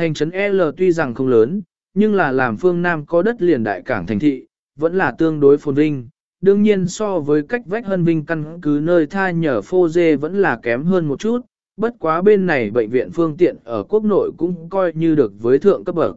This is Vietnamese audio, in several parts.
Thành trấn L tuy rằng không lớn, nhưng là làm phương Nam có đất liền đại cảng thành thị, vẫn là tương đối phồn vinh. Đương nhiên so với cách vách hân vinh căn cứ nơi tha nhở phô dê vẫn là kém hơn một chút, bất quá bên này bệnh viện phương tiện ở quốc nội cũng coi như được với thượng cấp bậc.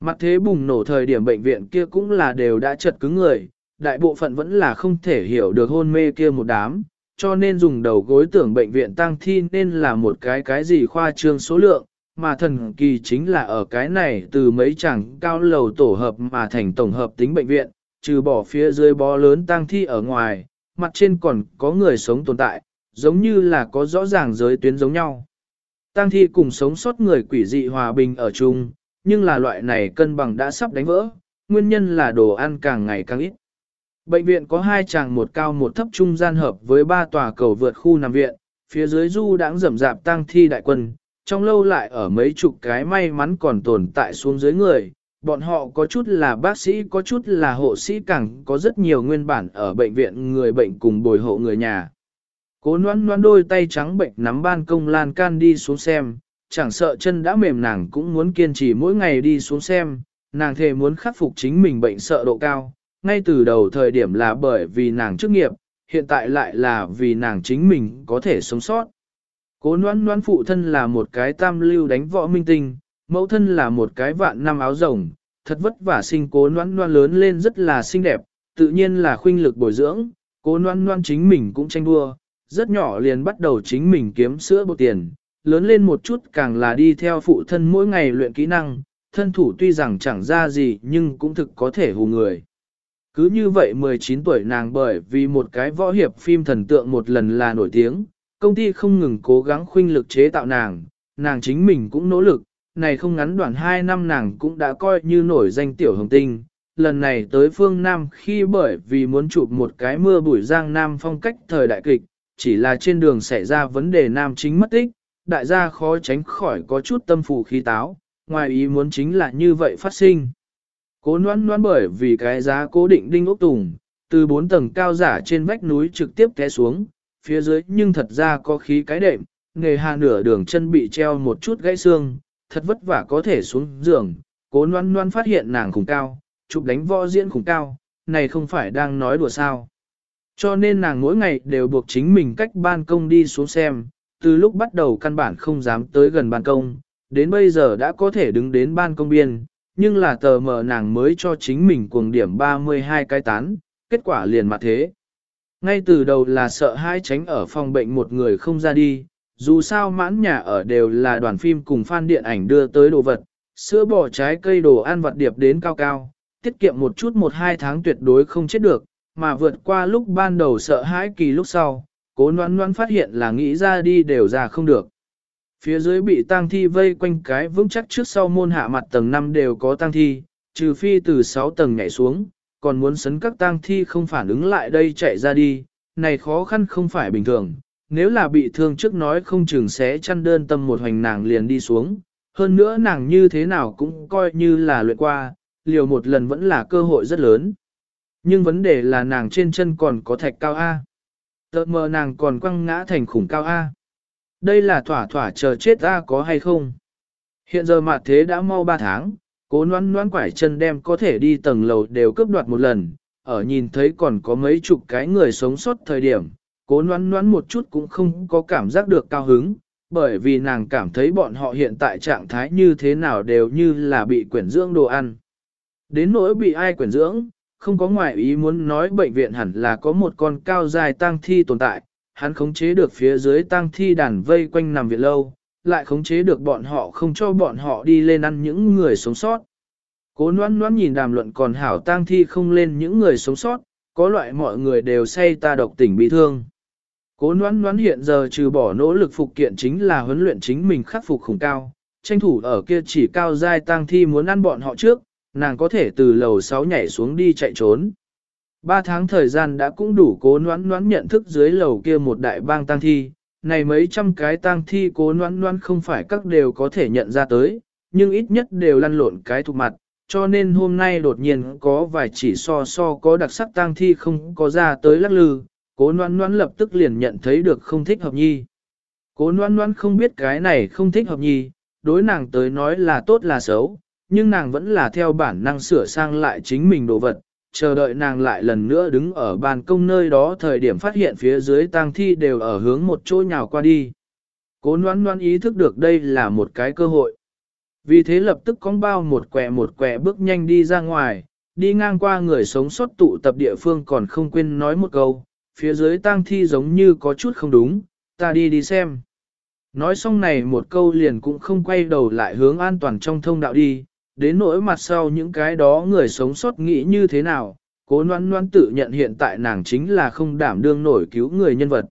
Mặt thế bùng nổ thời điểm bệnh viện kia cũng là đều đã chật cứng người, đại bộ phận vẫn là không thể hiểu được hôn mê kia một đám, cho nên dùng đầu gối tưởng bệnh viện tăng thi nên là một cái cái gì khoa trương số lượng, mà thần kỳ chính là ở cái này từ mấy chẳng cao lầu tổ hợp mà thành tổng hợp tính bệnh viện, trừ bỏ phía dưới bó lớn tang thi ở ngoài, mặt trên còn có người sống tồn tại, giống như là có rõ ràng giới tuyến giống nhau. Tang thi cùng sống sót người quỷ dị hòa bình ở chung, nhưng là loại này cân bằng đã sắp đánh vỡ, nguyên nhân là đồ ăn càng ngày càng ít. Bệnh viện có hai tràng một cao một thấp trung gian hợp với ba tòa cầu vượt khu nằm viện, phía dưới du đãng rầm rạp tang thi đại quân, trong lâu lại ở mấy chục cái may mắn còn tồn tại xuống dưới người. Bọn họ có chút là bác sĩ, có chút là hộ sĩ càng có rất nhiều nguyên bản ở bệnh viện người bệnh cùng bồi hộ người nhà. Cố noan noan đôi tay trắng bệnh nắm ban công lan can đi xuống xem, chẳng sợ chân đã mềm nàng cũng muốn kiên trì mỗi ngày đi xuống xem, nàng thề muốn khắc phục chính mình bệnh sợ độ cao, ngay từ đầu thời điểm là bởi vì nàng chức nghiệp, hiện tại lại là vì nàng chính mình có thể sống sót. Cố noan noan phụ thân là một cái tam lưu đánh võ minh tinh, mẫu thân là một cái vạn năm áo rồng, thật vất vả sinh cố noan noan lớn lên rất là xinh đẹp, tự nhiên là khuynh lực bồi dưỡng, cố noan noan chính mình cũng tranh đua, rất nhỏ liền bắt đầu chính mình kiếm sữa bột tiền, lớn lên một chút càng là đi theo phụ thân mỗi ngày luyện kỹ năng, thân thủ tuy rằng chẳng ra gì nhưng cũng thực có thể hù người. Cứ như vậy 19 tuổi nàng bởi vì một cái võ hiệp phim thần tượng một lần là nổi tiếng, công ty không ngừng cố gắng khuynh lực chế tạo nàng, nàng chính mình cũng nỗ lực, này không ngắn đoạn 2 năm nàng cũng đã coi như nổi danh tiểu hồng tinh. Lần này tới phương Nam khi bởi vì muốn chụp một cái mưa bụi giang Nam phong cách thời đại kịch, chỉ là trên đường xảy ra vấn đề Nam chính mất tích, đại gia khó tránh khỏi có chút tâm phù khí táo, ngoài ý muốn chính là như vậy phát sinh. Cố noan noan bởi vì cái giá cố định đinh ốc tùng, từ bốn tầng cao giả trên vách núi trực tiếp té xuống, phía dưới nhưng thật ra có khí cái đệm, nghề hà nửa đường chân bị treo một chút gãy xương, thật vất vả có thể xuống giường, cố noan noan phát hiện nàng khủng cao, chụp đánh võ diễn khủng cao, này không phải đang nói đùa sao. Cho nên nàng mỗi ngày đều buộc chính mình cách ban công đi xuống xem, từ lúc bắt đầu căn bản không dám tới gần ban công, đến bây giờ đã có thể đứng đến ban công biên, nhưng là tờ mờ nàng mới cho chính mình cuồng điểm 32 cái tán, kết quả liền mặt thế. Ngay từ đầu là sợ hai tránh ở phòng bệnh một người không ra đi, dù sao mãn nhà ở đều là đoàn phim cùng fan điện ảnh đưa tới đồ vật, sữa bò trái cây đồ ăn vặt điệp đến cao cao, tiết kiệm một chút một hai tháng tuyệt đối không chết được, mà vượt qua lúc ban đầu sợ hãi kỳ lúc sau, cố noan noan phát hiện là nghĩ ra đi đều ra không được. Phía dưới bị tang thi vây quanh cái vững chắc trước sau môn hạ mặt tầng 5 đều có tang thi, trừ phi từ 6 tầng nhảy xuống, còn muốn sấn các tang thi không phản ứng lại đây chạy ra đi, này khó khăn không phải bình thường. Nếu là bị thương trước nói không chừng sẽ chăn đơn tâm một hoành nàng liền đi xuống, hơn nữa nàng như thế nào cũng coi như là luyện qua, liều một lần vẫn là cơ hội rất lớn. Nhưng vấn đề là nàng trên chân còn có thạch cao A. Tợt mờ nàng còn quăng ngã thành khủng cao A. Đây là thỏa thỏa chờ chết A có hay không? Hiện giờ mà thế đã mau 3 tháng, cố noan noan quải chân đem có thể đi tầng lầu đều cướp đoạt một lần, ở nhìn thấy còn có mấy chục cái người sống sót thời điểm, cố noan noan một chút cũng không có cảm giác được cao hứng, bởi vì nàng cảm thấy bọn họ hiện tại trạng thái như thế nào đều như là bị quyển dưỡng đồ ăn. Đến nỗi bị ai quyển dưỡng, không có ngoại ý muốn nói bệnh viện hẳn là có một con cao dài tang thi tồn tại, hắn khống chế được phía dưới tang thi đàn vây quanh nằm viện lâu, lại khống chế được bọn họ không cho bọn họ đi lên ăn những người sống sót. Cố noan noan nhìn đàm luận còn hảo tang thi không lên những người sống sót, có loại mọi người đều say ta độc tỉnh bị thương. Cố noan noan hiện giờ trừ bỏ nỗ lực phục kiện chính là huấn luyện chính mình khắc phục khủng cao, tranh thủ ở kia chỉ cao giai tang thi muốn ăn bọn họ trước, nàng có thể từ lầu 6 nhảy xuống đi chạy trốn. Ba tháng thời gian đã cũng đủ cố noãn noãn nhận thức dưới lầu kia một đại bang tang thi, này mấy trăm cái tang thi cố noan noan không phải các đều có thể nhận ra tới, nhưng ít nhất đều lăn lộn cái thuộc mặt, cho nên hôm nay đột nhiên có vài chỉ so so có đặc sắc tang thi không có ra tới lắc lư, cố noan noan lập tức liền nhận thấy được không thích hợp nhi. Cố noan noan không biết cái này không thích hợp nhi, đối nàng tới nói là tốt là xấu, nhưng nàng vẫn là theo bản năng sửa sang lại chính mình đồ vật, chờ đợi nàng lại lần nữa đứng ở ban công nơi đó thời điểm phát hiện phía dưới tang thi đều ở hướng một chỗ nhào qua đi. Cố noan noan ý thức được đây là một cái cơ hội. Vì thế lập tức cong bao một quẹ một quẹ bước nhanh đi ra ngoài, đi ngang qua người sống sót tụ tập địa phương còn không quên nói một câu, phía dưới tang thi giống như có chút không đúng, ta đi đi xem. Nói xong này một câu liền cũng không quay đầu lại hướng an toàn trong thông đạo đi, đến nỗi mặt sau những cái đó người sống sót nghĩ như thế nào, cố noan noan tự nhận hiện tại nàng chính là không đảm đương nổi cứu người nhân vật.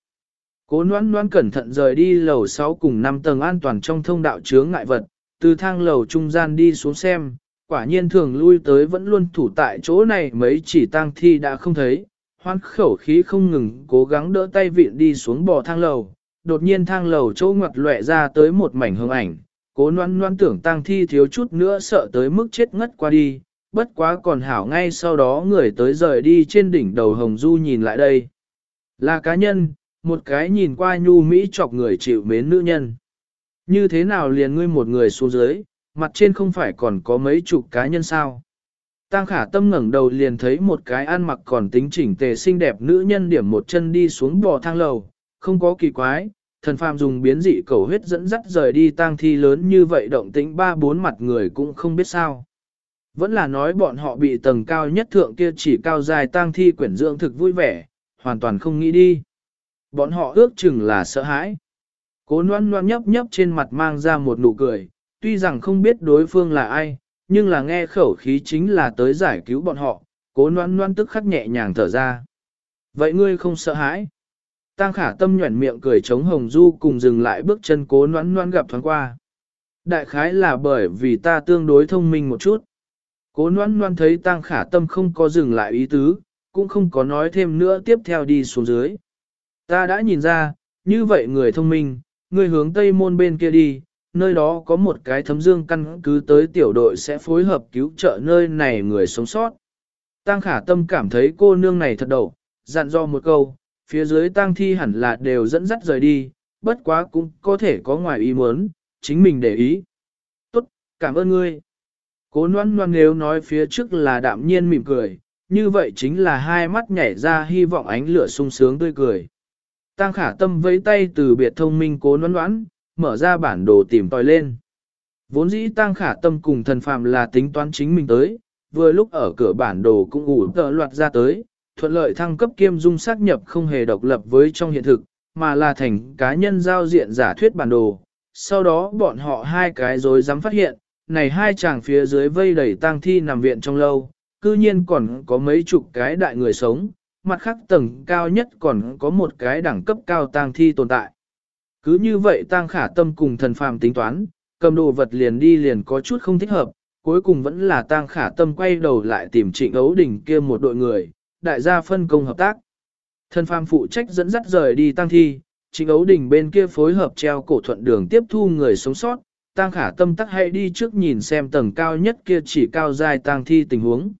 Cố noan noan cẩn thận rời đi lầu 6 cùng 5 tầng an toàn trong thông đạo chướng ngại vật, từ thang lầu trung gian đi xuống xem, quả nhiên thường lui tới vẫn luôn thủ tại chỗ này mấy chỉ tang thi đã không thấy, hoan khẩu khí không ngừng cố gắng đỡ tay vịn đi xuống bò thang lầu, đột nhiên thang lầu chỗ ngoặt lệ ra tới một mảnh hương ảnh, cố noan noan tưởng tang thi thiếu chút nữa sợ tới mức chết ngất qua đi, bất quá còn hảo ngay sau đó người tới rời đi trên đỉnh đầu hồng du nhìn lại đây. Là cá nhân, một cái nhìn qua nhu mỹ chọc người chịu mến nữ nhân. Như thế nào liền ngươi một người xuống dưới, mặt trên không phải còn có mấy chục cá nhân sao? Tăng khả tâm ngẩng đầu liền thấy một cái ăn mặc còn tính chỉnh tề xinh đẹp nữ nhân điểm một chân đi xuống bò thang lầu, không có kỳ quái, thần phàm dùng biến dị cầu huyết dẫn dắt rời đi tang thi lớn như vậy động tĩnh ba bốn mặt người cũng không biết sao. Vẫn là nói bọn họ bị tầng cao nhất thượng kia chỉ cao dài tang thi quyển dưỡng thực vui vẻ, hoàn toàn không nghĩ đi. Bọn họ ước chừng là sợ hãi. Cố noan noan nhấp nhấp trên mặt mang ra một nụ cười, tuy rằng không biết đối phương là ai, nhưng là nghe khẩu khí chính là tới giải cứu bọn họ, cố noan noan tức khắc nhẹ nhàng thở ra. Vậy ngươi không sợ hãi? Tăng khả tâm nhuẩn miệng cười chống hồng du cùng dừng lại bước chân cố noãn noãn gặp thoáng qua. Đại khái là bởi vì ta tương đối thông minh một chút. Cố noãn noãn thấy tăng khả tâm không có dừng lại ý tứ, cũng không có nói thêm nữa tiếp theo đi xuống dưới. Ta đã nhìn ra, như vậy người thông minh, người hướng tây môn bên kia đi, nơi đó có một cái thấm dương căn cứ tới tiểu đội sẽ phối hợp cứu trợ nơi này người sống sót. Tăng khả tâm cảm thấy cô nương này thật đầu, dặn do một câu, phía dưới tang thi hẳn là đều dẫn dắt rời đi, bất quá cũng có thể có ngoài ý muốn, chính mình để ý. Tốt, cảm ơn ngươi. Cố noan noan nếu nói phía trước là đạm nhiên mỉm cười, như vậy chính là hai mắt nhảy ra hy vọng ánh lửa sung sướng tươi cười. Tăng khả tâm vẫy tay từ biệt thông minh cố noan noan, mở ra bản đồ tìm tòi lên. Vốn dĩ tăng khả tâm cùng thần phàm là tính toán chính mình tới, vừa lúc ở cửa bản đồ cũng ủ tờ loạt ra tới, thuận lợi thăng cấp kiêm dung xác nhập không hề độc lập với trong hiện thực, mà là thành cá nhân giao diện giả thuyết bản đồ. Sau đó bọn họ hai cái rồi dám phát hiện, này hai chàng phía dưới vây đầy tang thi nằm viện trong lâu, cư nhiên còn có mấy chục cái đại người sống, mặt khác tầng cao nhất còn có một cái đẳng cấp cao tang thi tồn tại. Cứ như vậy tang khả tâm cùng thần phàm tính toán, cầm đồ vật liền đi liền có chút không thích hợp, cuối cùng vẫn là tang khả tâm quay đầu lại tìm trịnh ấu đỉnh kia một đội người, đại gia phân công hợp tác. Thần phàm phụ trách dẫn dắt rời đi tăng thi, chính ấu đỉnh bên kia phối hợp treo cổ thuận đường tiếp thu người sống sót, tang khả tâm tắc hãy đi trước nhìn xem tầng cao nhất kia chỉ cao dài tang thi tình huống.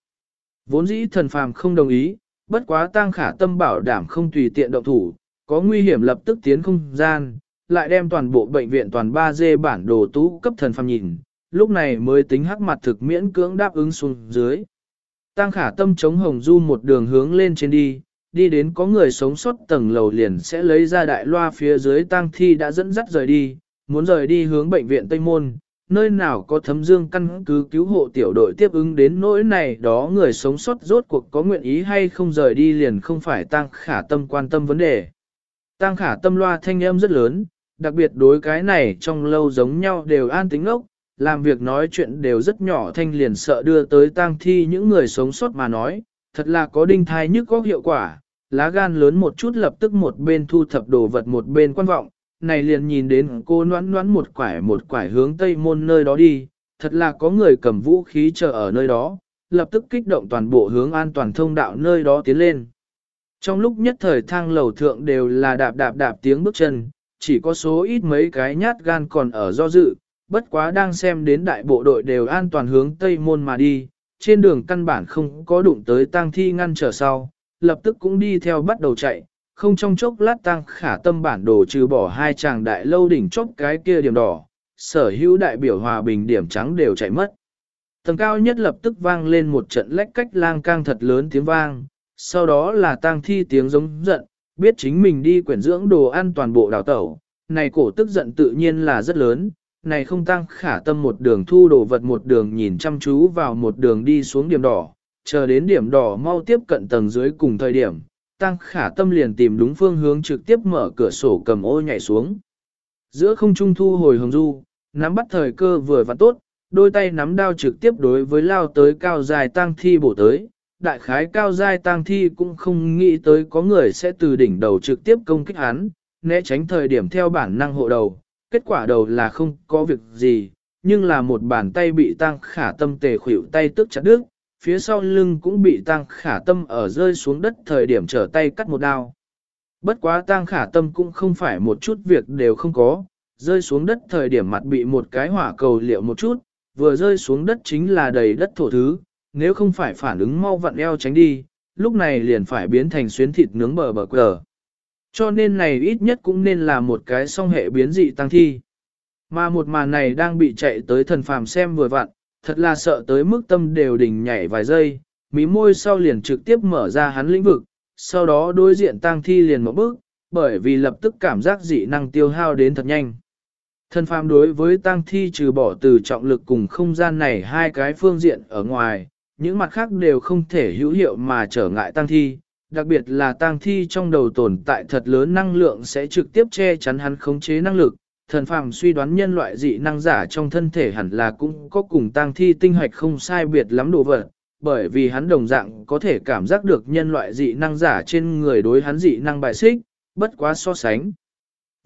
Vốn dĩ thần phàm không đồng ý, bất quá tang khả tâm bảo đảm không tùy tiện động thủ, có nguy hiểm lập tức tiến không gian, lại đem toàn bộ bệnh viện toàn 3D bản đồ tú cấp thần phàm nhìn, lúc này mới tính hắc mặt thực miễn cưỡng đáp ứng xuống dưới. Tăng khả tâm chống hồng du một đường hướng lên trên đi, đi đến có người sống sót tầng lầu liền sẽ lấy ra đại loa phía dưới tăng thi đã dẫn dắt rời đi, muốn rời đi hướng bệnh viện Tây Môn, nơi nào có thấm dương căn cứ cứu hộ tiểu đội tiếp ứng đến nỗi này đó người sống sót rốt cuộc có nguyện ý hay không rời đi liền không phải tăng khả tâm quan tâm vấn đề. Tăng khả tâm loa thanh âm rất lớn, đặc biệt đối cái này trong lâu giống nhau đều an tính ốc, làm việc nói chuyện đều rất nhỏ thanh liền sợ đưa tới tang thi những người sống sót mà nói, thật là có đinh thai nhức có hiệu quả, lá gan lớn một chút lập tức một bên thu thập đồ vật một bên quan vọng, này liền nhìn đến cô noãn noãn một quải một quải hướng tây môn nơi đó đi, thật là có người cầm vũ khí chờ ở nơi đó, lập tức kích động toàn bộ hướng an toàn thông đạo nơi đó tiến lên. Trong lúc nhất thời thang lầu thượng đều là đạp đạp đạp tiếng bước chân, chỉ có số ít mấy cái nhát gan còn ở do dự, bất quá đang xem đến đại bộ đội đều an toàn hướng Tây Môn mà đi, trên đường căn bản không có đụng tới tang thi ngăn trở sau, lập tức cũng đi theo bắt đầu chạy, không trong chốc lát tăng khả tâm bản đồ trừ bỏ hai chàng đại lâu đỉnh chốc cái kia điểm đỏ, sở hữu đại biểu hòa bình điểm trắng đều chạy mất. Tầng cao nhất lập tức vang lên một trận lách cách lang cang thật lớn tiếng vang, sau đó là tang thi tiếng giống giận, biết chính mình đi quyển dưỡng đồ ăn toàn bộ đào tẩu, này cổ tức giận tự nhiên là rất lớn, này không tăng khả tâm một đường thu đồ vật một đường nhìn chăm chú vào một đường đi xuống điểm đỏ, chờ đến điểm đỏ mau tiếp cận tầng dưới cùng thời điểm, tăng khả tâm liền tìm đúng phương hướng trực tiếp mở cửa sổ cầm ô nhảy xuống. Giữa không trung thu hồi hồng du, nắm bắt thời cơ vừa và tốt, đôi tay nắm đao trực tiếp đối với lao tới cao dài tăng thi bổ tới. Đại khái cao dài tăng thi cũng không nghĩ tới có người sẽ từ đỉnh đầu trực tiếp công kích hắn, né tránh thời điểm theo bản năng hộ đầu, kết quả đầu là không có việc gì, nhưng là một bàn tay bị tăng khả tâm tề khuỷu tay tức chặt đứt, phía sau lưng cũng bị tăng khả tâm ở rơi xuống đất thời điểm trở tay cắt một đao. Bất quá tăng khả tâm cũng không phải một chút việc đều không có, rơi xuống đất thời điểm mặt bị một cái hỏa cầu liệu một chút, vừa rơi xuống đất chính là đầy đất thổ thứ, nếu không phải phản ứng mau vặn eo tránh đi, lúc này liền phải biến thành xuyến thịt nướng bờ bờ cờ. Cho nên này ít nhất cũng nên là một cái song hệ biến dị tăng thi. Mà một màn này đang bị chạy tới thần phàm xem vừa vặn, thật là sợ tới mức tâm đều đỉnh nhảy vài giây, mí môi sau liền trực tiếp mở ra hắn lĩnh vực, sau đó đối diện tăng thi liền một bước, bởi vì lập tức cảm giác dị năng tiêu hao đến thật nhanh. Thần phàm đối với tăng thi trừ bỏ từ trọng lực cùng không gian này hai cái phương diện ở ngoài, những mặt khác đều không thể hữu hiệu mà trở ngại tăng thi, đặc biệt là tang thi trong đầu tồn tại thật lớn năng lượng sẽ trực tiếp che chắn hắn khống chế năng lực. Thần phàm suy đoán nhân loại dị năng giả trong thân thể hẳn là cũng có cùng tang thi tinh hoạch không sai biệt lắm đồ vật, bởi vì hắn đồng dạng có thể cảm giác được nhân loại dị năng giả trên người đối hắn dị năng bại xích, bất quá so sánh.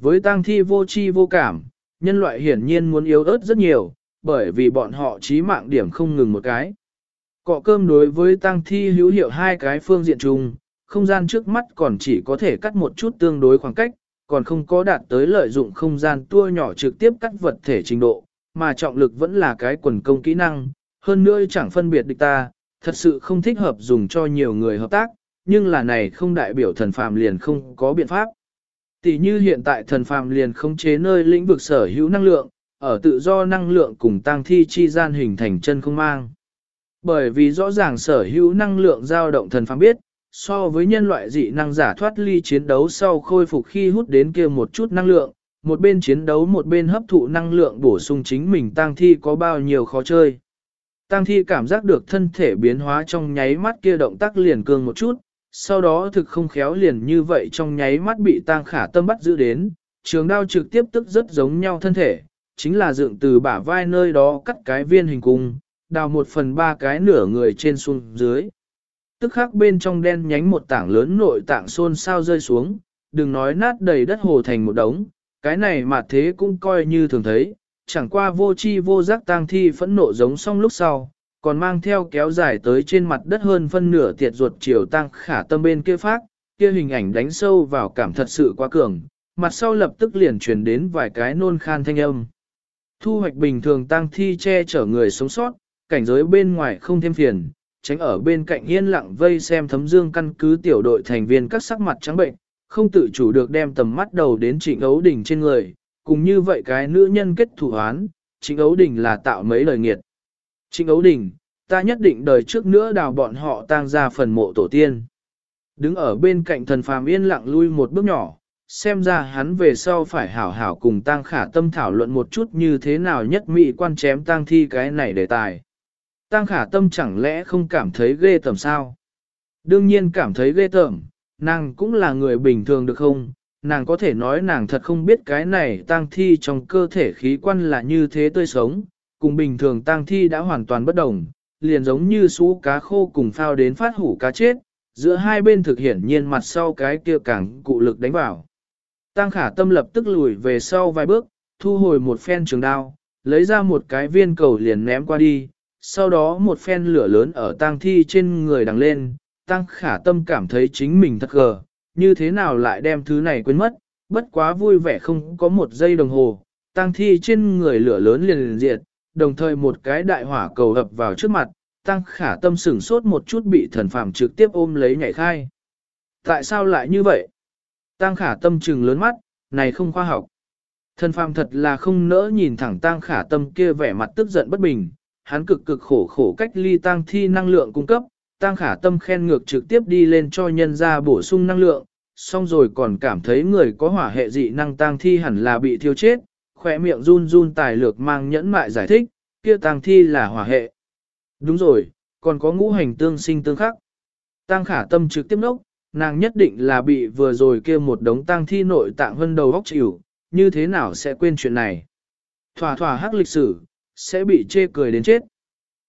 Với tang thi vô chi vô cảm, nhân loại hiển nhiên muốn yếu ớt rất nhiều, bởi vì bọn họ trí mạng điểm không ngừng một cái. Cọ cơm đối với tang thi hữu hiệu hai cái phương diện chung, không gian trước mắt còn chỉ có thể cắt một chút tương đối khoảng cách, còn không có đạt tới lợi dụng không gian tua nhỏ trực tiếp cắt vật thể trình độ, mà trọng lực vẫn là cái quần công kỹ năng, hơn nữa chẳng phân biệt địch ta, thật sự không thích hợp dùng cho nhiều người hợp tác, nhưng là này không đại biểu thần phàm liền không có biện pháp. Tỷ như hiện tại thần phàm liền không chế nơi lĩnh vực sở hữu năng lượng, ở tự do năng lượng cùng tăng thi chi gian hình thành chân không mang. Bởi vì rõ ràng sở hữu năng lượng dao động thần phàm biết, so với nhân loại dị năng giả thoát ly chiến đấu sau khôi phục khi hút đến kia một chút năng lượng, một bên chiến đấu một bên hấp thụ năng lượng bổ sung chính mình tăng thi có bao nhiêu khó chơi. Tăng thi cảm giác được thân thể biến hóa trong nháy mắt kia động tác liền cương một chút, sau đó thực không khéo liền như vậy trong nháy mắt bị tăng khả tâm bắt giữ đến, trường đao trực tiếp tức rất giống nhau thân thể, chính là dựng từ bả vai nơi đó cắt cái viên hình cung, đào một phần ba cái nửa người trên xuống dưới. Tức khắc bên trong đen nhánh một tảng lớn nội tạng xôn sao rơi xuống, đừng nói nát đầy đất hồ thành một đống, cái này mà thế cũng coi như thường thấy, chẳng qua vô chi vô giác tang thi phẫn nộ giống xong lúc sau, còn mang theo kéo dài tới trên mặt đất hơn phân nửa tiệt ruột chiều tăng khả tâm bên kia phát, kia hình ảnh đánh sâu vào cảm thật sự quá cường, mặt sau lập tức liền truyền đến vài cái nôn khan thanh âm. Thu hoạch bình thường tăng thi che chở người sống sót, cảnh giới bên ngoài không thêm phiền, tránh ở bên cạnh yên lặng vây xem thấm dương căn cứ tiểu đội thành viên các sắc mặt trắng bệnh, không tự chủ được đem tầm mắt đầu đến trịnh ấu đỉnh trên người, cùng như vậy cái nữ nhân kết thủ án, trịnh ấu đỉnh là tạo mấy lời nghiệt. Trịnh ấu đỉnh, ta nhất định đời trước nữa đào bọn họ tang ra phần mộ tổ tiên. Đứng ở bên cạnh thần phàm yên lặng lui một bước nhỏ, xem ra hắn về sau phải hảo hảo cùng tang khả tâm thảo luận một chút như thế nào nhất mỹ quan chém tang thi cái này đề tài. Tang khả tâm chẳng lẽ không cảm thấy ghê tởm sao? Đương nhiên cảm thấy ghê tởm, nàng cũng là người bình thường được không? Nàng có thể nói nàng thật không biết cái này tang thi trong cơ thể khí quan là như thế tươi sống, cùng bình thường tang thi đã hoàn toàn bất đồng, liền giống như sú cá khô cùng phao đến phát hủ cá chết, giữa hai bên thực hiển nhiên mặt sau cái kia càng cụ lực đánh vào. Tăng khả tâm lập tức lùi về sau vài bước, thu hồi một phen trường đao, lấy ra một cái viên cầu liền ném qua đi, sau đó một phen lửa lớn ở tang thi trên người đằng lên, tăng khả tâm cảm thấy chính mình thật gờ, như thế nào lại đem thứ này quên mất, bất quá vui vẻ không có một giây đồng hồ, tang thi trên người lửa lớn liền liền diệt, đồng thời một cái đại hỏa cầu ập vào trước mặt, tăng khả tâm sửng sốt một chút bị thần phàm trực tiếp ôm lấy nhảy khai. Tại sao lại như vậy? Tăng khả tâm trừng lớn mắt, này không khoa học. Thần phàm thật là không nỡ nhìn thẳng tang khả tâm kia vẻ mặt tức giận bất bình, hắn cực cực khổ khổ cách ly tăng thi năng lượng cung cấp, tăng khả tâm khen ngược trực tiếp đi lên cho nhân ra bổ sung năng lượng, xong rồi còn cảm thấy người có hỏa hệ dị năng tăng thi hẳn là bị thiêu chết, khỏe miệng run run tài lược mang nhẫn mại giải thích, kia tăng thi là hỏa hệ. Đúng rồi, còn có ngũ hành tương sinh tương khắc. Tăng khả tâm trực tiếp nốc, nàng nhất định là bị vừa rồi kia một đống tăng thi nội tạng hơn đầu góc chịu, như thế nào sẽ quên chuyện này. Thỏa thỏa hắc lịch sử, sẽ bị chê cười đến chết.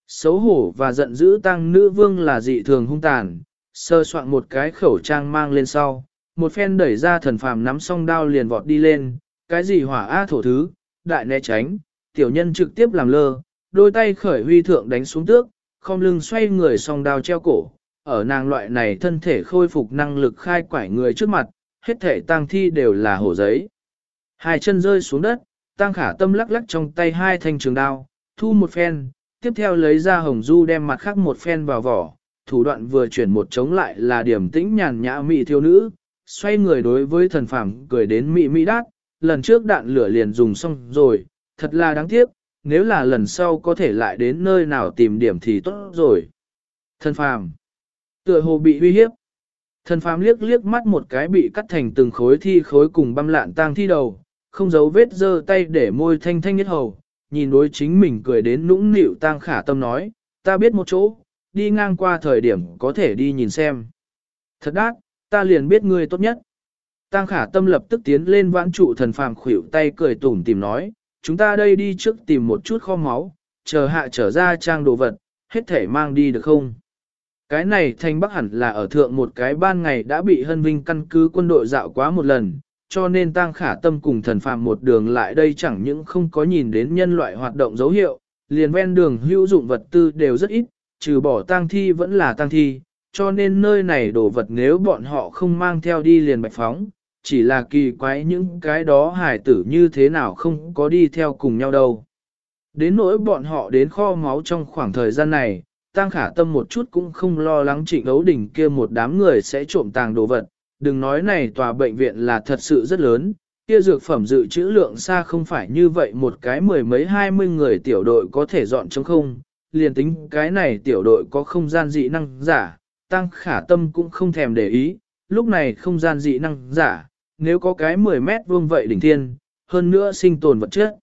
Xấu hổ và giận dữ tăng nữ vương là dị thường hung tàn, sơ soạn một cái khẩu trang mang lên sau, một phen đẩy ra thần phàm nắm song đao liền vọt đi lên, cái gì hỏa A thổ thứ, đại né tránh, tiểu nhân trực tiếp làm lơ, đôi tay khởi huy thượng đánh xuống tước, không lưng xoay người song đao treo cổ, ở nàng loại này thân thể khôi phục năng lực khai quải người trước mặt, hết thể tang thi đều là hổ giấy. Hai chân rơi xuống đất, tăng khả tâm lắc lắc trong tay hai thanh trường đao, thu một phen, tiếp theo lấy ra hồng du đem mặt khác một phen vào vỏ, thủ đoạn vừa chuyển một chống lại là điểm tĩnh nhàn nhã mị thiếu nữ, xoay người đối với thần phàm cười đến mị mị đát, lần trước đạn lửa liền dùng xong rồi, thật là đáng tiếc, nếu là lần sau có thể lại đến nơi nào tìm điểm thì tốt rồi. Thần phàm, tựa hồ bị uy hiếp. Thần phàm liếc liếc mắt một cái bị cắt thành từng khối thi khối cùng băm lạn tang thi đầu, không giấu vết giơ tay để môi thanh thanh nhất hầu, nhìn đối chính mình cười đến nũng nịu tang khả tâm nói, ta biết một chỗ, đi ngang qua thời điểm có thể đi nhìn xem. Thật đắc ta liền biết ngươi tốt nhất. Tang khả tâm lập tức tiến lên vãn trụ thần phàm khuỷu tay cười tủm tìm nói, chúng ta đây đi trước tìm một chút kho máu, chờ hạ trở ra trang đồ vật, hết thể mang đi được không? Cái này thanh bắc hẳn là ở thượng một cái ban ngày đã bị hân vinh căn cứ quân đội dạo quá một lần, cho nên tang khả tâm cùng thần phàm một đường lại đây chẳng những không có nhìn đến nhân loại hoạt động dấu hiệu, liền ven đường hữu dụng vật tư đều rất ít, trừ bỏ tang thi vẫn là tang thi, cho nên nơi này đồ vật nếu bọn họ không mang theo đi liền bạch phóng, chỉ là kỳ quái những cái đó hải tử như thế nào không có đi theo cùng nhau đâu. Đến nỗi bọn họ đến kho máu trong khoảng thời gian này, Tăng khả tâm một chút cũng không lo lắng trịnh ấu đỉnh kia một đám người sẽ trộm tàng đồ vật. Đừng nói này tòa bệnh viện là thật sự rất lớn, kia dược phẩm dự trữ lượng xa không phải như vậy một cái mười mấy hai mươi người tiểu đội có thể dọn trống không. Liền tính cái này tiểu đội có không gian dị năng giả, tăng khả tâm cũng không thèm để ý, lúc này không gian dị năng giả, nếu có cái 10 mét vuông vậy đỉnh thiên, hơn nữa sinh tồn vật chất.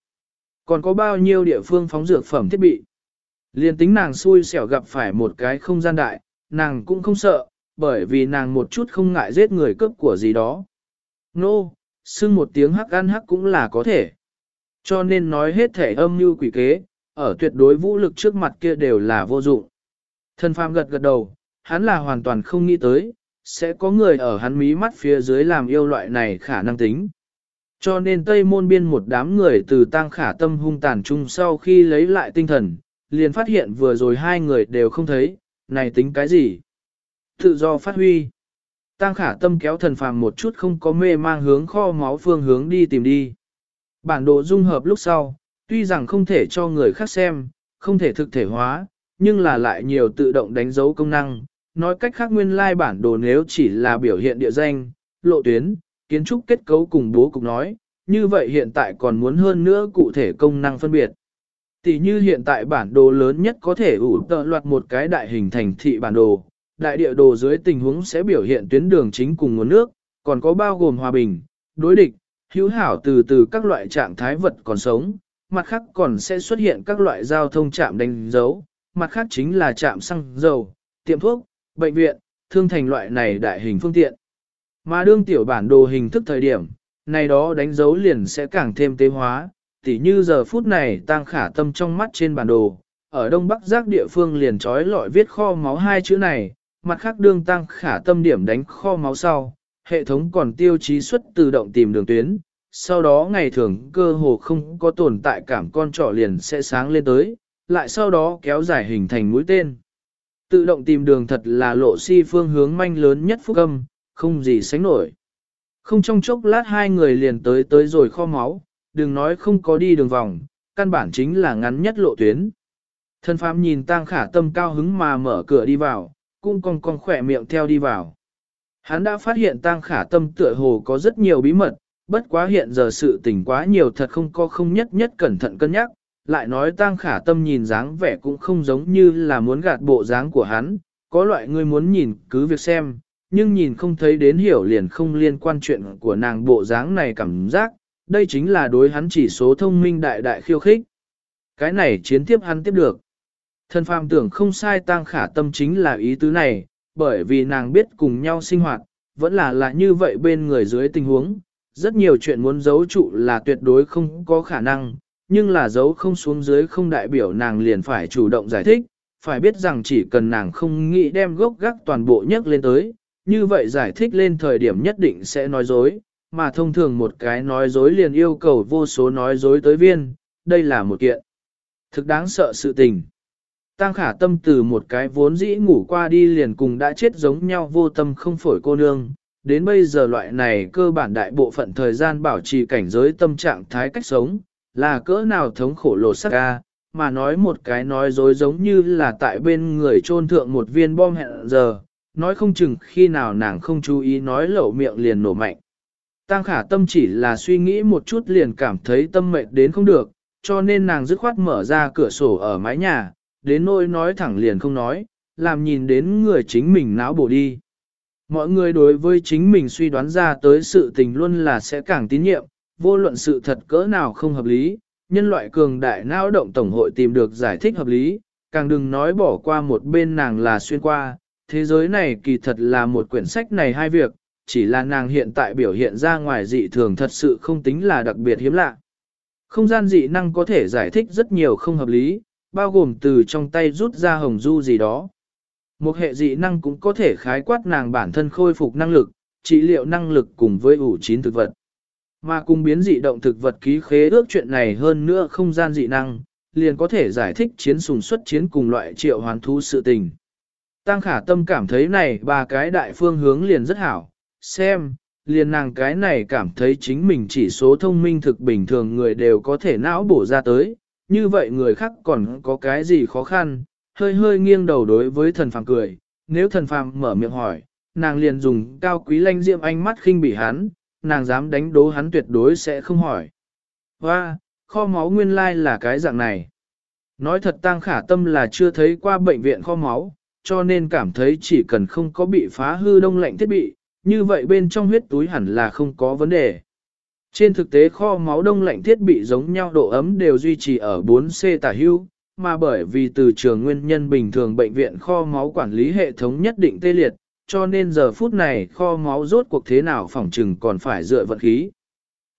Còn có bao nhiêu địa phương phóng dược phẩm thiết bị? Liên tính nàng xui xẻo gặp phải một cái không gian đại, nàng cũng không sợ, bởi vì nàng một chút không ngại giết người cướp của gì đó. Nô, no, xưng một tiếng hắc ăn hắc cũng là có thể. Cho nên nói hết thể âm như quỷ kế, ở tuyệt đối vũ lực trước mặt kia đều là vô dụng. Thân phàm gật gật đầu, hắn là hoàn toàn không nghĩ tới, sẽ có người ở hắn mí mắt phía dưới làm yêu loại này khả năng tính. Cho nên Tây Môn Biên một đám người từ tang khả tâm hung tàn chung sau khi lấy lại tinh thần, liền phát hiện vừa rồi hai người đều không thấy, này tính cái gì? Tự do phát huy. Tăng khả tâm kéo thần phàm một chút không có mê mang hướng kho máu phương hướng đi tìm đi. Bản đồ dung hợp lúc sau, tuy rằng không thể cho người khác xem, không thể thực thể hóa, nhưng là lại nhiều tự động đánh dấu công năng. Nói cách khác nguyên lai bản đồ nếu chỉ là biểu hiện địa danh, lộ tuyến, kiến trúc kết cấu cùng bố cục nói, như vậy hiện tại còn muốn hơn nữa cụ thể công năng phân biệt. Tỷ như hiện tại bản đồ lớn nhất có thể ủ tợ loạt một cái đại hình thành thị bản đồ, đại địa đồ dưới tình huống sẽ biểu hiện tuyến đường chính cùng nguồn nước, còn có bao gồm hòa bình, đối địch, hữu hảo từ từ các loại trạng thái vật còn sống, mặt khác còn sẽ xuất hiện các loại giao thông trạm đánh dấu, mặt khác chính là trạm xăng dầu, tiệm thuốc, bệnh viện, thương thành loại này đại hình phương tiện. Mà đương tiểu bản đồ hình thức thời điểm, này đó đánh dấu liền sẽ càng thêm tế hóa, tỉ như giờ phút này tăng khả tâm trong mắt trên bản đồ, ở đông bắc giác địa phương liền trói lọi viết kho máu hai chữ này, mặt khác đương tăng khả tâm điểm đánh kho máu sau, hệ thống còn tiêu chí xuất tự động tìm đường tuyến, sau đó ngày thường cơ hồ không có tồn tại cảm con trỏ liền sẽ sáng lên tới, lại sau đó kéo dài hình thành mũi tên. Tự động tìm đường thật là lộ si phương hướng manh lớn nhất phúc âm, không gì sánh nổi. Không trong chốc lát hai người liền tới tới rồi kho máu, đừng nói không có đi đường vòng, căn bản chính là ngắn nhất lộ tuyến. Thân phàm nhìn tang khả tâm cao hứng mà mở cửa đi vào, cũng con con khỏe miệng theo đi vào. Hắn đã phát hiện tang khả tâm tựa hồ có rất nhiều bí mật, bất quá hiện giờ sự tình quá nhiều thật không có không nhất nhất cẩn thận cân nhắc, lại nói tang khả tâm nhìn dáng vẻ cũng không giống như là muốn gạt bộ dáng của hắn, có loại người muốn nhìn cứ việc xem, nhưng nhìn không thấy đến hiểu liền không liên quan chuyện của nàng bộ dáng này cảm giác, đây chính là đối hắn chỉ số thông minh đại đại khiêu khích. Cái này chiến tiếp hắn tiếp được. Thân phàm tưởng không sai tang khả tâm chính là ý tứ này, bởi vì nàng biết cùng nhau sinh hoạt, vẫn là là như vậy bên người dưới tình huống. Rất nhiều chuyện muốn giấu trụ là tuyệt đối không có khả năng, nhưng là giấu không xuống dưới không đại biểu nàng liền phải chủ động giải thích, phải biết rằng chỉ cần nàng không nghĩ đem gốc gác toàn bộ nhấc lên tới, như vậy giải thích lên thời điểm nhất định sẽ nói dối, mà thông thường một cái nói dối liền yêu cầu vô số nói dối tới viên, đây là một kiện. Thực đáng sợ sự tình. Tăng khả tâm từ một cái vốn dĩ ngủ qua đi liền cùng đã chết giống nhau vô tâm không phổi cô nương, đến bây giờ loại này cơ bản đại bộ phận thời gian bảo trì cảnh giới tâm trạng thái cách sống, là cỡ nào thống khổ lột sắc ca, mà nói một cái nói dối giống như là tại bên người trôn thượng một viên bom hẹn giờ, nói không chừng khi nào nàng không chú ý nói lẩu miệng liền nổ mạnh. Tăng khả tâm chỉ là suy nghĩ một chút liền cảm thấy tâm mệt đến không được, cho nên nàng dứt khoát mở ra cửa sổ ở mái nhà, đến nỗi nói thẳng liền không nói, làm nhìn đến người chính mình não bổ đi. Mọi người đối với chính mình suy đoán ra tới sự tình luôn là sẽ càng tín nhiệm, vô luận sự thật cỡ nào không hợp lý, nhân loại cường đại não động tổng hội tìm được giải thích hợp lý, càng đừng nói bỏ qua một bên nàng là xuyên qua, thế giới này kỳ thật là một quyển sách này hai việc, chỉ là nàng hiện tại biểu hiện ra ngoài dị thường thật sự không tính là đặc biệt hiếm lạ. Không gian dị năng có thể giải thích rất nhiều không hợp lý, bao gồm từ trong tay rút ra hồng du gì đó. Một hệ dị năng cũng có thể khái quát nàng bản thân khôi phục năng lực, trị liệu năng lực cùng với ủ chín thực vật. Mà cùng biến dị động thực vật ký khế ước chuyện này hơn nữa không gian dị năng, liền có thể giải thích chiến sùng xuất chiến cùng loại triệu hoàn thu sự tình. Tăng khả tâm cảm thấy này ba cái đại phương hướng liền rất hảo, xem, liền nàng cái này cảm thấy chính mình chỉ số thông minh thực bình thường người đều có thể não bổ ra tới, như vậy người khác còn có cái gì khó khăn, hơi hơi nghiêng đầu đối với thần phàm cười, nếu thần phàm mở miệng hỏi, nàng liền dùng cao quý lanh diệm ánh mắt khinh bỉ hắn, nàng dám đánh đố hắn tuyệt đối sẽ không hỏi. Và, kho máu nguyên lai là cái dạng này. Nói thật tăng khả tâm là chưa thấy qua bệnh viện kho máu, cho nên cảm thấy chỉ cần không có bị phá hư đông lạnh thiết bị, như vậy bên trong huyết túi hẳn là không có vấn đề. Trên thực tế kho máu đông lạnh thiết bị giống nhau độ ấm đều duy trì ở 4C tả hưu, mà bởi vì từ trường nguyên nhân bình thường bệnh viện kho máu quản lý hệ thống nhất định tê liệt, cho nên giờ phút này kho máu rốt cuộc thế nào phỏng trừng còn phải dựa vận khí.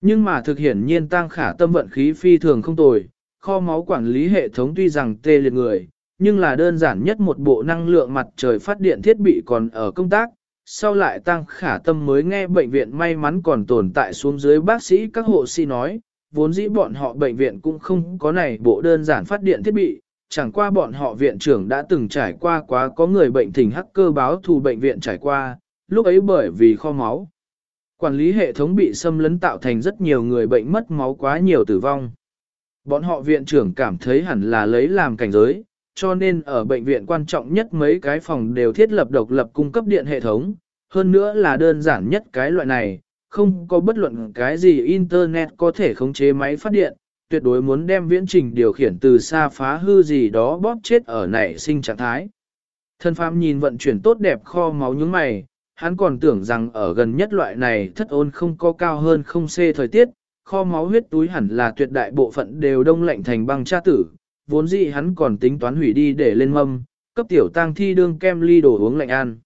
Nhưng mà thực hiện nhiên tăng khả tâm vận khí phi thường không tồi, kho máu quản lý hệ thống tuy rằng tê liệt người, nhưng là đơn giản nhất một bộ năng lượng mặt trời phát điện thiết bị còn ở công tác, sau lại tăng khả tâm mới nghe bệnh viện may mắn còn tồn tại xuống dưới bác sĩ các hộ sĩ nói, vốn dĩ bọn họ bệnh viện cũng không có này bộ đơn giản phát điện thiết bị, chẳng qua bọn họ viện trưởng đã từng trải qua quá có người bệnh thỉnh hacker báo thù bệnh viện trải qua, lúc ấy bởi vì kho máu. Quản lý hệ thống bị xâm lấn tạo thành rất nhiều người bệnh mất máu quá nhiều tử vong. Bọn họ viện trưởng cảm thấy hẳn là lấy làm cảnh giới, cho nên ở bệnh viện quan trọng nhất mấy cái phòng đều thiết lập độc lập cung cấp điện hệ thống, hơn nữa là đơn giản nhất cái loại này, không có bất luận cái gì Internet có thể khống chế máy phát điện, tuyệt đối muốn đem viễn trình điều khiển từ xa phá hư gì đó bóp chết ở nảy sinh trạng thái. Thân phàm nhìn vận chuyển tốt đẹp kho máu nhướng mày, hắn còn tưởng rằng ở gần nhất loại này thất ôn không có cao hơn không c thời tiết, kho máu huyết túi hẳn là tuyệt đại bộ phận đều đông lạnh thành băng cha tử, vốn dĩ hắn còn tính toán hủy đi để lên mâm, cấp tiểu tang thi đương kem ly đồ uống lạnh ăn.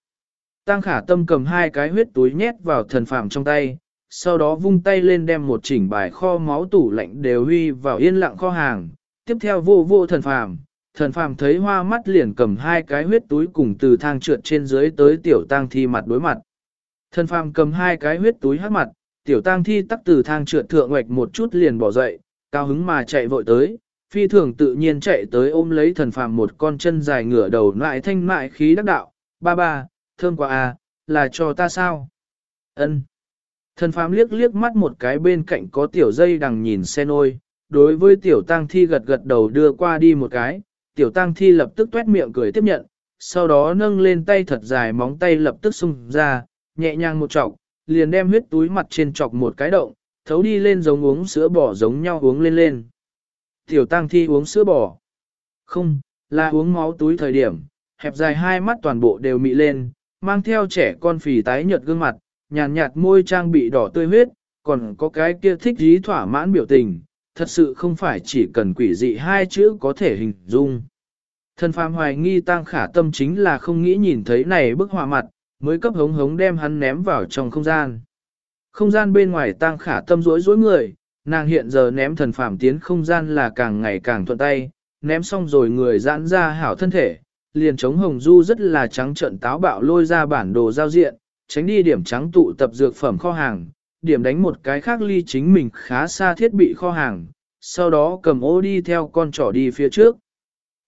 Tang khả tâm cầm hai cái huyết túi nhét vào thần phàm trong tay, sau đó vung tay lên đem một chỉnh bài kho máu tủ lạnh đều huy vào yên lặng kho hàng, tiếp theo vô vô thần phàm. Thần phàm thấy hoa mắt liền cầm hai cái huyết túi cùng từ thang trượt trên dưới tới tiểu tang thi mặt đối mặt. Thần phàm cầm hai cái huyết túi hát mặt, tiểu tang thi tắc từ thang trượt thượng ngoạch một chút liền bỏ dậy, cao hứng mà chạy vội tới, phi thường tự nhiên chạy tới ôm lấy thần phàm một con chân dài ngửa đầu lại thanh mại khí đắc đạo, ba ba, thơm quá à, là cho ta sao? Ân. Thần phàm liếc liếc mắt một cái bên cạnh có tiểu dây đằng nhìn xe nôi, đối với tiểu tang thi gật gật đầu đưa qua đi một cái, tiểu tang thi lập tức tuét miệng cười tiếp nhận, sau đó nâng lên tay thật dài móng tay lập tức xung ra, nhẹ nhàng một trọng, liền đem huyết túi mặt trên chọc một cái động, thấu đi lên giống uống sữa bỏ giống nhau uống lên lên. Tiểu tăng thi uống sữa bò. Không, là uống máu túi thời điểm, hẹp dài hai mắt toàn bộ đều mị lên, mang theo trẻ con phì tái nhợt gương mặt, nhàn nhạt, môi trang bị đỏ tươi huyết, còn có cái kia thích dí thỏa mãn biểu tình, thật sự không phải chỉ cần quỷ dị hai chữ có thể hình dung. Thần phàm hoài nghi tăng khả tâm chính là không nghĩ nhìn thấy này bức họa mặt, mới cấp hống hống đem hắn ném vào trong không gian. Không gian bên ngoài tăng khả tâm rối rối người, nàng hiện giờ ném thần phàm tiến không gian là càng ngày càng thuận tay, ném xong rồi người giãn ra hảo thân thể, liền chống hồng du rất là trắng trợn táo bạo lôi ra bản đồ giao diện, tránh đi điểm trắng tụ tập dược phẩm kho hàng, điểm đánh một cái khác ly chính mình khá xa thiết bị kho hàng, sau đó cầm ô đi theo con trỏ đi phía trước.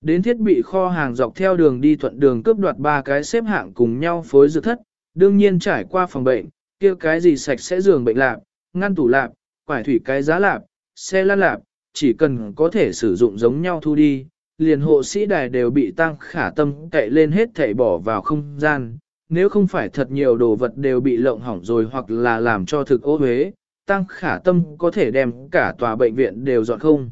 Đến thiết bị kho hàng dọc theo đường đi thuận đường cướp đoạt ba cái xếp hạng cùng nhau phối dược thất, đương nhiên trải qua phòng bệnh, kia cái gì sạch sẽ giường bệnh lạp, ngăn tủ lạp, quải thủy cái giá lạp, xe lăn lạp, chỉ cần có thể sử dụng giống nhau thu đi, liền hộ sĩ đài đều bị tăng khả tâm cậy lên hết thảy bỏ vào không gian, nếu không phải thật nhiều đồ vật đều bị lộng hỏng rồi hoặc là làm cho thực ô huế, tăng khả tâm có thể đem cả tòa bệnh viện đều dọn không.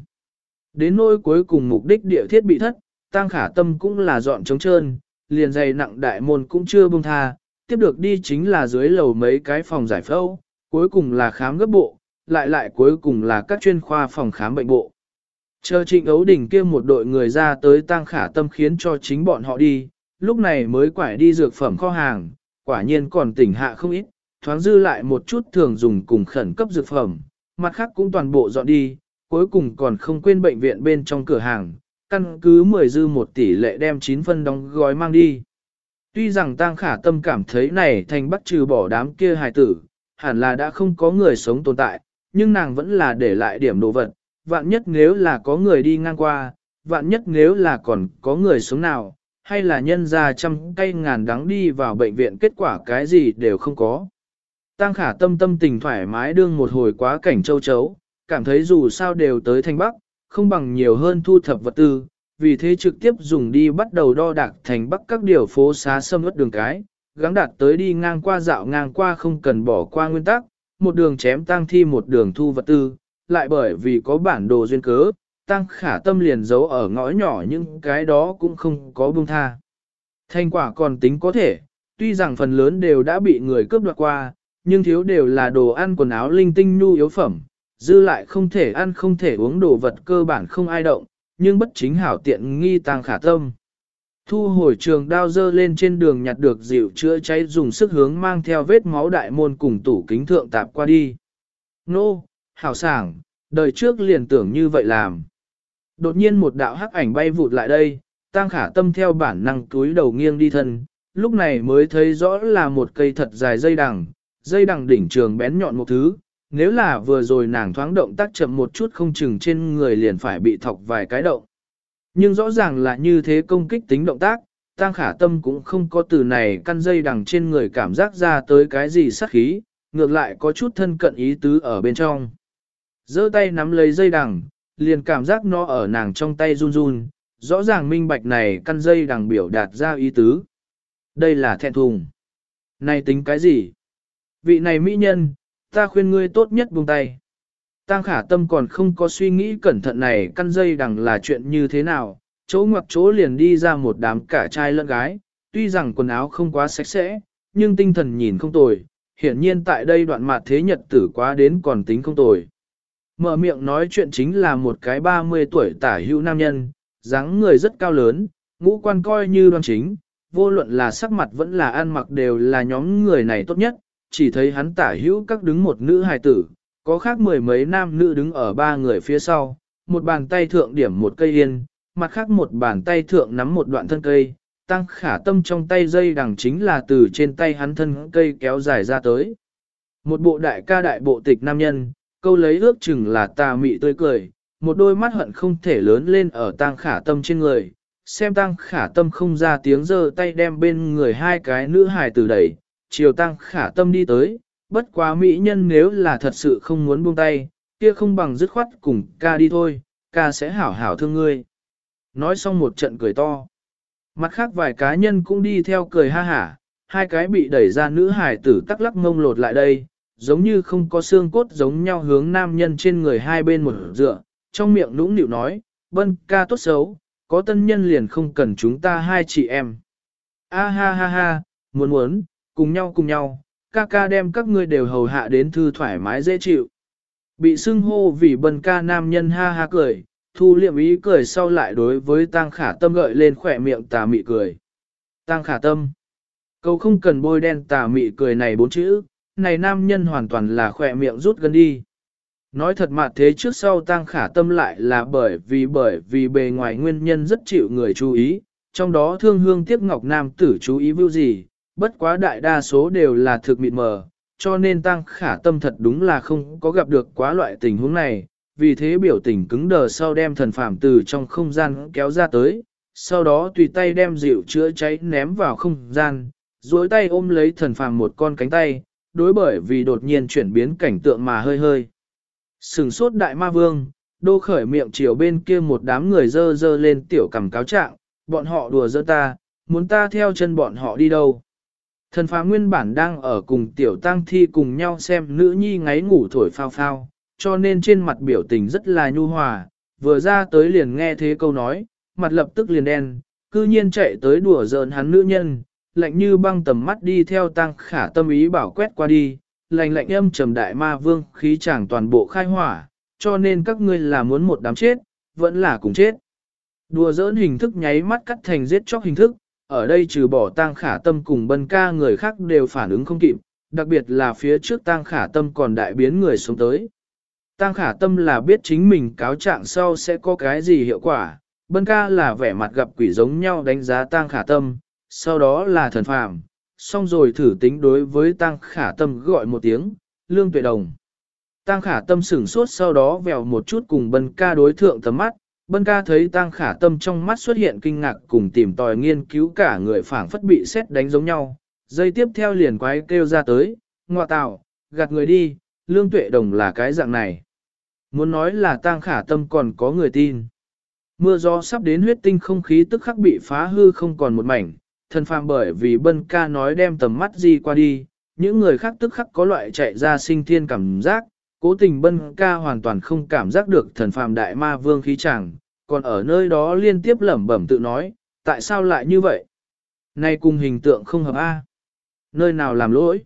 Đến nỗi cuối cùng mục đích địa thiết bị thất, tăng khả tâm cũng là dọn trống trơn, liền dày nặng đại môn cũng chưa buông tha, tiếp được đi chính là dưới lầu mấy cái phòng giải phẫu, cuối cùng là khám gấp bộ, lại lại cuối cùng là các chuyên khoa phòng khám bệnh bộ. Chờ trịnh ấu đỉnh kia một đội người ra tới tăng khả tâm khiến cho chính bọn họ đi, lúc này mới quải đi dược phẩm kho hàng, quả nhiên còn tỉnh hạ không ít, thoáng dư lại một chút thường dùng cùng khẩn cấp dược phẩm, mặt khác cũng toàn bộ dọn đi, cuối cùng còn không quên bệnh viện bên trong cửa hàng, căn cứ 10 dư một tỷ lệ đem 9 phân đóng gói mang đi. Tuy rằng Tăng Khả Tâm cảm thấy này thành bắt trừ bỏ đám kia hài tử, hẳn là đã không có người sống tồn tại, nhưng nàng vẫn là để lại điểm đồ vật, vạn nhất nếu là có người đi ngang qua, vạn nhất nếu là còn có người sống nào, hay là nhân ra trăm cây ngàn đắng đi vào bệnh viện kết quả cái gì đều không có. Tăng khả tâm tâm tình thoải mái đương một hồi quá cảnh châu chấu, cảm thấy dù sao đều tới thành Bắc, không bằng nhiều hơn thu thập vật tư, vì thế trực tiếp dùng đi bắt đầu đo đạc thành Bắc các điều phố xá xâm ướt đường cái, gắng đạt tới đi ngang qua dạo ngang qua không cần bỏ qua nguyên tắc, một đường chém tăng thi một đường thu vật tư, lại bởi vì có bản đồ duyên cớ, tăng khả tâm liền giấu ở ngõ nhỏ nhưng cái đó cũng không có buông tha. Thành quả còn tính có thể, tuy rằng phần lớn đều đã bị người cướp đoạt qua, nhưng thiếu đều là đồ ăn quần áo linh tinh nhu yếu phẩm, dư lại không thể ăn không thể uống đồ vật cơ bản không ai động, nhưng bất chính hảo tiện nghi tăng khả tâm. Thu hồi trường đao dơ lên trên đường nhặt được dịu chữa cháy dùng sức hướng mang theo vết máu đại môn cùng tủ kính thượng tạp qua đi. Nô, hảo sảng, đời trước liền tưởng như vậy làm. Đột nhiên một đạo hắc ảnh bay vụt lại đây, tăng khả tâm theo bản năng túi đầu nghiêng đi thân, lúc này mới thấy rõ là một cây thật dài dây đằng, dây đằng đỉnh trường bén nhọn một thứ, nếu là vừa rồi nàng thoáng động tác chậm một chút không chừng trên người liền phải bị thọc vài cái động. Nhưng rõ ràng là như thế công kích tính động tác, tăng khả tâm cũng không có từ này căn dây đằng trên người cảm giác ra tới cái gì sát khí, ngược lại có chút thân cận ý tứ ở bên trong giơ tay nắm lấy dây đằng, liền cảm giác nó ở nàng trong tay run run, rõ ràng minh bạch này căn dây đằng biểu đạt ra ý tứ. Đây là thẹn thùng. Này tính cái gì? Vị này mỹ nhân, ta khuyên ngươi tốt nhất buông tay. Tăng khả tâm còn không có suy nghĩ cẩn thận này căn dây đằng là chuyện như thế nào, chỗ ngoặc chỗ liền đi ra một đám cả trai lẫn gái, tuy rằng quần áo không quá sạch sẽ, nhưng tinh thần nhìn không tồi, hiển nhiên tại đây đoạn mặt thế nhật tử quá đến còn tính không tồi. Mở miệng nói chuyện chính là một cái 30 tuổi tả hữu nam nhân, dáng người rất cao lớn, ngũ quan coi như đoan chính, vô luận là sắc mặt vẫn là ăn mặc đều là nhóm người này tốt nhất, chỉ thấy hắn tả hữu các đứng một nữ hài tử, có khác mười mấy nam nữ đứng ở ba người phía sau, một bàn tay thượng điểm một cây yên, mặt khác một bàn tay thượng nắm một đoạn thân cây, tăng khả tâm trong tay dây đằng chính là từ trên tay hắn thân cây kéo dài ra tới. Một bộ đại ca đại bộ tịch nam nhân, câu lấy ước chừng là tà mị tươi cười, một đôi mắt hận không thể lớn lên ở tăng khả tâm trên người, xem tăng khả tâm không ra tiếng giơ tay đem bên người hai cái nữ hài từ đẩy, chiều tăng khả tâm đi tới, bất quá mỹ nhân nếu là thật sự không muốn buông tay, kia không bằng dứt khoát cùng ca đi thôi, ca sẽ hảo hảo thương ngươi. Nói xong một trận cười to. Mặt khác vài cá nhân cũng đi theo cười ha hả, hai cái bị đẩy ra nữ hải tử tắc lắc mông lột lại đây, giống như không có xương cốt giống nhau hướng nam nhân trên người hai bên một dựa, trong miệng nũng nịu nói, bân ca tốt xấu, có tân nhân liền không cần chúng ta hai chị em. A ha ha ha, muốn muốn, cùng nhau cùng nhau, ca ca đem các ngươi đều hầu hạ đến thư thoải mái dễ chịu. Bị xưng hô vì bần ca nam nhân ha ha cười, thu liệm ý cười sau lại đối với tang khả tâm gợi lên khỏe miệng tà mị cười. Tang khả tâm. Câu không cần bôi đen tà mị cười này bốn chữ, này nam nhân hoàn toàn là khỏe miệng rút gần đi. Nói thật mà thế trước sau tang khả tâm lại là bởi vì bởi vì bề ngoài nguyên nhân rất chịu người chú ý, trong đó thương hương tiếc ngọc nam tử chú ý vưu gì, bất quá đại đa số đều là thực mịt mờ, cho nên tăng khả tâm thật đúng là không có gặp được quá loại tình huống này, vì thế biểu tình cứng đờ sau đem thần phàm từ trong không gian kéo ra tới, sau đó tùy tay đem rượu chữa cháy ném vào không gian, duỗi tay ôm lấy thần phàm một con cánh tay, đối bởi vì đột nhiên chuyển biến cảnh tượng mà hơi hơi. Sừng sốt đại ma vương, đô khởi miệng chiều bên kia một đám người dơ dơ lên tiểu cầm cáo trạng, bọn họ đùa giỡn ta, muốn ta theo chân bọn họ đi đâu. Thần phá nguyên bản đang ở cùng tiểu tăng thi cùng nhau xem nữ nhi ngáy ngủ thổi phao phao, cho nên trên mặt biểu tình rất là nhu hòa, vừa ra tới liền nghe thế câu nói, mặt lập tức liền đen, cư nhiên chạy tới đùa giỡn hắn nữ nhân, lạnh như băng tầm mắt đi theo tăng khả tâm ý bảo quét qua đi, lạnh lạnh âm trầm đại ma vương khí chẳng toàn bộ khai hỏa, cho nên các ngươi là muốn một đám chết, vẫn là cùng chết. Đùa giỡn hình thức nháy mắt cắt thành giết chóc hình thức, ở đây trừ bỏ tang khả tâm cùng bân ca người khác đều phản ứng không kịp, đặc biệt là phía trước tang khả tâm còn đại biến người xuống tới. Tang khả tâm là biết chính mình cáo trạng sau sẽ có cái gì hiệu quả, bân ca là vẻ mặt gặp quỷ giống nhau đánh giá tang khả tâm, sau đó là thần phàm, xong rồi thử tính đối với tang khả tâm gọi một tiếng, lương tuệ đồng. Tang khả tâm sửng sốt sau đó vèo một chút cùng bân ca đối thượng tầm mắt, Bân ca thấy tang khả tâm trong mắt xuất hiện kinh ngạc cùng tìm tòi nghiên cứu cả người phảng phất bị xét đánh giống nhau. Dây tiếp theo liền quái kêu ra tới, ngọa tạo, gạt người đi, lương tuệ đồng là cái dạng này. Muốn nói là tang khả tâm còn có người tin. Mưa gió sắp đến huyết tinh không khí tức khắc bị phá hư không còn một mảnh, thân phàm bởi vì bân ca nói đem tầm mắt gì qua đi, những người khác tức khắc có loại chạy ra sinh thiên cảm giác, Cố tình bân ca hoàn toàn không cảm giác được thần phàm đại ma vương khí chàng, còn ở nơi đó liên tiếp lẩm bẩm tự nói, tại sao lại như vậy? Nay cùng hình tượng không hợp A. Nơi nào làm lỗi?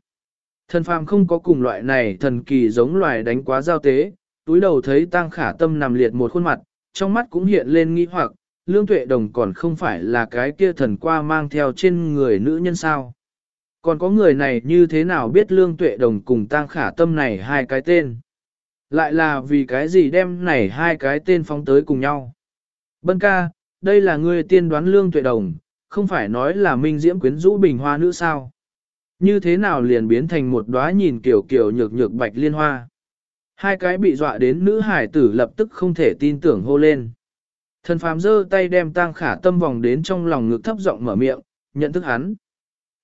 Thần phàm không có cùng loại này thần kỳ giống loài đánh quá giao tế, túi đầu thấy tang khả tâm nằm liệt một khuôn mặt, trong mắt cũng hiện lên nghi hoặc, lương tuệ đồng còn không phải là cái kia thần qua mang theo trên người nữ nhân sao. Còn có người này như thế nào biết lương tuệ đồng cùng tang khả tâm này hai cái tên. Lại là vì cái gì đem này hai cái tên phóng tới cùng nhau. Bân ca, đây là ngươi tiên đoán lương tuệ đồng, không phải nói là minh diễm quyến rũ bình hoa nữ sao. Như thế nào liền biến thành một đóa nhìn kiểu kiểu nhược nhược bạch liên hoa. Hai cái bị dọa đến nữ hải tử lập tức không thể tin tưởng hô lên. Thần phàm giơ tay đem tang khả tâm vòng đến trong lòng ngực thấp giọng mở miệng, nhận thức hắn.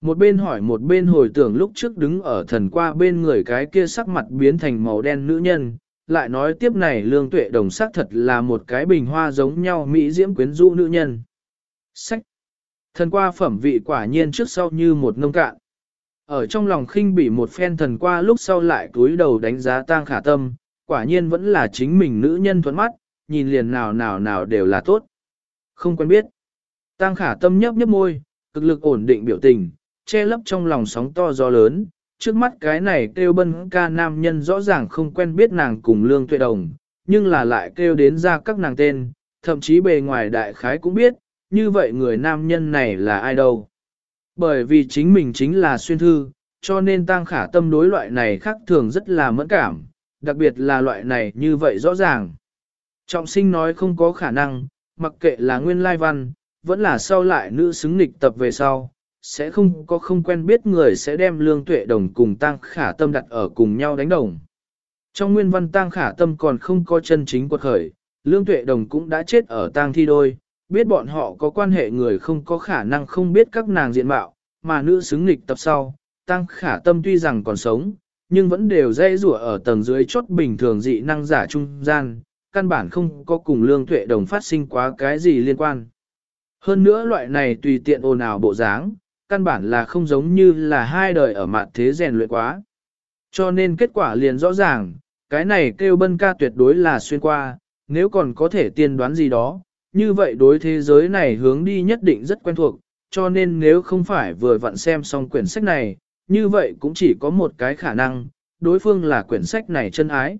Một bên hỏi một bên hồi tưởng lúc trước đứng ở thần qua bên người cái kia sắc mặt biến thành màu đen nữ nhân, lại nói tiếp này lương tuệ đồng sắc thật là một cái bình hoa giống nhau mỹ diễm quyến rũ nữ nhân. Sách! Thần qua phẩm vị quả nhiên trước sau như một nông cạn. Ở trong lòng khinh bị một phen thần qua lúc sau lại cúi đầu đánh giá tang khả tâm, quả nhiên vẫn là chính mình nữ nhân thuẫn mắt, nhìn liền nào nào nào đều là tốt. Không quen biết. Tang khả tâm nhấp nhấp môi, cực lực ổn định biểu tình, che lấp trong lòng sóng to gió lớn, trước mắt cái này kêu bân ca nam nhân rõ ràng không quen biết nàng cùng lương tuệ đồng, nhưng là lại kêu đến ra các nàng tên, thậm chí bề ngoài đại khái cũng biết, như vậy người nam nhân này là ai đâu. Bởi vì chính mình chính là xuyên thư, cho nên tăng khả tâm đối loại này khác thường rất là mẫn cảm, đặc biệt là loại này như vậy rõ ràng. Trọng sinh nói không có khả năng, mặc kệ là nguyên lai văn, vẫn là sau lại nữ xứng nịch tập về sau, sẽ không có không quen biết người sẽ đem lương tuệ đồng cùng tăng khả tâm đặt ở cùng nhau đánh đồng. Trong nguyên văn tăng khả tâm còn không có chân chính quật khởi, lương tuệ đồng cũng đã chết ở tang thi đôi, biết bọn họ có quan hệ người không có khả năng không biết các nàng diện mạo, mà nữ xứng nghịch tập sau, tăng khả tâm tuy rằng còn sống, nhưng vẫn đều dây rủa ở tầng dưới chốt bình thường dị năng giả trung gian, căn bản không có cùng lương tuệ đồng phát sinh quá cái gì liên quan. Hơn nữa loại này tùy tiện ồn ào bộ dáng, căn bản là không giống như là hai đời ở mặt thế rèn luyện quá. Cho nên kết quả liền rõ ràng, cái này kêu bân ca tuyệt đối là xuyên qua, nếu còn có thể tiên đoán gì đó, như vậy đối thế giới này hướng đi nhất định rất quen thuộc, cho nên nếu không phải vừa vặn xem xong quyển sách này, như vậy cũng chỉ có một cái khả năng, đối phương là quyển sách này chân ái.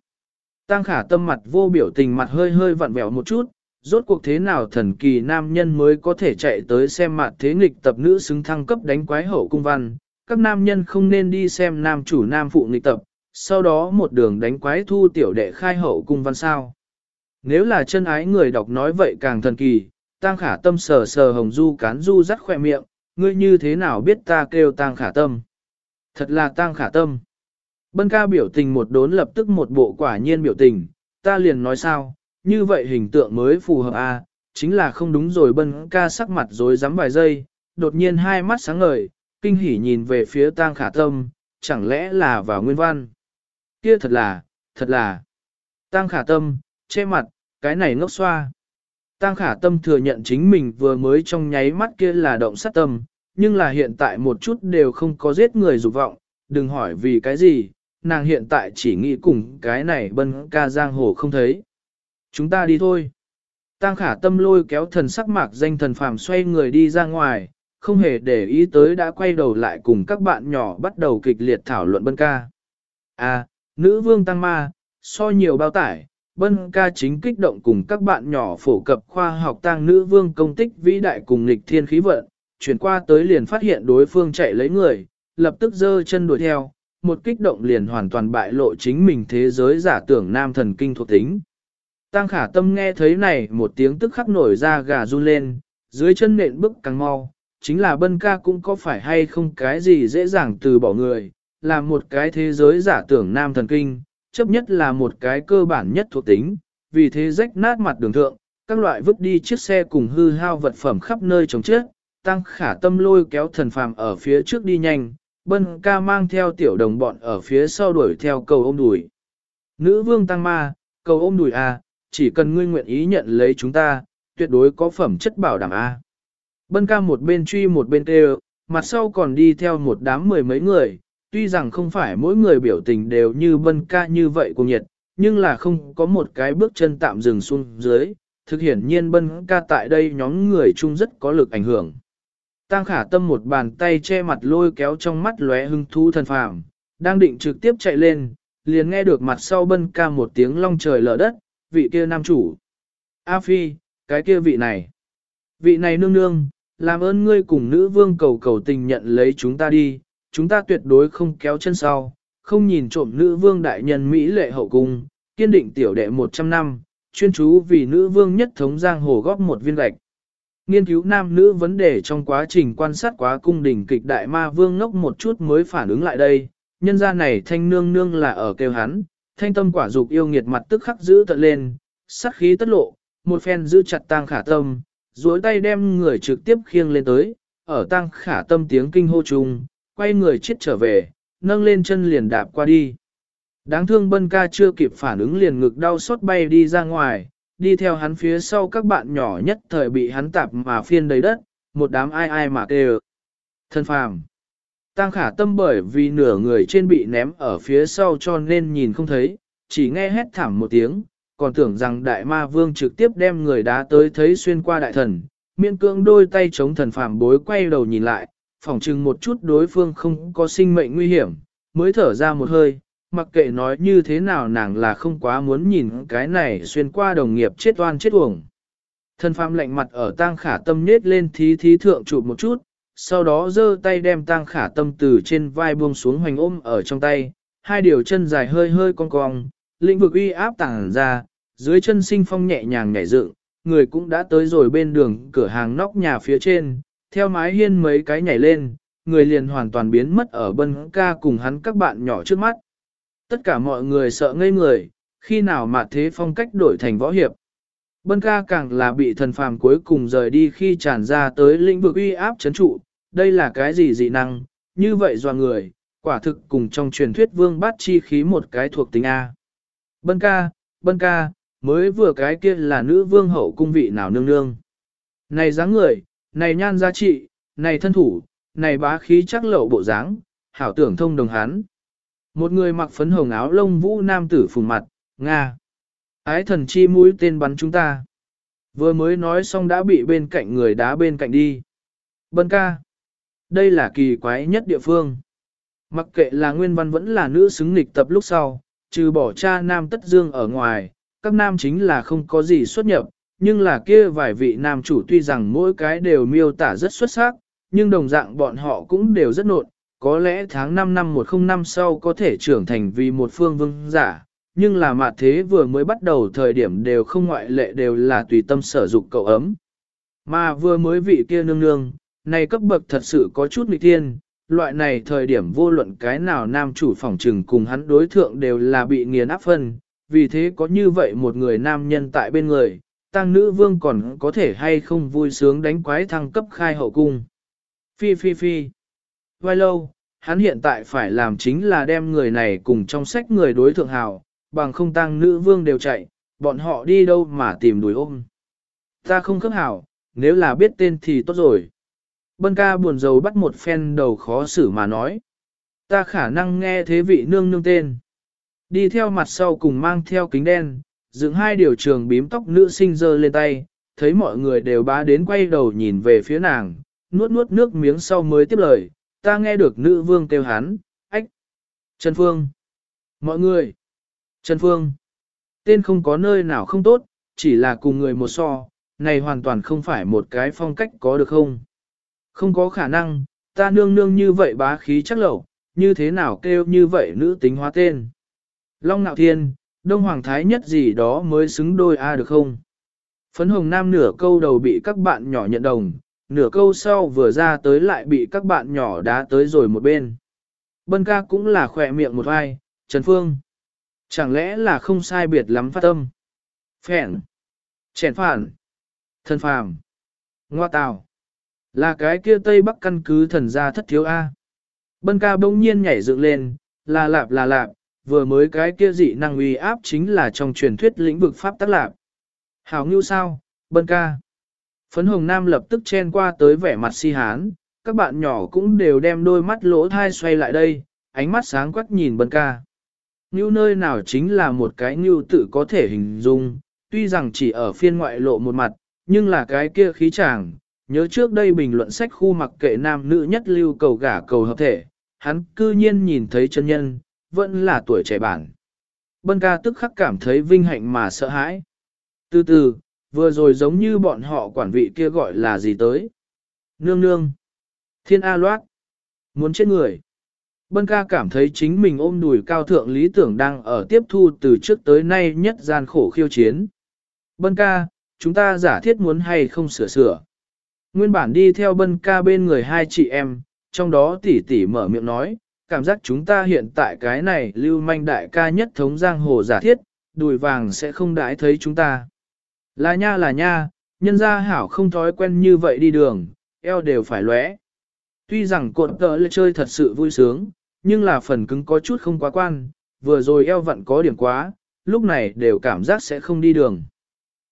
Tăng khả tâm mặt vô biểu tình mặt hơi hơi vặn vẹo một chút, rốt cuộc thế nào thần kỳ nam nhân mới có thể chạy tới xem mặt thế nghịch tập nữ xứng thăng cấp đánh quái hậu cung văn. Các nam nhân không nên đi xem nam chủ nam phụ nghịch tập, sau đó một đường đánh quái thu tiểu đệ khai hậu cung văn sao. Nếu là chân ái người đọc nói vậy càng thần kỳ, Tang khả tâm sờ sờ hồng du cán du rắt khoe miệng, ngươi như thế nào biết ta kêu Tang khả tâm. Thật là Tang khả tâm. Bân ca biểu tình một đốn lập tức một bộ quả nhiên biểu tình, ta liền nói sao, như vậy hình tượng mới phù hợp a, à, chính là không đúng rồi bân ca sắc mặt rồi rắm vài giây, đột nhiên hai mắt sáng ngời, kinh hỉ nhìn về phía tang khả tâm, chẳng lẽ là vào nguyên văn. Kia thật là, thật là, tang khả tâm, che mặt, cái này ngốc xoa. Tang khả tâm thừa nhận chính mình vừa mới trong nháy mắt kia là động sát tâm, nhưng là hiện tại một chút đều không có giết người dục vọng, đừng hỏi vì cái gì, nàng hiện tại chỉ nghĩ cùng cái này bân ca giang hồ không thấy. Chúng ta đi thôi. Tăng khả tâm lôi kéo thần sắc mạc danh thần phàm xoay người đi ra ngoài, không hề để ý tới đã quay đầu lại cùng các bạn nhỏ bắt đầu kịch liệt thảo luận bân ca. À, nữ vương tăng ma, so nhiều bao tải, bân ca chính kích động cùng các bạn nhỏ phổ cập khoa học tăng nữ vương công tích vĩ đại cùng lịch thiên khí vận, chuyển qua tới liền phát hiện đối phương chạy lấy người, lập tức giơ chân đuổi theo, một kích động liền hoàn toàn bại lộ chính mình thế giới giả tưởng nam thần kinh thuộc tính. Tăng khả tâm nghe thấy này một tiếng tức khắc nổi ra gà run lên, dưới chân nện bức càng mau, chính là bân ca cũng có phải hay không cái gì dễ dàng từ bỏ người, là một cái thế giới giả tưởng nam thần kinh, chấp nhất là một cái cơ bản nhất thuộc tính, vì thế rách nát mặt đường thượng, các loại vứt đi chiếc xe cùng hư hao vật phẩm khắp nơi chống chết, tăng khả tâm lôi kéo thần phàm ở phía trước đi nhanh, bân ca mang theo tiểu đồng bọn ở phía sau đuổi theo cầu ôm đùi. Nữ vương tăng ma, cầu ôm đùi à, chỉ cần ngươi nguyện ý nhận lấy chúng ta, tuyệt đối có phẩm chất bảo đảm A. Bân ca một bên truy một bên kêu, mặt sau còn đi theo một đám mười mấy người, tuy rằng không phải mỗi người biểu tình đều như bân ca như vậy cùng nhiệt, nhưng là không có một cái bước chân tạm dừng xuống dưới, thực hiển nhiên bân ca tại đây nhóm người chung rất có lực ảnh hưởng. Tăng khả tâm một bàn tay che mặt lôi kéo trong mắt lóe hưng thú thần phàm, đang định trực tiếp chạy lên, liền nghe được mặt sau bân ca một tiếng long trời lở đất, vị kia nam chủ. A Phi, cái kia vị này. Vị này nương nương, làm ơn ngươi cùng nữ vương cầu cầu tình nhận lấy chúng ta đi, chúng ta tuyệt đối không kéo chân sau, không nhìn trộm nữ vương đại nhân Mỹ lệ hậu cung, kiên định tiểu đệ 100 năm, chuyên chú vì nữ vương nhất thống giang hồ góp một viên gạch. Nghiên cứu nam nữ vấn đề trong quá trình quan sát quá cung đình kịch đại ma vương ngốc một chút mới phản ứng lại đây, nhân gia này thanh nương nương là ở kêu hắn, thanh tâm quả dục yêu nghiệt mặt tức khắc giữ tận lên, sắc khí tất lộ, một phen giữ chặt tang khả tâm, duỗi tay đem người trực tiếp khiêng lên tới, ở tang khả tâm tiếng kinh hô chung, quay người chết trở về, nâng lên chân liền đạp qua đi. Đáng thương bân ca chưa kịp phản ứng liền ngực đau xót bay đi ra ngoài, đi theo hắn phía sau các bạn nhỏ nhất thời bị hắn tạp mà phiên đầy đất, một đám ai ai mà kêu. Thân phàm. Tăng khả tâm bởi vì nửa người trên bị ném ở phía sau cho nên nhìn không thấy, chỉ nghe hét thảm một tiếng, còn tưởng rằng đại ma vương trực tiếp đem người đá tới thấy xuyên qua đại thần, miễn cưỡng đôi tay chống thần phàm bối quay đầu nhìn lại, phỏng chừng một chút đối phương không có sinh mệnh nguy hiểm, mới thở ra một hơi, mặc kệ nói như thế nào nàng là không quá muốn nhìn cái này xuyên qua đồng nghiệp chết oan chết uổng. Thần phàm lạnh mặt ở tang khả tâm nết lên thí thí thượng chụp một chút, sau đó giơ tay đem tang khả tâm từ trên vai buông xuống hoành ôm ở trong tay, hai điều chân dài hơi hơi cong cong, lĩnh vực uy áp tàng ra, dưới chân sinh phong nhẹ nhàng nhảy dựng, người cũng đã tới rồi bên đường cửa hàng nóc nhà phía trên, theo mái hiên mấy cái nhảy lên, người liền hoàn toàn biến mất ở bân ca cùng hắn các bạn nhỏ trước mắt. Tất cả mọi người sợ ngây người, khi nào mà thế phong cách đổi thành võ hiệp. Bân ca càng là bị thần phàm cuối cùng rời đi khi tràn ra tới lĩnh vực uy áp chấn trụ, đây là cái gì dị năng, như vậy dò người, quả thực cùng trong truyền thuyết vương bát chi khí một cái thuộc tính A. Bân ca, bân ca, mới vừa cái kia là nữ vương hậu cung vị nào nương nương. Này dáng người, này nhan giá trị, này thân thủ, này bá khí chắc lậu bộ dáng, hảo tưởng thông đồng hán. Một người mặc phấn hồng áo lông vũ nam tử phùng mặt, Nga. Ái thần chi mũi tên bắn chúng ta. Vừa mới nói xong đã bị bên cạnh người đá bên cạnh đi. Bân ca. Đây là kỳ quái nhất địa phương. Mặc kệ là nguyên văn vẫn là nữ xứng nghịch tập lúc sau, trừ bỏ cha nam tất dương ở ngoài, các nam chính là không có gì xuất nhập, nhưng là kia vài vị nam chủ tuy rằng mỗi cái đều miêu tả rất xuất sắc, nhưng đồng dạng bọn họ cũng đều rất nộn, có lẽ tháng 5 năm 10 năm sau có thể trưởng thành vì một phương vương giả, nhưng là mà thế vừa mới bắt đầu thời điểm đều không ngoại lệ đều là tùy tâm sở dục cậu ấm. Mà vừa mới vị kia nương nương, này cấp bậc thật sự có chút nghịch tiên loại này thời điểm vô luận cái nào nam chủ phòng trừng cùng hắn đối thượng đều là bị nghiền áp phân, vì thế có như vậy một người nam nhân tại bên người, tăng nữ vương còn có thể hay không vui sướng đánh quái thăng cấp khai hậu cung. Phi phi phi. Vai lâu, hắn hiện tại phải làm chính là đem người này cùng trong sách người đối thượng hào, bằng không tăng nữ vương đều chạy, bọn họ đi đâu mà tìm đuổi ôm. Ta không khớp hảo, nếu là biết tên thì tốt rồi. Bân ca buồn rầu bắt một phen đầu khó xử mà nói. Ta khả năng nghe thế vị nương nương tên. Đi theo mặt sau cùng mang theo kính đen, dựng hai điều trường bím tóc nữ sinh dơ lên tay, thấy mọi người đều bá đến quay đầu nhìn về phía nàng, nuốt nuốt nước miếng sau mới tiếp lời, ta nghe được nữ vương kêu hắn, ách, Trần Phương. Mọi người, Trần Phương, tên không có nơi nào không tốt, chỉ là cùng người một so, này hoàn toàn không phải một cái phong cách có được không? Không có khả năng, ta nương nương như vậy bá khí chắc lẩu, như thế nào kêu như vậy nữ tính hóa tên? Long Nạo Thiên, Đông Hoàng Thái nhất gì đó mới xứng đôi A được không? Phấn hồng nam nửa câu đầu bị các bạn nhỏ nhận đồng, nửa câu sau vừa ra tới lại bị các bạn nhỏ đá tới rồi một bên. Bân ca cũng là khỏe miệng một vai, Trần Phương. Chẳng lẽ là không sai biệt lắm phát tâm? Phẹn. Chèn phản. Thân phàm. Ngoa tào. Là cái kia Tây Bắc căn cứ thần gia thất thiếu A. Bân ca bỗng nhiên nhảy dựng lên, là lạp là lạp, vừa mới cái kia dị năng uy áp chính là trong truyền thuyết lĩnh vực pháp tác lạp. Hảo ngưu sao, bân ca. Phấn hồng nam lập tức chen qua tới vẻ mặt si hán, các bạn nhỏ cũng đều đem đôi mắt lỗ thai xoay lại đây, ánh mắt sáng quắc nhìn bân ca. Ngưu nơi nào chính là một cái ngưu tự có thể hình dung, tuy rằng chỉ ở phiên ngoại lộ một mặt, nhưng là cái kia khí chàng. Nhớ trước đây bình luận sách khu mặc kệ nam nữ nhất lưu cầu gả cầu hợp thể, hắn cư nhiên nhìn thấy chân nhân, vẫn là tuổi trẻ bản. Bân ca tức khắc cảm thấy vinh hạnh mà sợ hãi. Từ từ, vừa rồi giống như bọn họ quản vị kia gọi là gì tới. Nương nương. Thiên A loát. Muốn chết người. Bân ca cảm thấy chính mình ôm đùi cao thượng lý tưởng đang ở tiếp thu từ trước tới nay nhất gian khổ khiêu chiến. Bân ca, chúng ta giả thiết muốn hay không sửa sửa. Nguyên bản đi theo bân ca bên người hai chị em, trong đó tỷ tỷ mở miệng nói, cảm giác chúng ta hiện tại cái này lưu manh đại ca nhất thống giang hồ giả thiết, đùi vàng sẽ không đãi thấy chúng ta. Là nha là nha, nhân gia hảo không thói quen như vậy đi đường, eo đều phải lóe. Tuy rằng cột tợ lệ chơi thật sự vui sướng, nhưng là phần cứng có chút không quá quan, vừa rồi eo vặn có điểm quá, lúc này đều cảm giác sẽ không đi đường.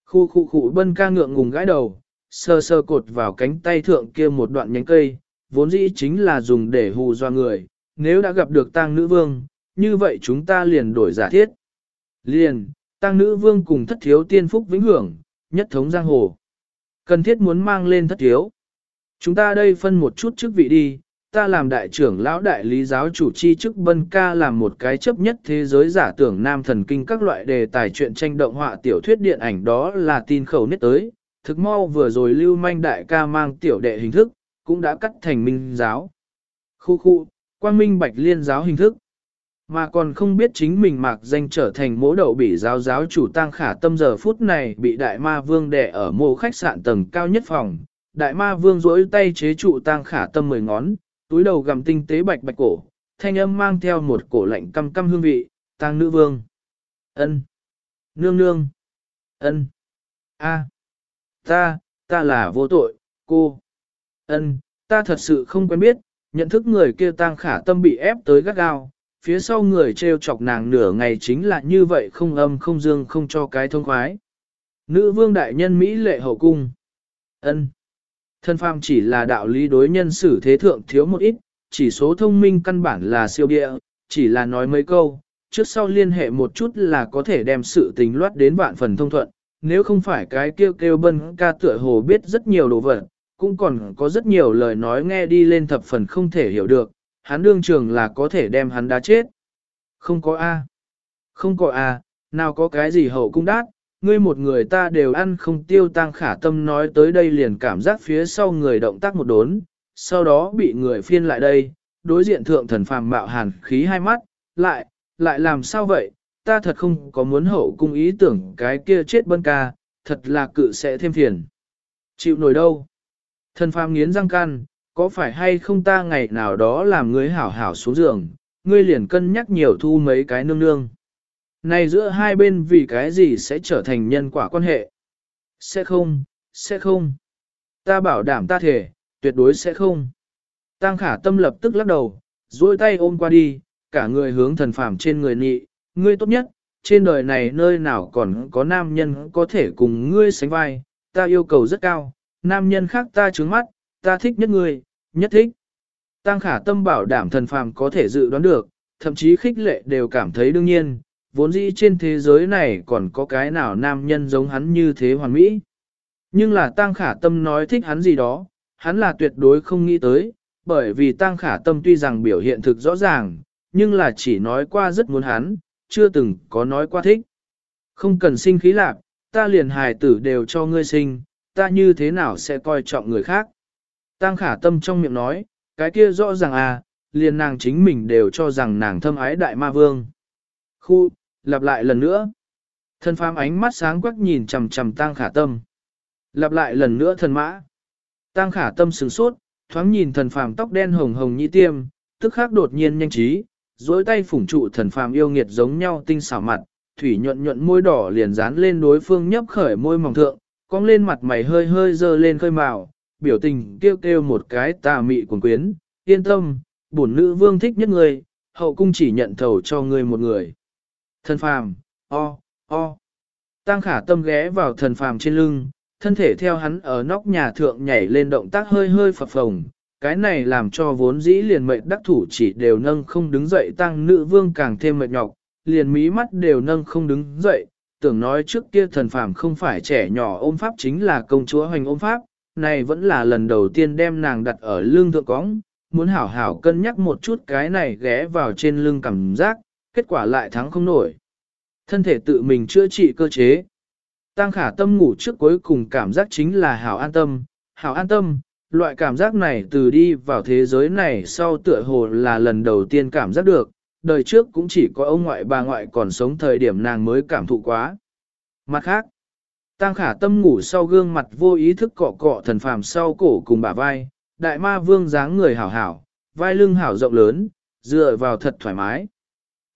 Khu khu khu bân ca ngượng ngùng gãi đầu, sơ sơ cột vào cánh tay thượng kia một đoạn nhánh cây, vốn dĩ chính là dùng để hù doa người, nếu đã gặp được tang nữ vương, như vậy chúng ta liền đổi giả thiết. Liền, tang nữ vương cùng thất thiếu tiên phúc vĩnh hưởng, nhất thống giang hồ. Cần thiết muốn mang lên thất thiếu. Chúng ta đây phân một chút chức vị đi, ta làm đại trưởng lão đại lý giáo chủ chi chức bân ca làm một cái chấp nhất thế giới giả tưởng nam thần kinh các loại đề tài chuyện tranh động họa tiểu thuyết điện ảnh đó là tin khẩu nhất tới. Thực mau vừa rồi lưu manh đại ca mang tiểu đệ hình thức, cũng đã cắt thành minh giáo. Khu khu, quang minh bạch liên giáo hình thức. Mà còn không biết chính mình mạc danh trở thành mỗ đậu bị giáo giáo chủ tăng khả tâm giờ phút này bị đại ma vương đẻ ở mô khách sạn tầng cao nhất phòng. Đại ma vương rỗi tay chế trụ tăng khả tâm mười ngón, túi đầu gầm tinh tế bạch bạch cổ, thanh âm mang theo một cổ lạnh căm căm hương vị, tăng nữ vương. ân Nương nương. ân a Ta, ta là vô tội, cô. ân ta thật sự không quen biết, nhận thức người kia tăng khả tâm bị ép tới gắt gao, phía sau người treo chọc nàng nửa ngày chính là như vậy không âm không dương không cho cái thông khoái. Nữ vương đại nhân Mỹ lệ hậu cung. ân Thân phàm chỉ là đạo lý đối nhân xử thế thượng thiếu một ít, chỉ số thông minh căn bản là siêu địa, chỉ là nói mấy câu, trước sau liên hệ một chút là có thể đem sự tình loát đến vạn phần thông thuận, nếu không phải cái kêu kêu bân ca tựa hồ biết rất nhiều đồ vật, cũng còn có rất nhiều lời nói nghe đi lên thập phần không thể hiểu được, hắn đương trường là có thể đem hắn đá chết. Không có A. Không có A, nào có cái gì hậu cung đát, ngươi một người ta đều ăn không tiêu tăng khả tâm nói tới đây liền cảm giác phía sau người động tác một đốn, sau đó bị người phiên lại đây, đối diện thượng thần phàm mạo hàn khí hai mắt, lại, lại làm sao vậy, ta thật không có muốn hậu cung ý tưởng cái kia chết bân ca, thật là cự sẽ thêm phiền. Chịu nổi đâu. Thần phàm nghiến răng can, có phải hay không ta ngày nào đó làm ngươi hảo hảo xuống giường, ngươi liền cân nhắc nhiều thu mấy cái nương nương. Này giữa hai bên vì cái gì sẽ trở thành nhân quả quan hệ? Sẽ không, sẽ không. Ta bảo đảm ta thể, tuyệt đối sẽ không. Tăng khả tâm lập tức lắc đầu, duỗi tay ôm qua đi, cả người hướng thần phàm trên người nị, ngươi tốt nhất, trên đời này nơi nào còn có nam nhân có thể cùng ngươi sánh vai, ta yêu cầu rất cao, nam nhân khác ta trướng mắt, ta thích nhất ngươi, nhất thích. Tăng khả tâm bảo đảm thần phàm có thể dự đoán được, thậm chí khích lệ đều cảm thấy đương nhiên, vốn dĩ trên thế giới này còn có cái nào nam nhân giống hắn như thế hoàn mỹ. Nhưng là tăng khả tâm nói thích hắn gì đó, hắn là tuyệt đối không nghĩ tới, bởi vì tăng khả tâm tuy rằng biểu hiện thực rõ ràng, nhưng là chỉ nói qua rất muốn hắn, chưa từng có nói qua thích. Không cần sinh khí lạc, ta liền hài tử đều cho ngươi sinh, ta như thế nào sẽ coi trọng người khác. Tăng khả tâm trong miệng nói, cái kia rõ ràng à, liền nàng chính mình đều cho rằng nàng thâm ái đại ma vương. Khu, lặp lại lần nữa. Thân phàm ánh mắt sáng quắc nhìn chầm chầm tăng khả tâm. Lặp lại lần nữa thần mã. Tăng khả tâm sừng sốt, thoáng nhìn thần phàm tóc đen hồng hồng như tiêm, tức khắc đột nhiên nhanh trí, dối tay phủng trụ thần phàm yêu nghiệt giống nhau tinh xảo mặt, thủy nhuận nhuận môi đỏ liền dán lên đối phương nhấp khởi môi mỏng thượng, cong lên mặt mày hơi hơi dơ lên khơi màu, biểu tình kêu kêu một cái tà mị cuồng quyến, yên tâm, bổn nữ vương thích nhất người, hậu cung chỉ nhận thầu cho người một người. Thần phàm, o, o. Tăng khả tâm ghé vào thần phàm trên lưng, thân thể theo hắn ở nóc nhà thượng nhảy lên động tác hơi hơi phập phồng. Cái này làm cho vốn dĩ liền mệnh đắc thủ chỉ đều nâng không đứng dậy tăng nữ vương càng thêm mệt nhọc, liền mí mắt đều nâng không đứng dậy, tưởng nói trước kia thần phàm không phải trẻ nhỏ ôm pháp chính là công chúa hoành ôm pháp, này vẫn là lần đầu tiên đem nàng đặt ở lưng thượng cóng, muốn hảo hảo cân nhắc một chút cái này ghé vào trên lưng cảm giác, kết quả lại thắng không nổi. Thân thể tự mình chữa trị cơ chế. Tăng khả tâm ngủ trước cuối cùng cảm giác chính là hảo an tâm, hảo an tâm, loại cảm giác này từ đi vào thế giới này sau tựa hồ là lần đầu tiên cảm giác được, đời trước cũng chỉ có ông ngoại bà ngoại còn sống thời điểm nàng mới cảm thụ quá. Mặt khác, Tăng khả tâm ngủ sau gương mặt vô ý thức cọ cọ thần phàm sau cổ cùng bả vai, đại ma vương dáng người hảo hảo, vai lưng hảo rộng lớn, dựa vào thật thoải mái.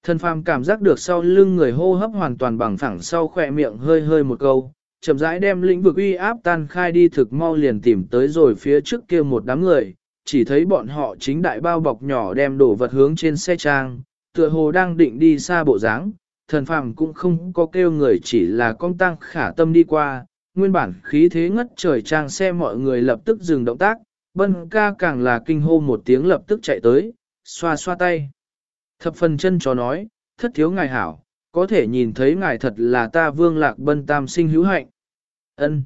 Thần phàm cảm giác được sau lưng người hô hấp hoàn toàn bằng phẳng sau khỏe miệng hơi hơi một câu, chậm rãi đem lĩnh vực uy áp tan khai đi thực mau liền tìm tới rồi phía trước kia một đám người, chỉ thấy bọn họ chính đại bao bọc nhỏ đem đổ vật hướng trên xe trang, tựa hồ đang định đi xa bộ dáng, thần phàm cũng không có kêu người chỉ là con tăng khả tâm đi qua, nguyên bản khí thế ngất trời trang xe mọi người lập tức dừng động tác, bân ca càng là kinh hô một tiếng lập tức chạy tới, xoa xoa tay. Thập phần chân chó nói, thất thiếu ngài hảo, có thể nhìn thấy ngài thật là ta vương lạc bân tam sinh hữu hạnh ân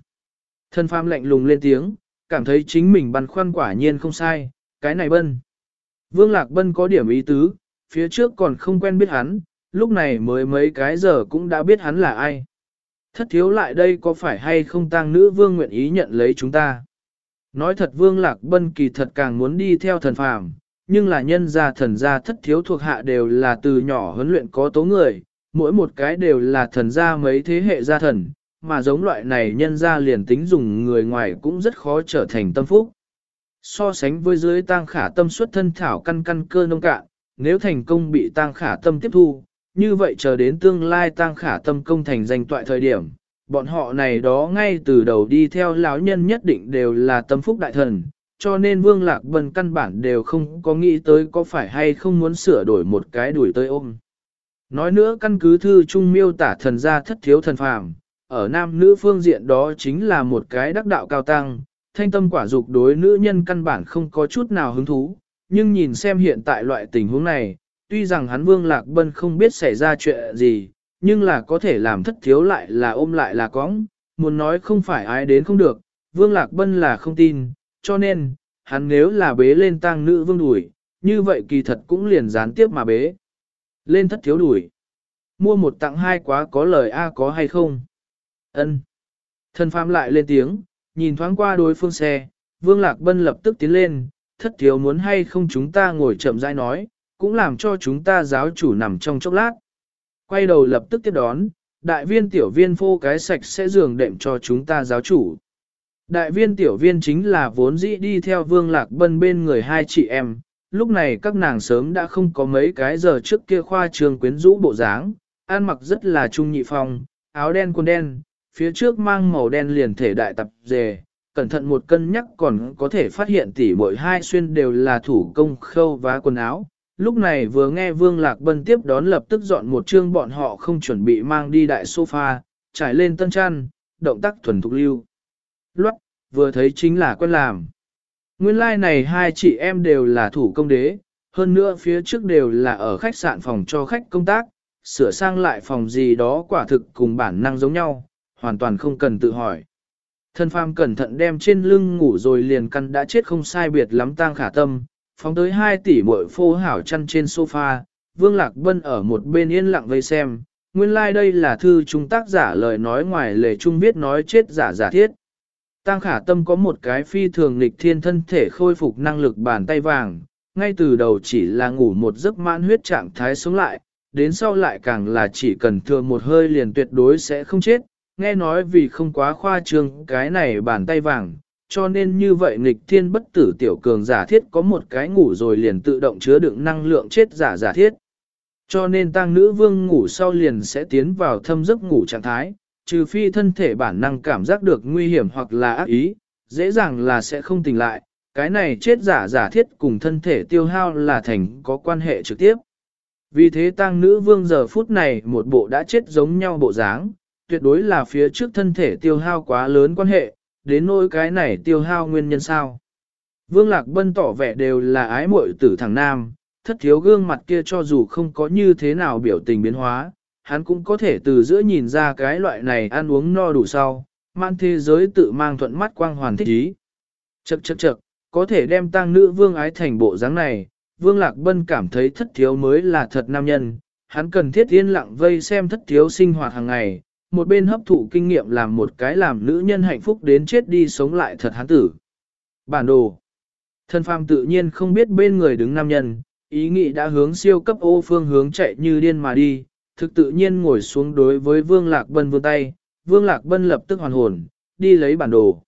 Thần phàm lạnh lùng lên tiếng, cảm thấy chính mình băn khoăn quả nhiên không sai, cái này bân. Vương lạc bân có điểm ý tứ, phía trước còn không quen biết hắn, lúc này mới mấy cái giờ cũng đã biết hắn là ai. Thất thiếu lại đây có phải hay không tang nữ vương nguyện ý nhận lấy chúng ta. Nói thật vương lạc bân kỳ thật càng muốn đi theo thần phàm, nhưng là nhân gia thần gia thất thiếu thuộc hạ đều là từ nhỏ huấn luyện có tố người, mỗi một cái đều là thần gia mấy thế hệ gia thần, mà giống loại này nhân gia liền tính dùng người ngoài cũng rất khó trở thành tâm phúc. So sánh với dưới tang khả tâm xuất thân thảo căn căn cơ nông cạn, nếu thành công bị tang khả tâm tiếp thu, như vậy chờ đến tương lai tăng khả tâm công thành danh toại thời điểm, bọn họ này đó ngay từ đầu đi theo lão nhân nhất định đều là tâm phúc đại thần, cho nên Vương Lạc Bân căn bản đều không có nghĩ tới có phải hay không muốn sửa đổi một cái đuổi tới ôm. Nói nữa căn cứ thư trung miêu tả thần gia thất thiếu thần phàm, ở nam nữ phương diện đó chính là một cái đắc đạo cao tăng, thanh tâm quả dục đối nữ nhân căn bản không có chút nào hứng thú, nhưng nhìn xem hiện tại loại tình huống này, tuy rằng hắn Vương Lạc Bân không biết xảy ra chuyện gì, nhưng là có thể làm thất thiếu lại là ôm lại là cóng, muốn nói không phải ai đến không được, Vương Lạc Bân là không tin, cho nên, hắn nếu là bế lên tang nữ vương đuổi, như vậy kỳ thật cũng liền gián tiếp mà bế. Lên thất thiếu đuổi. Mua một tặng hai quá có lời A có hay không? Ân Thần phàm lại lên tiếng, nhìn thoáng qua đối phương xe, Vương Lạc Bân lập tức tiến lên, thất thiếu muốn hay không chúng ta ngồi chậm rãi nói, cũng làm cho chúng ta giáo chủ nằm trong chốc lát. Quay đầu lập tức tiếp đón, đại viên tiểu viên phô cái sạch sẽ giường đệm cho chúng ta giáo chủ. Đại viên tiểu viên chính là vốn dĩ đi theo Vương Lạc Bân bên người hai chị em, lúc này các nàng sớm đã không có mấy cái giờ trước kia khoa trường quyến rũ bộ dáng, ăn mặc rất là trung nhị phong, áo đen quần đen, phía trước mang màu đen liền thể đại tập dề, cẩn thận một cân nhắc còn có thể phát hiện tỉ mỗi hai xuyên đều là thủ công khâu vá quần áo. Lúc này vừa nghe Vương Lạc Bân tiếp đón lập tức dọn một chương bọn họ không chuẩn bị mang đi đại sofa, trải lên tân chăn, động tác thuần thục lưu. Loát, vừa thấy chính là quen làm. Nguyên lai like này hai chị em đều là thủ công đế, hơn nữa phía trước đều là ở khách sạn phòng cho khách công tác, sửa sang lại phòng gì đó quả thực cùng bản năng giống nhau, hoàn toàn không cần tự hỏi. Thân phàm cẩn thận đem trên lưng ngủ rồi liền căn đã chết không sai biệt lắm tang khả tâm, phóng tới 2 tỷ muội phô hảo chăn trên sofa, Vương Lạc Bân ở một bên yên lặng vây xem, nguyên lai like đây là thư trung tác giả lời nói ngoài lề trung viết nói chết giả giả thiết. Tăng khả tâm có một cái phi thường lịch thiên thân thể khôi phục năng lực bàn tay vàng, ngay từ đầu chỉ là ngủ một giấc mãn huyết trạng thái sống lại, đến sau lại càng là chỉ cần thừa một hơi liền tuyệt đối sẽ không chết, nghe nói vì không quá khoa trương cái này bàn tay vàng, cho nên như vậy nghịch thiên bất tử tiểu cường giả thiết có một cái ngủ rồi liền tự động chứa đựng năng lượng chết giả giả thiết. Cho nên tăng nữ vương ngủ sau liền sẽ tiến vào thâm giấc ngủ trạng thái, trừ phi thân thể bản năng cảm giác được nguy hiểm hoặc là ác ý, dễ dàng là sẽ không tỉnh lại, cái này chết giả giả thiết cùng thân thể tiêu hao là thành có quan hệ trực tiếp. Vì thế tăng nữ vương giờ phút này một bộ đã chết giống nhau bộ dáng, tuyệt đối là phía trước thân thể tiêu hao quá lớn quan hệ, đến nỗi cái này tiêu hao nguyên nhân sao. Vương Lạc Bân tỏ vẻ đều là ái muội tử thằng nam, thất thiếu gương mặt kia cho dù không có như thế nào biểu tình biến hóa, hắn cũng có thể từ giữa nhìn ra cái loại này ăn uống no đủ sau, man thế giới tự mang thuận mắt quang hoàn thích ý. Chậc chậc chậc, có thể đem tang nữ vương ái thành bộ dáng này, vương lạc bân cảm thấy thất thiếu mới là thật nam nhân, hắn cần thiết yên lặng vây xem thất thiếu sinh hoạt hàng ngày, một bên hấp thụ kinh nghiệm làm một cái làm nữ nhân hạnh phúc đến chết đi sống lại thật hán tử. Bản đồ Thân phàm tự nhiên không biết bên người đứng nam nhân, ý nghĩ đã hướng siêu cấp ô phương hướng chạy như điên mà đi, thực tự nhiên ngồi xuống đối với Vương Lạc Bân vươn tay, Vương Lạc Bân lập tức hoàn hồn, đi lấy bản đồ.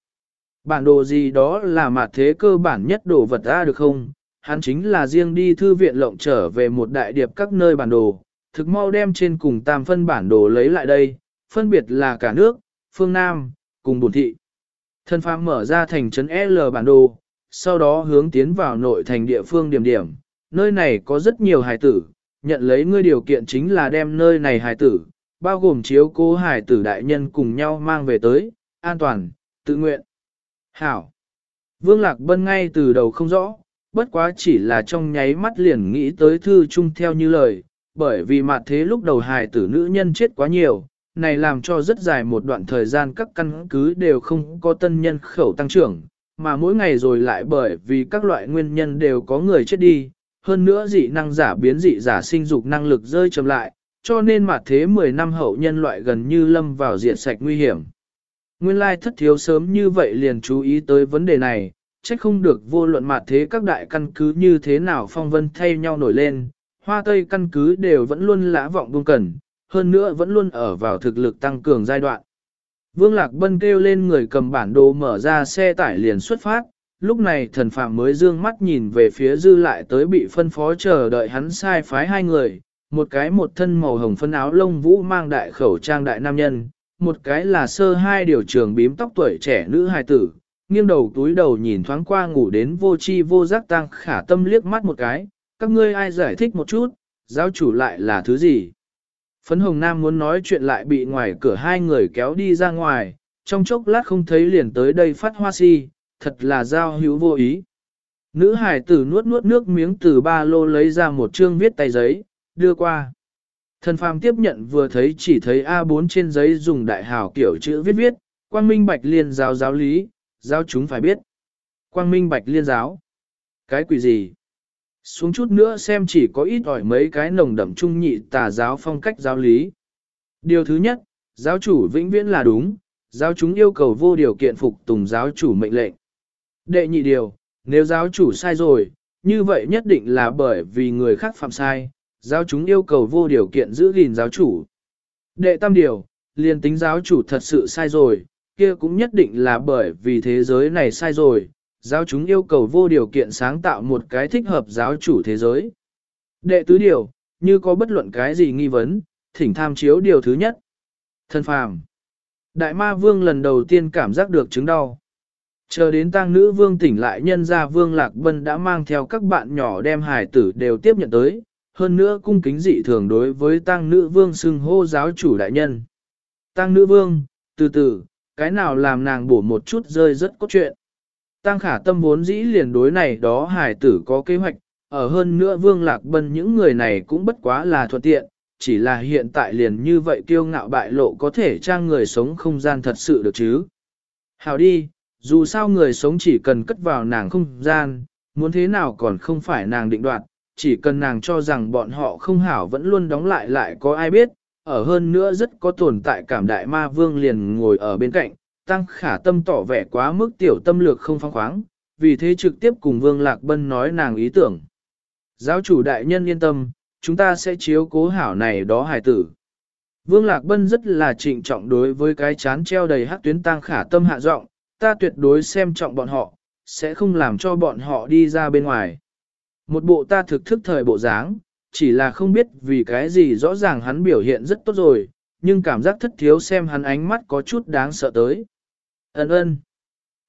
Bản đồ gì đó là mặt thế cơ bản nhất đồ vật ra được không? Hắn chính là riêng đi thư viện lộng trở về một đại điệp các nơi bản đồ, thực mau đem trên cùng tam phân bản đồ lấy lại đây, phân biệt là cả nước, phương Nam, cùng bổn thị. Thân phàm mở ra thành trấn L bản đồ, sau đó hướng tiến vào nội thành địa phương điểm điểm, nơi này có rất nhiều hài tử, nhận lấy ngươi điều kiện chính là đem nơi này hài tử, bao gồm chiếu cố hài tử đại nhân cùng nhau mang về tới, an toàn, tự nguyện. Hảo. Vương Lạc Bân ngay từ đầu không rõ, bất quá chỉ là trong nháy mắt liền nghĩ tới thư chung theo như lời, bởi vì mặt thế lúc đầu hài tử nữ nhân chết quá nhiều, này làm cho rất dài một đoạn thời gian các căn cứ đều không có tân nhân khẩu tăng trưởng, mà mỗi ngày rồi lại bởi vì các loại nguyên nhân đều có người chết đi, hơn nữa dị năng giả biến dị giả sinh dục năng lực rơi chậm lại, cho nên mà thế 10 năm hậu nhân loại gần như lâm vào diện sạch nguy hiểm. Nguyên lai thất thiếu sớm như vậy liền chú ý tới vấn đề này, trách không được vô luận mặt thế các đại căn cứ như thế nào phong vân thay nhau nổi lên, hoa tây căn cứ đều vẫn luôn lã vọng buông cần, hơn nữa vẫn luôn ở vào thực lực tăng cường giai đoạn. Vương Lạc Bân kêu lên người cầm bản đồ mở ra xe tải liền xuất phát, lúc này thần phạm mới dương mắt nhìn về phía dư lại tới bị phân phó chờ đợi hắn sai phái hai người, một cái một thân màu hồng phân áo lông vũ mang đại khẩu trang đại nam nhân, một cái là sơ hai điều trường bím tóc tuổi trẻ nữ hài tử, nghiêng đầu túi đầu nhìn thoáng qua ngủ đến vô chi vô giác tăng khả tâm liếc mắt một cái, các ngươi ai giải thích một chút, giáo chủ lại là thứ gì? Phấn hồng nam muốn nói chuyện lại bị ngoài cửa hai người kéo đi ra ngoài, trong chốc lát không thấy liền tới đây phát hoa si, thật là giao hữu vô ý. Nữ hải tử nuốt nuốt nước miếng từ ba lô lấy ra một chương viết tay giấy, đưa qua. Thần phàm tiếp nhận vừa thấy chỉ thấy A4 trên giấy dùng đại hào kiểu chữ viết viết, quang minh bạch liên giáo giáo lý, giáo chúng phải biết. Quang minh bạch liên giáo. Cái quỷ gì? Xuống chút nữa xem chỉ có ít ỏi mấy cái nồng đậm trung nhị tà giáo phong cách giáo lý. Điều thứ nhất, giáo chủ vĩnh viễn là đúng, giáo chúng yêu cầu vô điều kiện phục tùng giáo chủ mệnh lệnh. Đệ nhị điều, nếu giáo chủ sai rồi, như vậy nhất định là bởi vì người khác phạm sai, giáo chúng yêu cầu vô điều kiện giữ gìn giáo chủ. Đệ tam điều, liền tính giáo chủ thật sự sai rồi, kia cũng nhất định là bởi vì thế giới này sai rồi, giáo chúng yêu cầu vô điều kiện sáng tạo một cái thích hợp giáo chủ thế giới. Đệ tứ điều, như có bất luận cái gì nghi vấn, thỉnh tham chiếu điều thứ nhất. Thân phàm. Đại ma vương lần đầu tiên cảm giác được chứng đau. Chờ đến tang nữ vương tỉnh lại nhân ra vương lạc bân đã mang theo các bạn nhỏ đem hải tử đều tiếp nhận tới, hơn nữa cung kính dị thường đối với tang nữ vương xưng hô giáo chủ đại nhân. Tang nữ vương, từ từ, cái nào làm nàng bổ một chút rơi rất có chuyện. Tăng khả tâm vốn dĩ liền đối này đó hải tử có kế hoạch, ở hơn nữa vương lạc bân những người này cũng bất quá là thuận tiện, chỉ là hiện tại liền như vậy kiêu ngạo bại lộ có thể trang người sống không gian thật sự được chứ. Hào đi, dù sao người sống chỉ cần cất vào nàng không gian, muốn thế nào còn không phải nàng định đoạt, chỉ cần nàng cho rằng bọn họ không hảo vẫn luôn đóng lại lại có ai biết, ở hơn nữa rất có tồn tại cảm đại ma vương liền ngồi ở bên cạnh, tăng khả tâm tỏ vẻ quá mức tiểu tâm lược không phong khoáng, vì thế trực tiếp cùng vương lạc bân nói nàng ý tưởng. Giáo chủ đại nhân yên tâm, chúng ta sẽ chiếu cố hảo này đó hài tử. Vương Lạc Bân rất là trịnh trọng đối với cái chán treo đầy hắc tuyến tăng khả tâm hạ giọng, ta tuyệt đối xem trọng bọn họ, sẽ không làm cho bọn họ đi ra bên ngoài. Một bộ ta thực thức thời bộ dáng, chỉ là không biết vì cái gì rõ ràng hắn biểu hiện rất tốt rồi, nhưng cảm giác thất thiếu xem hắn ánh mắt có chút đáng sợ tới. Ấn ơn.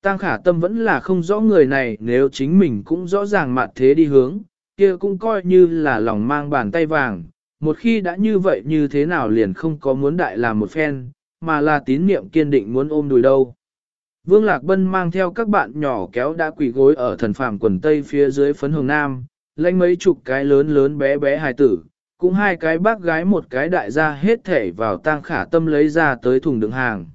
Tăng khả tâm vẫn là không rõ người này nếu chính mình cũng rõ ràng mặt thế đi hướng, kia cũng coi như là lòng mang bàn tay vàng. Một khi đã như vậy như thế nào liền không có muốn đại làm một phen, mà là tín niệm kiên định muốn ôm đùi đâu. Vương Lạc Bân mang theo các bạn nhỏ kéo đã quỳ gối ở thần phàm quần tây phía dưới phấn hồng nam, lãnh mấy chục cái lớn lớn bé bé hài tử, cũng hai cái bác gái một cái đại gia hết thể vào tang khả tâm lấy ra tới thùng đựng hàng.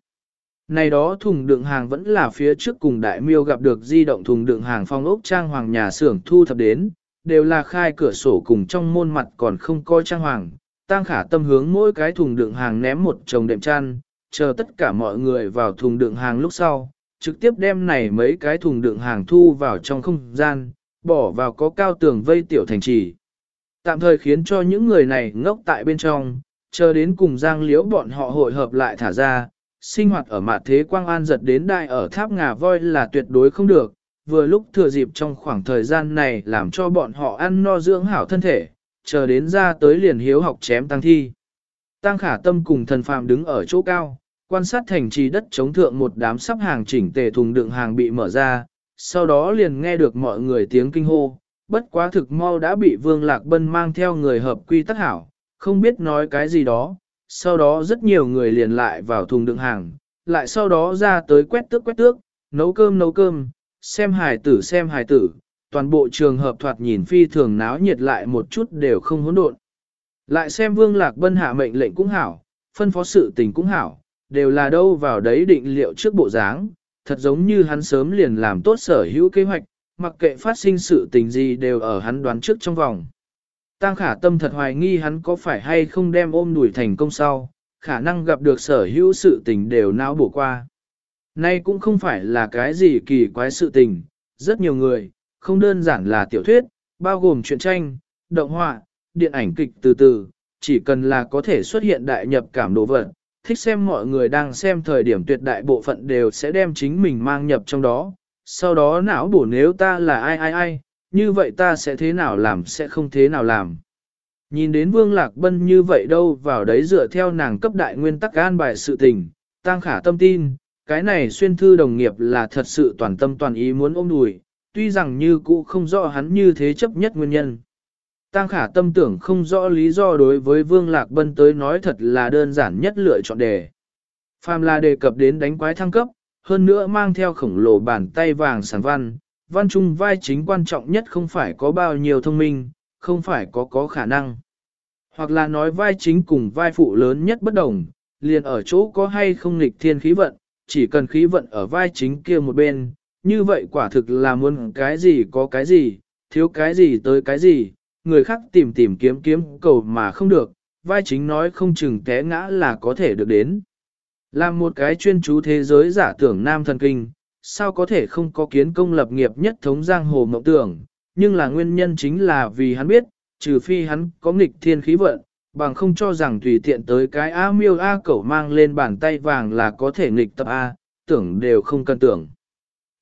Này đó thùng đựng hàng vẫn là phía trước cùng đại miêu gặp được di động thùng đựng hàng phong ốc trang hoàng nhà xưởng thu thập đến, đều là khai cửa sổ cùng trong môn mặt còn không coi trang hoàng. tăng khả tâm hướng mỗi cái thùng đựng hàng ném một chồng đệm chăn, chờ tất cả mọi người vào thùng đựng hàng lúc sau, trực tiếp đem này mấy cái thùng đựng hàng thu vào trong không gian, bỏ vào có cao tường vây tiểu thành trì. Tạm thời khiến cho những người này ngốc tại bên trong, chờ đến cùng giang liễu bọn họ hội hợp lại thả ra, sinh hoạt ở mặt thế quang an giật đến đại ở tháp ngà voi là tuyệt đối không được, vừa lúc thừa dịp trong khoảng thời gian này làm cho bọn họ ăn no dưỡng hảo thân thể, chờ đến ra tới liền hiếu học chém tăng thi. Tăng khả tâm cùng thần phàm đứng ở chỗ cao, quan sát thành trì đất chống thượng một đám sắp hàng chỉnh tề thùng đựng hàng bị mở ra, sau đó liền nghe được mọi người tiếng kinh hô, bất quá thực mau đã bị Vương Lạc Bân mang theo người hợp quy tắc hảo, không biết nói cái gì đó, sau đó rất nhiều người liền lại vào thùng đựng hàng, lại sau đó ra tới quét tước quét tước, nấu cơm nấu cơm, xem hài tử xem hài tử, toàn bộ trường hợp thoạt nhìn phi thường náo nhiệt lại một chút đều không hỗn độn. Lại xem Vương Lạc Bân hạ mệnh lệnh cũng hảo, phân phó sự tình cũng hảo, đều là đâu vào đấy định liệu trước bộ dáng, thật giống như hắn sớm liền làm tốt sở hữu kế hoạch, mặc kệ phát sinh sự tình gì đều ở hắn đoán trước trong vòng. Tăng khả tâm thật hoài nghi hắn có phải hay không đem ôm đuổi thành công sau, khả năng gặp được sở hữu sự tình đều não bổ qua. Nay cũng không phải là cái gì kỳ quái sự tình, rất nhiều người, không đơn giản là tiểu thuyết, bao gồm truyện tranh, động họa, điện ảnh kịch từ từ, chỉ cần là có thể xuất hiện đại nhập cảm đồ vật, thích xem mọi người đang xem thời điểm tuyệt đại bộ phận đều sẽ đem chính mình mang nhập trong đó. Sau đó não bổ nếu ta là ai ai ai, như vậy ta sẽ thế nào làm sẽ không thế nào làm. Nhìn đến Vương Lạc Bân như vậy đâu vào đấy dựa theo nàng cấp đại nguyên tắc an bài sự tình, tăng khả tâm tin, cái này xuyên thư đồng nghiệp là thật sự toàn tâm toàn ý muốn ôm đùi, tuy rằng như cũ không rõ hắn như thế chấp nhất nguyên nhân. Tăng khả tâm tưởng không rõ lý do đối với Vương Lạc Bân tới nói thật là đơn giản nhất lựa chọn đề. Phàm là đề cập đến đánh quái thăng cấp, hơn nữa mang theo khổng lồ bàn tay vàng sản văn, văn trung vai chính quan trọng nhất không phải có bao nhiêu thông minh, không phải có có khả năng. Hoặc là nói vai chính cùng vai phụ lớn nhất bất đồng, liền ở chỗ có hay không nghịch thiên khí vận, chỉ cần khí vận ở vai chính kia một bên, như vậy quả thực là muốn cái gì có cái gì, thiếu cái gì tới cái gì, người khác tìm tìm kiếm kiếm cầu mà không được, vai chính nói không chừng té ngã là có thể được đến. Làm một cái chuyên chú thế giới giả tưởng nam thần kinh, sao có thể không có kiến công lập nghiệp nhất thống giang hồ mộng tưởng, nhưng là nguyên nhân chính là vì hắn biết, trừ phi hắn có nghịch thiên khí vận, bằng không cho rằng tùy tiện tới cái A miêu A cẩu mang lên bàn tay vàng là có thể nghịch tập A, tưởng đều không cần tưởng.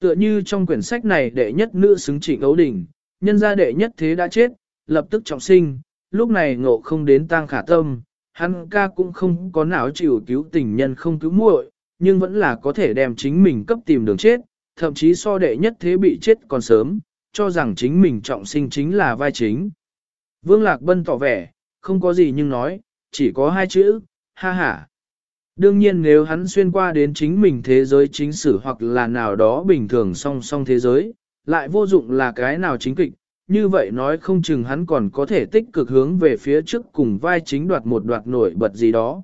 Tựa như trong quyển sách này đệ nhất nữ xứng trịnh ấu đình, nhân gia đệ nhất thế đã chết, lập tức trọng sinh, lúc này ngộ không đến tang khả tâm, hắn ca cũng không có não chịu cứu tình nhân không cứu muội, nhưng vẫn là có thể đem chính mình cấp tìm đường chết, thậm chí so đệ nhất thế bị chết còn sớm, cho rằng chính mình trọng sinh chính là vai chính. Vương Lạc Bân tỏ vẻ, không có gì nhưng nói, chỉ có hai chữ, ha ha. Đương nhiên nếu hắn xuyên qua đến chính mình thế giới chính sử hoặc là nào đó bình thường song song thế giới, lại vô dụng là cái nào chính kịch, như vậy nói không chừng hắn còn có thể tích cực hướng về phía trước cùng vai chính đoạt một đoạt nổi bật gì đó.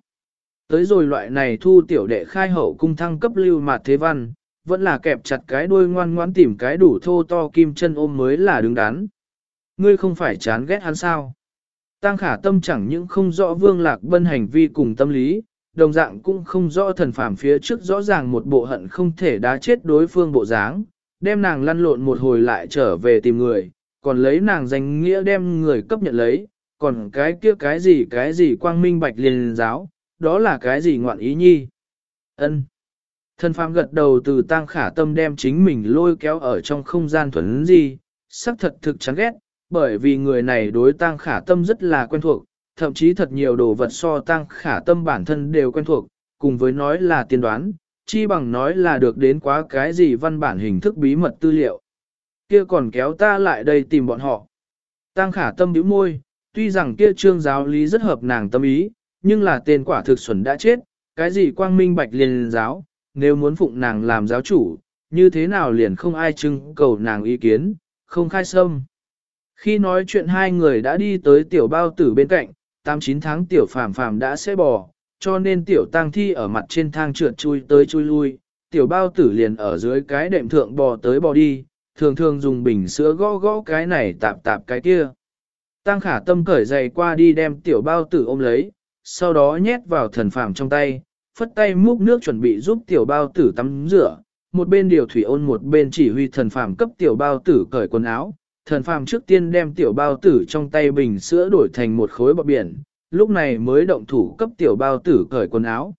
Tới rồi loại này thu tiểu đệ khai hậu cung thăng cấp lưu mạt thế văn, vẫn là kẹp chặt cái đuôi ngoan ngoãn tìm cái đủ thô to kim chân ôm mới là đứng đắn. Ngươi không phải chán ghét hắn sao? Tăng khả tâm chẳng những không rõ vương lạc bân hành vi cùng tâm lý, đồng dạng cũng không rõ thần phàm phía trước rõ ràng một bộ hận không thể đá chết đối phương bộ dáng, đem nàng lăn lộn một hồi lại trở về tìm người, còn lấy nàng danh nghĩa đem người cấp nhận lấy, còn cái kia cái gì cái gì quang minh bạch liền giáo, đó là cái gì ngoạn ý nhi. ân Thần phàm gật đầu từ tăng khả tâm đem chính mình lôi kéo ở trong không gian thuần gì, sắc thật thực chán ghét, bởi vì người này đối tăng khả tâm rất là quen thuộc, thậm chí thật nhiều đồ vật so tăng khả tâm bản thân đều quen thuộc, cùng với nói là tiên đoán, chi bằng nói là được đến quá cái gì văn bản hình thức bí mật tư liệu. Kia còn kéo ta lại đây tìm bọn họ. Tăng khả tâm bĩu môi, tuy rằng kia trương giáo lý rất hợp nàng tâm ý, nhưng là tên quả thực xuẩn đã chết, cái gì quang minh bạch liền giáo, nếu muốn phụng nàng làm giáo chủ, như thế nào liền không ai trưng cầu nàng ý kiến, không khai sâm. Khi nói chuyện hai người đã đi tới tiểu bao tử bên cạnh, 8-9 tháng tiểu phàm phàm đã sẽ bò, cho nên tiểu tang thi ở mặt trên thang trượt chui tới chui lui, tiểu bao tử liền ở dưới cái đệm thượng bò tới bò đi, thường thường dùng bình sữa gõ gõ cái này tạp tạp cái kia. Tăng khả tâm cởi giày qua đi đem tiểu bao tử ôm lấy, sau đó nhét vào thần phàm trong tay, phất tay múc nước chuẩn bị giúp tiểu bao tử tắm rửa, một bên điều thủy ôn một bên chỉ huy thần phàm cấp tiểu bao tử cởi quần áo. Thần phàm trước tiên đem tiểu bao tử trong tay bình sữa đổi thành một khối bọc biển, lúc này mới động thủ cấp tiểu bao tử cởi quần áo.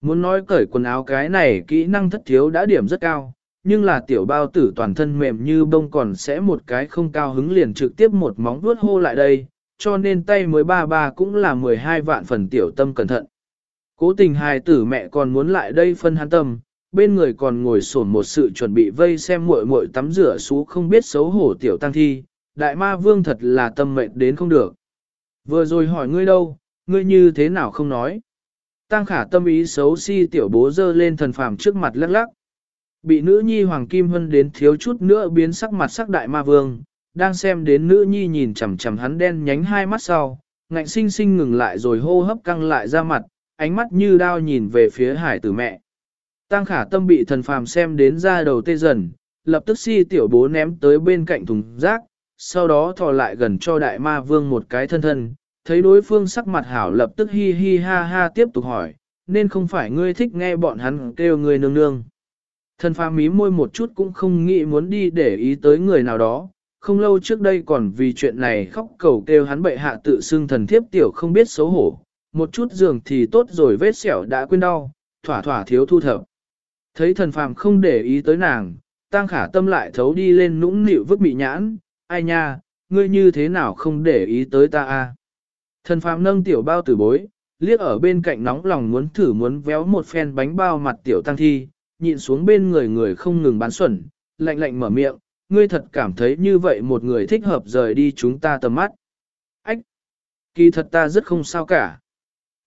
Muốn nói cởi quần áo cái này kỹ năng thất thiếu đã điểm rất cao, nhưng là tiểu bao tử toàn thân mềm như bông còn sẽ một cái không cao hứng liền trực tiếp một móng vuốt hô lại đây, cho nên tay mới ba ba cũng là 12 vạn phần tiểu tâm cẩn thận. Cố tình hài tử mẹ còn muốn lại đây phân hắn tâm, bên người còn ngồi sổn một sự chuẩn bị vây xem muội muội tắm rửa xú không biết xấu hổ tiểu tăng thi, đại ma vương thật là tâm mệnh đến không được. Vừa rồi hỏi ngươi đâu, ngươi như thế nào không nói. Tăng khả tâm ý xấu si tiểu bố dơ lên thần phàm trước mặt lắc lắc. Bị nữ nhi hoàng kim hân đến thiếu chút nữa biến sắc mặt sắc đại ma vương, đang xem đến nữ nhi nhìn chằm chằm hắn đen nhánh hai mắt sau, ngạnh sinh sinh ngừng lại rồi hô hấp căng lại ra mặt, ánh mắt như đao nhìn về phía hải tử mẹ. Tăng khả tâm bị thần phàm xem đến ra đầu tê dần, lập tức si tiểu bố ném tới bên cạnh thùng rác, sau đó thò lại gần cho đại ma vương một cái thân thân, thấy đối phương sắc mặt hảo lập tức hi hi ha ha tiếp tục hỏi, nên không phải ngươi thích nghe bọn hắn kêu ngươi nương nương. Thần phàm mí môi một chút cũng không nghĩ muốn đi để ý tới người nào đó, không lâu trước đây còn vì chuyện này khóc cầu kêu hắn bệ hạ tự xưng thần thiếp tiểu không biết xấu hổ, một chút giường thì tốt rồi vết sẹo đã quên đau, thỏa thỏa thiếu thu thập. Thấy thần phàm không để ý tới nàng, tăng khả tâm lại thấu đi lên nũng nịu vứt bị nhãn, ai nha, ngươi như thế nào không để ý tới ta a? Thần phàm nâng tiểu bao tử bối, liếc ở bên cạnh nóng lòng muốn thử muốn véo một phen bánh bao mặt tiểu tăng thi, nhịn xuống bên người người không ngừng bán xuẩn, lạnh lạnh mở miệng, ngươi thật cảm thấy như vậy một người thích hợp rời đi chúng ta tầm mắt. Ách! Kỳ thật ta rất không sao cả.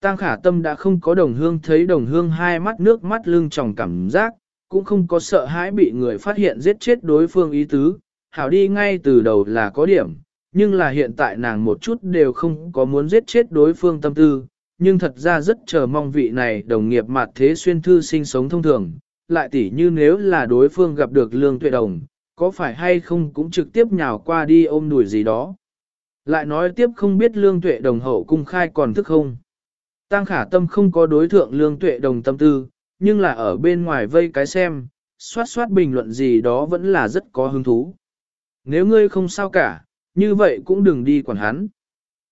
Tăng khả tâm đã không có đồng hương thấy đồng hương hai mắt nước mắt lưng tròng cảm giác, cũng không có sợ hãi bị người phát hiện giết chết đối phương ý tứ, hảo đi ngay từ đầu là có điểm, nhưng là hiện tại nàng một chút đều không có muốn giết chết đối phương tâm tư, nhưng thật ra rất chờ mong vị này đồng nghiệp mặt thế xuyên thư sinh sống thông thường, lại tỉ như nếu là đối phương gặp được lương tuệ đồng, có phải hay không cũng trực tiếp nhào qua đi ôm đùi gì đó. Lại nói tiếp không biết lương tuệ đồng hậu cung khai còn thức không. Tăng khả tâm không có đối thượng lương tuệ đồng tâm tư, nhưng là ở bên ngoài vây cái xem, soát soát bình luận gì đó vẫn là rất có hứng thú. Nếu ngươi không sao cả, như vậy cũng đừng đi quản hắn.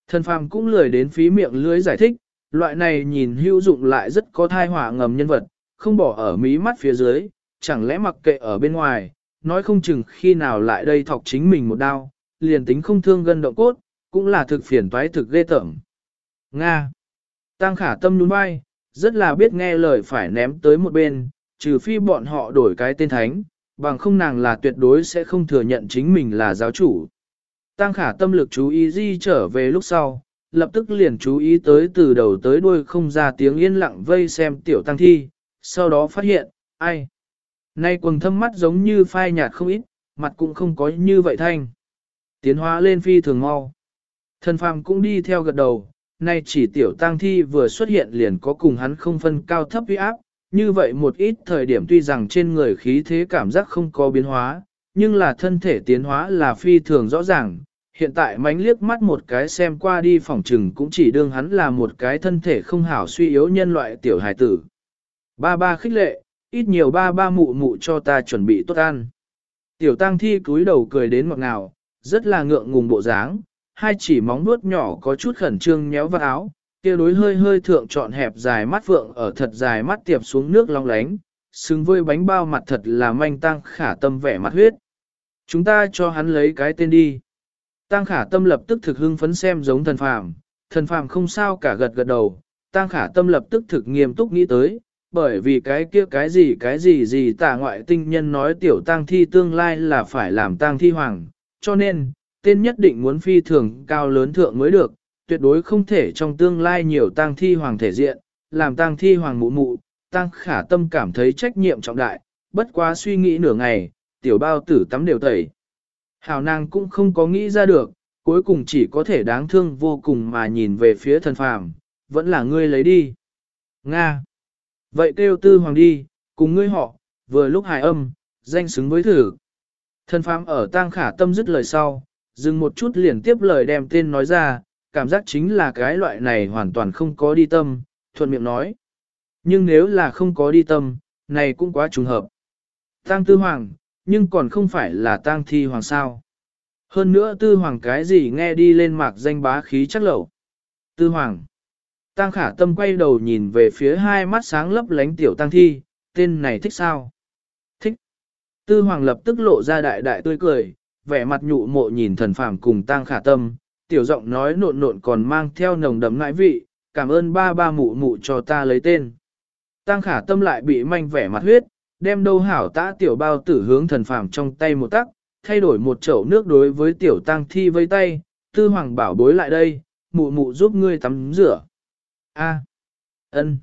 Thần phàm cũng lười đến phí miệng lưới giải thích, loại này nhìn hữu dụng lại rất có thai hỏa ngầm nhân vật, không bỏ ở mí mắt phía dưới, chẳng lẽ mặc kệ ở bên ngoài, nói không chừng khi nào lại đây thọc chính mình một đao, liền tính không thương gân động cốt, cũng là thực phiền toái thực ghê tởm. Nga. Tăng khả tâm nhún vai, rất là biết nghe lời phải ném tới một bên, trừ phi bọn họ đổi cái tên thánh, bằng không nàng là tuyệt đối sẽ không thừa nhận chính mình là giáo chủ. Tăng khả tâm lực chú ý di trở về lúc sau, lập tức liền chú ý tới từ đầu tới đuôi không ra tiếng yên lặng vây xem tiểu tăng thi, sau đó phát hiện, ai? Nay quần thâm mắt giống như phai nhạt không ít, mặt cũng không có như vậy thanh. Tiến hóa lên phi thường mau. Thần phàm cũng đi theo gật đầu, nay chỉ tiểu tăng thi vừa xuất hiện liền có cùng hắn không phân cao thấp uy áp, như vậy một ít thời điểm tuy rằng trên người khí thế cảm giác không có biến hóa, nhưng là thân thể tiến hóa là phi thường rõ ràng. Hiện tại mánh liếc mắt một cái xem qua đi phòng trừng cũng chỉ đương hắn là một cái thân thể không hảo suy yếu nhân loại tiểu hài tử. Ba ba khích lệ, ít nhiều ba ba mụ mụ cho ta chuẩn bị tốt ăn. Tiểu tăng thi cúi đầu cười đến ngọt ngào, rất là ngượng ngùng bộ dáng, hai chỉ móng nuốt nhỏ có chút khẩn trương nhéo vào áo, kia đối hơi hơi thượng trọn hẹp dài mắt vượng ở thật dài mắt tiệp xuống nước long lánh, xứng với bánh bao mặt thật là manh tăng khả tâm vẻ mặt huyết. Chúng ta cho hắn lấy cái tên đi. Tăng khả tâm lập tức thực hưng phấn xem giống thần phàm, thần phàm không sao cả gật gật đầu, tăng khả tâm lập tức thực nghiêm túc nghĩ tới, bởi vì cái kia cái gì cái gì gì tả ngoại tinh nhân nói tiểu tang thi tương lai là phải làm tang thi hoàng, cho nên, tên nhất định muốn phi thường cao lớn thượng mới được, tuyệt đối không thể trong tương lai nhiều tang thi hoàng thể diện, làm tang thi hoàng mụ mụ, tăng khả tâm cảm thấy trách nhiệm trọng đại, bất quá suy nghĩ nửa ngày, tiểu bao tử tắm đều tẩy. Hảo nàng cũng không có nghĩ ra được, cuối cùng chỉ có thể đáng thương vô cùng mà nhìn về phía thần phàm, vẫn là ngươi lấy đi. Nga. Vậy kêu tư hoàng đi, cùng ngươi họ, vừa lúc hài âm, danh xứng với thử. Thần phàm ở tang khả tâm dứt lời sau, dừng một chút liền tiếp lời đem tên nói ra, cảm giác chính là cái loại này hoàn toàn không có đi tâm, thuận miệng nói. Nhưng nếu là không có đi tâm, này cũng quá trùng hợp. Tang tư hoàng, nhưng còn không phải là tang thi hoàng sao. Hơn nữa tư hoàng cái gì nghe đi lên mạc danh bá khí chắc lẩu. Tư hoàng. Tang khả tâm quay đầu nhìn về phía hai mắt sáng lấp lánh tiểu tăng thi, tên này thích sao? Thích. Tư hoàng lập tức lộ ra đại đại tươi cười, vẻ mặt nhụ mộ nhìn thần phàm cùng tang khả tâm, tiểu giọng nói nộn nộn còn mang theo nồng đậm ngại vị, cảm ơn ba ba mụ mụ cho ta lấy tên. Tang khả tâm lại bị manh vẻ mặt huyết, đem đâu hảo tã tiểu bao tử hướng thần phàm trong tay một tắc, thay đổi một chậu nước đối với tiểu tang thi vây tay, tư hoàng bảo bối lại đây, mụ mụ giúp ngươi tắm rửa. A. Ân.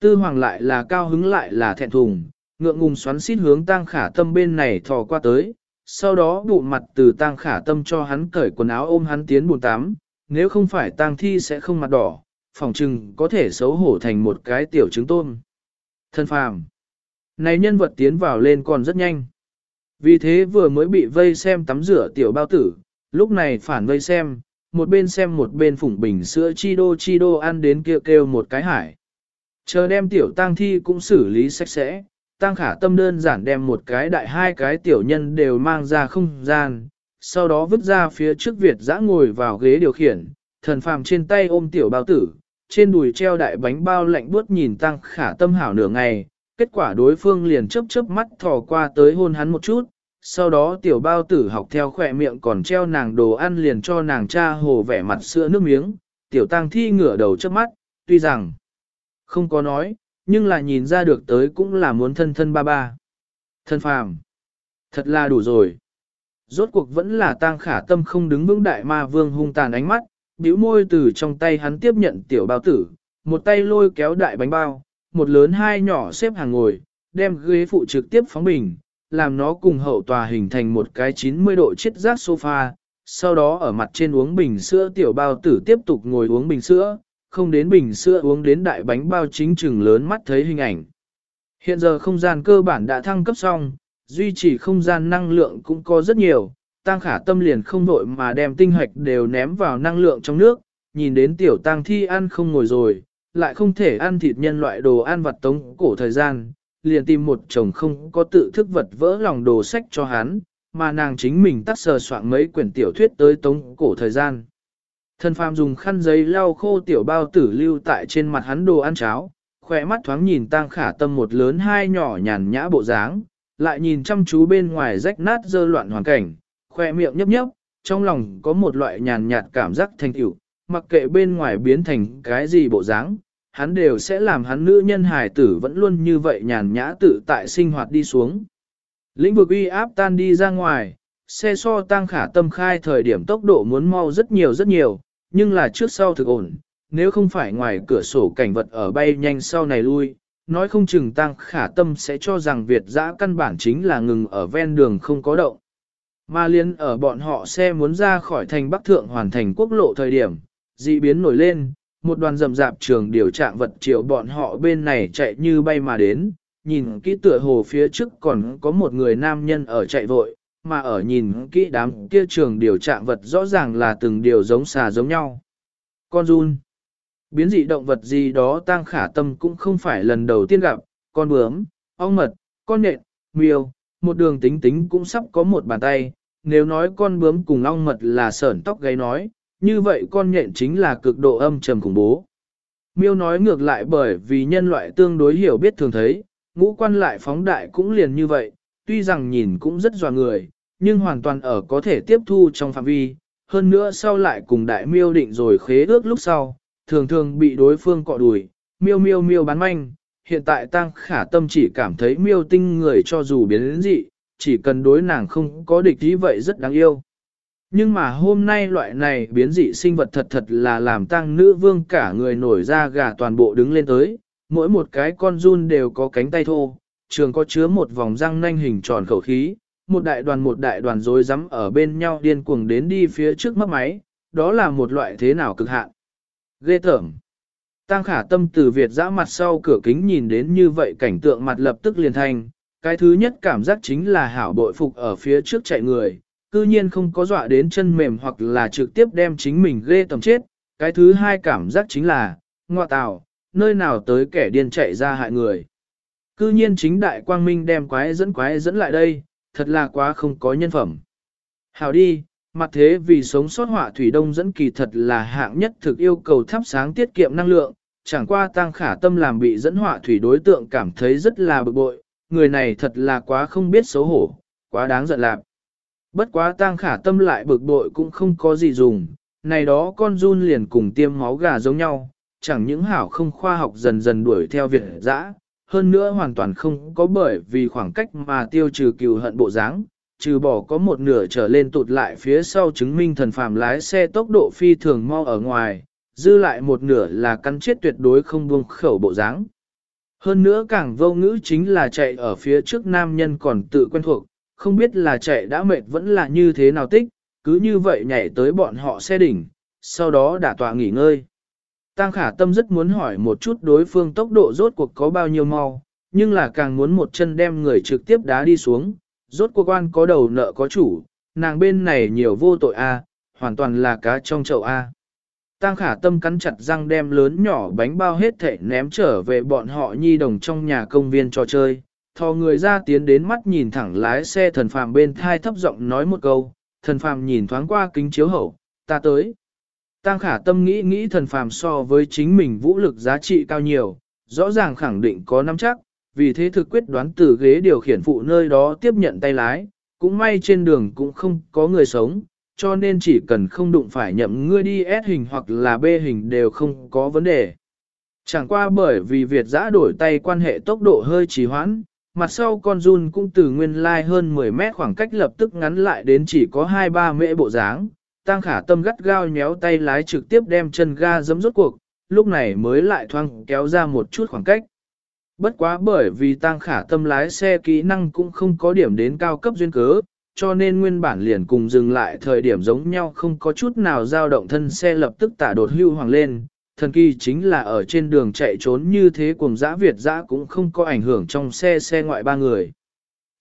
Tư hoàng lại là cao hứng lại là thẹn thùng, ngượng ngùng xoắn xít hướng tang khả tâm bên này thò qua tới, sau đó bụng mặt từ tang khả tâm cho hắn cởi quần áo ôm hắn tiến bùn tắm, nếu không phải tang thi sẽ không mặt đỏ, phỏng chừng có thể xấu hổ thành một cái tiểu trứng tôm. Thân phàm. Này nhân vật tiến vào lên còn rất nhanh. Vì thế vừa mới bị vây xem tắm rửa tiểu bao tử, lúc này phản vây xem, một bên xem một bên phủng bình sữa chi đô chi đô ăn đến kêu kêu một cái hải. Chờ đem tiểu tang thi cũng xử lý sạch sẽ, tang khả tâm đơn giản đem một cái đại hai cái tiểu nhân đều mang ra không gian, sau đó vứt ra phía trước Việt dã ngồi vào ghế điều khiển, thần phàm trên tay ôm tiểu bao tử, trên đùi treo đại bánh bao lạnh buốt nhìn tăng khả tâm hảo nửa ngày, kết quả đối phương liền chớp chớp mắt thò qua tới hôn hắn một chút, sau đó tiểu bao tử học theo khỏe miệng còn treo nàng đồ ăn liền cho nàng cha hồ vẻ mặt sữa nước miếng, tiểu tăng thi ngửa đầu trước mắt, tuy rằng không có nói, nhưng là nhìn ra được tới cũng là muốn thân thân ba ba. Thân phàm, thật là đủ rồi. Rốt cuộc vẫn là tang khả tâm không đứng vững đại ma vương hung tàn ánh mắt, bĩu môi từ trong tay hắn tiếp nhận tiểu bao tử, một tay lôi kéo đại bánh bao, một lớn hai nhỏ xếp hàng ngồi, đem ghế phụ trực tiếp phóng bình, làm nó cùng hậu tòa hình thành một cái 90 độ chiết giác sofa, sau đó ở mặt trên uống bình sữa tiểu bao tử tiếp tục ngồi uống bình sữa, không đến bình sữa uống đến đại bánh bao chính chừng lớn mắt thấy hình ảnh. Hiện giờ không gian cơ bản đã thăng cấp xong, duy trì không gian năng lượng cũng có rất nhiều, tăng khả tâm liền không vội mà đem tinh hoạch đều ném vào năng lượng trong nước, nhìn đến tiểu tăng thi ăn không ngồi rồi, lại không thể ăn thịt nhân loại đồ ăn vặt tống cổ thời gian, liền tìm một chồng không có tự thức vật vỡ lòng đồ sách cho hắn, mà nàng chính mình tắt sờ soạn mấy quyển tiểu thuyết tới tống cổ thời gian. Thần phàm dùng khăn giấy lau khô tiểu bao tử lưu tại trên mặt hắn đồ ăn cháo, khỏe mắt thoáng nhìn tang khả tâm một lớn hai nhỏ nhàn nhã bộ dáng, lại nhìn chăm chú bên ngoài rách nát dơ loạn hoàn cảnh, khỏe miệng nhấp nhấp, trong lòng có một loại nhàn nhạt cảm giác thành tựu, mặc kệ bên ngoài biến thành cái gì bộ dáng, hắn đều sẽ làm hắn nữ nhân hài tử vẫn luôn như vậy nhàn nhã tự tại sinh hoạt đi xuống. Lĩnh vực uy áp tan đi ra ngoài, xe so tăng khả tâm khai thời điểm tốc độ muốn mau rất nhiều rất nhiều, nhưng là trước sau thực ổn, nếu không phải ngoài cửa sổ cảnh vật ở bay nhanh sau này lui, nói không chừng tăng khả tâm sẽ cho rằng Việt dã căn bản chính là ngừng ở ven đường không có động. Mà liên ở bọn họ xe muốn ra khỏi thành Bắc Thượng hoàn thành quốc lộ thời điểm, dị biến nổi lên, một đoàn rầm rạp trường điều trạng vật triệu bọn họ bên này chạy như bay mà đến, nhìn kỹ tựa hồ phía trước còn có một người nam nhân ở chạy vội, mà ở nhìn kỹ đám kia trường điều trạng vật rõ ràng là từng điều giống xà giống nhau. Con run, biến dị động vật gì đó tăng khả tâm cũng không phải lần đầu tiên gặp, con bướm, ong mật, con nện, miêu, một đường tính tính cũng sắp có một bàn tay, nếu nói con bướm cùng ong mật là sởn tóc gáy nói, như vậy con nhện chính là cực độ âm trầm khủng bố. Miêu nói ngược lại bởi vì nhân loại tương đối hiểu biết thường thấy, ngũ quan lại phóng đại cũng liền như vậy, tuy rằng nhìn cũng rất dò người, nhưng hoàn toàn ở có thể tiếp thu trong phạm vi, hơn nữa sau lại cùng đại miêu định rồi khế ước lúc sau, thường thường bị đối phương cọ đùi, miêu miêu miêu bán manh, hiện tại tăng khả tâm chỉ cảm thấy miêu tinh người cho dù biến đến dị, chỉ cần đối nàng không có địch ý vậy rất đáng yêu. Nhưng mà hôm nay loại này biến dị sinh vật thật thật là làm tăng nữ vương cả người nổi ra gà toàn bộ đứng lên tới, mỗi một cái con run đều có cánh tay thô, trường có chứa một vòng răng nanh hình tròn khẩu khí, một đại đoàn một đại đoàn rối rắm ở bên nhau điên cuồng đến đi phía trước mắt máy, đó là một loại thế nào cực hạn. Ghê tởm. Tăng khả tâm từ Việt dã mặt sau cửa kính nhìn đến như vậy cảnh tượng mặt lập tức liền thành, cái thứ nhất cảm giác chính là hảo bội phục ở phía trước chạy người, cư nhiên không có dọa đến chân mềm hoặc là trực tiếp đem chính mình ghê tầm chết. Cái thứ hai cảm giác chính là, ngọa tào, nơi nào tới kẻ điên chạy ra hại người. Cư nhiên chính đại quang minh đem quái dẫn quái dẫn lại đây, thật là quá không có nhân phẩm. Hảo đi, mặt thế vì sống sót hỏa thủy đông dẫn kỳ thật là hạng nhất thực yêu cầu thắp sáng tiết kiệm năng lượng, chẳng qua tăng khả tâm làm bị dẫn hỏa thủy đối tượng cảm thấy rất là bực bội, người này thật là quá không biết xấu hổ, quá đáng giận lạc. Bất quá tang khả tâm lại bực bội cũng không có gì dùng, này đó con run liền cùng tiêm máu gà giống nhau, chẳng những hảo không khoa học dần dần đuổi theo việc dã, hơn nữa hoàn toàn không có bởi vì khoảng cách mà tiêu trừ cừu hận bộ dáng, trừ bỏ có một nửa trở lên tụt lại phía sau chứng minh thần phàm lái xe tốc độ phi thường mau ở ngoài, dư lại một nửa là cắn chết tuyệt đối không buông khẩu bộ dáng. Hơn nữa càng vô ngữ chính là chạy ở phía trước nam nhân còn tự quen thuộc, không biết là chạy đã mệt vẫn là như thế nào tích, cứ như vậy nhảy tới bọn họ xe đỉnh, sau đó đả tọa nghỉ ngơi. Tăng khả tâm rất muốn hỏi một chút đối phương tốc độ rốt cuộc có bao nhiêu mau, nhưng là càng muốn một chân đem người trực tiếp đá đi xuống, rốt cuộc quan có đầu nợ có chủ, nàng bên này nhiều vô tội a, hoàn toàn là cá trong chậu a. Tăng khả tâm cắn chặt răng đem lớn nhỏ bánh bao hết thể ném trở về bọn họ nhi đồng trong nhà công viên trò chơi, thò người ra tiến đến mắt nhìn thẳng lái xe thần phàm bên thai thấp giọng nói một câu, thần phàm nhìn thoáng qua kính chiếu hậu, ta tới. Tăng khả tâm nghĩ nghĩ thần phàm so với chính mình vũ lực giá trị cao nhiều, rõ ràng khẳng định có nắm chắc, vì thế thực quyết đoán từ ghế điều khiển phụ nơi đó tiếp nhận tay lái, cũng may trên đường cũng không có người sống, cho nên chỉ cần không đụng phải nhậm ngươi đi S hình hoặc là B hình đều không có vấn đề. Chẳng qua bởi vì Việt giã đổi tay quan hệ tốc độ hơi trì hoãn, mặt sau con run cũng từ nguyên lai hơn 10 mét khoảng cách lập tức ngắn lại đến chỉ có 2-3 mễ bộ dáng. Tăng khả tâm gắt gao nhéo tay lái trực tiếp đem chân ga giấm rốt cuộc, lúc này mới lại thoang kéo ra một chút khoảng cách. Bất quá bởi vì tăng khả tâm lái xe kỹ năng cũng không có điểm đến cao cấp duyên cớ, cho nên nguyên bản liền cùng dừng lại thời điểm giống nhau không có chút nào dao động thân xe lập tức tả đột hưu hoàng lên. Thần kỳ chính là ở trên đường chạy trốn như thế cùng dã Việt dã cũng không có ảnh hưởng trong xe xe ngoại ba người.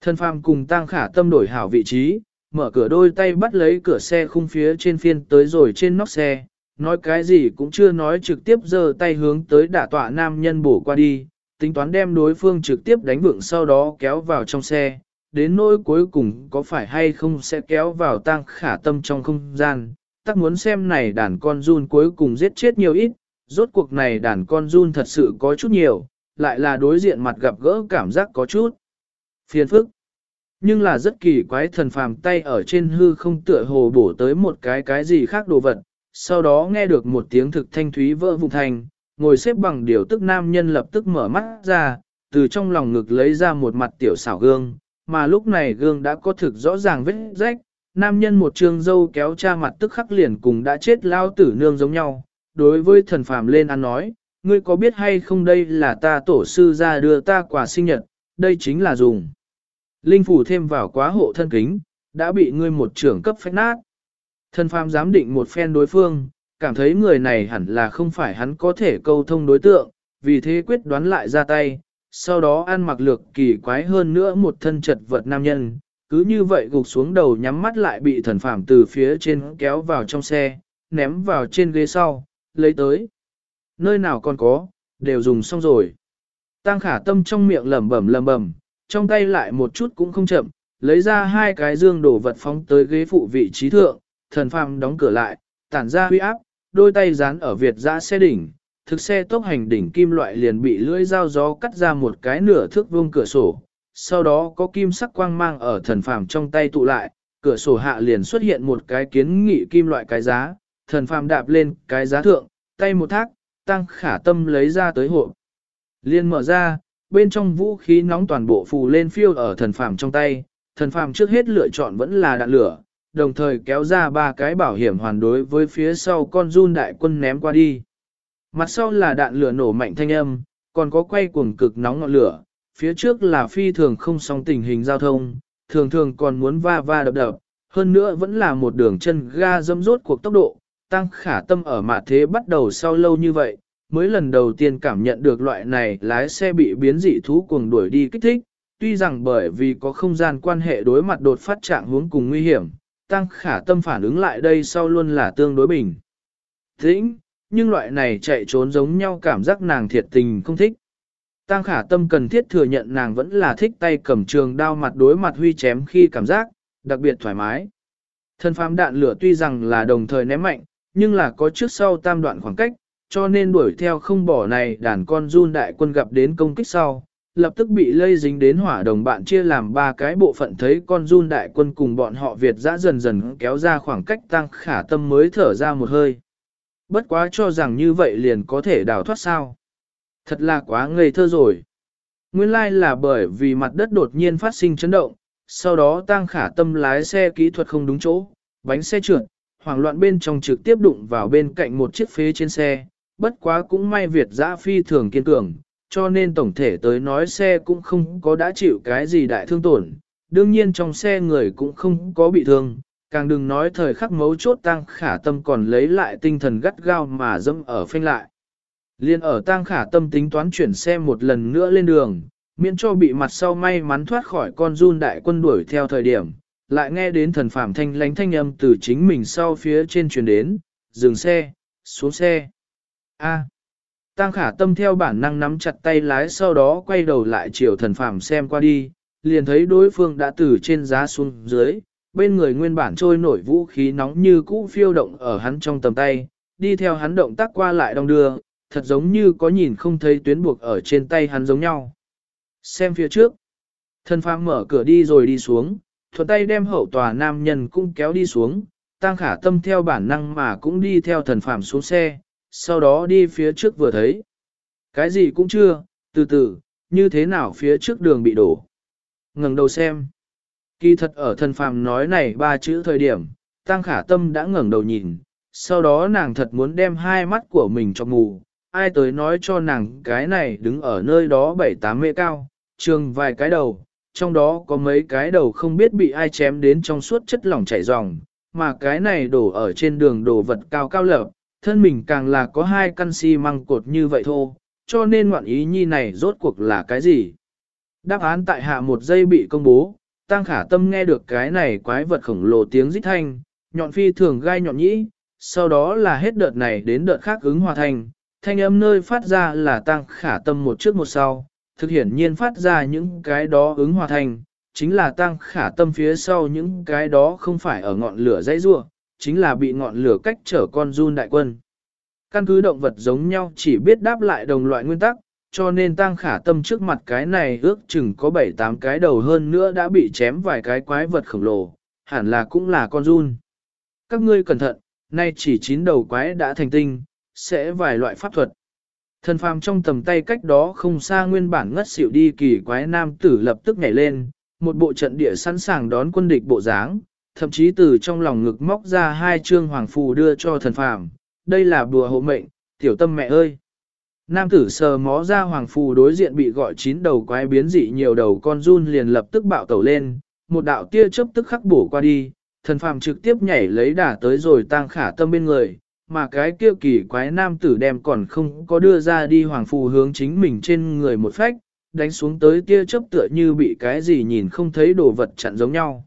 Thân phàm cùng tăng khả tâm đổi hảo vị trí, mở cửa đôi tay bắt lấy cửa xe khung phía trên phiên tới rồi trên nóc xe, nói cái gì cũng chưa nói trực tiếp giơ tay hướng tới đả tọa nam nhân bổ qua đi, tính toán đem đối phương trực tiếp đánh vượng sau đó kéo vào trong xe, đến nỗi cuối cùng có phải hay không sẽ kéo vào tăng khả tâm trong không gian, tắc muốn xem này đàn con run cuối cùng giết chết nhiều ít, rốt cuộc này đàn con run thật sự có chút nhiều, lại là đối diện mặt gặp gỡ cảm giác có chút phiền phức. Nhưng là rất kỳ quái thần phàm tay ở trên hư không tựa hồ bổ tới một cái cái gì khác đồ vật, sau đó nghe được một tiếng thực thanh thúy vỡ vụn thành, ngồi xếp bằng điều tức nam nhân lập tức mở mắt ra, từ trong lòng ngực lấy ra một mặt tiểu xảo gương, mà lúc này gương đã có thực rõ ràng vết rách, nam nhân một trường dâu kéo cha mặt tức khắc liền cùng đã chết lao tử nương giống nhau, đối với thần phàm lên ăn nói, ngươi có biết hay không đây là ta tổ sư ra đưa ta quà sinh nhật, đây chính là dùng. Linh phủ thêm vào quá hộ thân kính, đã bị ngươi một trưởng cấp phách nát. Thần phàm giám định một phen đối phương, cảm thấy người này hẳn là không phải hắn có thể câu thông đối tượng, vì thế quyết đoán lại ra tay, sau đó ăn mặc lược kỳ quái hơn nữa một thân chật vật nam nhân, cứ như vậy gục xuống đầu nhắm mắt lại bị thần phàm từ phía trên kéo vào trong xe, ném vào trên ghế sau, lấy tới. Nơi nào còn có, đều dùng xong rồi. Tăng khả tâm trong miệng lẩm bẩm lẩm bẩm, trong tay lại một chút cũng không chậm, lấy ra hai cái dương đổ vật phóng tới ghế phụ vị trí thượng, thần phàm đóng cửa lại, tản ra huy áp, đôi tay dán ở Việt giã xe đỉnh, thực xe tốc hành đỉnh kim loại liền bị lưỡi dao gió cắt ra một cái nửa thước vuông cửa sổ, sau đó có kim sắc quang mang ở thần phàm trong tay tụ lại, cửa sổ hạ liền xuất hiện một cái kiến nghị kim loại cái giá, thần phàm đạp lên cái giá thượng, tay một thác, tăng khả tâm lấy ra tới hộ. Liên mở ra, bên trong vũ khí nóng toàn bộ phù lên phiêu ở thần phàm trong tay, thần phàm trước hết lựa chọn vẫn là đạn lửa, đồng thời kéo ra ba cái bảo hiểm hoàn đối với phía sau con run đại quân ném qua đi. Mặt sau là đạn lửa nổ mạnh thanh âm, còn có quay cuồng cực nóng ngọn lửa, phía trước là phi thường không song tình hình giao thông, thường thường còn muốn va va đập đập, hơn nữa vẫn là một đường chân ga dâm rốt cuộc tốc độ, tăng khả tâm ở mạ thế bắt đầu sau lâu như vậy, mới lần đầu tiên cảm nhận được loại này lái xe bị biến dị thú cuồng đuổi đi kích thích, tuy rằng bởi vì có không gian quan hệ đối mặt đột phát trạng hướng cùng nguy hiểm, tăng khả tâm phản ứng lại đây sau luôn là tương đối bình. Tĩnh, nhưng loại này chạy trốn giống nhau cảm giác nàng thiệt tình không thích. Tăng khả tâm cần thiết thừa nhận nàng vẫn là thích tay cầm trường đao mặt đối mặt huy chém khi cảm giác, đặc biệt thoải mái. Thân phám đạn lửa tuy rằng là đồng thời ném mạnh, nhưng là có trước sau tam đoạn khoảng cách, cho nên đuổi theo không bỏ này đàn con run đại quân gặp đến công kích sau, lập tức bị lây dính đến hỏa đồng bạn chia làm ba cái bộ phận thấy con run đại quân cùng bọn họ Việt dã dần dần kéo ra khoảng cách tăng khả tâm mới thở ra một hơi. Bất quá cho rằng như vậy liền có thể đào thoát sao. Thật là quá ngây thơ rồi. Nguyên lai là bởi vì mặt đất đột nhiên phát sinh chấn động, sau đó tăng khả tâm lái xe kỹ thuật không đúng chỗ, bánh xe trượt, hoảng loạn bên trong trực tiếp đụng vào bên cạnh một chiếc phế trên xe, bất quá cũng may Việt giã phi thường kiên cường, cho nên tổng thể tới nói xe cũng không có đã chịu cái gì đại thương tổn, đương nhiên trong xe người cũng không có bị thương, càng đừng nói thời khắc mấu chốt tăng khả tâm còn lấy lại tinh thần gắt gao mà dâm ở phanh lại. Liên ở tăng khả tâm tính toán chuyển xe một lần nữa lên đường, miễn cho bị mặt sau may mắn thoát khỏi con run đại quân đuổi theo thời điểm, lại nghe đến thần phàm thanh lánh thanh âm từ chính mình sau phía trên truyền đến, dừng xe, xuống xe. A. Tăng khả tâm theo bản năng nắm chặt tay lái sau đó quay đầu lại chiều thần phàm xem qua đi, liền thấy đối phương đã từ trên giá xuống dưới, bên người nguyên bản trôi nổi vũ khí nóng như cũ phiêu động ở hắn trong tầm tay, đi theo hắn động tác qua lại đong đưa, thật giống như có nhìn không thấy tuyến buộc ở trên tay hắn giống nhau. Xem phía trước, thần phàm mở cửa đi rồi đi xuống, thuận tay đem hậu tòa nam nhân cũng kéo đi xuống, tăng khả tâm theo bản năng mà cũng đi theo thần phàm xuống xe, sau đó đi phía trước vừa thấy. Cái gì cũng chưa, từ từ, như thế nào phía trước đường bị đổ. ngẩng đầu xem. Kỳ thật ở thần phàm nói này ba chữ thời điểm, Tăng Khả Tâm đã ngẩng đầu nhìn, sau đó nàng thật muốn đem hai mắt của mình cho mù, ai tới nói cho nàng cái này đứng ở nơi đó bảy tám mê cao, trường vài cái đầu, trong đó có mấy cái đầu không biết bị ai chém đến trong suốt chất lỏng chảy ròng, mà cái này đổ ở trên đường đồ vật cao cao lập, thân mình càng là có hai căn xi măng cột như vậy thô, cho nên ngoạn ý nhi này rốt cuộc là cái gì? Đáp án tại hạ một giây bị công bố, tăng khả tâm nghe được cái này quái vật khổng lồ tiếng rít thanh, nhọn phi thường gai nhọn nhĩ, sau đó là hết đợt này đến đợt khác ứng hòa thành, thanh âm nơi phát ra là tăng khả tâm một trước một sau, thực hiển nhiên phát ra những cái đó ứng hòa thành, chính là tăng khả tâm phía sau những cái đó không phải ở ngọn lửa dãy rua, chính là bị ngọn lửa cách trở con run đại quân. Căn cứ động vật giống nhau chỉ biết đáp lại đồng loại nguyên tắc, cho nên tăng khả tâm trước mặt cái này ước chừng có 7-8 cái đầu hơn nữa đã bị chém vài cái quái vật khổng lồ, hẳn là cũng là con run. Các ngươi cẩn thận, nay chỉ chín đầu quái đã thành tinh, sẽ vài loại pháp thuật. Thần phàm trong tầm tay cách đó không xa nguyên bản ngất xỉu đi kỳ quái nam tử lập tức nhảy lên, một bộ trận địa sẵn sàng đón quân địch bộ dáng, thậm chí từ trong lòng ngực móc ra hai trương hoàng phù đưa cho thần phàm, đây là bùa hộ mệnh, tiểu tâm mẹ ơi. Nam tử sờ mó ra hoàng phù đối diện bị gọi chín đầu quái biến dị nhiều đầu con run liền lập tức bạo tẩu lên, một đạo tia chớp tức khắc bổ qua đi, thần phàm trực tiếp nhảy lấy đà tới rồi tăng khả tâm bên người, mà cái kia kỳ quái nam tử đem còn không có đưa ra đi hoàng phù hướng chính mình trên người một phách, đánh xuống tới tia chớp tựa như bị cái gì nhìn không thấy đồ vật chặn giống nhau.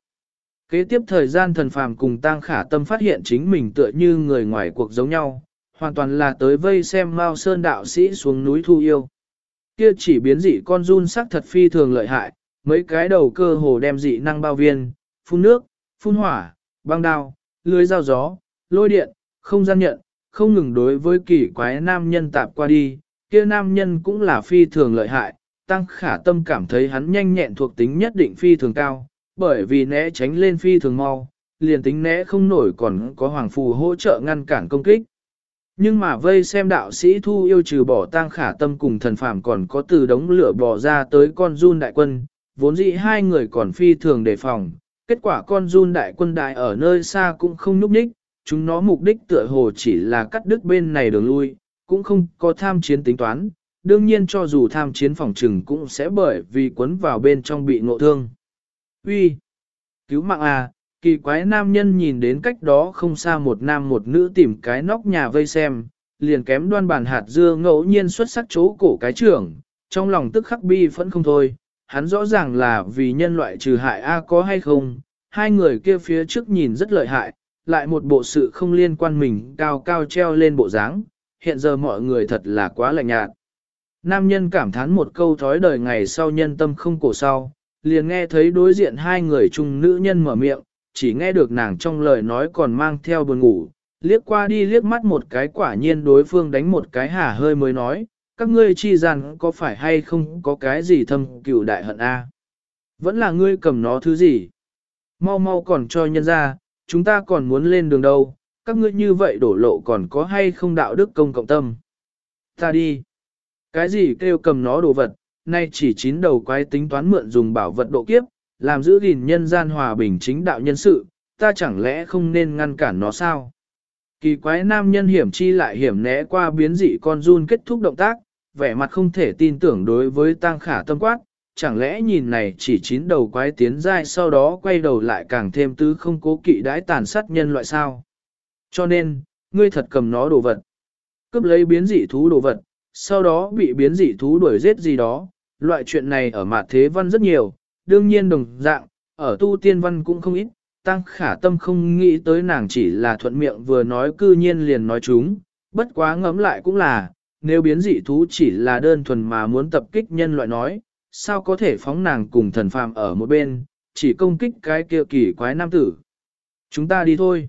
Kế tiếp thời gian thần phàm cùng tăng khả tâm phát hiện chính mình tựa như người ngoài cuộc giống nhau, hoàn toàn là tới vây xem Mao Sơn đạo sĩ xuống núi thu yêu. Kia chỉ biến dị con run sắc thật phi thường lợi hại, mấy cái đầu cơ hồ đem dị năng bao viên, phun nước, phun hỏa, băng đao, lưới dao gió, lôi điện, không gian nhận, không ngừng đối với kỳ quái nam nhân tạp qua đi, kia nam nhân cũng là phi thường lợi hại, tăng khả tâm cảm thấy hắn nhanh nhẹn thuộc tính nhất định phi thường cao, bởi vì né tránh lên phi thường mau, liền tính né không nổi còn có hoàng phù hỗ trợ ngăn cản công kích. Nhưng mà vây xem đạo sĩ thu yêu trừ bỏ tang khả tâm cùng thần phàm còn có từ đống lửa bỏ ra tới con run đại quân, vốn dĩ hai người còn phi thường đề phòng, kết quả con run đại quân đại ở nơi xa cũng không núp ních, chúng nó mục đích tựa hồ chỉ là cắt đứt bên này đường lui, cũng không có tham chiến tính toán, đương nhiên cho dù tham chiến phòng trừng cũng sẽ bởi vì quấn vào bên trong bị ngộ thương. Uy, Cứu mạng à, kỳ quái nam nhân nhìn đến cách đó không xa một nam một nữ tìm cái nóc nhà vây xem, liền kém đoan bàn hạt dưa ngẫu nhiên xuất sắc chỗ cổ cái trưởng, trong lòng tức khắc bi phẫn không thôi, hắn rõ ràng là vì nhân loại trừ hại A có hay không, hai người kia phía trước nhìn rất lợi hại, lại một bộ sự không liên quan mình cao cao treo lên bộ dáng, hiện giờ mọi người thật là quá lạnh nhạt. Nam nhân cảm thán một câu thói đời ngày sau nhân tâm không cổ sau, liền nghe thấy đối diện hai người chung nữ nhân mở miệng, chỉ nghe được nàng trong lời nói còn mang theo buồn ngủ, liếc qua đi liếc mắt một cái quả nhiên đối phương đánh một cái hả hơi mới nói, các ngươi chi rằng có phải hay không có cái gì thâm cửu đại hận a? Vẫn là ngươi cầm nó thứ gì? Mau mau còn cho nhân ra, chúng ta còn muốn lên đường đâu, các ngươi như vậy đổ lộ còn có hay không đạo đức công cộng tâm? Ta đi. Cái gì kêu cầm nó đồ vật, nay chỉ chín đầu quái tính toán mượn dùng bảo vật độ kiếp, làm giữ gìn nhân gian hòa bình chính đạo nhân sự, ta chẳng lẽ không nên ngăn cản nó sao? Kỳ quái nam nhân hiểm chi lại hiểm né qua biến dị con run kết thúc động tác, vẻ mặt không thể tin tưởng đối với tăng khả tâm quát, chẳng lẽ nhìn này chỉ chín đầu quái tiến dai sau đó quay đầu lại càng thêm tứ không cố kỵ đãi tàn sát nhân loại sao? Cho nên, ngươi thật cầm nó đồ vật. Cướp lấy biến dị thú đồ vật, sau đó bị biến dị thú đuổi giết gì đó, loại chuyện này ở mạt thế văn rất nhiều, đương nhiên đồng dạng, ở tu tiên văn cũng không ít, tăng khả tâm không nghĩ tới nàng chỉ là thuận miệng vừa nói cư nhiên liền nói chúng, bất quá ngẫm lại cũng là, nếu biến dị thú chỉ là đơn thuần mà muốn tập kích nhân loại nói, sao có thể phóng nàng cùng thần phàm ở một bên, chỉ công kích cái kia kỳ quái nam tử. Chúng ta đi thôi.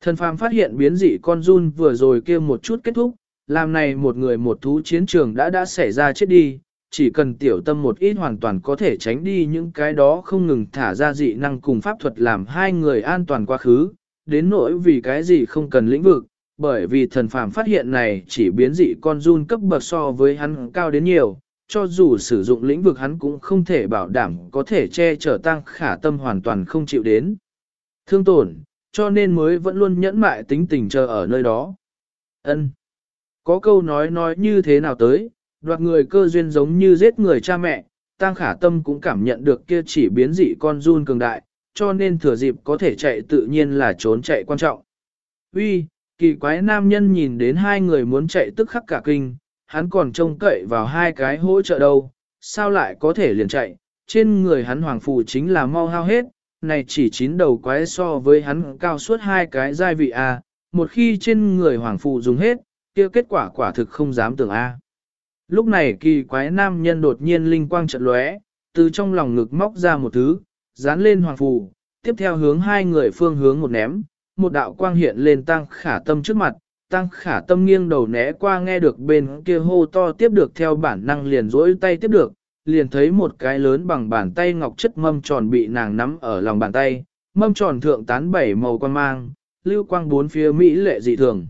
Thần phàm phát hiện biến dị con run vừa rồi kia một chút kết thúc, làm này một người một thú chiến trường đã đã xảy ra chết đi, chỉ cần tiểu tâm một ít hoàn toàn có thể tránh đi những cái đó không ngừng thả ra dị năng cùng pháp thuật làm hai người an toàn quá khứ, đến nỗi vì cái gì không cần lĩnh vực, bởi vì thần phàm phát hiện này chỉ biến dị con run cấp bậc so với hắn cao đến nhiều, cho dù sử dụng lĩnh vực hắn cũng không thể bảo đảm có thể che chở tăng khả tâm hoàn toàn không chịu đến. Thương tổn, cho nên mới vẫn luôn nhẫn mại tính tình chờ ở nơi đó. Ân. có câu nói nói như thế nào tới, đoạt người cơ duyên giống như giết người cha mẹ, Tăng Khả Tâm cũng cảm nhận được kia chỉ biến dị con run cường đại, cho nên thừa dịp có thể chạy tự nhiên là trốn chạy quan trọng. Uy, kỳ quái nam nhân nhìn đến hai người muốn chạy tức khắc cả kinh, hắn còn trông cậy vào hai cái hỗ trợ đâu, sao lại có thể liền chạy, trên người hắn hoàng phù chính là mau hao hết, này chỉ chín đầu quái so với hắn cao suốt hai cái giai vị A, một khi trên người hoàng phù dùng hết, kia kết quả quả thực không dám tưởng A. Lúc này kỳ quái nam nhân đột nhiên linh quang trận lóe, từ trong lòng ngực móc ra một thứ, dán lên hoàng phù, tiếp theo hướng hai người phương hướng một ném, một đạo quang hiện lên tăng khả tâm trước mặt, tăng khả tâm nghiêng đầu né qua nghe được bên kia hô to tiếp được theo bản năng liền rỗi tay tiếp được, liền thấy một cái lớn bằng bàn tay ngọc chất mâm tròn bị nàng nắm ở lòng bàn tay, mâm tròn thượng tán bảy màu quan mang, lưu quang bốn phía mỹ lệ dị thường.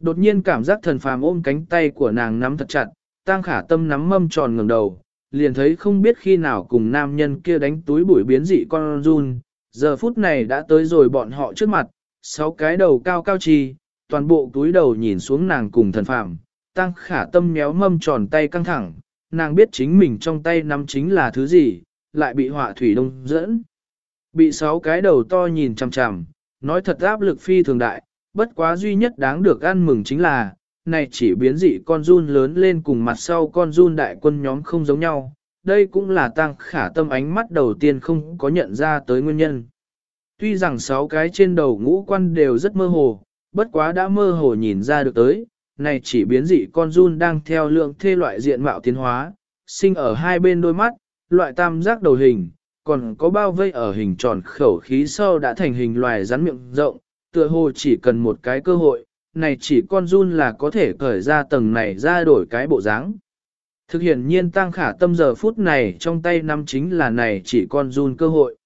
Đột nhiên cảm giác thần phàm ôm cánh tay của nàng nắm thật chặt, tăng khả tâm nắm mâm tròn ngẩng đầu, liền thấy không biết khi nào cùng nam nhân kia đánh túi bụi biến dị con run, giờ phút này đã tới rồi bọn họ trước mặt, sáu cái đầu cao cao trì, toàn bộ túi đầu nhìn xuống nàng cùng thần phàm, tăng khả tâm méo mâm tròn tay căng thẳng, nàng biết chính mình trong tay nắm chính là thứ gì, lại bị họa thủy đông dẫn. Bị sáu cái đầu to nhìn chằm chằm, nói thật áp lực phi thường đại, bất quá duy nhất đáng được ăn mừng chính là, này chỉ biến dị con run lớn lên cùng mặt sau con run đại quân nhóm không giống nhau, đây cũng là tăng khả tâm ánh mắt đầu tiên không có nhận ra tới nguyên nhân. Tuy rằng sáu cái trên đầu ngũ quan đều rất mơ hồ, bất quá đã mơ hồ nhìn ra được tới, này chỉ biến dị con run đang theo lượng thê loại diện mạo tiến hóa, sinh ở hai bên đôi mắt, loại tam giác đầu hình, còn có bao vây ở hình tròn khẩu khí sau đã thành hình loài rắn miệng rộng, tựa hồ chỉ cần một cái cơ hội, này chỉ con run là có thể cởi ra tầng này ra đổi cái bộ dáng. Thực hiện nhiên tăng khả tâm giờ phút này trong tay năm chính là này chỉ con run cơ hội.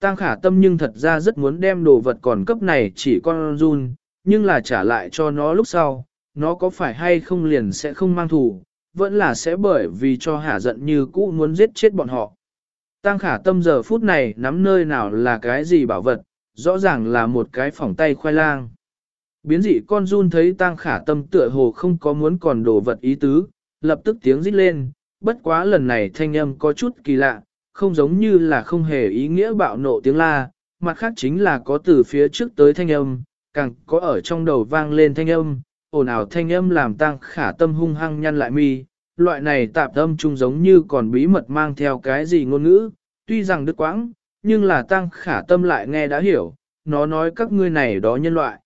Tăng khả tâm nhưng thật ra rất muốn đem đồ vật còn cấp này chỉ con run, nhưng là trả lại cho nó lúc sau, nó có phải hay không liền sẽ không mang thù, vẫn là sẽ bởi vì cho hả giận như cũ muốn giết chết bọn họ. Tăng khả tâm giờ phút này nắm nơi nào là cái gì bảo vật, rõ ràng là một cái phỏng tay khoai lang. Biến dị con run thấy tăng khả tâm tựa hồ không có muốn còn đồ vật ý tứ, lập tức tiếng rít lên, bất quá lần này thanh âm có chút kỳ lạ, không giống như là không hề ý nghĩa bạo nộ tiếng la, mặt khác chính là có từ phía trước tới thanh âm, càng có ở trong đầu vang lên thanh âm, ồn ào thanh âm làm tăng khả tâm hung hăng nhăn lại mi, loại này tạp âm chung giống như còn bí mật mang theo cái gì ngôn ngữ, tuy rằng đứt quãng, nhưng là tăng khả tâm lại nghe đã hiểu, nó nói các ngươi này đó nhân loại.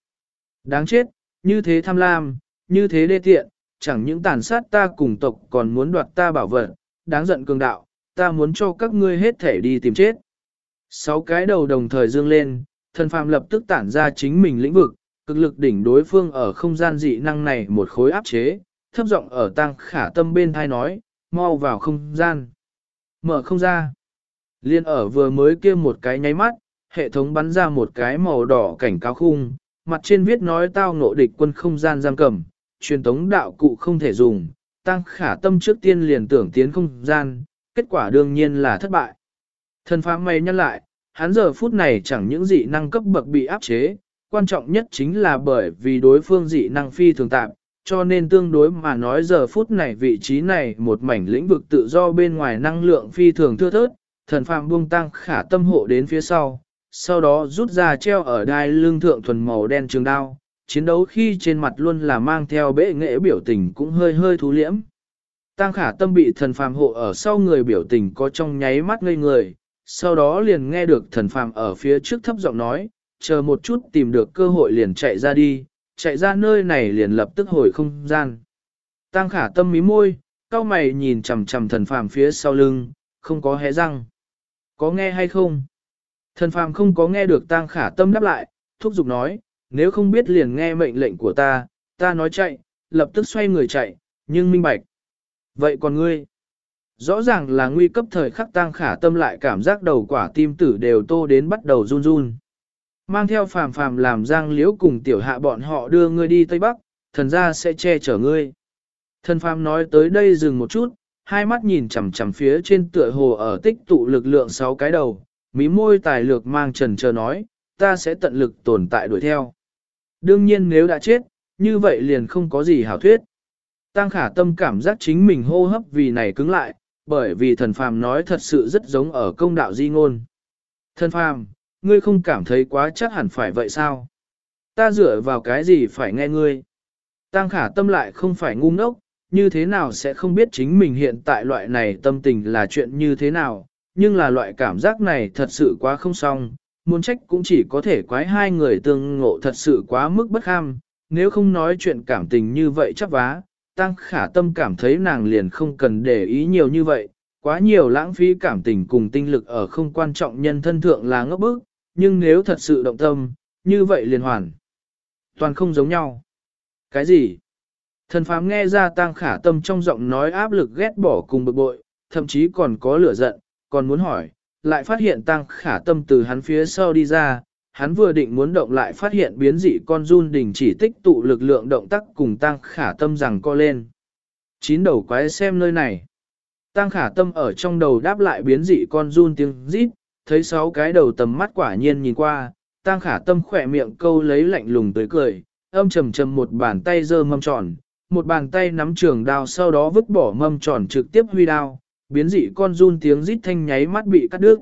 Đáng chết, như thế tham lam, như thế đê tiện, chẳng những tàn sát ta cùng tộc còn muốn đoạt ta bảo vật, đáng giận cường đạo, ta muốn cho các ngươi hết thể đi tìm chết. Sáu cái đầu đồng thời dương lên, thần phàm lập tức tản ra chính mình lĩnh vực, cực lực đỉnh đối phương ở không gian dị năng này một khối áp chế, thấp giọng ở tăng khả tâm bên thai nói, mau vào không gian. Mở không ra. Liên ở vừa mới kia một cái nháy mắt, hệ thống bắn ra một cái màu đỏ cảnh cáo khung, mặt trên viết nói tao ngộ địch quân không gian giam cầm, truyền tống đạo cụ không thể dùng, tăng khả tâm trước tiên liền tưởng tiến không gian, kết quả đương nhiên là thất bại. Thần phá mày nhăn lại, hắn giờ phút này chẳng những dị năng cấp bậc bị áp chế, quan trọng nhất chính là bởi vì đối phương dị năng phi thường tạm, cho nên tương đối mà nói giờ phút này vị trí này một mảnh lĩnh vực tự do bên ngoài năng lượng phi thường thưa thớt, thần phàm buông tăng khả tâm hộ đến phía sau, sau đó rút ra treo ở đai lưng thượng thuần màu đen trường đao, chiến đấu khi trên mặt luôn là mang theo bệ nghệ biểu tình cũng hơi hơi thú liễm. Tăng khả tâm bị thần phàm hộ ở sau người biểu tình có trong nháy mắt ngây người, sau đó liền nghe được thần phàm ở phía trước thấp giọng nói, chờ một chút tìm được cơ hội liền chạy ra đi, chạy ra nơi này liền lập tức hồi không gian. Tăng khả tâm mí môi, cao mày nhìn chầm chầm thần phàm phía sau lưng, không có hé răng. Có nghe hay không? Thần phàm không có nghe được tăng khả tâm đáp lại, thúc giục nói, nếu không biết liền nghe mệnh lệnh của ta, ta nói chạy, lập tức xoay người chạy, nhưng minh bạch. Vậy còn ngươi? Rõ ràng là nguy cấp thời khắc tăng khả tâm lại cảm giác đầu quả tim tử đều tô đến bắt đầu run run. Mang theo phàm phàm làm giang liễu cùng tiểu hạ bọn họ đưa ngươi đi Tây Bắc, thần gia sẽ che chở ngươi. Thần phàm nói tới đây dừng một chút, hai mắt nhìn chằm chằm phía trên tựa hồ ở tích tụ lực lượng sáu cái đầu, mí môi tài lược mang trần chờ nói, ta sẽ tận lực tồn tại đuổi theo. Đương nhiên nếu đã chết, như vậy liền không có gì hảo thuyết. Tăng khả tâm cảm giác chính mình hô hấp vì này cứng lại, bởi vì thần phàm nói thật sự rất giống ở công đạo di ngôn. Thần phàm, ngươi không cảm thấy quá chắc hẳn phải vậy sao? Ta dựa vào cái gì phải nghe ngươi? Tăng khả tâm lại không phải ngu ngốc, như thế nào sẽ không biết chính mình hiện tại loại này tâm tình là chuyện như thế nào, nhưng là loại cảm giác này thật sự quá không xong, muốn trách cũng chỉ có thể quái hai người tương ngộ thật sự quá mức bất ham, nếu không nói chuyện cảm tình như vậy chắc vá, tăng khả tâm cảm thấy nàng liền không cần để ý nhiều như vậy, quá nhiều lãng phí cảm tình cùng tinh lực ở không quan trọng nhân thân thượng là ngốc bức, nhưng nếu thật sự động tâm, như vậy liền hoàn. Toàn không giống nhau. Cái gì? Thần phàm nghe ra tăng khả tâm trong giọng nói áp lực ghét bỏ cùng bực bội, thậm chí còn có lửa giận, còn muốn hỏi, lại phát hiện tăng khả tâm từ hắn phía sau đi ra, hắn vừa định muốn động lại phát hiện biến dị con run đình chỉ tích tụ lực lượng động tác cùng tăng khả tâm rằng co lên. Chín đầu quái xem nơi này. Tăng khả tâm ở trong đầu đáp lại biến dị con run tiếng rít, thấy sáu cái đầu tầm mắt quả nhiên nhìn qua, tăng khả tâm khỏe miệng câu lấy lạnh lùng tới cười, âm trầm trầm một bàn tay dơ mâm tròn, một bàn tay nắm trường đao sau đó vứt bỏ mâm tròn trực tiếp huy đao, biến dị con run tiếng rít thanh nháy mắt bị cắt đứt.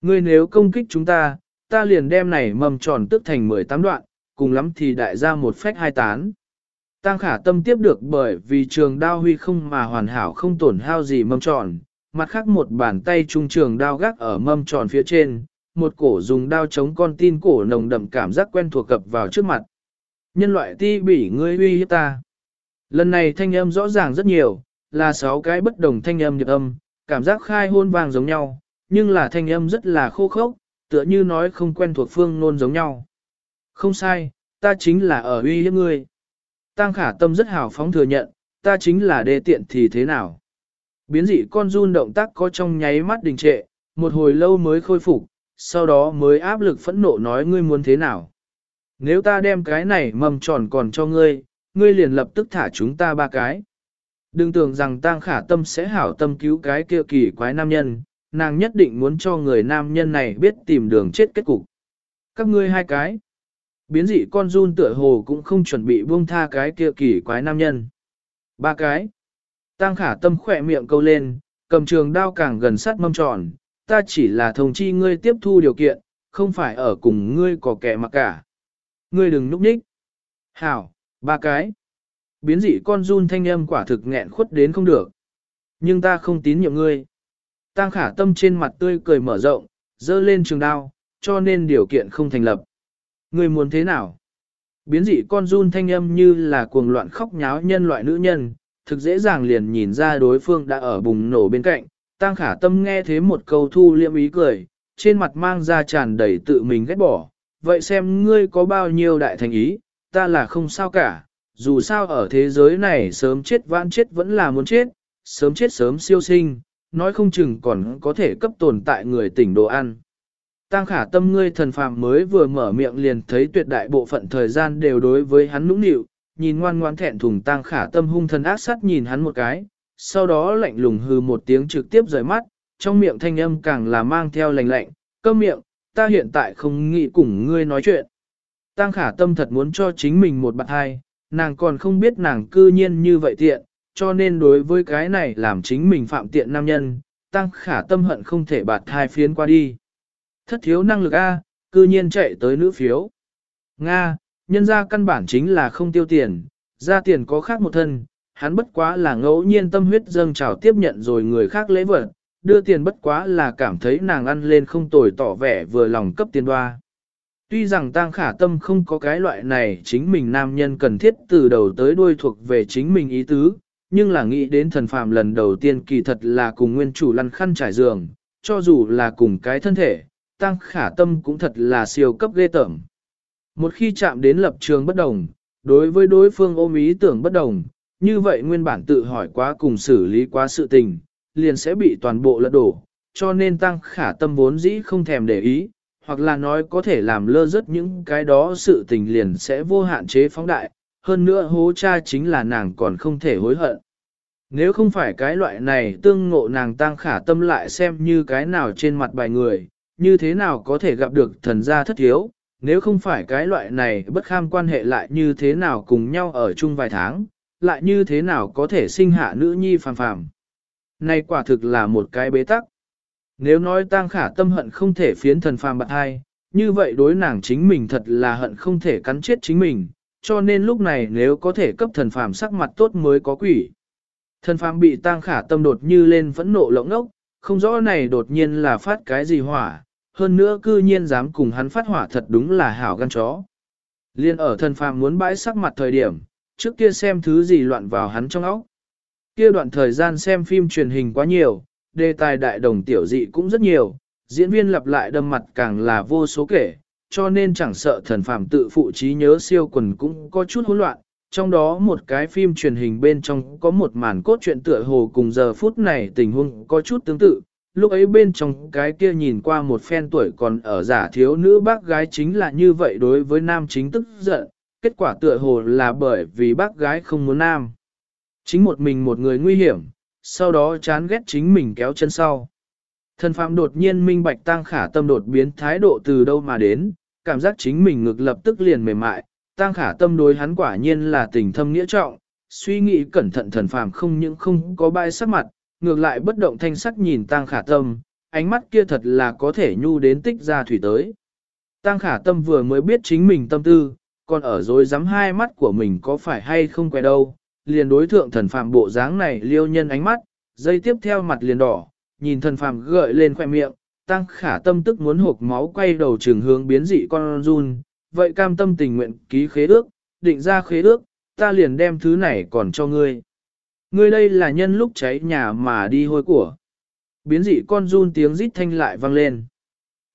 Ngươi nếu công kích chúng ta, ta liền đem này mầm tròn tức thành 18 đoạn, cùng lắm thì đại ra một phách hai tán. Tăng khả tâm tiếp được bởi vì trường đao huy không mà hoàn hảo không tổn hao gì mâm tròn, mặt khác một bàn tay trung trường đao gác ở mâm tròn phía trên, một cổ dùng đao chống con tin cổ nồng đậm cảm giác quen thuộc cập vào trước mặt. Nhân loại ti bỉ ngươi uy hiếp ta. Lần này thanh âm rõ ràng rất nhiều, là sáu cái bất đồng thanh âm nhập âm, cảm giác khai hôn vàng giống nhau, nhưng là thanh âm rất là khô khốc, tựa như nói không quen thuộc phương nôn giống nhau. Không sai, ta chính là ở uy hiếp ngươi. Tăng khả tâm rất hào phóng thừa nhận, ta chính là đê tiện thì thế nào. Biến dị con run động tác có trong nháy mắt đình trệ, một hồi lâu mới khôi phục, sau đó mới áp lực phẫn nộ nói ngươi muốn thế nào. Nếu ta đem cái này mầm tròn còn cho ngươi, ngươi liền lập tức thả chúng ta ba cái. Đừng tưởng rằng tang khả tâm sẽ hảo tâm cứu cái kia kỳ quái nam nhân, nàng nhất định muốn cho người nam nhân này biết tìm đường chết kết cục. Các ngươi hai cái. Biến dị con run tựa hồ cũng không chuẩn bị buông tha cái kia kỳ quái nam nhân. Ba cái. Tăng khả tâm khỏe miệng câu lên, cầm trường đao càng gần sát mâm tròn, ta chỉ là thông chi ngươi tiếp thu điều kiện, không phải ở cùng ngươi có kẻ mà cả. Ngươi đừng núp nhích. Hảo, ba cái. Biến dị con run thanh âm quả thực nghẹn khuất đến không được. Nhưng ta không tín nhiệm ngươi. Tăng khả tâm trên mặt tươi cười mở rộng, dơ lên trường đao, cho nên điều kiện không thành lập. Ngươi muốn thế nào? Biến dị con run thanh âm như là cuồng loạn khóc nháo nhân loại nữ nhân, thực dễ dàng liền nhìn ra đối phương đã ở bùng nổ bên cạnh. Tăng khả tâm nghe thế một câu thu liệm ý cười, trên mặt mang ra tràn đầy tự mình ghét bỏ. Vậy xem ngươi có bao nhiêu đại thành ý, ta là không sao cả, dù sao ở thế giới này sớm chết vãn chết vẫn là muốn chết, sớm chết sớm siêu sinh, nói không chừng còn có thể cấp tồn tại người tỉnh đồ ăn. Tăng khả tâm ngươi thần phàm mới vừa mở miệng liền thấy tuyệt đại bộ phận thời gian đều đối với hắn nũng nịu, nhìn ngoan ngoan thẹn thùng tăng khả tâm hung thần ác sát nhìn hắn một cái, sau đó lạnh lùng hư một tiếng trực tiếp rời mắt, trong miệng thanh âm càng là mang theo lạnh lạnh, cơm miệng, ta hiện tại không nghĩ cùng ngươi nói chuyện. Tăng khả tâm thật muốn cho chính mình một bạn hai, nàng còn không biết nàng cư nhiên như vậy tiện, cho nên đối với cái này làm chính mình phạm tiện nam nhân, tăng khả tâm hận không thể bạt hai phiến qua đi. Thất thiếu năng lực A, cư nhiên chạy tới nữ phiếu. Nga, nhân ra căn bản chính là không tiêu tiền, ra tiền có khác một thân, hắn bất quá là ngẫu nhiên tâm huyết dâng trào tiếp nhận rồi người khác lễ vật, đưa tiền bất quá là cảm thấy nàng ăn lên không tồi tỏ vẻ vừa lòng cấp tiền đoa. Tuy rằng tang khả tâm không có cái loại này chính mình nam nhân cần thiết từ đầu tới đuôi thuộc về chính mình ý tứ, nhưng là nghĩ đến thần phàm lần đầu tiên kỳ thật là cùng nguyên chủ lăn khăn trải giường, cho dù là cùng cái thân thể, tăng khả tâm cũng thật là siêu cấp ghê tởm. Một khi chạm đến lập trường bất đồng, đối với đối phương ôm ý tưởng bất đồng, như vậy nguyên bản tự hỏi quá cùng xử lý quá sự tình, liền sẽ bị toàn bộ lật đổ, cho nên tăng khả tâm vốn dĩ không thèm để ý, hoặc là nói có thể làm lơ rất những cái đó sự tình liền sẽ vô hạn chế phóng đại, hơn nữa hố cha chính là nàng còn không thể hối hận. Nếu không phải cái loại này tương ngộ nàng tăng khả tâm lại xem như cái nào trên mặt bài người, như thế nào có thể gặp được thần gia thất thiếu, nếu không phải cái loại này bất kham quan hệ lại như thế nào cùng nhau ở chung vài tháng, lại như thế nào có thể sinh hạ nữ nhi phàm phàm. Này quả thực là một cái bế tắc. Nếu nói tang khả tâm hận không thể phiến thần phàm bạn hai, như vậy đối nàng chính mình thật là hận không thể cắn chết chính mình, cho nên lúc này nếu có thể cấp thần phàm sắc mặt tốt mới có quỷ. Thần phàm bị tang khả tâm đột như lên phẫn nộ lộng ốc, không rõ này đột nhiên là phát cái gì hỏa, hơn nữa cư nhiên dám cùng hắn phát hỏa thật đúng là hảo gan chó. Liên ở thần phàm muốn bãi sắc mặt thời điểm, trước kia xem thứ gì loạn vào hắn trong óc. Kia đoạn thời gian xem phim truyền hình quá nhiều, đề tài đại đồng tiểu dị cũng rất nhiều, diễn viên lặp lại đâm mặt càng là vô số kể, cho nên chẳng sợ thần phàm tự phụ trí nhớ siêu quần cũng có chút hỗn loạn. Trong đó một cái phim truyền hình bên trong có một màn cốt truyện tựa hồ cùng giờ phút này tình huống có chút tương tự, lúc ấy bên trong cái kia nhìn qua một phen tuổi còn ở giả thiếu nữ bác gái chính là như vậy đối với nam chính tức giận, kết quả tựa hồ là bởi vì bác gái không muốn nam. Chính một mình một người nguy hiểm, sau đó chán ghét chính mình kéo chân sau. Thần phạm đột nhiên minh bạch tăng khả tâm đột biến thái độ từ đâu mà đến, cảm giác chính mình ngực lập tức liền mềm mại, tăng khả tâm đối hắn quả nhiên là tình thâm nghĩa trọng, suy nghĩ cẩn thận thần phàm không những không có bai sắc mặt, ngược lại bất động thanh sắc nhìn tăng khả tâm, ánh mắt kia thật là có thể nhu đến tích ra thủy tới. Tăng khả tâm vừa mới biết chính mình tâm tư, còn ở dối dám hai mắt của mình có phải hay không quay đâu, liền đối thượng thần phàm bộ dáng này liêu nhân ánh mắt, dây tiếp theo mặt liền đỏ, nhìn thần phàm gợi lên khoẻ miệng, tăng khả tâm tức muốn hộp máu quay đầu trường hướng biến dị con run, vậy cam tâm tình nguyện ký khế ước, định ra khế ước, ta liền đem thứ này còn cho ngươi. Ngươi đây là nhân lúc cháy nhà mà đi hôi của. Biến dị con run tiếng rít thanh lại vang lên.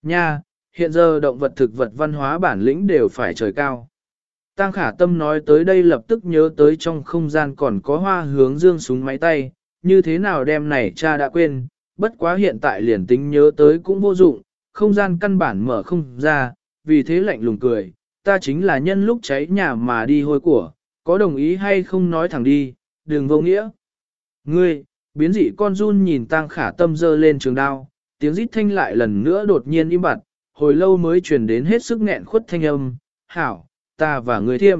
Nha, hiện giờ động vật thực vật văn hóa bản lĩnh đều phải trời cao. Tăng khả tâm nói tới đây lập tức nhớ tới trong không gian còn có hoa hướng dương súng máy tay, như thế nào đem này cha đã quên, bất quá hiện tại liền tính nhớ tới cũng vô dụng, không gian căn bản mở không ra, vì thế lạnh lùng cười, ta chính là nhân lúc cháy nhà mà đi hôi của, có đồng ý hay không nói thẳng đi, đừng vô nghĩa. Ngươi, biến dị con run nhìn tang khả tâm dơ lên trường đao, tiếng rít thanh lại lần nữa đột nhiên im bặt, hồi lâu mới truyền đến hết sức nghẹn khuất thanh âm, hảo, ta và ngươi thiêm.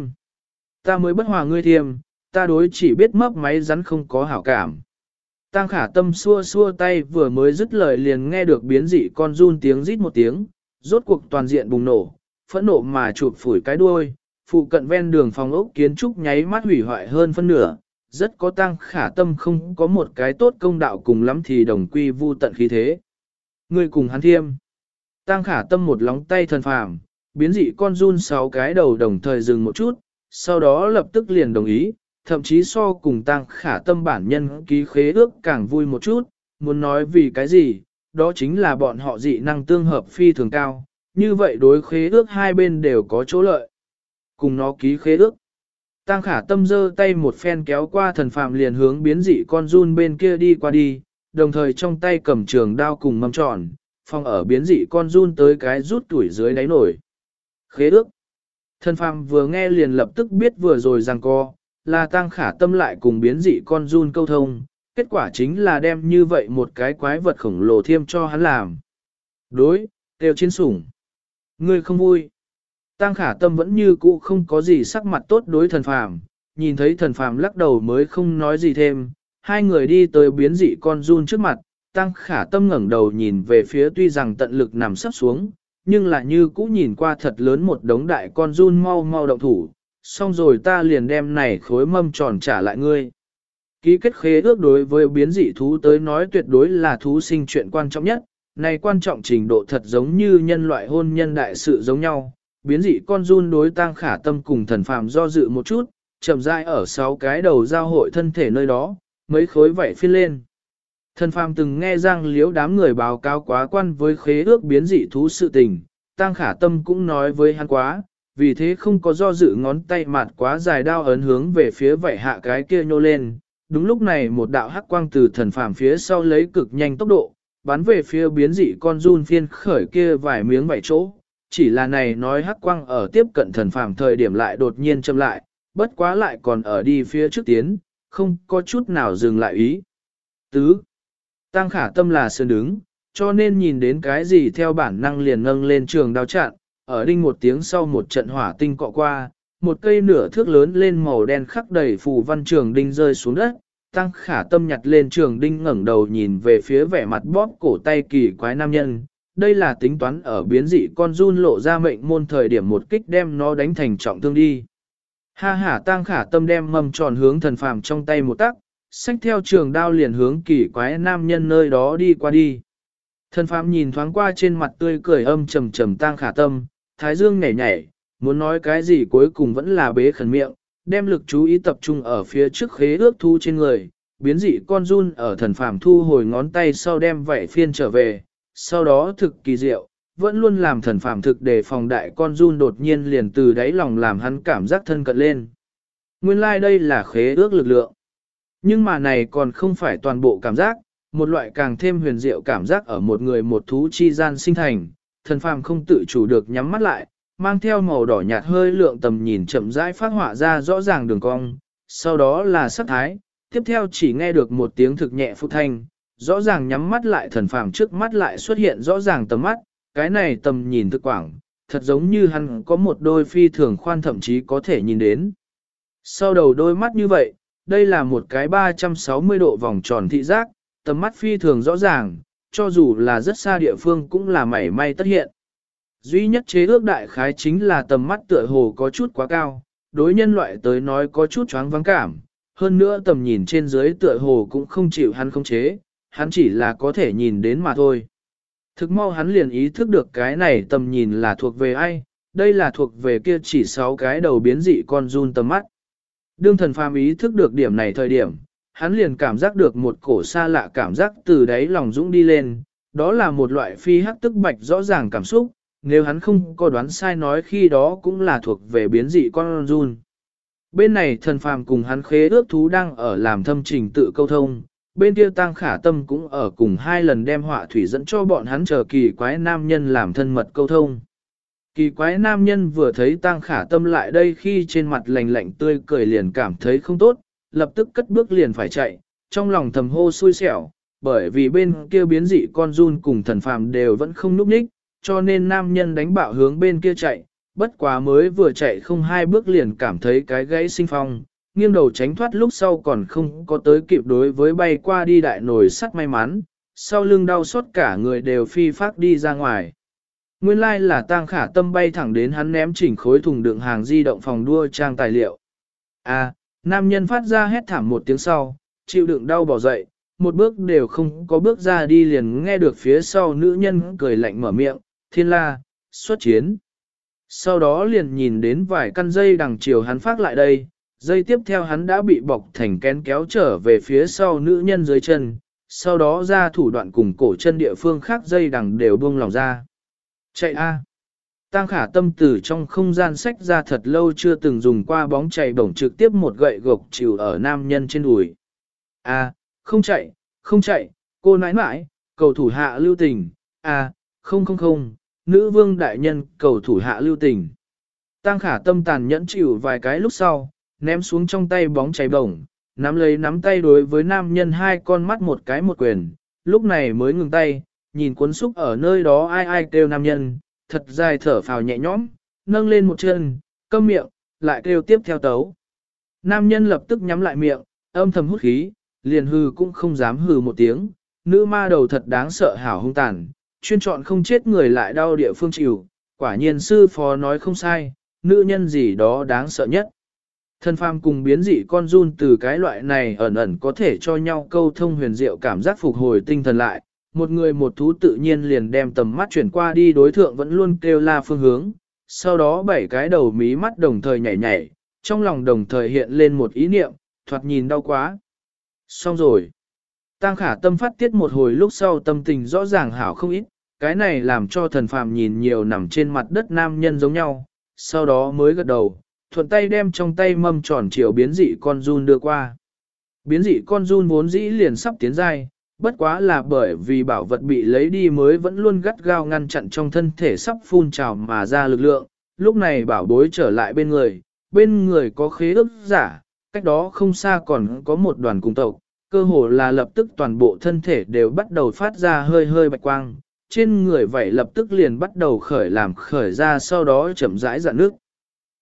Ta mới bất hòa ngươi thiêm, ta đối chỉ biết mấp máy rắn không có hảo cảm. Tang khả tâm xua xua tay vừa mới dứt lời liền nghe được biến dị con run tiếng rít một tiếng, rốt cuộc toàn diện bùng nổ, phẫn nộ mà chụp phủi cái đuôi, phụ cận ven đường phòng ốc kiến trúc nháy mắt hủy hoại hơn phân nửa, rất có tăng khả tâm không có một cái tốt công đạo cùng lắm thì đồng quy vu tận khí thế. Người cùng hắn thiêm. Tăng khả tâm một lóng tay thần phàm, biến dị con run sáu cái đầu đồng thời dừng một chút, sau đó lập tức liền đồng ý, thậm chí so cùng tăng khả tâm bản nhân ký khế ước càng vui một chút, muốn nói vì cái gì, đó chính là bọn họ dị năng tương hợp phi thường cao, như vậy đối khế ước hai bên đều có chỗ lợi. Cùng nó ký khế ước. Tăng khả tâm giơ tay một phen kéo qua thần phàm liền hướng biến dị con run bên kia đi qua đi, đồng thời trong tay cầm trường đao cùng mâm tròn, phong ở biến dị con run tới cái rút tuổi dưới đáy nổi. Khế ước. Thần phàm vừa nghe liền lập tức biết vừa rồi rằng co, là tăng khả tâm lại cùng biến dị con run câu thông, kết quả chính là đem như vậy một cái quái vật khổng lồ thiêm cho hắn làm. Đối, đều chiến sủng. Ngươi không vui. Tăng khả tâm vẫn như cũ không có gì sắc mặt tốt đối thần phàm, nhìn thấy thần phàm lắc đầu mới không nói gì thêm, hai người đi tới biến dị con run trước mặt, tăng khả tâm ngẩng đầu nhìn về phía tuy rằng tận lực nằm sắp xuống, nhưng là như cũ nhìn qua thật lớn một đống đại con run mau mau động thủ, xong rồi ta liền đem này khối mâm tròn trả lại ngươi. Ký kết khế ước đối với biến dị thú tới nói tuyệt đối là thú sinh chuyện quan trọng nhất, này quan trọng trình độ thật giống như nhân loại hôn nhân đại sự giống nhau, biến dị con run đối tang khả tâm cùng thần phàm do dự một chút, chậm rãi ở sáu cái đầu giao hội thân thể nơi đó, mấy khối vảy phiên lên. Thần phàm từng nghe rằng liếu đám người báo cáo quá quan với khế ước biến dị thú sự tình, tang khả tâm cũng nói với hắn quá, vì thế không có do dự ngón tay mặt quá dài đao ấn hướng về phía vảy hạ cái kia nhô lên. Đúng lúc này một đạo hắc quang từ thần phàm phía sau lấy cực nhanh tốc độ, bắn về phía biến dị con run phiên khởi kia vài miếng vảy chỗ, chỉ là này nói hắc quang ở tiếp cận thần phàm thời điểm lại đột nhiên châm lại, bất quá lại còn ở đi phía trước tiến, không có chút nào dừng lại ý. Tứ, tăng khả tâm là sơn đứng, cho nên nhìn đến cái gì theo bản năng liền nâng lên trường đao chặn, ở đinh một tiếng sau một trận hỏa tinh cọ qua, một cây nửa thước lớn lên màu đen khắc đầy phù văn trường đinh rơi xuống đất, tăng khả tâm nhặt lên trường đinh ngẩng đầu nhìn về phía vẻ mặt bóp cổ tay kỳ quái nam nhân. Đây là tính toán ở biến dị con run lộ ra mệnh môn thời điểm một kích đem nó đánh thành trọng thương đi. Ha ha tăng khả tâm đem mầm tròn hướng thần phàm trong tay một tắc, xách theo trường đao liền hướng kỳ quái nam nhân nơi đó đi qua đi. Thần phàm nhìn thoáng qua trên mặt tươi cười âm trầm trầm tăng khả tâm, thái dương nhảy nhảy, muốn nói cái gì cuối cùng vẫn là bế khẩn miệng, đem lực chú ý tập trung ở phía trước khế ước thu trên người, biến dị con run ở thần phàm thu hồi ngón tay sau đem vảy phiên trở về, sau đó thực kỳ diệu, vẫn luôn làm thần phàm thực để phòng đại con run đột nhiên liền từ đáy lòng làm hắn cảm giác thân cận lên. Nguyên lai like đây là khế ước lực lượng. Nhưng mà này còn không phải toàn bộ cảm giác, một loại càng thêm huyền diệu cảm giác ở một người một thú chi gian sinh thành, thần phàm không tự chủ được nhắm mắt lại, mang theo màu đỏ nhạt hơi lượng tầm nhìn chậm rãi phát họa ra rõ ràng đường cong, sau đó là sắc thái, tiếp theo chỉ nghe được một tiếng thực nhẹ phụ thanh, rõ ràng nhắm mắt lại thần phàm trước mắt lại xuất hiện rõ ràng tầm mắt, cái này tầm nhìn thực quảng, thật giống như hắn có một đôi phi thường khoan thậm chí có thể nhìn đến. Sau đầu đôi mắt như vậy, đây là một cái 360 độ vòng tròn thị giác, tầm mắt phi thường rõ ràng, cho dù là rất xa địa phương cũng là mảy may tất hiện. Duy nhất chế ước đại khái chính là tầm mắt tựa hồ có chút quá cao, đối nhân loại tới nói có chút choáng vắng cảm, hơn nữa tầm nhìn trên dưới tựa hồ cũng không chịu hắn không chế, hắn chỉ là có thể nhìn đến mà thôi. Thực mau hắn liền ý thức được cái này tầm nhìn là thuộc về ai, đây là thuộc về kia chỉ sáu cái đầu biến dị con run tầm mắt. Đương thần phàm ý thức được điểm này thời điểm, hắn liền cảm giác được một cổ xa lạ cảm giác từ đáy lòng dũng đi lên, đó là một loại phi hắc tức bạch rõ ràng cảm xúc, nếu hắn không có đoán sai nói khi đó cũng là thuộc về biến dị con run. Bên này thần phàm cùng hắn khế ước thú đang ở làm thâm trình tự câu thông, bên kia tăng khả tâm cũng ở cùng hai lần đem họa thủy dẫn cho bọn hắn chờ kỳ quái nam nhân làm thân mật câu thông. Kỳ quái nam nhân vừa thấy tăng khả tâm lại đây khi trên mặt lành lạnh tươi cười liền cảm thấy không tốt, lập tức cất bước liền phải chạy, trong lòng thầm hô xui xẻo, bởi vì bên kia biến dị con run cùng thần phàm đều vẫn không núp ních, cho nên nam nhân đánh bạo hướng bên kia chạy, bất quá mới vừa chạy không hai bước liền cảm thấy cái gãy sinh phong, nghiêng đầu tránh thoát lúc sau còn không có tới kịp đối với bay qua đi đại nồi sắt may mắn, sau lưng đau xót cả người đều phi phát đi ra ngoài. Nguyên lai like là tang khả tâm bay thẳng đến hắn ném chỉnh khối thùng đựng hàng di động phòng đua trang tài liệu. À, nam nhân phát ra hét thảm một tiếng sau, chịu đựng đau bỏ dậy, một bước đều không có bước ra đi liền nghe được phía sau nữ nhân cười lạnh mở miệng, thiên la, xuất chiến. Sau đó liền nhìn đến vài căn dây đằng chiều hắn phát lại đây, dây tiếp theo hắn đã bị bọc thành kén kéo trở về phía sau nữ nhân dưới chân, sau đó ra thủ đoạn cùng cổ chân địa phương khác dây đằng đều buông lòng ra. Chạy a! Tăng khả tâm từ trong không gian sách ra thật lâu chưa từng dùng qua bóng chạy bổng trực tiếp một gậy gộc chịu ở nam nhân trên đùi. A, không chạy, không chạy, cô nãi nãi, cầu thủ hạ lưu tình, a, không không không, nữ vương đại nhân cầu thủ hạ lưu tình. Tăng khả tâm tàn nhẫn chịu vài cái lúc sau, ném xuống trong tay bóng cháy bổng, nắm lấy nắm tay đối với nam nhân hai con mắt một cái một quyền, lúc này mới ngừng tay, nhìn cuốn xúc ở nơi đó ai ai kêu nam nhân, thật dài thở phào nhẹ nhõm, nâng lên một chân, câm miệng, lại kêu tiếp theo tấu. Nam nhân lập tức nhắm lại miệng, âm thầm hút khí, liền hư cũng không dám hừ một tiếng, nữ ma đầu thật đáng sợ hảo hung tàn, chuyên chọn không chết người lại đau địa phương chịu, quả nhiên sư phó nói không sai, nữ nhân gì đó đáng sợ nhất. Thân phàm cùng biến dị con run từ cái loại này ẩn ẩn có thể cho nhau câu thông huyền diệu cảm giác phục hồi tinh thần lại, một người một thú tự nhiên liền đem tầm mắt chuyển qua đi đối thượng vẫn luôn kêu la phương hướng, sau đó bảy cái đầu mí mắt đồng thời nhảy nhảy, trong lòng đồng thời hiện lên một ý niệm, thoạt nhìn đau quá. Xong rồi. Tăng khả tâm phát tiết một hồi lúc sau tâm tình rõ ràng hảo không ít, cái này làm cho thần phàm nhìn nhiều nằm trên mặt đất nam nhân giống nhau, sau đó mới gật đầu, thuận tay đem trong tay mâm tròn chiều biến dị con run đưa qua. Biến dị con run vốn dĩ liền sắp tiến dai, bất quá là bởi vì bảo vật bị lấy đi mới vẫn luôn gắt gao ngăn chặn trong thân thể sắp phun trào mà ra lực lượng, lúc này bảo bối trở lại bên người, bên người có khế ước giả, cách đó không xa còn có một đoàn cùng tộc, cơ hồ là lập tức toàn bộ thân thể đều bắt đầu phát ra hơi hơi bạch quang, trên người vậy lập tức liền bắt đầu khởi làm khởi ra sau đó chậm rãi dạn nước.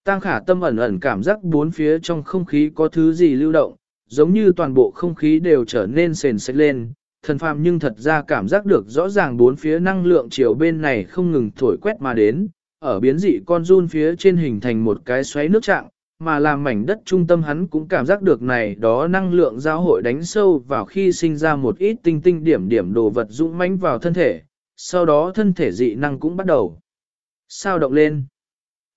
Tăng khả tâm ẩn ẩn cảm giác bốn phía trong không khí có thứ gì lưu động, giống như toàn bộ không khí đều trở nên sền sệt lên. Thần phàm nhưng thật ra cảm giác được rõ ràng bốn phía năng lượng chiều bên này không ngừng thổi quét mà đến, ở biến dị con run phía trên hình thành một cái xoáy nước trạng, mà làm mảnh đất trung tâm hắn cũng cảm giác được này đó năng lượng giao hội đánh sâu vào khi sinh ra một ít tinh tinh điểm điểm đồ vật dũng mãnh vào thân thể, sau đó thân thể dị năng cũng bắt đầu sao động lên.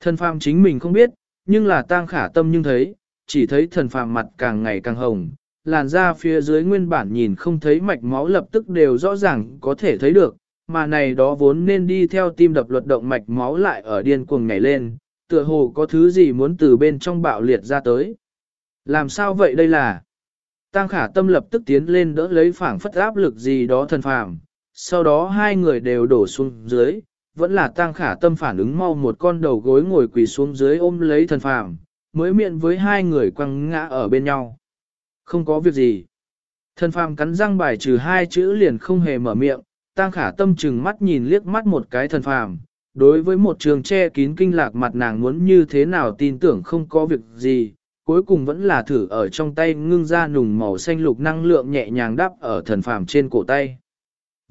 Thần phàm chính mình không biết, nhưng là tang khả tâm nhưng thấy, chỉ thấy thần phàm mặt càng ngày càng hồng, làn da phía dưới nguyên bản nhìn không thấy mạch máu lập tức đều rõ ràng có thể thấy được, mà này đó vốn nên đi theo tim đập luật động mạch máu lại ở điên cuồng nhảy lên, tựa hồ có thứ gì muốn từ bên trong bạo liệt ra tới. Làm sao vậy đây là? Tăng khả tâm lập tức tiến lên đỡ lấy phảng phất áp lực gì đó thần phàm, sau đó hai người đều đổ xuống dưới, vẫn là tăng khả tâm phản ứng mau một con đầu gối ngồi quỳ xuống dưới ôm lấy thần phàm, mới miệng với hai người quăng ngã ở bên nhau. Không có việc gì. Thần phàm cắn răng bài trừ hai chữ liền không hề mở miệng, tăng khả tâm chừng mắt nhìn liếc mắt một cái thần phàm. Đối với một trường che kín kinh lạc mặt nàng muốn như thế nào tin tưởng không có việc gì, cuối cùng vẫn là thử ở trong tay ngưng ra nùng màu xanh lục năng lượng nhẹ nhàng đắp ở thần phàm trên cổ tay.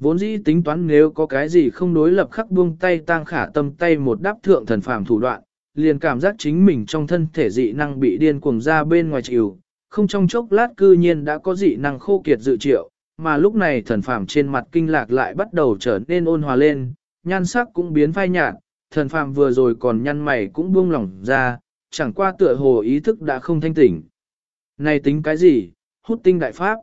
Vốn dĩ tính toán nếu có cái gì không đối lập khắc buông tay tang khả tâm tay một đáp thượng thần phàm thủ đoạn, liền cảm giác chính mình trong thân thể dị năng bị điên cuồng ra bên ngoài chịu, không trong chốc lát cư nhiên đã có dị năng khô kiệt dự triệu, mà lúc này thần phàm trên mặt kinh lạc lại bắt đầu trở nên ôn hòa lên, nhan sắc cũng biến phai nhạt, thần phàm vừa rồi còn nhăn mày cũng buông lỏng ra, chẳng qua tựa hồ ý thức đã không thanh tỉnh. Này tính cái gì, hút tinh đại pháp.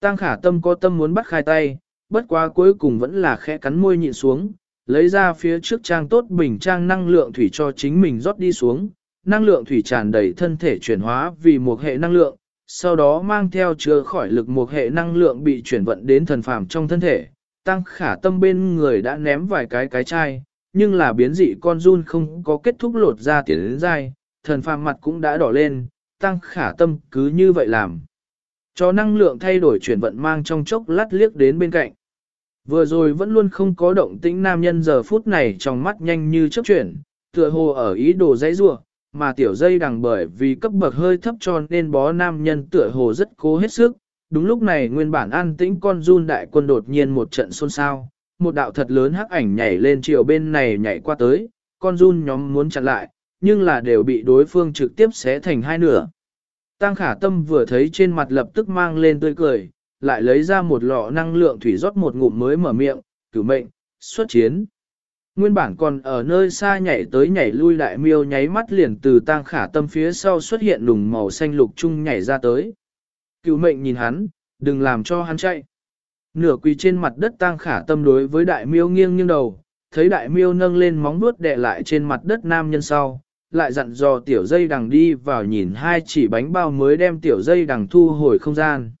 Tăng khả tâm có tâm muốn bắt khai tay, bất quá cuối cùng vẫn là khẽ cắn môi nhịn xuống, lấy ra phía trước trang tốt bình trang năng lượng thủy cho chính mình rót đi xuống, năng lượng thủy tràn đầy thân thể chuyển hóa vì một hệ năng lượng, sau đó mang theo chứa khỏi lực một hệ năng lượng bị chuyển vận đến thần phàm trong thân thể, tăng khả tâm bên người đã ném vài cái cái chai, nhưng là biến dị con run không có kết thúc lột ra tiến đến dai, thần phàm mặt cũng đã đỏ lên, tăng khả tâm cứ như vậy làm. Cho năng lượng thay đổi chuyển vận mang trong chốc lát liếc đến bên cạnh. Vừa rồi vẫn luôn không có động tĩnh nam nhân giờ phút này trong mắt nhanh như chớp chuyển, tựa hồ ở ý đồ dãy rua, mà tiểu dây đằng bởi vì cấp bậc hơi thấp cho nên bó nam nhân tựa hồ rất cố hết sức. Đúng lúc này nguyên bản an tĩnh con run đại quân đột nhiên một trận xôn xao, một đạo thật lớn hắc ảnh nhảy lên chiều bên này nhảy qua tới, con run nhóm muốn chặn lại, nhưng là đều bị đối phương trực tiếp xé thành hai nửa. Tăng khả tâm vừa thấy trên mặt lập tức mang lên tươi cười, lại lấy ra một lọ năng lượng thủy rót một ngụm mới mở miệng, cử mệnh, xuất chiến. Nguyên bản còn ở nơi xa nhảy tới nhảy lui đại miêu nháy mắt liền từ tang khả tâm phía sau xuất hiện lùng màu xanh lục trung nhảy ra tới. Cựu mệnh nhìn hắn, đừng làm cho hắn chạy. Nửa quỳ trên mặt đất tang khả tâm đối với đại miêu nghiêng nghiêng đầu, thấy đại miêu nâng lên móng vuốt đè lại trên mặt đất nam nhân sau, lại dặn dò tiểu dây đằng đi vào nhìn hai chỉ bánh bao mới đem tiểu dây đằng thu hồi không gian.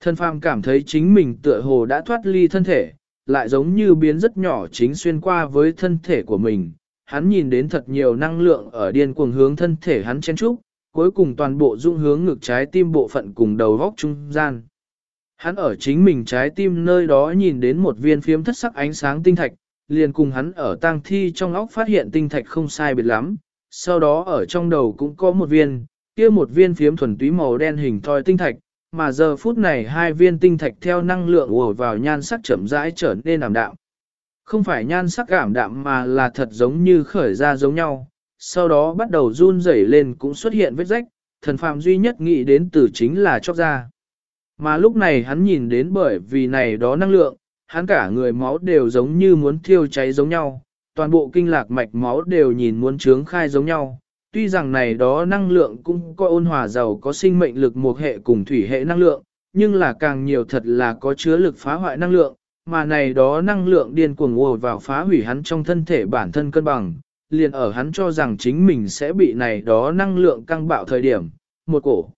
Thân phàm cảm thấy chính mình tựa hồ đã thoát ly thân thể, lại giống như biến rất nhỏ chính xuyên qua với thân thể của mình. Hắn nhìn đến thật nhiều năng lượng ở điên cuồng hướng thân thể hắn chen trúc, cuối cùng toàn bộ dung hướng ngực trái tim bộ phận cùng đầu góc trung gian. Hắn ở chính mình trái tim nơi đó nhìn đến một viên phiếm thất sắc ánh sáng tinh thạch, liền cùng hắn ở tang thi trong óc phát hiện tinh thạch không sai biệt lắm, sau đó ở trong đầu cũng có một viên, kia một viên phiếm thuần túy màu đen hình thoi tinh thạch, mà giờ phút này hai viên tinh thạch theo năng lượng ùa vào nhan sắc chậm rãi trở nên ảm đạm. Không phải nhan sắc ảm đạm mà là thật giống như khởi ra giống nhau, sau đó bắt đầu run rẩy lên cũng xuất hiện vết rách, thần phàm duy nhất nghĩ đến từ chính là chóc ra. Mà lúc này hắn nhìn đến bởi vì này đó năng lượng, hắn cả người máu đều giống như muốn thiêu cháy giống nhau, toàn bộ kinh lạc mạch máu đều nhìn muốn trướng khai giống nhau, Tuy rằng này đó năng lượng cũng có ôn hòa giàu có sinh mệnh lực một hệ cùng thủy hệ năng lượng, nhưng là càng nhiều thật là có chứa lực phá hoại năng lượng, mà này đó năng lượng điên cuồng ùa vào phá hủy hắn trong thân thể bản thân cân bằng, liền ở hắn cho rằng chính mình sẽ bị này đó năng lượng căng bạo thời điểm, một cổ.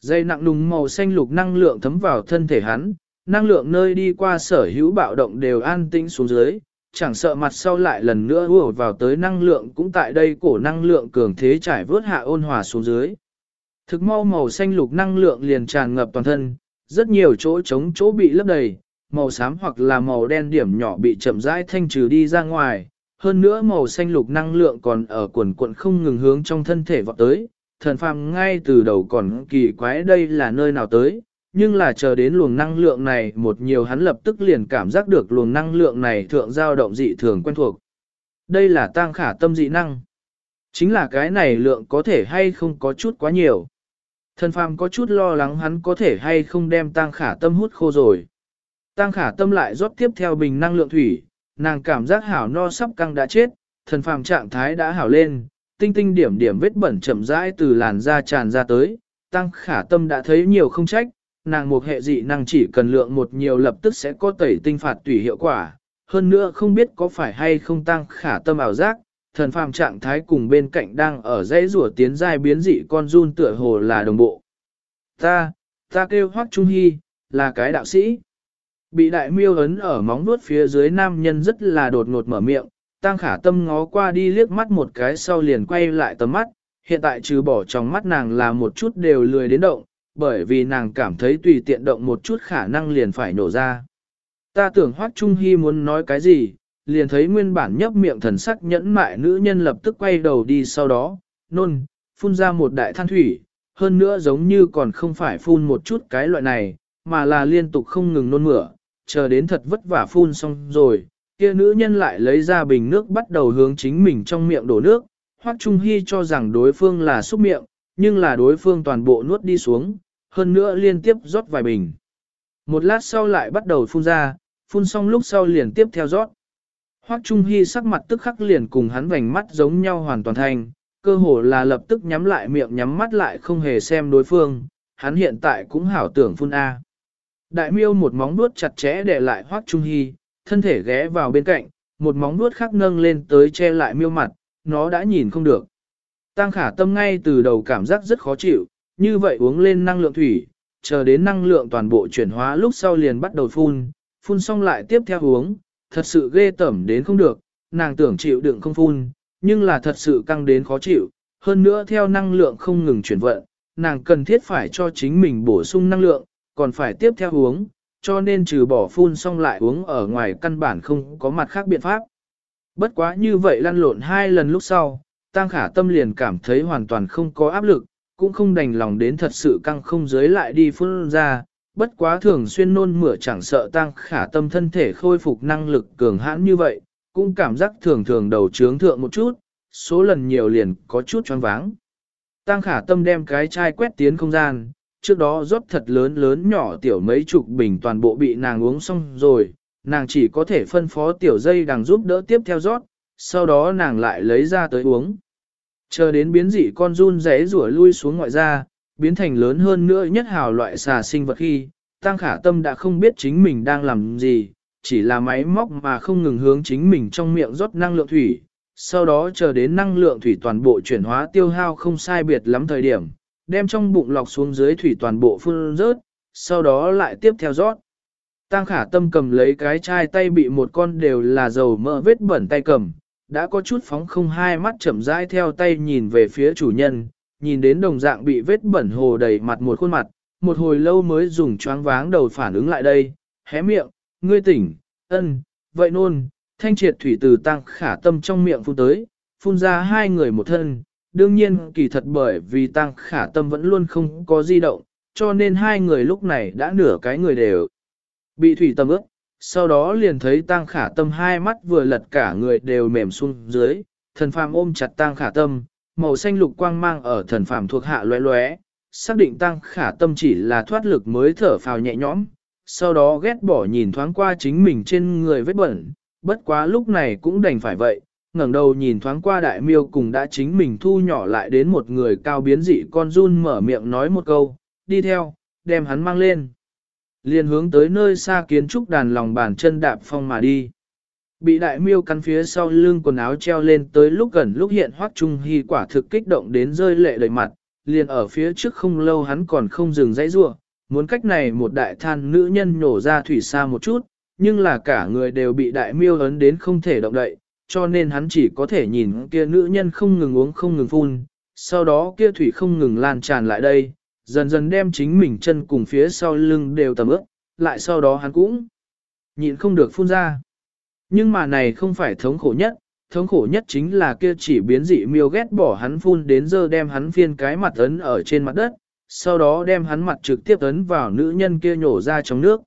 Dây nặng nùng màu xanh lục năng lượng thấm vào thân thể hắn, năng lượng nơi đi qua sở hữu bạo động đều an tĩnh xuống dưới, chẳng sợ mặt sau lại lần nữa ùa vào tới năng lượng cũng tại đây cổ năng lượng cường thế trải vớt hạ ôn hòa xuống dưới. Thực mau màu xanh lục năng lượng liền tràn ngập toàn thân, rất nhiều chỗ trống chỗ bị lấp đầy, màu xám hoặc là màu đen điểm nhỏ bị chậm rãi thanh trừ đi ra ngoài, hơn nữa màu xanh lục năng lượng còn ở quần quận không ngừng hướng trong thân thể vọt tới, thần phàm ngay từ đầu còn kỳ quái đây là nơi nào tới, nhưng là chờ đến luồng năng lượng này một nhiều hắn lập tức liền cảm giác được luồng năng lượng này thượng dao động dị thường quen thuộc. Đây là tăng khả tâm dị năng. Chính là cái này lượng có thể hay không có chút quá nhiều. Thần phàm có chút lo lắng hắn có thể hay không đem tăng khả tâm hút khô rồi. Tăng khả tâm lại rót tiếp theo bình năng lượng thủy, nàng cảm giác hảo no sắp căng đã chết, thần phàm trạng thái đã hảo lên, tinh tinh điểm điểm vết bẩn chậm rãi từ làn da tràn ra tới, tăng khả tâm đã thấy nhiều không trách, nàng một hệ dị năng chỉ cần lượng một nhiều lập tức sẽ có tẩy tinh phạt tùy hiệu quả, hơn nữa không biết có phải hay không tăng khả tâm ảo giác, thần phàm trạng thái cùng bên cạnh đang ở dãy rùa tiến giai biến dị con run tựa hồ là đồng bộ. Ta, ta kêu Hoắc Trung Hy, là cái đạo sĩ. Bị đại miêu ấn ở móng nuốt phía dưới nam nhân rất là đột ngột mở miệng, tăng khả tâm ngó qua đi liếc mắt một cái sau liền quay lại tầm mắt, hiện tại trừ bỏ trong mắt nàng là một chút đều lười đến động, bởi vì nàng cảm thấy tùy tiện động một chút khả năng liền phải nổ ra. Ta tưởng Hoắc Trung Hy muốn nói cái gì, liền thấy nguyên bản nhấp miệng thần sắc nhẫn mại nữ nhân lập tức quay đầu đi sau đó, nôn, phun ra một đại than thủy, hơn nữa giống như còn không phải phun một chút cái loại này, mà là liên tục không ngừng nôn mửa, chờ đến thật vất vả phun xong rồi, kia nữ nhân lại lấy ra bình nước bắt đầu hướng chính mình trong miệng đổ nước, Hoắc Trung Hy cho rằng đối phương là xúc miệng, nhưng là đối phương toàn bộ nuốt đi xuống, hơn nữa liên tiếp rót vài bình. Một lát sau lại bắt đầu phun ra, phun xong lúc sau liền tiếp theo rót. Hoắc Trung Hy sắc mặt tức khắc liền cùng hắn vành mắt giống nhau hoàn toàn thành, cơ hồ là lập tức nhắm lại miệng nhắm mắt lại không hề xem đối phương, hắn hiện tại cũng hảo tưởng phun A. Đại miêu một móng vuốt chặt chẽ để lại hoác Trung Hy, thân thể ghé vào bên cạnh, một móng vuốt khác nâng lên tới che lại miêu mặt, nó đã nhìn không được. Tăng khả tâm ngay từ đầu cảm giác rất khó chịu, như vậy uống lên năng lượng thủy, chờ đến năng lượng toàn bộ chuyển hóa lúc sau liền bắt đầu phun, phun xong lại tiếp theo uống, thật sự ghê tẩm đến không được, nàng tưởng chịu đựng không phun, nhưng là thật sự căng đến khó chịu, hơn nữa theo năng lượng không ngừng chuyển vận, nàng cần thiết phải cho chính mình bổ sung năng lượng, còn phải tiếp theo uống, cho nên trừ bỏ phun xong lại uống ở ngoài căn bản không có mặt khác biện pháp. Bất quá như vậy lăn lộn hai lần lúc sau, Tăng Khả Tâm liền cảm thấy hoàn toàn không có áp lực, cũng không đành lòng đến thật sự căng không giới lại đi phun ra, bất quá thường xuyên nôn mửa chẳng sợ Tăng Khả Tâm thân thể khôi phục năng lực cường hãn như vậy, cũng cảm giác thường thường đầu trướng thượng một chút, số lần nhiều liền có chút choáng váng. Tăng Khả Tâm đem cái chai quét tiến không gian, trước đó rót thật lớn lớn nhỏ tiểu mấy chục bình toàn bộ bị nàng uống xong rồi, nàng chỉ có thể phân phó tiểu dây đằng giúp đỡ tiếp theo rót, sau đó nàng lại lấy ra tới uống. Chờ đến biến dị con run rẽ rủa lui xuống ngoại ra, biến thành lớn hơn nữa nhất hào loại xà sinh vật khi, tăng khả tâm đã không biết chính mình đang làm gì, chỉ là máy móc mà không ngừng hướng chính mình trong miệng rót năng lượng thủy, sau đó chờ đến năng lượng thủy toàn bộ chuyển hóa tiêu hao không sai biệt lắm thời điểm, đem trong bụng lọc xuống dưới thủy toàn bộ phun rớt, sau đó lại tiếp theo rót. Tăng khả tâm cầm lấy cái chai tay bị một con đều là dầu mỡ vết bẩn tay cầm, đã có chút phóng không hai mắt chậm rãi theo tay nhìn về phía chủ nhân, nhìn đến đồng dạng bị vết bẩn hồ đầy mặt một khuôn mặt, một hồi lâu mới dùng choáng váng đầu phản ứng lại đây, hé miệng, ngươi tỉnh, ân, vậy nôn, thanh triệt thủy từ tăng khả tâm trong miệng phun tới, phun ra hai người một thân, đương nhiên kỳ thật bởi vì tăng khả tâm vẫn luôn không có di động, cho nên hai người lúc này đã nửa cái người đều bị thủy tâm ướt, sau đó liền thấy tăng khả tâm hai mắt vừa lật cả người đều mềm xuống dưới, thần phàm ôm chặt tăng khả tâm, màu xanh lục quang mang ở thần phàm thuộc hạ lóe lóe, xác định tăng khả tâm chỉ là thoát lực mới thở phào nhẹ nhõm, sau đó ghét bỏ nhìn thoáng qua chính mình trên người vết bẩn, bất quá lúc này cũng đành phải vậy, ngẩng đầu nhìn thoáng qua đại miêu cùng đã chính mình thu nhỏ lại đến một người cao biến dị con run mở miệng nói một câu, đi theo, đem hắn mang lên. Liền hướng tới nơi xa kiến trúc đàn lòng bàn chân đạp phong mà đi. Bị đại miêu cắn phía sau lưng quần áo treo lên tới lúc gần lúc hiện hoác trung hy quả thực kích động đến rơi lệ đầy mặt, liền ở phía trước không lâu hắn còn không dừng dãy rua, muốn cách này một đại than nữ nhân nổ ra thủy xa một chút, nhưng là cả người đều bị đại miêu ấn đến không thể động đậy, cho nên hắn chỉ có thể nhìn kia nữ nhân không ngừng uống không ngừng phun, sau đó kia thủy không ngừng lan tràn lại đây, dần dần đem chính mình chân cùng phía sau lưng đều tầm ướp, lại sau đó hắn cũng nhịn không được phun ra. Nhưng mà này không phải thống khổ nhất, thống khổ nhất chính là kia chỉ biến dị miêu ghét bỏ hắn phun đến giờ đem hắn phiên cái mặt ấn ở trên mặt đất, sau đó đem hắn mặt trực tiếp ấn vào nữ nhân kia nhổ ra trong nước.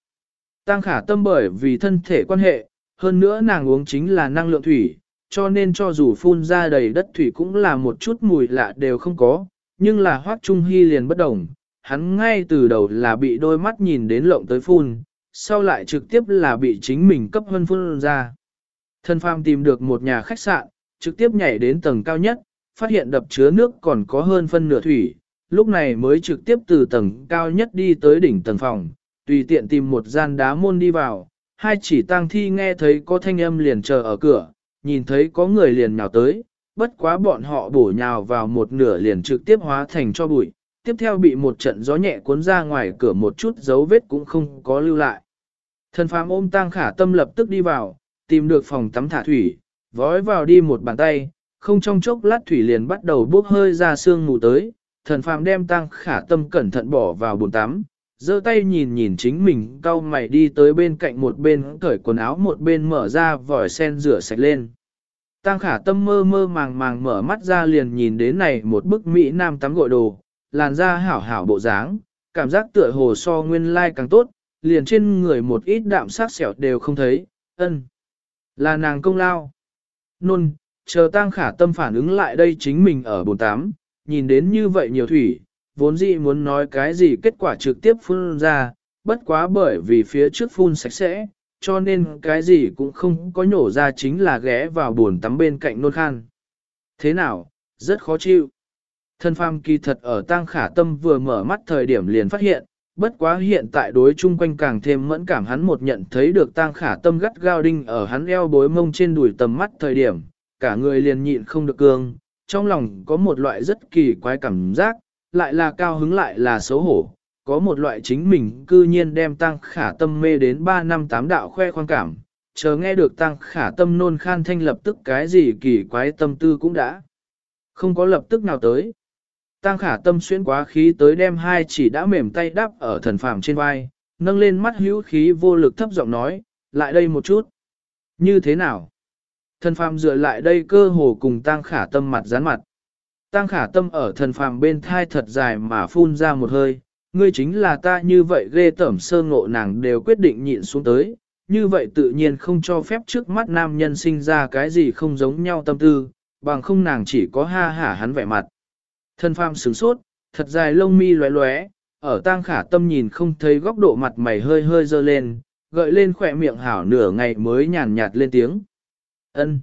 Tăng khả tâm bởi vì thân thể quan hệ, hơn nữa nàng uống chính là năng lượng thủy, cho nên cho dù phun ra đầy đất thủy cũng là một chút mùi lạ đều không có, nhưng là Hoắc Trung Hy liền bất đồng, hắn ngay từ đầu là bị đôi mắt nhìn đến lộng tới phun, sau lại trực tiếp là bị chính mình cấp hơn phun ra. Thân phàm tìm được một nhà khách sạn, trực tiếp nhảy đến tầng cao nhất, phát hiện đập chứa nước còn có hơn phân nửa thủy, lúc này mới trực tiếp từ tầng cao nhất đi tới đỉnh tầng phòng, tùy tiện tìm một gian đá môn đi vào, hai chỉ tang thi nghe thấy có thanh âm liền chờ ở cửa, nhìn thấy có người liền nhào tới, bất quá bọn họ bổ nhào vào một nửa liền trực tiếp hóa thành cho bụi, tiếp theo bị một trận gió nhẹ cuốn ra ngoài cửa một chút dấu vết cũng không có lưu lại. Thần phàm ôm tang khả tâm lập tức đi vào, tìm được phòng tắm thả thủy, vói vào đi một bàn tay, không trong chốc lát thủy liền bắt đầu bốc hơi ra sương mù tới, thần phàm đem tang khả tâm cẩn thận bỏ vào bồn tắm, giơ tay nhìn nhìn chính mình cau mày đi tới bên cạnh một bên cởi quần áo một bên mở ra vòi sen rửa sạch lên. Tang khả tâm mơ mơ màng màng mở mắt ra liền nhìn đến này một bức Mỹ Nam tắm gội đồ, làn da hảo hảo bộ dáng, cảm giác tựa hồ so nguyên lai càng tốt, liền trên người một ít đạm sát sẹo đều không thấy, ân. Là nàng công lao. Nôn, chờ tang khả tâm phản ứng lại đây chính mình ở bồn tám, nhìn đến như vậy nhiều thủy, vốn dĩ muốn nói cái gì kết quả trực tiếp phun ra, bất quá bởi vì phía trước phun sạch sẽ, cho nên cái gì cũng không có nhổ ra chính là ghé vào buồn tắm bên cạnh nôn khan. Thế nào, rất khó chịu. Thân phàm kỳ thật ở tang khả tâm vừa mở mắt thời điểm liền phát hiện, bất quá hiện tại đối chung quanh càng thêm mẫn cảm hắn một nhận thấy được tang khả tâm gắt gao đinh ở hắn eo bối mông trên đùi tầm mắt thời điểm, cả người liền nhịn không được cương, trong lòng có một loại rất kỳ quái cảm giác, lại là cao hứng lại là xấu hổ, có một loại chính mình cư nhiên đem tăng khả tâm mê đến 3 năm tám đạo khoe khoang cảm, chờ nghe được tăng khả tâm nôn khan thanh lập tức cái gì kỳ quái tâm tư cũng đã. Không có lập tức nào tới. Tăng khả tâm xuyên quá khí tới đem hai chỉ đã mềm tay đắp ở thần phàm trên vai, nâng lên mắt hữu khí vô lực thấp giọng nói, lại đây một chút. Như thế nào? Thần phàm dựa lại đây cơ hồ cùng tăng khả tâm mặt dán mặt. Tăng khả tâm ở thần phàm bên thai thật dài mà phun ra một hơi, ngươi chính là ta như vậy ghê tẩm sơ ngộ nàng đều quyết định nhịn xuống tới, như vậy tự nhiên không cho phép trước mắt nam nhân sinh ra cái gì không giống nhau tâm tư, bằng không nàng chỉ có ha hả hắn vẻ mặt. Thần phàm sửng sốt, thật dài lông mi lóe lóe, ở tang khả tâm nhìn không thấy góc độ mặt mày hơi hơi dơ lên, gợi lên khỏe miệng hảo nửa ngày mới nhàn nhạt lên tiếng. ân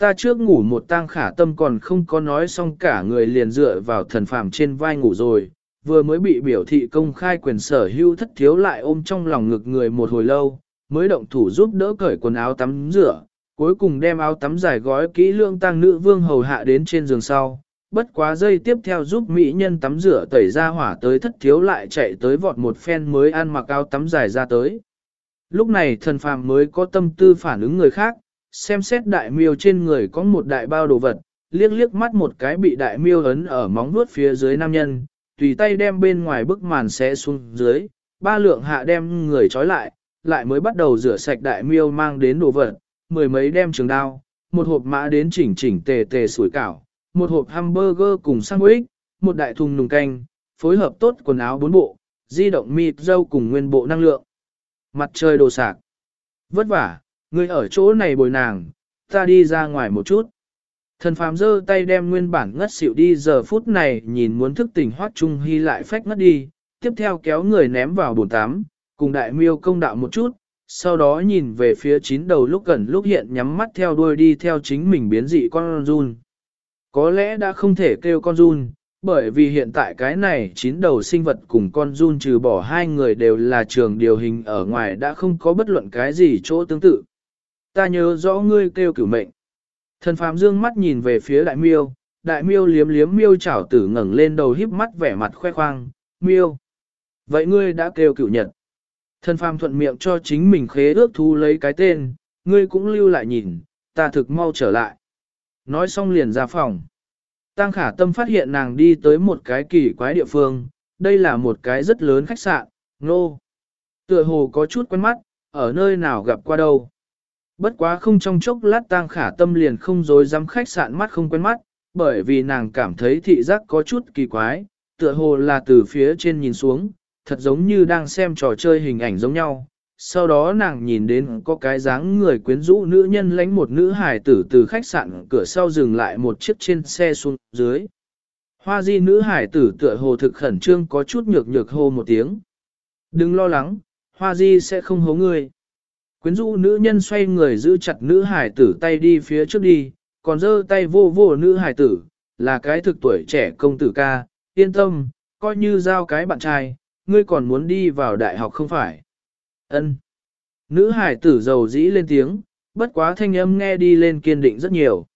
Ta trước ngủ một tang khả tâm còn không có nói xong cả người liền dựa vào thần phàm trên vai ngủ rồi, vừa mới bị biểu thị công khai quyền sở hữu thất thiếu lại ôm trong lòng ngực người một hồi lâu, mới động thủ giúp đỡ cởi quần áo tắm rửa, cuối cùng đem áo tắm dài gói kỹ lương tăng nữ vương hầu hạ đến trên giường sau. Bất quá giây tiếp theo giúp mỹ nhân tắm rửa tẩy ra hỏa tới thất thiếu lại chạy tới vọt một phen mới ăn mặc áo tắm dài ra tới. Lúc này thần phàm mới có tâm tư phản ứng người khác, xem xét đại miêu trên người có một đại bao đồ vật, liếc liếc mắt một cái bị đại miêu ấn ở móng vuốt phía dưới nam nhân, tùy tay đem bên ngoài bức màn xé xuống dưới, ba lượng hạ đem người trói lại, lại mới bắt đầu rửa sạch đại miêu mang đến đồ vật, mười mấy đem trường đao, một hộp mã đến chỉnh chỉnh tề tề sủi cảo, một hộp hamburger cùng sandwich, một đại thùng nùng canh, phối hợp tốt quần áo bốn bộ, di động mịt dâu cùng nguyên bộ năng lượng. Mặt trời đồ sạc. Vất vả, người ở chỗ này bồi nàng, ta đi ra ngoài một chút. Thần phàm giơ tay đem nguyên bản ngất xỉu đi giờ phút này nhìn muốn thức tỉnh hoát trung hy lại phách ngất đi, tiếp theo kéo người ném vào bồn tắm, cùng đại miêu công đạo một chút, sau đó nhìn về phía chín đầu lúc gần lúc hiện nhắm mắt theo đuôi đi theo chính mình biến dị con run. Có lẽ đã không thể kêu con run, bởi vì hiện tại cái này chín đầu sinh vật cùng con run trừ bỏ hai người đều là trường điều hình ở ngoài đã không có bất luận cái gì chỗ tương tự. Ta nhớ rõ ngươi kêu cửu mệnh. Thần phàm dương mắt nhìn về phía đại miêu, đại miêu liếm liếm miêu chảo tử ngẩng lên đầu híp mắt vẻ mặt khoe khoang, miêu. Vậy ngươi đã kêu cửu nhật. Thần phàm thuận miệng cho chính mình khế ước thu lấy cái tên, ngươi cũng lưu lại nhìn, ta thực mau trở lại. Nói xong liền ra phòng. Tăng khả tâm phát hiện nàng đi tới một cái kỳ quái địa phương, đây là một cái rất lớn khách sạn, nô. Tựa hồ có chút quen mắt, ở nơi nào gặp qua đâu. Bất quá không trong chốc lát tang khả tâm liền không dối dám khách sạn mắt không quen mắt, bởi vì nàng cảm thấy thị giác có chút kỳ quái, tựa hồ là từ phía trên nhìn xuống, thật giống như đang xem trò chơi hình ảnh giống nhau. Sau đó nàng nhìn đến có cái dáng người quyến rũ nữ nhân lánh một nữ hài tử từ khách sạn cửa sau dừng lại một chiếc trên xe xuống dưới. Hoa di nữ hải tử tựa hồ thực khẩn trương có chút nhược nhược hô một tiếng. Đừng lo lắng, hoa di sẽ không hố ngươi. Quyến rũ nữ nhân xoay người giữ chặt nữ hải tử tay đi phía trước đi, còn giơ tay vô vô nữ hải tử, là cái thực tuổi trẻ công tử ca, yên tâm, coi như giao cái bạn trai, ngươi còn muốn đi vào đại học không phải. Ân. Nữ hải tử giàu dĩ lên tiếng, bất quá thanh âm nghe đi lên kiên định rất nhiều.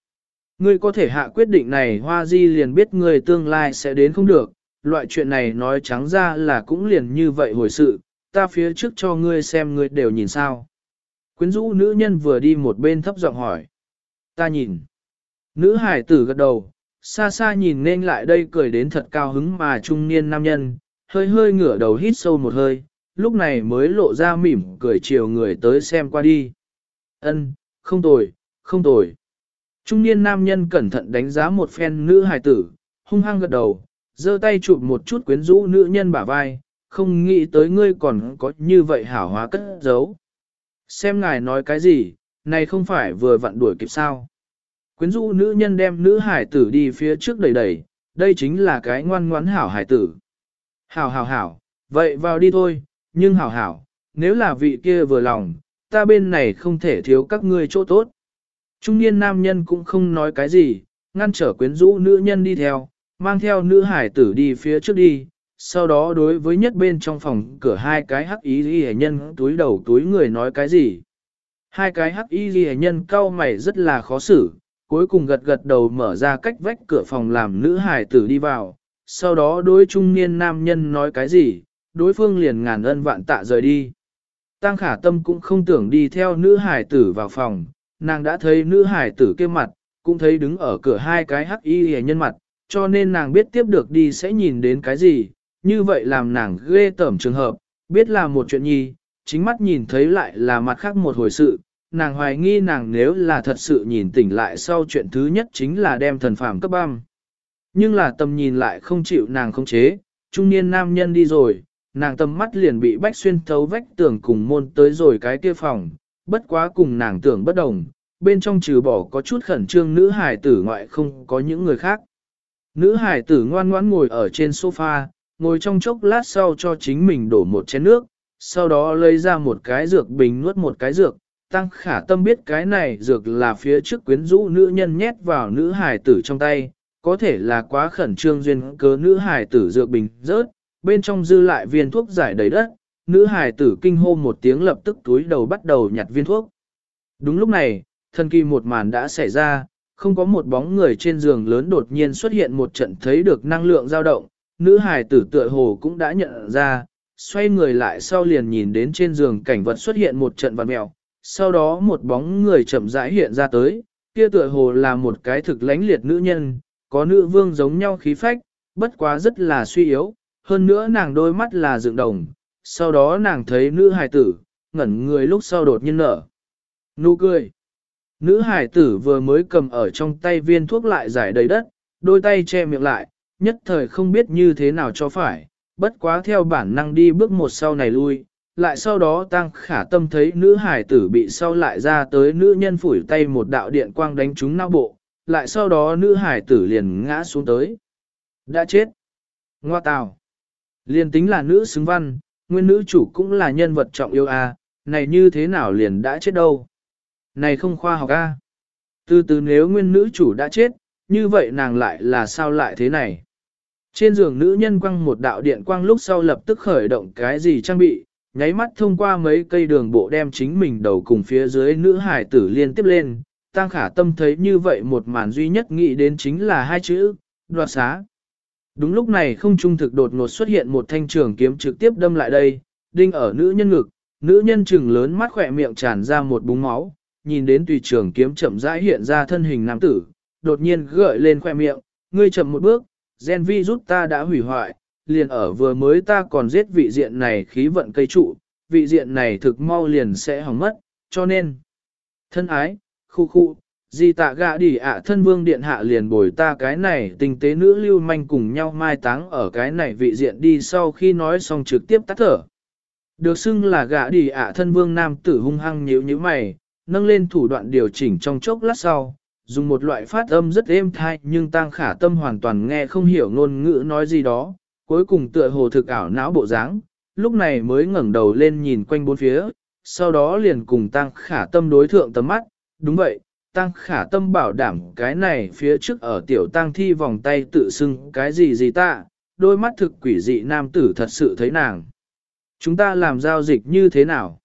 Ngươi có thể hạ quyết định này hoa di liền biết ngươi tương lai sẽ đến không được, loại chuyện này nói trắng ra là cũng liền như vậy hồi sự, ta phía trước cho ngươi xem ngươi đều nhìn sao. Quyến rũ nữ nhân vừa đi một bên thấp giọng hỏi. Ta nhìn. Nữ hải tử gật đầu, xa xa nhìn nên lại đây cười đến thật cao hứng mà trung niên nam nhân, hơi hơi ngửa đầu hít sâu một hơi, lúc này mới lộ ra mỉm cười chiều người tới xem qua đi. Ân, không tồi, không tồi. Trung niên nam nhân cẩn thận đánh giá một phen nữ hài tử, hung hăng gật đầu, giơ tay chụp một chút quyến rũ nữ nhân bả vai, không nghĩ tới ngươi còn có như vậy hảo hóa cất giấu. Xem ngài nói cái gì, này không phải vừa vặn đuổi kịp sao. Quyến rũ nữ nhân đem nữ hải tử đi phía trước đẩy đẩy, đây chính là cái ngoan ngoãn hảo hải tử. Hảo hảo hảo, vậy vào đi thôi, nhưng hảo hảo, nếu là vị kia vừa lòng, ta bên này không thể thiếu các ngươi chỗ tốt. Trung niên nam nhân cũng không nói cái gì, ngăn trở quyến rũ nữ nhân đi theo, mang theo nữ hải tử đi phía trước đi, sau đó đối với nhất bên trong phòng cửa hai cái hắc ý ghi nhân túi đầu túi người nói cái gì. Hai cái hắc y ghi nhân cao mày rất là khó xử, cuối cùng gật gật đầu mở ra cách vách cửa phòng làm nữ hải tử đi vào, sau đó đối trung niên nam nhân nói cái gì, đối phương liền ngàn ân vạn tạ rời đi. Tăng khả tâm cũng không tưởng đi theo nữ hải tử vào phòng, nàng đã thấy nữ hải tử kia mặt, cũng thấy đứng ở cửa hai cái hắc y hề nhân mặt, cho nên nàng biết tiếp được đi sẽ nhìn đến cái gì, như vậy làm nàng ghê tởm trường hợp, biết là một chuyện nhi, chính mắt nhìn thấy lại là mặt khác một hồi sự, nàng hoài nghi nàng nếu là thật sự nhìn tỉnh lại sau chuyện thứ nhất chính là đem thần phàm cấp băm. Nhưng là tầm nhìn lại không chịu nàng không chế, trung niên nam nhân đi rồi, nàng tầm mắt liền bị bách xuyên thấu vách tường cùng môn tới rồi cái kia phòng, bất quá cùng nàng tưởng bất đồng, bên trong trừ bỏ có chút khẩn trương nữ hải tử ngoại không có những người khác. Nữ hải tử ngoan ngoãn ngồi ở trên sofa, ngồi trong chốc lát sau cho chính mình đổ một chén nước, sau đó lấy ra một cái dược bình nuốt một cái dược, tăng khả tâm biết cái này dược là phía trước quyến rũ nữ nhân nhét vào nữ hài tử trong tay, có thể là quá khẩn trương duyên cớ nữ hài tử dược bình rớt, bên trong dư lại viên thuốc giải đầy đất, nữ hài tử kinh hô một tiếng lập tức túi đầu bắt đầu nhặt viên thuốc. Đúng lúc này, thần kỳ một màn đã xảy ra, không có một bóng người trên giường lớn đột nhiên xuất hiện một trận thấy được năng lượng dao động, nữ hải tử tựa hồ cũng đã nhận ra, xoay người lại sau liền nhìn đến trên giường cảnh vật xuất hiện một trận vằn mèo, sau đó một bóng người chậm rãi hiện ra tới, kia tựa hồ là một cái thực lãnh liệt nữ nhân, có nữ vương giống nhau khí phách, bất quá rất là suy yếu, hơn nữa nàng đôi mắt là dựng đồng, sau đó nàng thấy nữ hài tử, ngẩn người lúc sau đột nhiên nở. Nụ cười. Nữ hải tử vừa mới cầm ở trong tay viên thuốc lại giải đầy đất, đôi tay che miệng lại, nhất thời không biết như thế nào cho phải, bất quá theo bản năng đi bước một sau này lui, lại sau đó tăng khả tâm thấy nữ hải tử bị sau lại ra tới nữ nhân phủi tay một đạo điện quang đánh trúng não bộ, lại sau đó nữ hải tử liền ngã xuống tới. Đã chết. Ngoa tào. Liền tính là nữ xứng văn, nguyên nữ chủ cũng là nhân vật trọng yêu a, à, này như thế nào liền đã chết đâu. Này không khoa học a. À. Từ từ nếu nguyên nữ chủ đã chết, như vậy nàng lại là sao lại thế này? Trên giường nữ nhân quăng một đạo điện quang lúc sau lập tức khởi động cái gì trang bị, nháy mắt thông qua mấy cây đường bộ đem chính mình đầu cùng phía dưới nữ hải tử liên tiếp lên. Tăng khả tâm thấy như vậy một màn duy nhất nghĩ đến chính là hai chữ, đoạt xá. Đúng lúc này không trung thực đột ngột xuất hiện một thanh trường kiếm trực tiếp đâm lại đây, đinh ở nữ nhân ngực, nữ nhân trừng lớn mắt khỏe miệng tràn ra một búng máu, nhìn đến tùy trường kiếm chậm rãi hiện ra thân hình nam tử, đột nhiên gợi lên khỏe miệng, ngươi chậm một bước, gen vi rút ta đã hủy hoại, liền ở vừa mới ta còn giết vị diện này khí vận cây trụ, vị diện này thực mau liền sẽ hỏng mất, cho nên Thân ái, khu khu, Di tạ gạ đỉ ạ thân vương điện hạ liền bồi ta cái này tình tế nữ lưu manh cùng nhau mai táng ở cái này vị diện đi sau khi nói xong trực tiếp tắt thở. Được xưng là gạ đỉ ạ thân vương nam tử hung hăng nhíu như mày, nâng lên thủ đoạn điều chỉnh trong chốc lát sau, dùng một loại phát âm rất êm thai nhưng tang khả tâm hoàn toàn nghe không hiểu ngôn ngữ nói gì đó, cuối cùng tựa hồ thực ảo não bộ dáng, lúc này mới ngẩng đầu lên nhìn quanh bốn phía, sau đó liền cùng tang khả tâm đối thượng tầm mắt, đúng vậy, tăng khả tâm bảo đảm cái này phía trước ở tiểu tăng thi vòng tay tự xưng cái gì gì ta, đôi mắt thực quỷ dị nam tử thật sự thấy nàng. Chúng ta làm giao dịch như thế nào?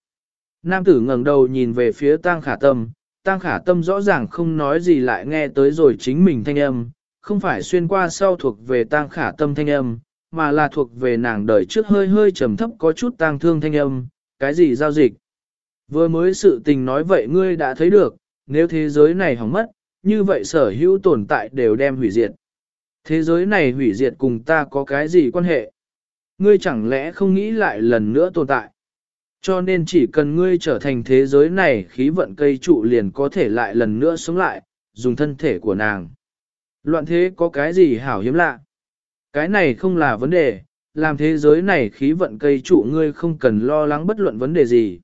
Nam tử ngẩng đầu nhìn về phía tăng khả tâm, tăng khả tâm rõ ràng không nói gì lại nghe tới rồi chính mình thanh âm, không phải xuyên qua sau thuộc về tăng khả tâm thanh âm, mà là thuộc về nàng đời trước hơi hơi trầm thấp có chút tang thương thanh âm, cái gì giao dịch? Vừa mới sự tình nói vậy ngươi đã thấy được, nếu thế giới này hỏng mất, như vậy sở hữu tồn tại đều đem hủy diệt. Thế giới này hủy diệt cùng ta có cái gì quan hệ? Ngươi chẳng lẽ không nghĩ lại lần nữa tồn tại? Cho nên chỉ cần ngươi trở thành thế giới này khí vận cây trụ liền có thể lại lần nữa sống lại, dùng thân thể của nàng. Loạn thế có cái gì hảo hiếm lạ? Cái này không là vấn đề, làm thế giới này khí vận cây trụ ngươi không cần lo lắng bất luận vấn đề gì.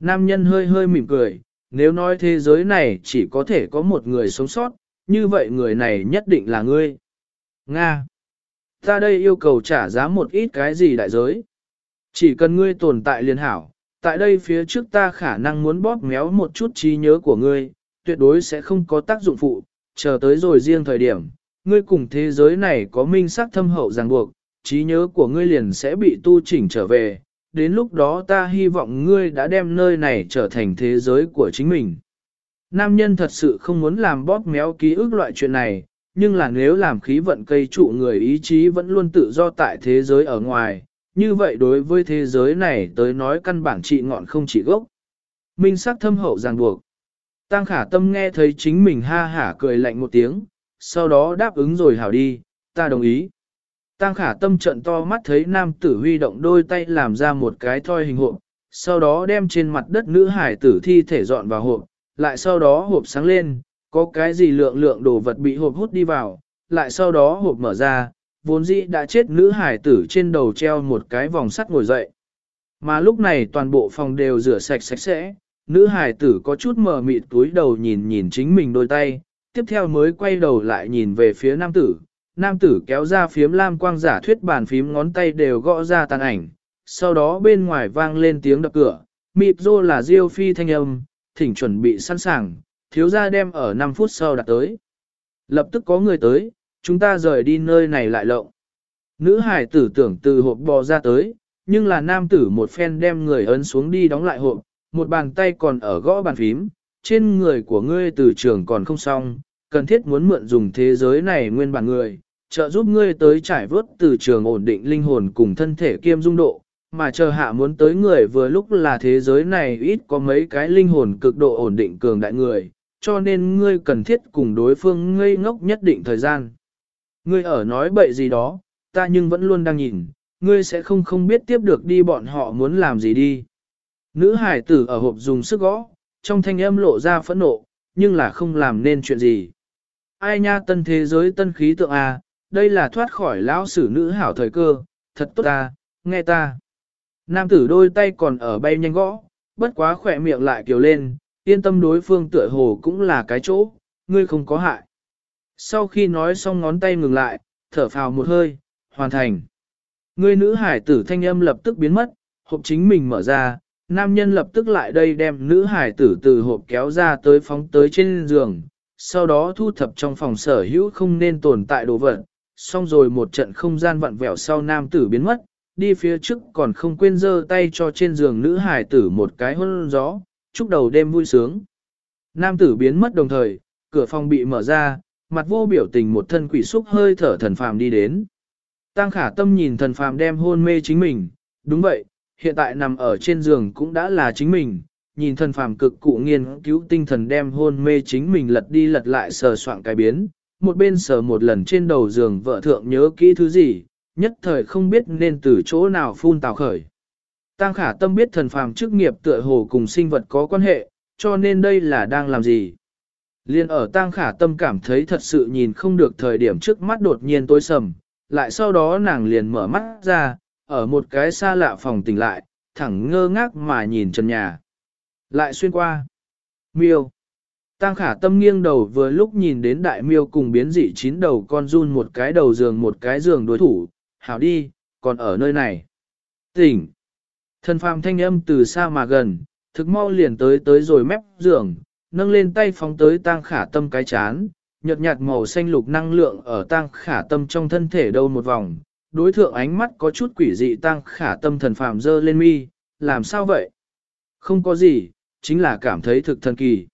Nam nhân hơi hơi mỉm cười, nếu nói thế giới này chỉ có thể có một người sống sót, như vậy người này nhất định là ngươi. Nga. Ta đây yêu cầu trả giá một ít cái gì đại giới. Chỉ cần ngươi tồn tại liền hảo, tại đây phía trước ta khả năng muốn bóp méo một chút trí nhớ của ngươi, tuyệt đối sẽ không có tác dụng phụ, chờ tới rồi riêng thời điểm, ngươi cùng thế giới này có minh sắc thâm hậu ràng buộc, trí nhớ của ngươi liền sẽ bị tu chỉnh trở về, đến lúc đó ta hy vọng ngươi đã đem nơi này trở thành thế giới của chính mình. Nam nhân thật sự không muốn làm bóp méo ký ức loại chuyện này, nhưng là nếu làm khí vận cây trụ người ý chí vẫn luôn tự do tại thế giới ở ngoài, như vậy đối với thế giới này tới nói căn bản trị ngọn không chỉ gốc. Minh sắc thâm hậu ràng buộc. Tăng khả tâm nghe thấy chính mình ha hả cười lạnh một tiếng, sau đó đáp ứng rồi hảo đi, ta đồng ý. Tăng khả tâm trận to mắt thấy nam tử huy động đôi tay làm ra một cái thoi hình hộp, sau đó đem trên mặt đất nữ hải tử thi thể dọn vào hộp, lại sau đó hộp sáng lên, có cái gì lượng lượng đồ vật bị hộp hút đi vào, lại sau đó hộp mở ra, vốn dĩ đã chết nữ hải tử trên đầu treo một cái vòng sắt ngồi dậy. Mà lúc này toàn bộ phòng đều rửa sạch sạch sẽ, nữ hải tử có chút mờ mịt túi đầu nhìn nhìn chính mình đôi tay, tiếp theo mới quay đầu lại nhìn về phía nam tử, nam tử kéo ra phiếm lam quang giả thuyết bàn phím ngón tay đều gõ ra tàn ảnh, sau đó bên ngoài vang lên tiếng đập cửa, mịp rô là diêu phi thanh âm, thỉnh chuẩn bị sẵn sàng, thiếu gia đem ở 5 phút sau đặt tới. Lập tức có người tới, chúng ta rời đi nơi này lại lộng. Nữ hải tử tưởng từ hộp bò ra tới, nhưng là nam tử một phen đem người ấn xuống đi đóng lại hộp, một bàn tay còn ở gõ bàn phím, trên người của ngươi từ trường còn không xong, cần thiết muốn mượn dùng thế giới này nguyên bản người, trợ giúp ngươi tới trải vớt từ trường ổn định linh hồn cùng thân thể kiêm dung độ, mà chờ hạ muốn tới người vừa lúc là thế giới này ít có mấy cái linh hồn cực độ ổn định cường đại người, cho nên ngươi cần thiết cùng đối phương ngây ngốc nhất định thời gian. Ngươi ở nói bậy gì đó, ta nhưng vẫn luôn đang nhìn, ngươi sẽ không không biết tiếp được đi bọn họ muốn làm gì đi. Nữ hải tử ở hộp dùng sức gõ, trong thanh âm lộ ra phẫn nộ, nhưng là không làm nên chuyện gì. Ai nha tân thế giới tân khí tượng à, đây là thoát khỏi lão sử nữ hảo thời cơ, thật tốt ta, nghe ta. Nam tử đôi tay còn ở bay nhanh gõ, bất quá khỏe miệng lại kiều lên, yên tâm đối phương tựa hồ cũng là cái chỗ, ngươi không có hại. Sau khi nói xong ngón tay ngừng lại, thở phào một hơi, hoàn thành. người nữ hải tử thanh âm lập tức biến mất, hộp chính mình mở ra, nam nhân lập tức lại đây đem nữ hải tử từ hộp kéo ra tới phóng tới trên giường, sau đó thu thập trong phòng sở hữu không nên tồn tại đồ vật, xong rồi một trận không gian vặn vẹo sau nam tử biến mất, đi phía trước còn không quên giơ tay cho trên giường nữ hải tử một cái hôn gió, chúc đầu đêm vui sướng. Nam tử biến mất đồng thời, cửa phòng bị mở ra, mặt vô biểu tình một thân quỷ xúc hơi thở thần phàm đi đến. Tăng khả tâm nhìn thần phàm đem hôn mê chính mình, đúng vậy, hiện tại nằm ở trên giường cũng đã là chính mình, nhìn thần phàm cực cụ nghiên cứu tinh thần đem hôn mê chính mình lật đi lật lại sờ soạn cái biến, một bên sờ một lần trên đầu giường vợ thượng nhớ kỹ thứ gì, nhất thời không biết nên từ chỗ nào phun tào khởi. Tăng khả tâm biết thần phàm chức nghiệp tựa hồ cùng sinh vật có quan hệ, cho nên đây là đang làm gì. Liên ở tang khả tâm cảm thấy thật sự nhìn không được thời điểm trước mắt đột nhiên tối sầm, lại sau đó nàng liền mở mắt ra, ở một cái xa lạ phòng tỉnh lại, thẳng ngơ ngác mà nhìn trần nhà. Lại xuyên qua. Miêu. tang khả tâm nghiêng đầu vừa lúc nhìn đến đại miêu cùng biến dị chín đầu con run một cái đầu giường một cái giường đối thủ, hảo đi, còn ở nơi này. Tỉnh. Thần phàm thanh âm từ xa mà gần, thực mau liền tới tới rồi mép giường, nâng lên tay phóng tới tang khả tâm cái chán, nhợt nhạt màu xanh lục năng lượng ở tang khả tâm trong thân thể đâu một vòng, đối thượng ánh mắt có chút quỷ dị tang khả tâm thần phàm dơ lên mi, làm sao vậy? Không có gì, chính là cảm thấy thực thần kỳ.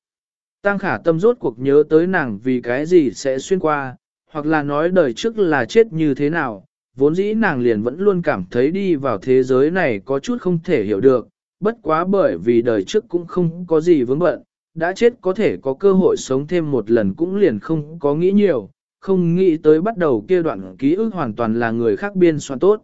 Tang khả tâm rốt cuộc nhớ tới nàng vì cái gì sẽ xuyên qua, hoặc là nói đời trước là chết như thế nào, vốn dĩ nàng liền vẫn luôn cảm thấy đi vào thế giới này có chút không thể hiểu được, bất quá bởi vì đời trước cũng không có gì vướng bận, đã chết có thể có cơ hội sống thêm một lần cũng liền không có nghĩ nhiều, không nghĩ tới bắt đầu kia đoạn ký ức hoàn toàn là người khác biên soạn tốt.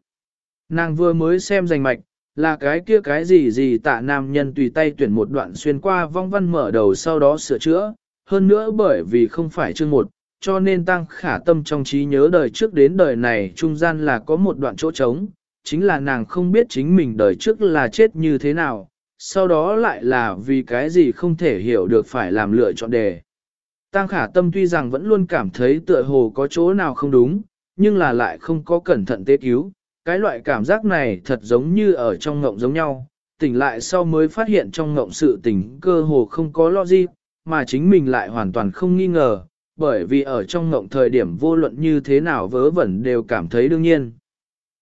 Nàng vừa mới xem danh mạch, là cái kia cái gì gì tạ nam nhân tùy tay tuyển một đoạn xuyên qua vong văn mở đầu sau đó sửa chữa, hơn nữa bởi vì không phải chương một, cho nên tăng khả tâm trong trí nhớ đời trước đến đời này trung gian là có một đoạn chỗ trống, chính là nàng không biết chính mình đời trước là chết như thế nào, sau đó lại là vì cái gì không thể hiểu được phải làm lựa chọn đề. Tăng khả tâm tuy rằng vẫn luôn cảm thấy tựa hồ có chỗ nào không đúng, nhưng là lại không có cẩn thận tế cứu, cái loại cảm giác này thật giống như ở trong ngộng giống nhau, tỉnh lại sau mới phát hiện trong ngộng sự tỉnh cơ hồ không có logic, mà chính mình lại hoàn toàn không nghi ngờ, bởi vì ở trong ngộng thời điểm vô luận như thế nào vớ vẩn đều cảm thấy đương nhiên.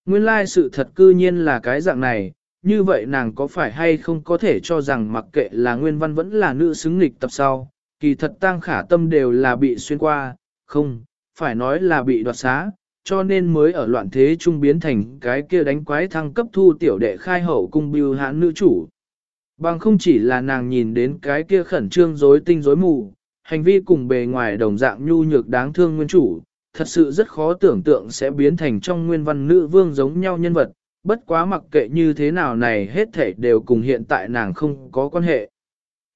Nguyên lai sự thật cư nhiên là cái dạng này, như vậy nàng có phải hay không có thể cho rằng mặc kệ là nguyên văn vẫn là nữ xứng nghịch tập sau, kỳ thật tăng khả tâm đều là bị xuyên qua, không, phải nói là bị đoạt xá, cho nên mới ở loạn thế trung biến thành cái kia đánh quái thăng cấp thu tiểu đệ khai hậu cung bưu hãn nữ chủ. Bằng không chỉ là nàng nhìn đến cái kia khẩn trương rối tinh rối mù, hành vi cùng bề ngoài đồng dạng nhu nhược đáng thương nguyên chủ, thật sự rất khó tưởng tượng sẽ biến thành trong nguyên văn nữ vương giống nhau nhân vật, bất quá mặc kệ như thế nào này hết thảy đều cùng hiện tại nàng không có quan hệ.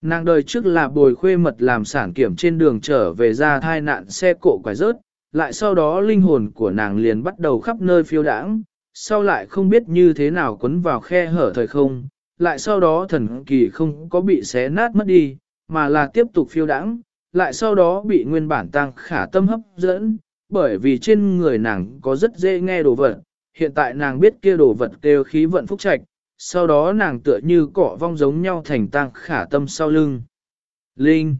Nàng đời trước là bồi khuê mật làm sản kiểm trên đường trở về ra thai nạn xe cộ quải rớt, lại sau đó linh hồn của nàng liền bắt đầu khắp nơi phiêu đãng, sau lại không biết như thế nào quấn vào khe hở thời không, lại sau đó thần kỳ không có bị xé nát mất đi, mà là tiếp tục phiêu đãng, lại sau đó bị nguyên bản tăng khả tâm hấp dẫn, bởi vì trên người nàng có rất dễ nghe đồ vật, hiện tại nàng biết kia đồ vật kêu khí vận phúc trạch, sau đó nàng tựa như cỏ vong giống nhau thành tăng khả tâm sau lưng. Linh.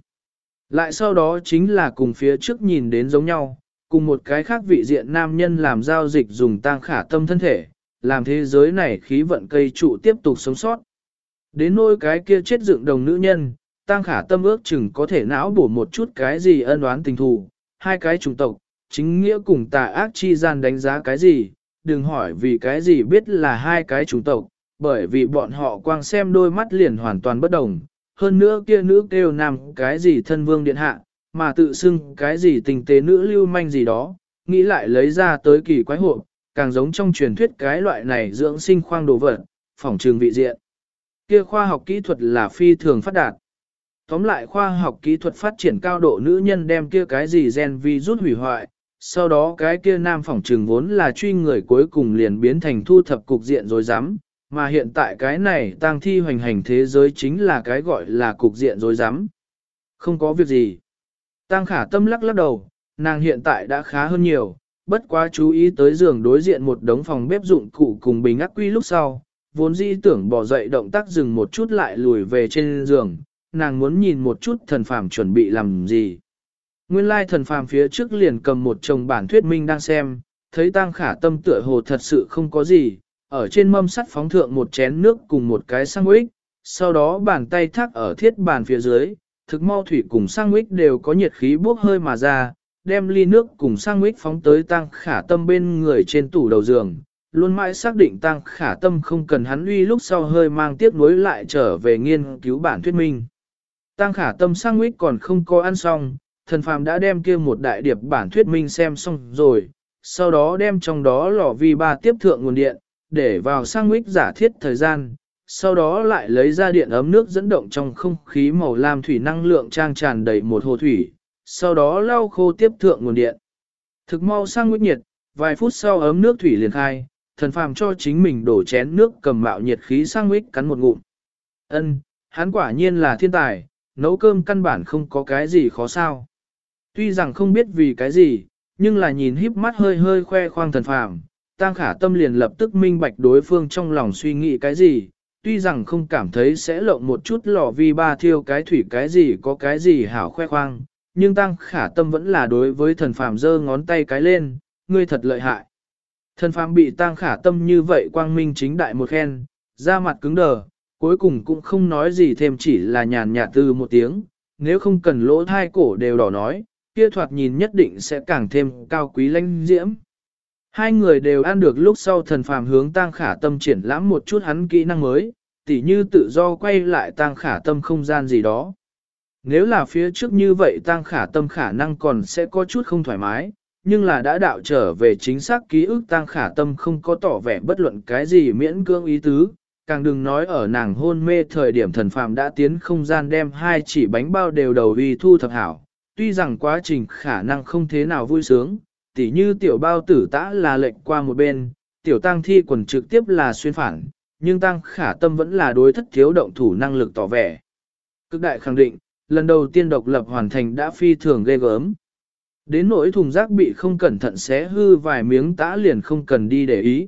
Lại sau đó chính là cùng phía trước nhìn đến giống nhau, cùng một cái khác vị diện nam nhân làm giao dịch dùng tăng khả tâm thân thể, làm thế giới này khí vận cây trụ tiếp tục sống sót. Đến nôi cái kia chết dựng đồng nữ nhân, tăng khả tâm ước chừng có thể não bổ một chút cái gì ân oán tình thù, hai cái chủng tộc, chính nghĩa cùng tà ác chi gian đánh giá cái gì, đừng hỏi vì cái gì biết là hai cái chủng tộc, bởi vì bọn họ quang xem đôi mắt liền hoàn toàn bất đồng, hơn nữa kia nữ kêu nam cái gì thân vương điện hạ, mà tự xưng cái gì tình tế nữ lưu manh gì đó, nghĩ lại lấy ra tới kỳ quái hộ, càng giống trong truyền thuyết cái loại này dưỡng sinh khoang đồ vật, phòng trường vị diện. Kia khoa học kỹ thuật là phi thường phát đạt. Tóm lại khoa học kỹ thuật phát triển cao độ nữ nhân đem kia cái gì gen vi rút hủy hoại, sau đó cái kia nam phỏng trường vốn là truy người cuối cùng liền biến thành thu thập cục diện rồi dám, mà hiện tại cái này tang thi hoành hành thế giới chính là cái gọi là cục diện rồi dám. Không có việc gì. Tăng khả tâm lắc lắc đầu, nàng hiện tại đã khá hơn nhiều, bất quá chú ý tới giường đối diện một đống phòng bếp dụng cụ cùng bình ác quy lúc sau, vốn dĩ tưởng bỏ dậy động tác dừng một chút lại lùi về trên giường, nàng muốn nhìn một chút thần phàm chuẩn bị làm gì. Nguyên lai thần phàm phía trước liền cầm một chồng bản thuyết minh đang xem, thấy Tang khả tâm tựa hồ thật sự không có gì, ở trên mâm sắt phóng thượng một chén nước cùng một cái sang ích, sau đó bàn tay thác ở thiết bàn phía dưới, thực mau thủy cùng sang ích đều có nhiệt khí bốc hơi mà ra, đem ly nước cùng sang ích phóng tới Tang khả tâm bên người trên tủ đầu giường, luôn mãi xác định tăng khả tâm không cần hắn uy lúc sau hơi mang tiếc nuối lại trở về nghiên cứu bản thuyết minh. Tăng khả tâm sang ích còn không có ăn xong, thần phàm đã đem kia một đại điệp bản thuyết minh xem xong rồi, sau đó đem trong đó lò vi ba tiếp thượng nguồn điện, để vào sang mít giả thiết thời gian, sau đó lại lấy ra điện ấm nước dẫn động trong không khí màu lam thủy năng lượng trang tràn đầy một hồ thủy, sau đó lau khô tiếp thượng nguồn điện. Thực mau sang nguyết nhiệt, vài phút sau ấm nước thủy liền khai, thần phàm cho chính mình đổ chén nước cầm mạo nhiệt khí sang nguyết cắn một ngụm. Ân, hắn quả nhiên là thiên tài, nấu cơm căn bản không có cái gì khó sao. Tuy rằng không biết vì cái gì, nhưng là nhìn híp mắt hơi hơi khoe khoang thần phàm, tang khả tâm liền lập tức minh bạch đối phương trong lòng suy nghĩ cái gì, tuy rằng không cảm thấy sẽ lộng một chút lò vi ba thiêu cái thủy cái gì có cái gì hảo khoe khoang, nhưng tăng khả tâm vẫn là đối với thần phàm giơ ngón tay cái lên, ngươi thật lợi hại. Thần phàm bị tăng khả tâm như vậy quang minh chính đại một khen, da mặt cứng đờ, cuối cùng cũng không nói gì thêm chỉ là nhàn nhạt từ một tiếng, nếu không cần lỗ thai cổ đều đỏ nói, kia thoạt nhìn nhất định sẽ càng thêm cao quý lãnh diễm. Hai người đều ăn được lúc sau thần phàm hướng tăng khả tâm triển lãm một chút hắn kỹ năng mới, tỉ như tự do quay lại tăng khả tâm không gian gì đó. Nếu là phía trước như vậy tăng khả tâm khả năng còn sẽ có chút không thoải mái, nhưng là đã đạo trở về chính xác ký ức tăng khả tâm không có tỏ vẻ bất luận cái gì miễn cưỡng ý tứ, càng đừng nói ở nàng hôn mê thời điểm thần phàm đã tiến không gian đem hai chỉ bánh bao đều đầu vì thu thập hảo, tuy rằng quá trình khả năng không thế nào vui sướng, tỉ như tiểu bao tử tã là lệnh qua một bên, tiểu tăng thi quần trực tiếp là xuyên phản, nhưng tăng khả tâm vẫn là đối thất thiếu động thủ năng lực tỏ vẻ. Cực đại khẳng định, lần đầu tiên độc lập hoàn thành đã phi thường ghê gớm. Đến nỗi thùng rác bị không cẩn thận xé hư vài miếng tã liền không cần đi để ý.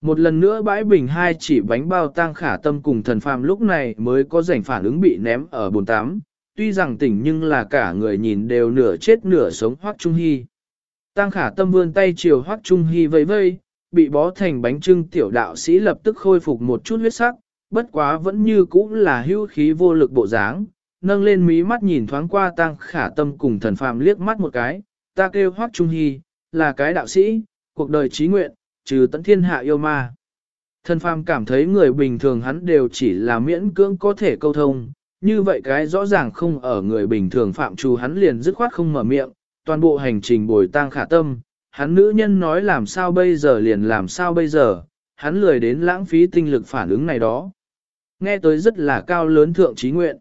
Một lần nữa bãi bình hai chỉ bánh bao tang khả tâm cùng thần phàm lúc này mới có rảnh phản ứng bị ném ở bồn tám, tuy rằng tỉnh nhưng là cả người nhìn đều nửa chết nửa sống Hoắc trung hy. Tang khả tâm vươn tay chiều Hoắc trung hy vây vây, bị bó thành bánh trưng tiểu đạo sĩ lập tức khôi phục một chút huyết sắc, bất quá vẫn như cũ là hưu khí vô lực bộ dáng, nâng lên mí mắt nhìn thoáng qua tăng khả tâm cùng thần phàm liếc mắt một cái, ta kêu Hoắc trung hy, là cái đạo sĩ, cuộc đời trí nguyện, trừ tận thiên hạ yêu ma. Thần phàm cảm thấy người bình thường hắn đều chỉ là miễn cưỡng có thể câu thông, như vậy cái rõ ràng không ở người bình thường phạm trù hắn liền dứt khoát không mở miệng, toàn bộ hành trình bồi tang khả tâm, hắn nữ nhân nói làm sao bây giờ liền làm sao bây giờ, hắn lười đến lãng phí tinh lực phản ứng này đó. Nghe tới rất là cao lớn thượng trí nguyện.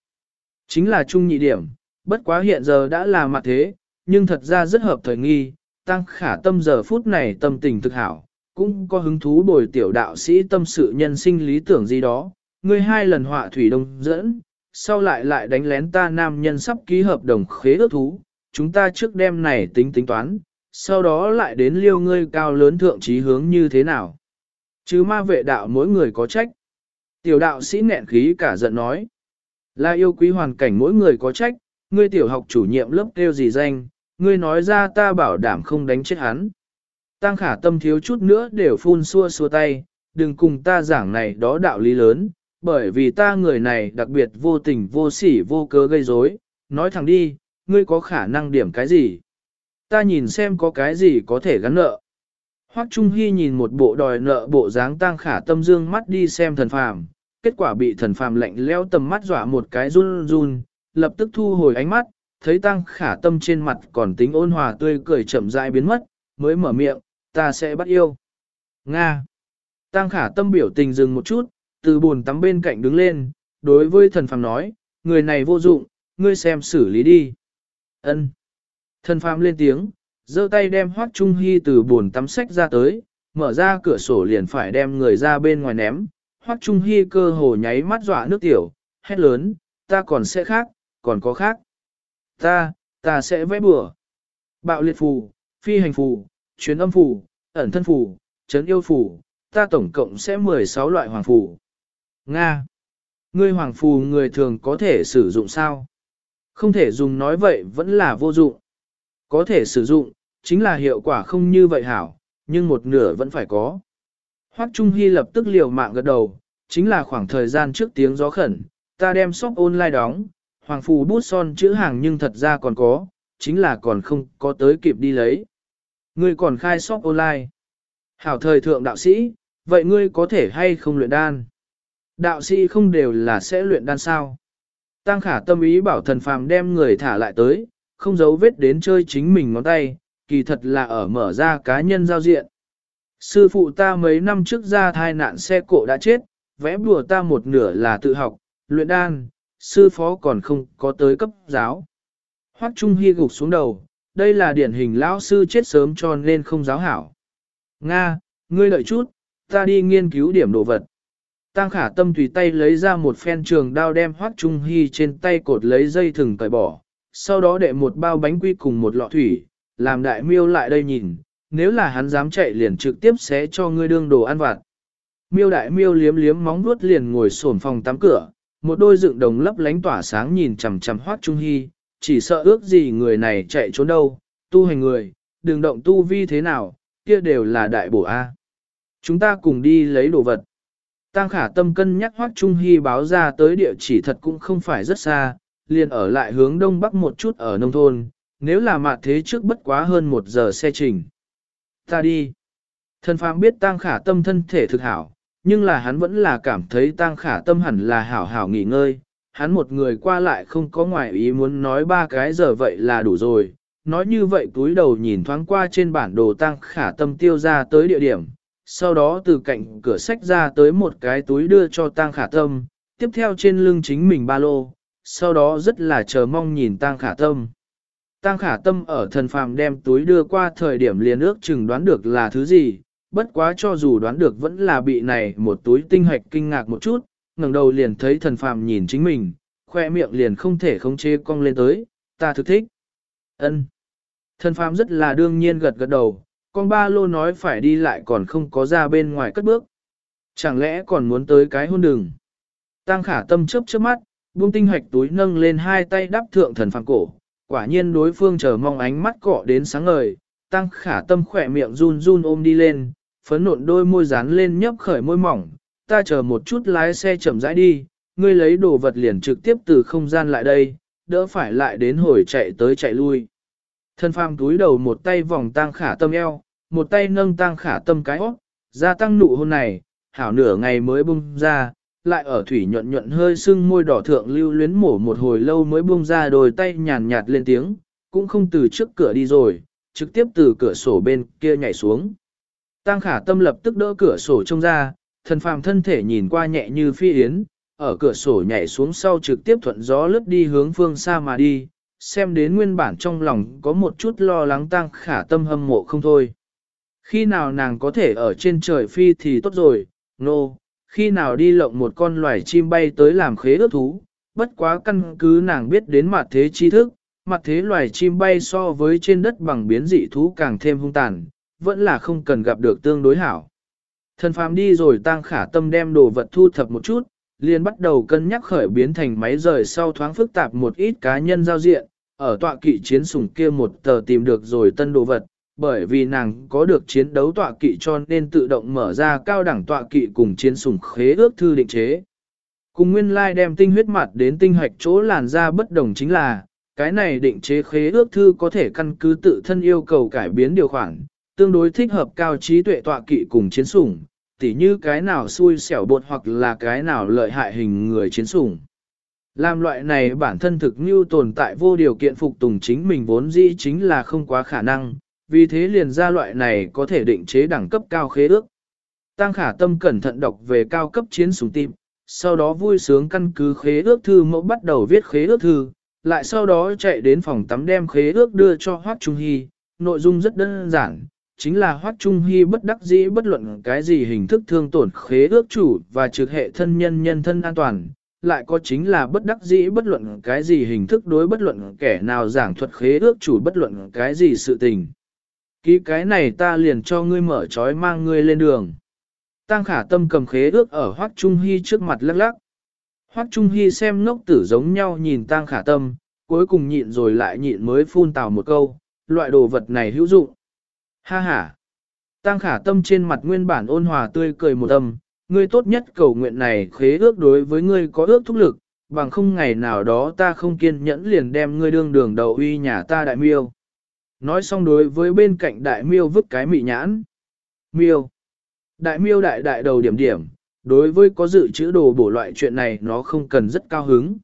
Chính là trung nhị điểm, bất quá hiện giờ đã là mặt thế, nhưng thật ra rất hợp thời nghi, tăng khả tâm giờ phút này tâm tình thực hảo, cũng có hứng thú bồi tiểu đạo sĩ tâm sự nhân sinh lý tưởng gì đó, ngươi hai lần họa thủy đông dẫn, sau lại lại đánh lén ta nam nhân sắp ký hợp đồng khế ước thú, chúng ta trước đêm này tính tính toán, sau đó lại đến liêu ngươi cao lớn thượng trí hướng như thế nào. Chứ ma vệ đạo mỗi người có trách. Tiểu đạo sĩ nghẹn khí cả giận nói. Là yêu quý hoàn cảnh mỗi người có trách, ngươi tiểu học chủ nhiệm lớp kêu gì danh, ngươi nói ra ta bảo đảm không đánh chết hắn. Tăng khả tâm thiếu chút nữa đều phun xua xua tay, đừng cùng ta giảng này đó đạo lý lớn, bởi vì ta người này đặc biệt vô tình vô sỉ vô cớ gây rối. nói thẳng đi, ngươi có khả năng điểm cái gì? Ta nhìn xem có cái gì có thể gắn nợ. Hoắc Trung Hy nhìn một bộ đòi nợ bộ dáng tăng khả tâm dương mắt đi xem thần phàm, kết quả bị thần phàm lạnh leo tầm mắt dọa một cái run run, lập tức thu hồi ánh mắt, thấy tăng khả tâm trên mặt còn tính ôn hòa tươi cười chậm rãi biến mất, mới mở miệng, ta sẽ bắt yêu. Nga. Tăng khả tâm biểu tình dừng một chút, từ buồn tắm bên cạnh đứng lên, đối với thần phàm nói, người này vô dụng, ngươi xem xử lý đi. Ân. Thần phàm lên tiếng, giơ tay đem hoác trung hy từ buồn tắm sách ra tới, mở ra cửa sổ liền phải đem người ra bên ngoài ném. Hoác trung hy cơ hồ nháy mắt dọa nước tiểu, hét lớn, ta còn sẽ khác, còn có khác. Ta, ta sẽ vẽ bừa. Bạo liệt phù, phi hành phù, chuyến âm phù, ẩn thân phù, chấn yêu phù, ta tổng cộng sẽ 16 loại hoàng phù. Nga. Ngươi hoàng phù người thường có thể sử dụng sao? Không thể dùng nói vậy vẫn là vô dụng. Có thể sử dụng, chính là hiệu quả không như vậy hảo, nhưng một nửa vẫn phải có. Hoắc Trung Hy lập tức liều mạng gật đầu, chính là khoảng thời gian trước tiếng gió khẩn, ta đem shop online đóng, hoàng phù bút son chữ hàng nhưng thật ra còn có, chính là còn không có tới kịp đi lấy. Ngươi còn khai shop online. Hảo thời thượng đạo sĩ, vậy ngươi có thể hay không luyện đan? Đạo sĩ không đều là sẽ luyện đan sao? Tăng khả tâm ý bảo thần phàm đem người thả lại tới, không giấu vết đến chơi chính mình ngón tay, kỳ thật là ở mở ra cá nhân giao diện. Sư phụ ta mấy năm trước ra thai nạn xe cộ đã chết, vẽ bùa ta một nửa là tự học, luyện đan, sư phó còn không có tới cấp giáo. Hoắc Trung Hy gục xuống đầu, đây là điển hình lão sư chết sớm cho nên không giáo hảo. Nga, ngươi đợi chút, ta đi nghiên cứu điểm đồ vật. Tăng khả tâm tùy tay lấy ra một phen trường đao đem hoác Trung Hy trên tay cột lấy dây thừng cởi bỏ, sau đó đệ một bao bánh quy cùng một lọ thủy, làm đại miêu lại đây nhìn, nếu là hắn dám chạy liền trực tiếp sẽ cho ngươi đương đồ ăn vặt. Miêu đại miêu liếm liếm móng vuốt liền ngồi sổn phòng tắm cửa, một đôi dựng đồng lấp lánh tỏa sáng nhìn chằm chằm hoác Trung Hy, chỉ sợ ước gì người này chạy trốn đâu, tu hành người, đừng động tu vi thế nào, kia đều là đại bổ A. Chúng ta cùng đi lấy đồ vật. Tăng khả tâm cân nhắc Hoắc Trung Hy báo ra tới địa chỉ thật cũng không phải rất xa, liền ở lại hướng đông bắc một chút ở nông thôn, nếu là mạt thế trước bất quá hơn một giờ xe trình. Ta đi. Thần phàm biết tăng khả tâm thân thể thực hảo, nhưng là hắn vẫn là cảm thấy tăng khả tâm hẳn là hảo hảo nghỉ ngơi. Hắn một người qua lại không có ngoại ý muốn nói ba cái giờ vậy là đủ rồi. Nói như vậy túi đầu nhìn thoáng qua trên bản đồ tăng khả tâm tiêu ra tới địa điểm, sau đó từ cạnh cửa sách ra tới một cái túi đưa cho Tang khả tâm, tiếp theo trên lưng chính mình ba lô, sau đó rất là chờ mong nhìn Tang khả tâm. Tang khả tâm ở thần phàm đem túi đưa qua thời điểm liền ước chừng đoán được là thứ gì, bất quá cho dù đoán được vẫn là bị này một túi tinh hạch kinh ngạc một chút, ngẩng đầu liền thấy thần phàm nhìn chính mình, khoe miệng liền không thể khống chế cong lên tới, ta thực thích. ân Thần phàm rất là đương nhiên gật gật đầu, con ba lô nói phải đi lại còn không có ra bên ngoài cất bước. Chẳng lẽ còn muốn tới cái hôn đường. Tăng khả tâm chớp chớp mắt, buông tinh hạch túi nâng lên hai tay đắp thượng thần phàng cổ, quả nhiên đối phương chờ mong ánh mắt cọ đến sáng ngời, tăng khả tâm khỏe miệng run run ôm đi lên, phấn nộn đôi môi dán lên nhấp khởi môi mỏng, ta chờ một chút lái xe chậm rãi đi, ngươi lấy đồ vật liền trực tiếp từ không gian lại đây, đỡ phải lại đến hồi chạy tới chạy lui. Thân phàm túi đầu một tay vòng tang khả tâm eo, một tay nâng tang khả tâm cái óc, gia tăng nụ hôn này, hảo nửa ngày mới bung ra, lại ở thủy nhuận nhuận hơi sưng môi đỏ thượng lưu luyến mổ một hồi lâu mới bung ra đôi tay nhàn nhạt lên tiếng, cũng không từ trước cửa đi rồi, trực tiếp từ cửa sổ bên kia nhảy xuống. tang khả tâm lập tức đỡ cửa sổ trông ra, thần phàm thân thể nhìn qua nhẹ như phi yến, ở cửa sổ nhảy xuống sau trực tiếp thuận gió lướt đi hướng phương xa mà đi, xem đến nguyên bản trong lòng có một chút lo lắng tăng khả tâm hâm mộ không thôi. Khi nào nàng có thể ở trên trời phi thì tốt rồi, nô, no, khi nào đi lộng một con loài chim bay tới làm khế ước thú, bất quá căn cứ nàng biết đến mặt thế tri thức, mặt thế loài chim bay so với trên đất bằng biến dị thú càng thêm hung tàn, vẫn là không cần gặp được tương đối hảo. Thần phàm đi rồi tăng khả tâm đem đồ vật thu thập một chút, liền bắt đầu cân nhắc khởi biến thành máy rời sau thoáng phức tạp một ít cá nhân giao diện, ở tọa kỵ chiến sủng kia một tờ tìm được rồi tân đồ vật, bởi vì nàng có được chiến đấu tọa kỵ cho nên tự động mở ra cao đẳng tọa kỵ cùng chiến sủng khế ước thư định chế. Cùng nguyên lai like đem tinh huyết mặt đến tinh hoạch chỗ làn da bất đồng chính là, cái này định chế khế ước thư có thể căn cứ tự thân yêu cầu cải biến điều khoản, tương đối thích hợp cao trí tuệ tọa kỵ cùng chiến sủng, tỉ như cái nào xui xẻo bột hoặc là cái nào lợi hại hình người chiến sủng. Làm loại này bản thân thực như tồn tại vô điều kiện phục tùng chính mình vốn dĩ chính là không quá khả năng, vì thế liền ra loại này có thể định chế đẳng cấp cao khế ước. Tăng khả tâm cẩn thận đọc về cao cấp chiến súng tim, sau đó vui sướng căn cứ khế ước thư mẫu bắt đầu viết khế ước thư, lại sau đó chạy đến phòng tắm đem khế ước đưa cho Hoác Trung Hy, nội dung rất đơn giản, chính là Hoắc Trung Hy bất đắc dĩ bất luận cái gì hình thức thương tổn khế ước chủ và trực hệ thân nhân nhân thân an toàn, lại có chính là bất đắc dĩ bất luận cái gì hình thức đối bất luận kẻ nào giảng thuật khế ước chủ bất luận cái gì sự tình. Ký cái này ta liền cho ngươi mở trói mang ngươi lên đường. Tăng khả tâm cầm khế ước ở Hoắc Trung Hy trước mặt lắc lắc. Hoắc Trung Hy xem ngốc tử giống nhau nhìn Tăng khả tâm, cuối cùng nhịn rồi lại nhịn mới phun tào một câu, loại đồ vật này hữu dụng. Ha ha! Tăng khả tâm trên mặt nguyên bản ôn hòa tươi cười một âm, ngươi tốt nhất cầu nguyện này khế ước đối với ngươi có ước thúc lực, bằng không ngày nào đó ta không kiên nhẫn liền đem ngươi đương đường đầu uy nhà ta đại miêu. Nói xong đối với bên cạnh đại miêu vứt cái mị nhãn. Miêu. Đại miêu đại đại đầu điểm điểm, đối với có dự trữ đồ bổ loại chuyện này nó không cần rất cao hứng.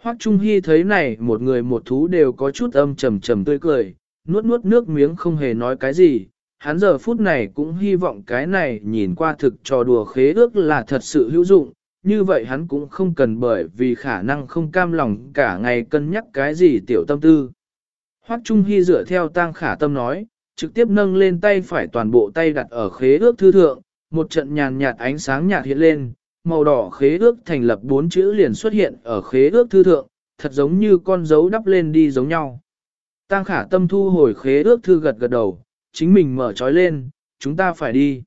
Hoắc Trung Hy thấy này một người một thú đều có chút âm trầm trầm tươi cười, nuốt nuốt nước miếng không hề nói cái gì, hắn giờ phút này cũng hy vọng cái này nhìn qua thực trò đùa khế ước là thật sự hữu dụng, như vậy hắn cũng không cần bởi vì khả năng không cam lòng cả ngày cân nhắc cái gì tiểu tâm tư. Hoắc Trung Hy dựa theo tang khả tâm nói, trực tiếp nâng lên tay phải toàn bộ tay đặt ở khế ước thư thượng, một trận nhàn nhạt ánh sáng nhạt hiện lên, màu đỏ khế ước thành lập bốn chữ liền xuất hiện ở khế ước thư thượng, thật giống như con dấu đắp lên đi giống nhau. Tang khả tâm thu hồi khế ước thư gật gật đầu, chính mình mở trói lên, chúng ta phải đi.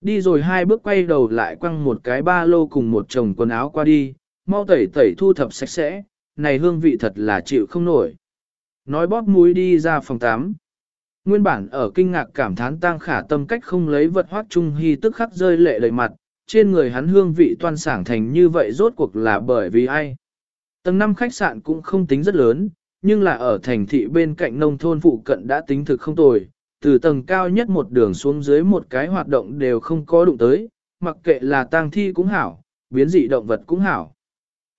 Đi rồi hai bước quay đầu lại quăng một cái ba lô cùng một chồng quần áo qua đi, mau tẩy tẩy thu thập sạch sẽ, này hương vị thật là chịu không nổi. Nói bóp mũi đi ra phòng 8. Nguyên bản ở kinh ngạc cảm thán tang khả tâm cách không lấy vật hoác trung hy tức khắc rơi lệ đầy mặt, trên người hắn hương vị toan sảng thành như vậy rốt cuộc là bởi vì ai. Tầng 5 khách sạn cũng không tính rất lớn, nhưng là ở thành thị bên cạnh nông thôn phụ cận đã tính thực không tồi, từ tầng cao nhất một đường xuống dưới một cái hoạt động đều không có đụng tới, mặc kệ là tang thi cũng hảo, biến dị động vật cũng hảo.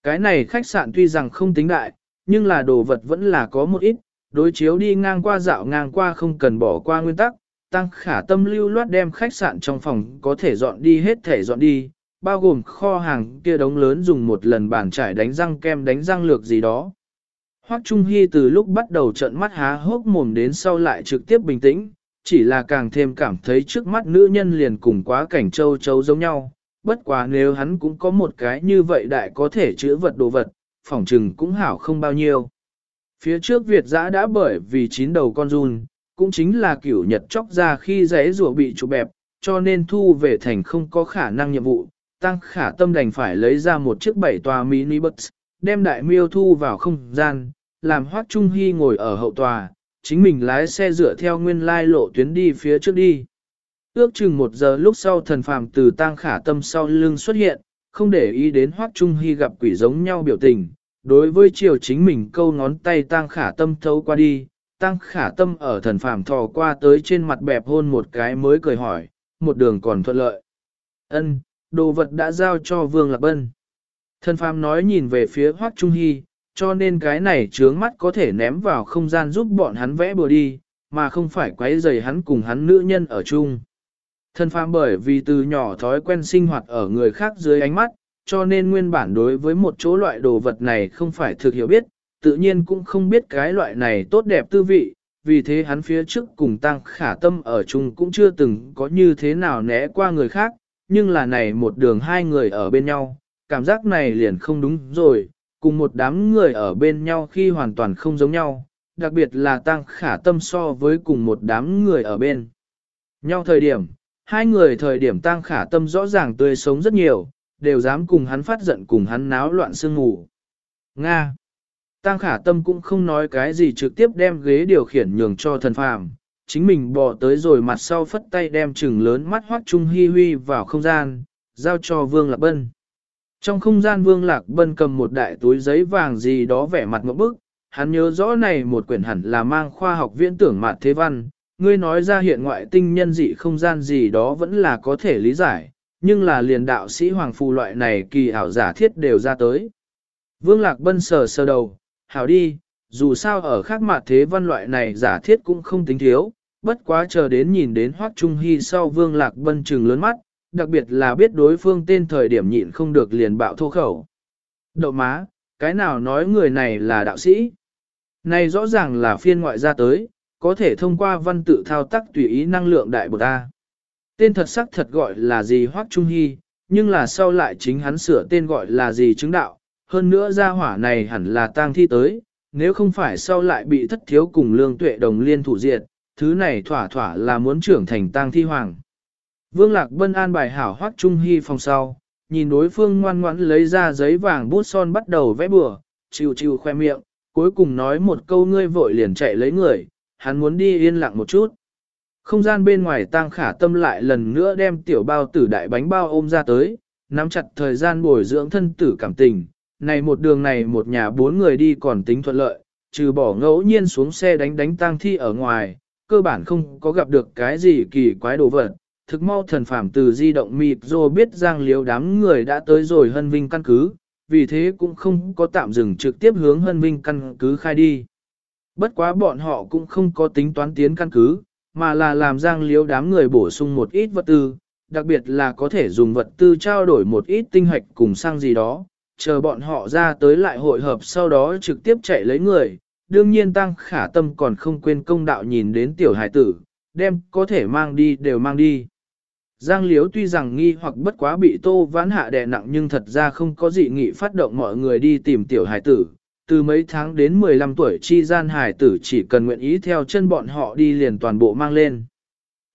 Cái này khách sạn tuy rằng không tính đại, nhưng là đồ vật vẫn là có một ít, đối chiếu đi ngang qua dạo ngang qua không cần bỏ qua nguyên tắc, tăng khả tâm lưu loát đem khách sạn trong phòng có thể dọn đi hết thể dọn đi, bao gồm kho hàng kia đống lớn dùng một lần bàn trải đánh răng kem đánh răng lược gì đó. Hoắc Trung Hy từ lúc bắt đầu trợn mắt há hốc mồm đến sau lại trực tiếp bình tĩnh, chỉ là càng thêm cảm thấy trước mắt nữ nhân liền cùng quá cảnh châu châu giống nhau. Bất quá nếu hắn cũng có một cái như vậy đại có thể chữa vật đồ vật, phỏng trừng cũng hảo không bao nhiêu. Phía trước Việt giã đã bởi vì chín đầu con run, cũng chính là kiểu nhật chóc ra khi giấy rùa bị trụ bẹp, cho nên thu về thành không có khả năng nhiệm vụ, tăng khả tâm đành phải lấy ra một chiếc bảy tòa mini bus, đem đại miêu thu vào không gian, làm hoác trung hy ngồi ở hậu tòa, chính mình lái xe dựa theo nguyên lai lộ tuyến đi phía trước đi. Ước chừng một giờ lúc sau thần phàm từ tang khả tâm sau lưng xuất hiện, không để ý đến hoác trung hy gặp quỷ giống nhau biểu tình. Đối với chiều chính mình câu ngón tay tang khả tâm thấu qua đi, tang khả tâm ở thần phàm thò qua tới trên mặt bẹp hôn một cái mới cười hỏi, một đường còn thuận lợi. ân đồ vật đã giao cho Vương Lạc Bân. Thần phàm nói nhìn về phía Hoắc trung hy, cho nên cái này trướng mắt có thể ném vào không gian giúp bọn hắn vẽ bừa đi, mà không phải quấy rầy hắn cùng hắn nữ nhân ở chung. Thần phàm bởi vì từ nhỏ thói quen sinh hoạt ở người khác dưới ánh mắt, cho nên nguyên bản đối với một chỗ loại đồ vật này không phải thực hiểu biết, tự nhiên cũng không biết cái loại này tốt đẹp tư vị, vì thế hắn phía trước cùng tăng khả tâm ở chung cũng chưa từng có như thế nào né qua người khác, nhưng là này một đường hai người ở bên nhau, cảm giác này liền không đúng rồi, cùng một đám người ở bên nhau khi hoàn toàn không giống nhau, đặc biệt là tăng khả tâm so với cùng một đám người ở bên nhau thời điểm. Hai người thời điểm tăng khả tâm rõ ràng tươi sống rất nhiều, đều dám cùng hắn phát giận cùng hắn náo loạn sương ngủ. Nga Tăng khả tâm cũng không nói cái gì trực tiếp đem ghế điều khiển nhường cho thần phàm, chính mình bỏ tới rồi mặt sau phất tay đem trừng lớn mắt hoác trung hi huy vào không gian, giao cho Vương Lạc Bân. Trong không gian Vương Lạc Bân cầm một đại túi giấy vàng gì đó vẻ mặt ngậm bức, hắn nhớ rõ này một quyển hẳn là mang khoa học viễn tưởng mạt thế văn, ngươi nói ra hiện ngoại tinh nhân dị không gian gì đó vẫn là có thể lý giải, nhưng là liền đạo sĩ hoàng phù loại này kỳ ảo giả thiết đều ra tới. Vương Lạc Bân sờ sờ đầu, hảo đi, dù sao ở khác mạt thế văn loại này giả thiết cũng không tính thiếu, bất quá chờ đến nhìn đến Hoắc Trung Hy sau Vương Lạc Bân trừng lớn mắt, đặc biệt là biết đối phương tên thời điểm nhịn không được liền bạo thô khẩu. Đậu má, cái nào nói người này là đạo sĩ? Này rõ ràng là phiên ngoại ra tới, có thể thông qua văn tự thao tác tùy ý năng lượng đại bột ta. Tên thật sắc thật gọi là gì Hoắc Trung Hy, nhưng là sau lại chính hắn sửa tên gọi là gì chứng đạo, hơn nữa gia hỏa này hẳn là tang thi tới, nếu không phải sau lại bị thất thiếu cùng lương tuệ đồng liên thủ diệt, thứ này thỏa thỏa là muốn trưởng thành tang thi hoàng. Vương Lạc Bân an bài hảo hoác Trung Hy phòng sau, nhìn đối phương ngoan ngoãn lấy ra giấy vàng bút son bắt đầu vẽ bừa, chịu chịu khoe miệng, cuối cùng nói một câu ngươi vội liền chạy lấy người, hắn muốn đi yên lặng một chút. Không gian bên ngoài tang khả tâm lại lần nữa đem tiểu bao tử đại bánh bao ôm ra tới, nắm chặt thời gian bồi dưỡng thân tử cảm tình. Này một đường này một nhà bốn người đi còn tính thuận lợi, trừ bỏ ngẫu nhiên xuống xe đánh đánh tang thi ở ngoài, cơ bản không có gặp được cái gì kỳ quái đồ vật, thực mau thần phàm từ di động mịt rồi biết giang liếu đám người đã tới rồi hân vinh căn cứ, vì thế cũng không có tạm dừng trực tiếp hướng hân vinh căn cứ khai đi. Bất quá bọn họ cũng không có tính toán tiến căn cứ, mà là làm giang liếu đám người bổ sung một ít vật tư, đặc biệt là có thể dùng vật tư trao đổi một ít tinh hạch cùng sang gì đó, chờ bọn họ ra tới lại hội hợp sau đó trực tiếp chạy lấy người. Đương nhiên tăng khả tâm còn không quên công đạo nhìn đến tiểu hải tử, đem có thể mang đi đều mang đi. Giang Liếu tuy rằng nghi hoặc bất quá bị tô vãn hạ đè nặng nhưng thật ra không có dị nghị phát động mọi người đi tìm tiểu hải tử. Từ mấy tháng đến 15 tuổi chi gian hải tử chỉ cần nguyện ý theo chân bọn họ đi liền toàn bộ mang lên.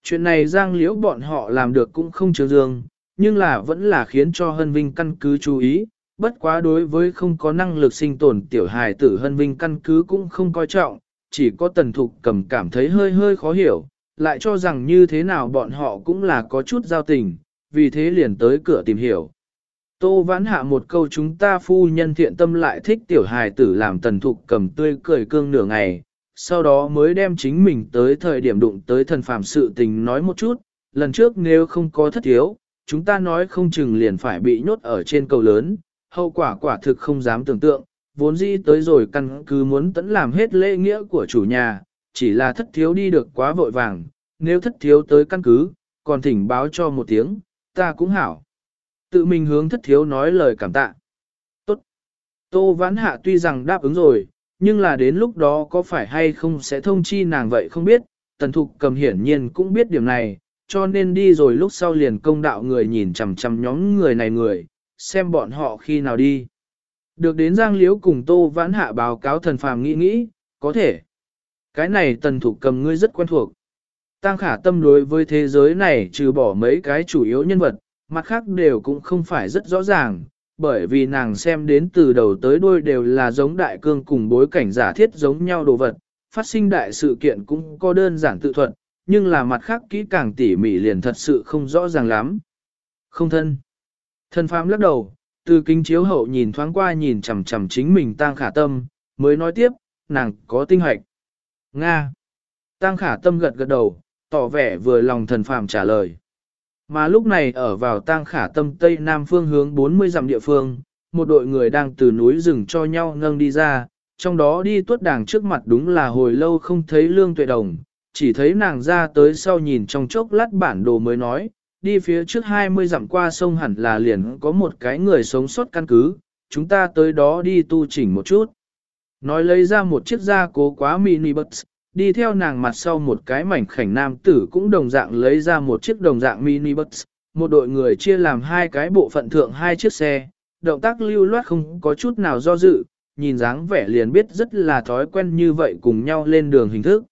Chuyện này Giang Liễu bọn họ làm được cũng không chứa dương, nhưng là vẫn là khiến cho Hân Vinh căn cứ chú ý, bất quá đối với không có năng lực sinh tồn tiểu hài tử Hân Vinh căn cứ cũng không coi trọng, chỉ có tần thục cầm cảm thấy hơi hơi khó hiểu, lại cho rằng như thế nào bọn họ cũng là có chút giao tình, vì thế liền tới cửa tìm hiểu. Tô vãn hạ một câu chúng ta phu nhân thiện tâm lại thích tiểu hài tử làm tần thục cầm tươi cười cương nửa ngày, sau đó mới đem chính mình tới thời điểm đụng tới thần phàm sự tình nói một chút, lần trước nếu không có thất thiếu, chúng ta nói không chừng liền phải bị nhốt ở trên cầu lớn, hậu quả quả thực không dám tưởng tượng, vốn dĩ tới rồi căn cứ muốn tẫn làm hết lễ nghĩa của chủ nhà, chỉ là thất thiếu đi được quá vội vàng, nếu thất thiếu tới căn cứ, còn thỉnh báo cho một tiếng, ta cũng hảo. Tự mình hướng thất thiếu nói lời cảm tạ. Tốt. Tô Vãn Hạ tuy rằng đáp ứng rồi, nhưng là đến lúc đó có phải hay không sẽ thông chi nàng vậy không biết, tần thục cầm hiển nhiên cũng biết điểm này, cho nên đi rồi lúc sau liền công đạo người nhìn chằm chằm nhóm người này người, xem bọn họ khi nào đi. Được đến Giang Liễu cùng Tô Vãn Hạ báo cáo thần phàm nghĩ nghĩ, có thể. Cái này tần thủ cầm ngươi rất quen thuộc. Tăng khả tâm đối với thế giới này trừ bỏ mấy cái chủ yếu nhân vật, mặt khác đều cũng không phải rất rõ ràng, bởi vì nàng xem đến từ đầu tới đuôi đều là giống đại cương cùng bối cảnh giả thiết giống nhau đồ vật, phát sinh đại sự kiện cũng có đơn giản tự thuật, nhưng là mặt khác kỹ càng tỉ mỉ liền thật sự không rõ ràng lắm. Không thân. Thân phàm lắc đầu, từ kính chiếu hậu nhìn thoáng qua nhìn chằm chằm chính mình tang khả tâm, mới nói tiếp, nàng có tinh hoạch. Nga. Tăng khả tâm gật gật đầu, tỏ vẻ vừa lòng thần phàm trả lời. Mà lúc này ở vào tang khả tâm tây nam phương hướng 40 dặm địa phương, một đội người đang từ núi rừng cho nhau nâng đi ra, trong đó đi tuất đảng trước mặt đúng là hồi lâu không thấy lương tuệ đồng, chỉ thấy nàng ra tới sau nhìn trong chốc lát bản đồ mới nói, đi phía trước 20 dặm qua sông hẳn là liền có một cái người sống sót căn cứ, chúng ta tới đó đi tu chỉnh một chút. Nói lấy ra một chiếc da cố quá mini bus, đi theo nàng mặt sau một cái mảnh khảnh nam tử cũng đồng dạng lấy ra một chiếc đồng dạng mini bus, một đội người chia làm hai cái bộ phận thượng hai chiếc xe, động tác lưu loát không có chút nào do dự, nhìn dáng vẻ liền biết rất là thói quen như vậy cùng nhau lên đường hình thức.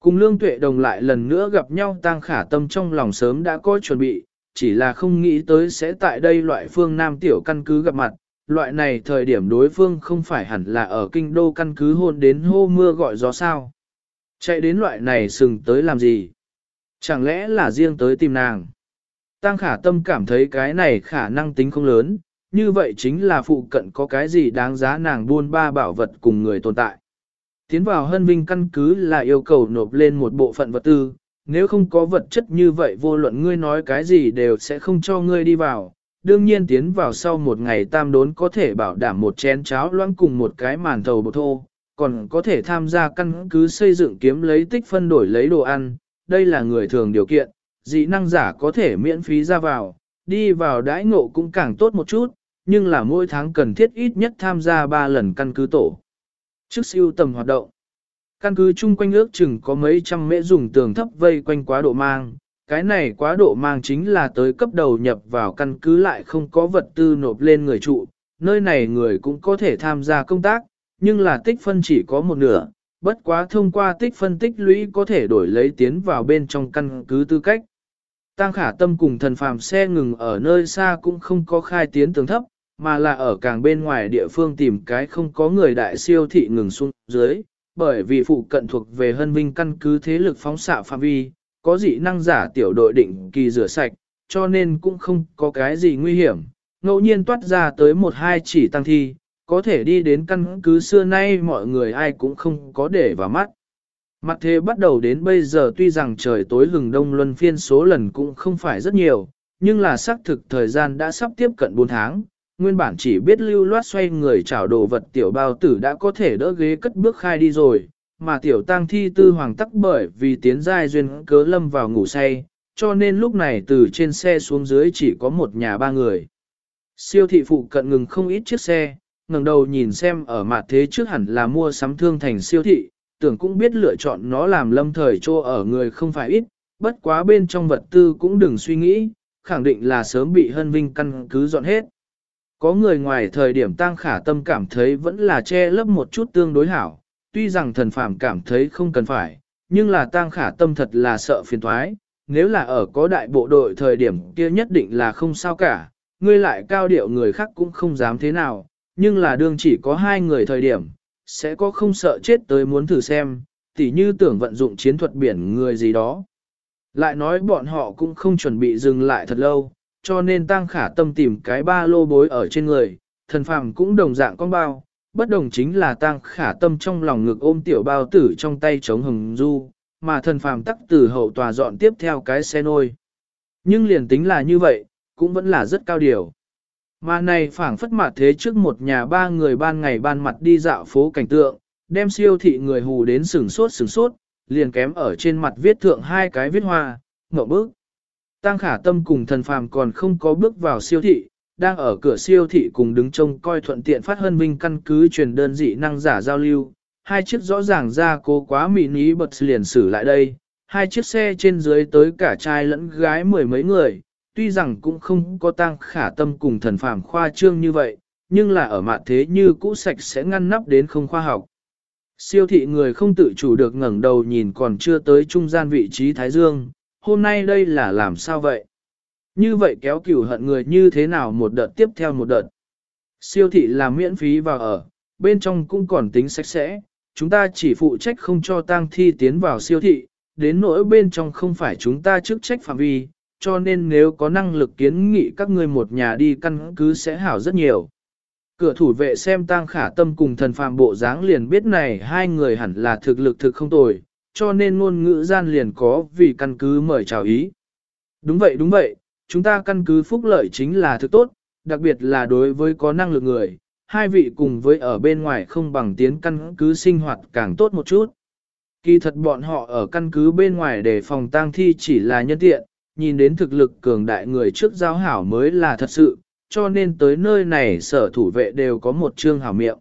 Cùng lương tuệ đồng lại lần nữa gặp nhau tăng khả tâm trong lòng sớm đã có chuẩn bị, chỉ là không nghĩ tới sẽ tại đây loại phương Nam tiểu căn cứ gặp mặt, loại này thời điểm đối phương không phải hẳn là ở kinh đô căn cứ hôn đến hô mưa gọi gió sao. Chạy đến loại này sừng tới làm gì? Chẳng lẽ là riêng tới tìm nàng? Tăng khả tâm cảm thấy cái này khả năng tính không lớn, như vậy chính là phụ cận có cái gì đáng giá nàng buôn ba bảo vật cùng người tồn tại. Tiến vào hân vinh căn cứ là yêu cầu nộp lên một bộ phận vật tư, nếu không có vật chất như vậy vô luận ngươi nói cái gì đều sẽ không cho ngươi đi vào. Đương nhiên tiến vào sau một ngày tam đốn có thể bảo đảm một chén cháo loãng cùng một cái màn thầu bột thô, còn có thể tham gia căn cứ xây dựng kiếm lấy tích phân đổi lấy đồ ăn, đây là người thường điều kiện, dị năng giả có thể miễn phí ra vào, đi vào đãi ngộ cũng càng tốt một chút, nhưng là mỗi tháng cần thiết ít nhất tham gia 3 lần căn cứ tổ. Trước siêu tầm hoạt động, căn cứ chung quanh ước chừng có mấy trăm mễ dùng tường thấp vây quanh quá độ mang, cái này quá độ mang chính là tới cấp đầu nhập vào căn cứ lại không có vật tư nộp lên người trụ, nơi này người cũng có thể tham gia công tác, nhưng là tích phân chỉ có một nửa, bất quá thông qua tích phân tích lũy có thể đổi lấy tiến vào bên trong căn cứ tư cách. Tăng khả tâm cùng thần phàm xe ngừng ở nơi xa cũng không có khai tiến tường thấp, mà là ở càng bên ngoài địa phương tìm cái không có người đại siêu thị ngừng xuống dưới, bởi vì phụ cận thuộc về hân vinh căn cứ thế lực phóng xạ phạm vi, có dị năng giả tiểu đội định kỳ rửa sạch, cho nên cũng không có cái gì nguy hiểm, ngẫu nhiên toát ra tới một hai chỉ tăng thi, có thể đi đến căn cứ xưa nay mọi người ai cũng không có để vào mắt. Mặt thế bắt đầu đến bây giờ tuy rằng trời tối lừng đông luân phiên số lần cũng không phải rất nhiều, nhưng là xác thực thời gian đã sắp tiếp cận 4 tháng, nguyên bản chỉ biết lưu loát xoay người chảo đồ vật tiểu bao tử đã có thể đỡ ghế cất bước khai đi rồi, mà tiểu tang thi tư hoàng tắc bởi vì tiến giai duyên cớ lâm vào ngủ say, cho nên lúc này từ trên xe xuống dưới chỉ có một nhà ba người. Siêu thị phụ cận ngừng không ít chiếc xe, ngẩng đầu nhìn xem ở mặt thế trước hẳn là mua sắm thương thành siêu thị, tưởng cũng biết lựa chọn nó làm lâm thời cho ở người không phải ít, bất quá bên trong vật tư cũng đừng suy nghĩ, khẳng định là sớm bị hân vinh căn cứ dọn hết. Có người ngoài thời điểm tăng khả tâm cảm thấy vẫn là che lấp một chút tương đối hảo, tuy rằng thần phàm cảm thấy không cần phải, nhưng là tăng khả tâm thật là sợ phiền thoái, nếu là ở có đại bộ đội thời điểm kia nhất định là không sao cả, ngươi lại cao điệu người khác cũng không dám thế nào, nhưng là đương chỉ có hai người thời điểm, sẽ có không sợ chết tới muốn thử xem, tỉ như tưởng vận dụng chiến thuật biển người gì đó. Lại nói bọn họ cũng không chuẩn bị dừng lại thật lâu, cho nên tăng khả tâm tìm cái ba lô bối ở trên người, thần phàm cũng đồng dạng con bao, bất đồng chính là tăng khả tâm trong lòng ngực ôm tiểu bao tử trong tay chống hồng du, mà thần phàm tắc từ hậu tòa dọn tiếp theo cái xe nôi. Nhưng liền tính là như vậy, cũng vẫn là rất cao điều. Mà này phảng phất mặt thế trước một nhà ba người ban ngày ban mặt đi dạo phố cảnh tượng, đem siêu thị người hù đến sừng sốt sừng sốt, liền kém ở trên mặt viết thượng hai cái viết hoa, ngộ bước. Tăng khả tâm cùng thần phàm còn không có bước vào siêu thị, đang ở cửa siêu thị cùng đứng trông coi thuận tiện phát hân vinh căn cứ truyền đơn dị năng giả giao lưu. Hai chiếc rõ ràng ra cố quá mị ní bật liền xử lại đây, hai chiếc xe trên dưới tới cả trai lẫn gái mười mấy người, tuy rằng cũng không có tăng khả tâm cùng thần phàm khoa trương như vậy, nhưng là ở mạn thế như cũ sạch sẽ ngăn nắp đến không khoa học. Siêu thị người không tự chủ được ngẩng đầu nhìn còn chưa tới trung gian vị trí Thái Dương, hôm nay đây là làm sao vậy? Như vậy kéo cửu hận người như thế nào một đợt tiếp theo một đợt? Siêu thị là miễn phí vào ở, bên trong cũng còn tính sạch sẽ, chúng ta chỉ phụ trách không cho tang thi tiến vào siêu thị, đến nỗi bên trong không phải chúng ta chức trách phạm vi, cho nên nếu có năng lực kiến nghị các ngươi một nhà đi căn cứ sẽ hảo rất nhiều. Cửa thủ vệ xem tang khả tâm cùng thần phàm bộ dáng liền biết này hai người hẳn là thực lực thực không tồi, cho nên ngôn ngữ gian liền có vì căn cứ mời chào ý. Đúng vậy đúng vậy, chúng ta căn cứ phúc lợi chính là thực tốt, đặc biệt là đối với có năng lực người, hai vị cùng với ở bên ngoài không bằng tiến căn cứ sinh hoạt càng tốt một chút. Kỳ thật bọn họ ở căn cứ bên ngoài để phòng tang thi chỉ là nhân tiện, nhìn đến thực lực cường đại người trước giao hảo mới là thật sự, cho nên tới nơi này sở thủ vệ đều có một chương hảo miệng.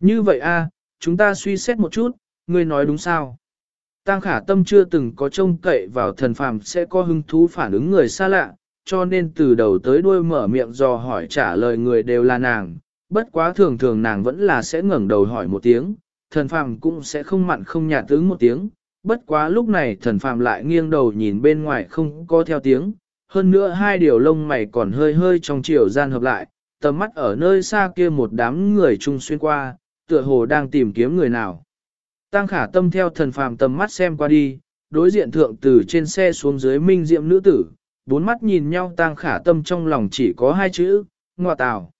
Như vậy a, chúng ta suy xét một chút, ngươi nói đúng sao? Tăng khả tâm chưa từng có trông cậy vào thần phàm sẽ có hứng thú phản ứng người xa lạ, cho nên từ đầu tới đuôi mở miệng dò hỏi trả lời người đều là nàng, bất quá thường thường nàng vẫn là sẽ ngẩng đầu hỏi một tiếng, thần phàm cũng sẽ không mặn không nhạt tướng một tiếng, bất quá lúc này thần phàm lại nghiêng đầu nhìn bên ngoài không có theo tiếng, hơn nữa hai điều lông mày còn hơi hơi trong chiều gian hợp lại, tầm mắt ở nơi xa kia một đám người chung xuyên qua, tựa hồ đang tìm kiếm người nào. Tăng khả tâm theo thần phàm tầm mắt xem qua đi, đối diện thượng từ trên xe xuống dưới minh diệm nữ tử, bốn mắt nhìn nhau tăng khả tâm trong lòng chỉ có hai chữ, ngọa tào.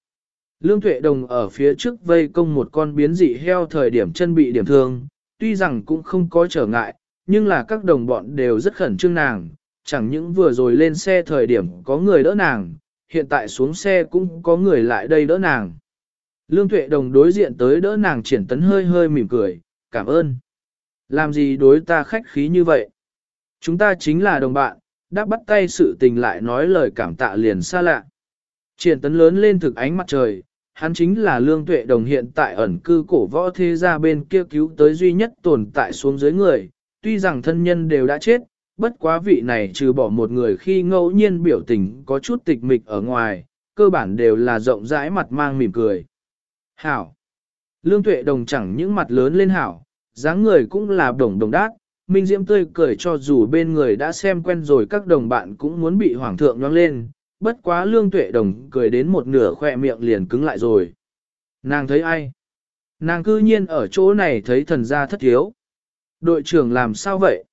Lương Tuệ Đồng ở phía trước vây công một con biến dị heo thời điểm chân bị điểm thương, tuy rằng cũng không có trở ngại, nhưng là các đồng bọn đều rất khẩn trương nàng, chẳng những vừa rồi lên xe thời điểm có người đỡ nàng, hiện tại xuống xe cũng có người lại đây đỡ nàng. Lương Tuệ Đồng đối diện tới đỡ nàng triển tấn hơi hơi mỉm cười, cảm ơn. Làm gì đối ta khách khí như vậy? Chúng ta chính là đồng bạn, đáp bắt tay sự tình lại nói lời cảm tạ liền xa lạ. Triển tấn lớn lên thực ánh mặt trời, hắn chính là lương tuệ đồng hiện tại ẩn cư cổ võ thế gia bên kia cứu tới duy nhất tồn tại xuống dưới người, tuy rằng thân nhân đều đã chết, bất quá vị này trừ bỏ một người khi ngẫu nhiên biểu tình có chút tịch mịch ở ngoài, cơ bản đều là rộng rãi mặt mang mỉm cười. Hảo! Lương tuệ đồng chẳng những mặt lớn lên hảo, dáng người cũng là đồng đồng đát, minh diễm tươi cười cho dù bên người đã xem quen rồi các đồng bạn cũng muốn bị hoàng thượng nhoang lên, bất quá lương tuệ đồng cười đến một nửa khỏe miệng liền cứng lại rồi. Nàng thấy ai? Nàng cư nhiên ở chỗ này thấy thần gia thất thiếu. Đội trưởng làm sao vậy?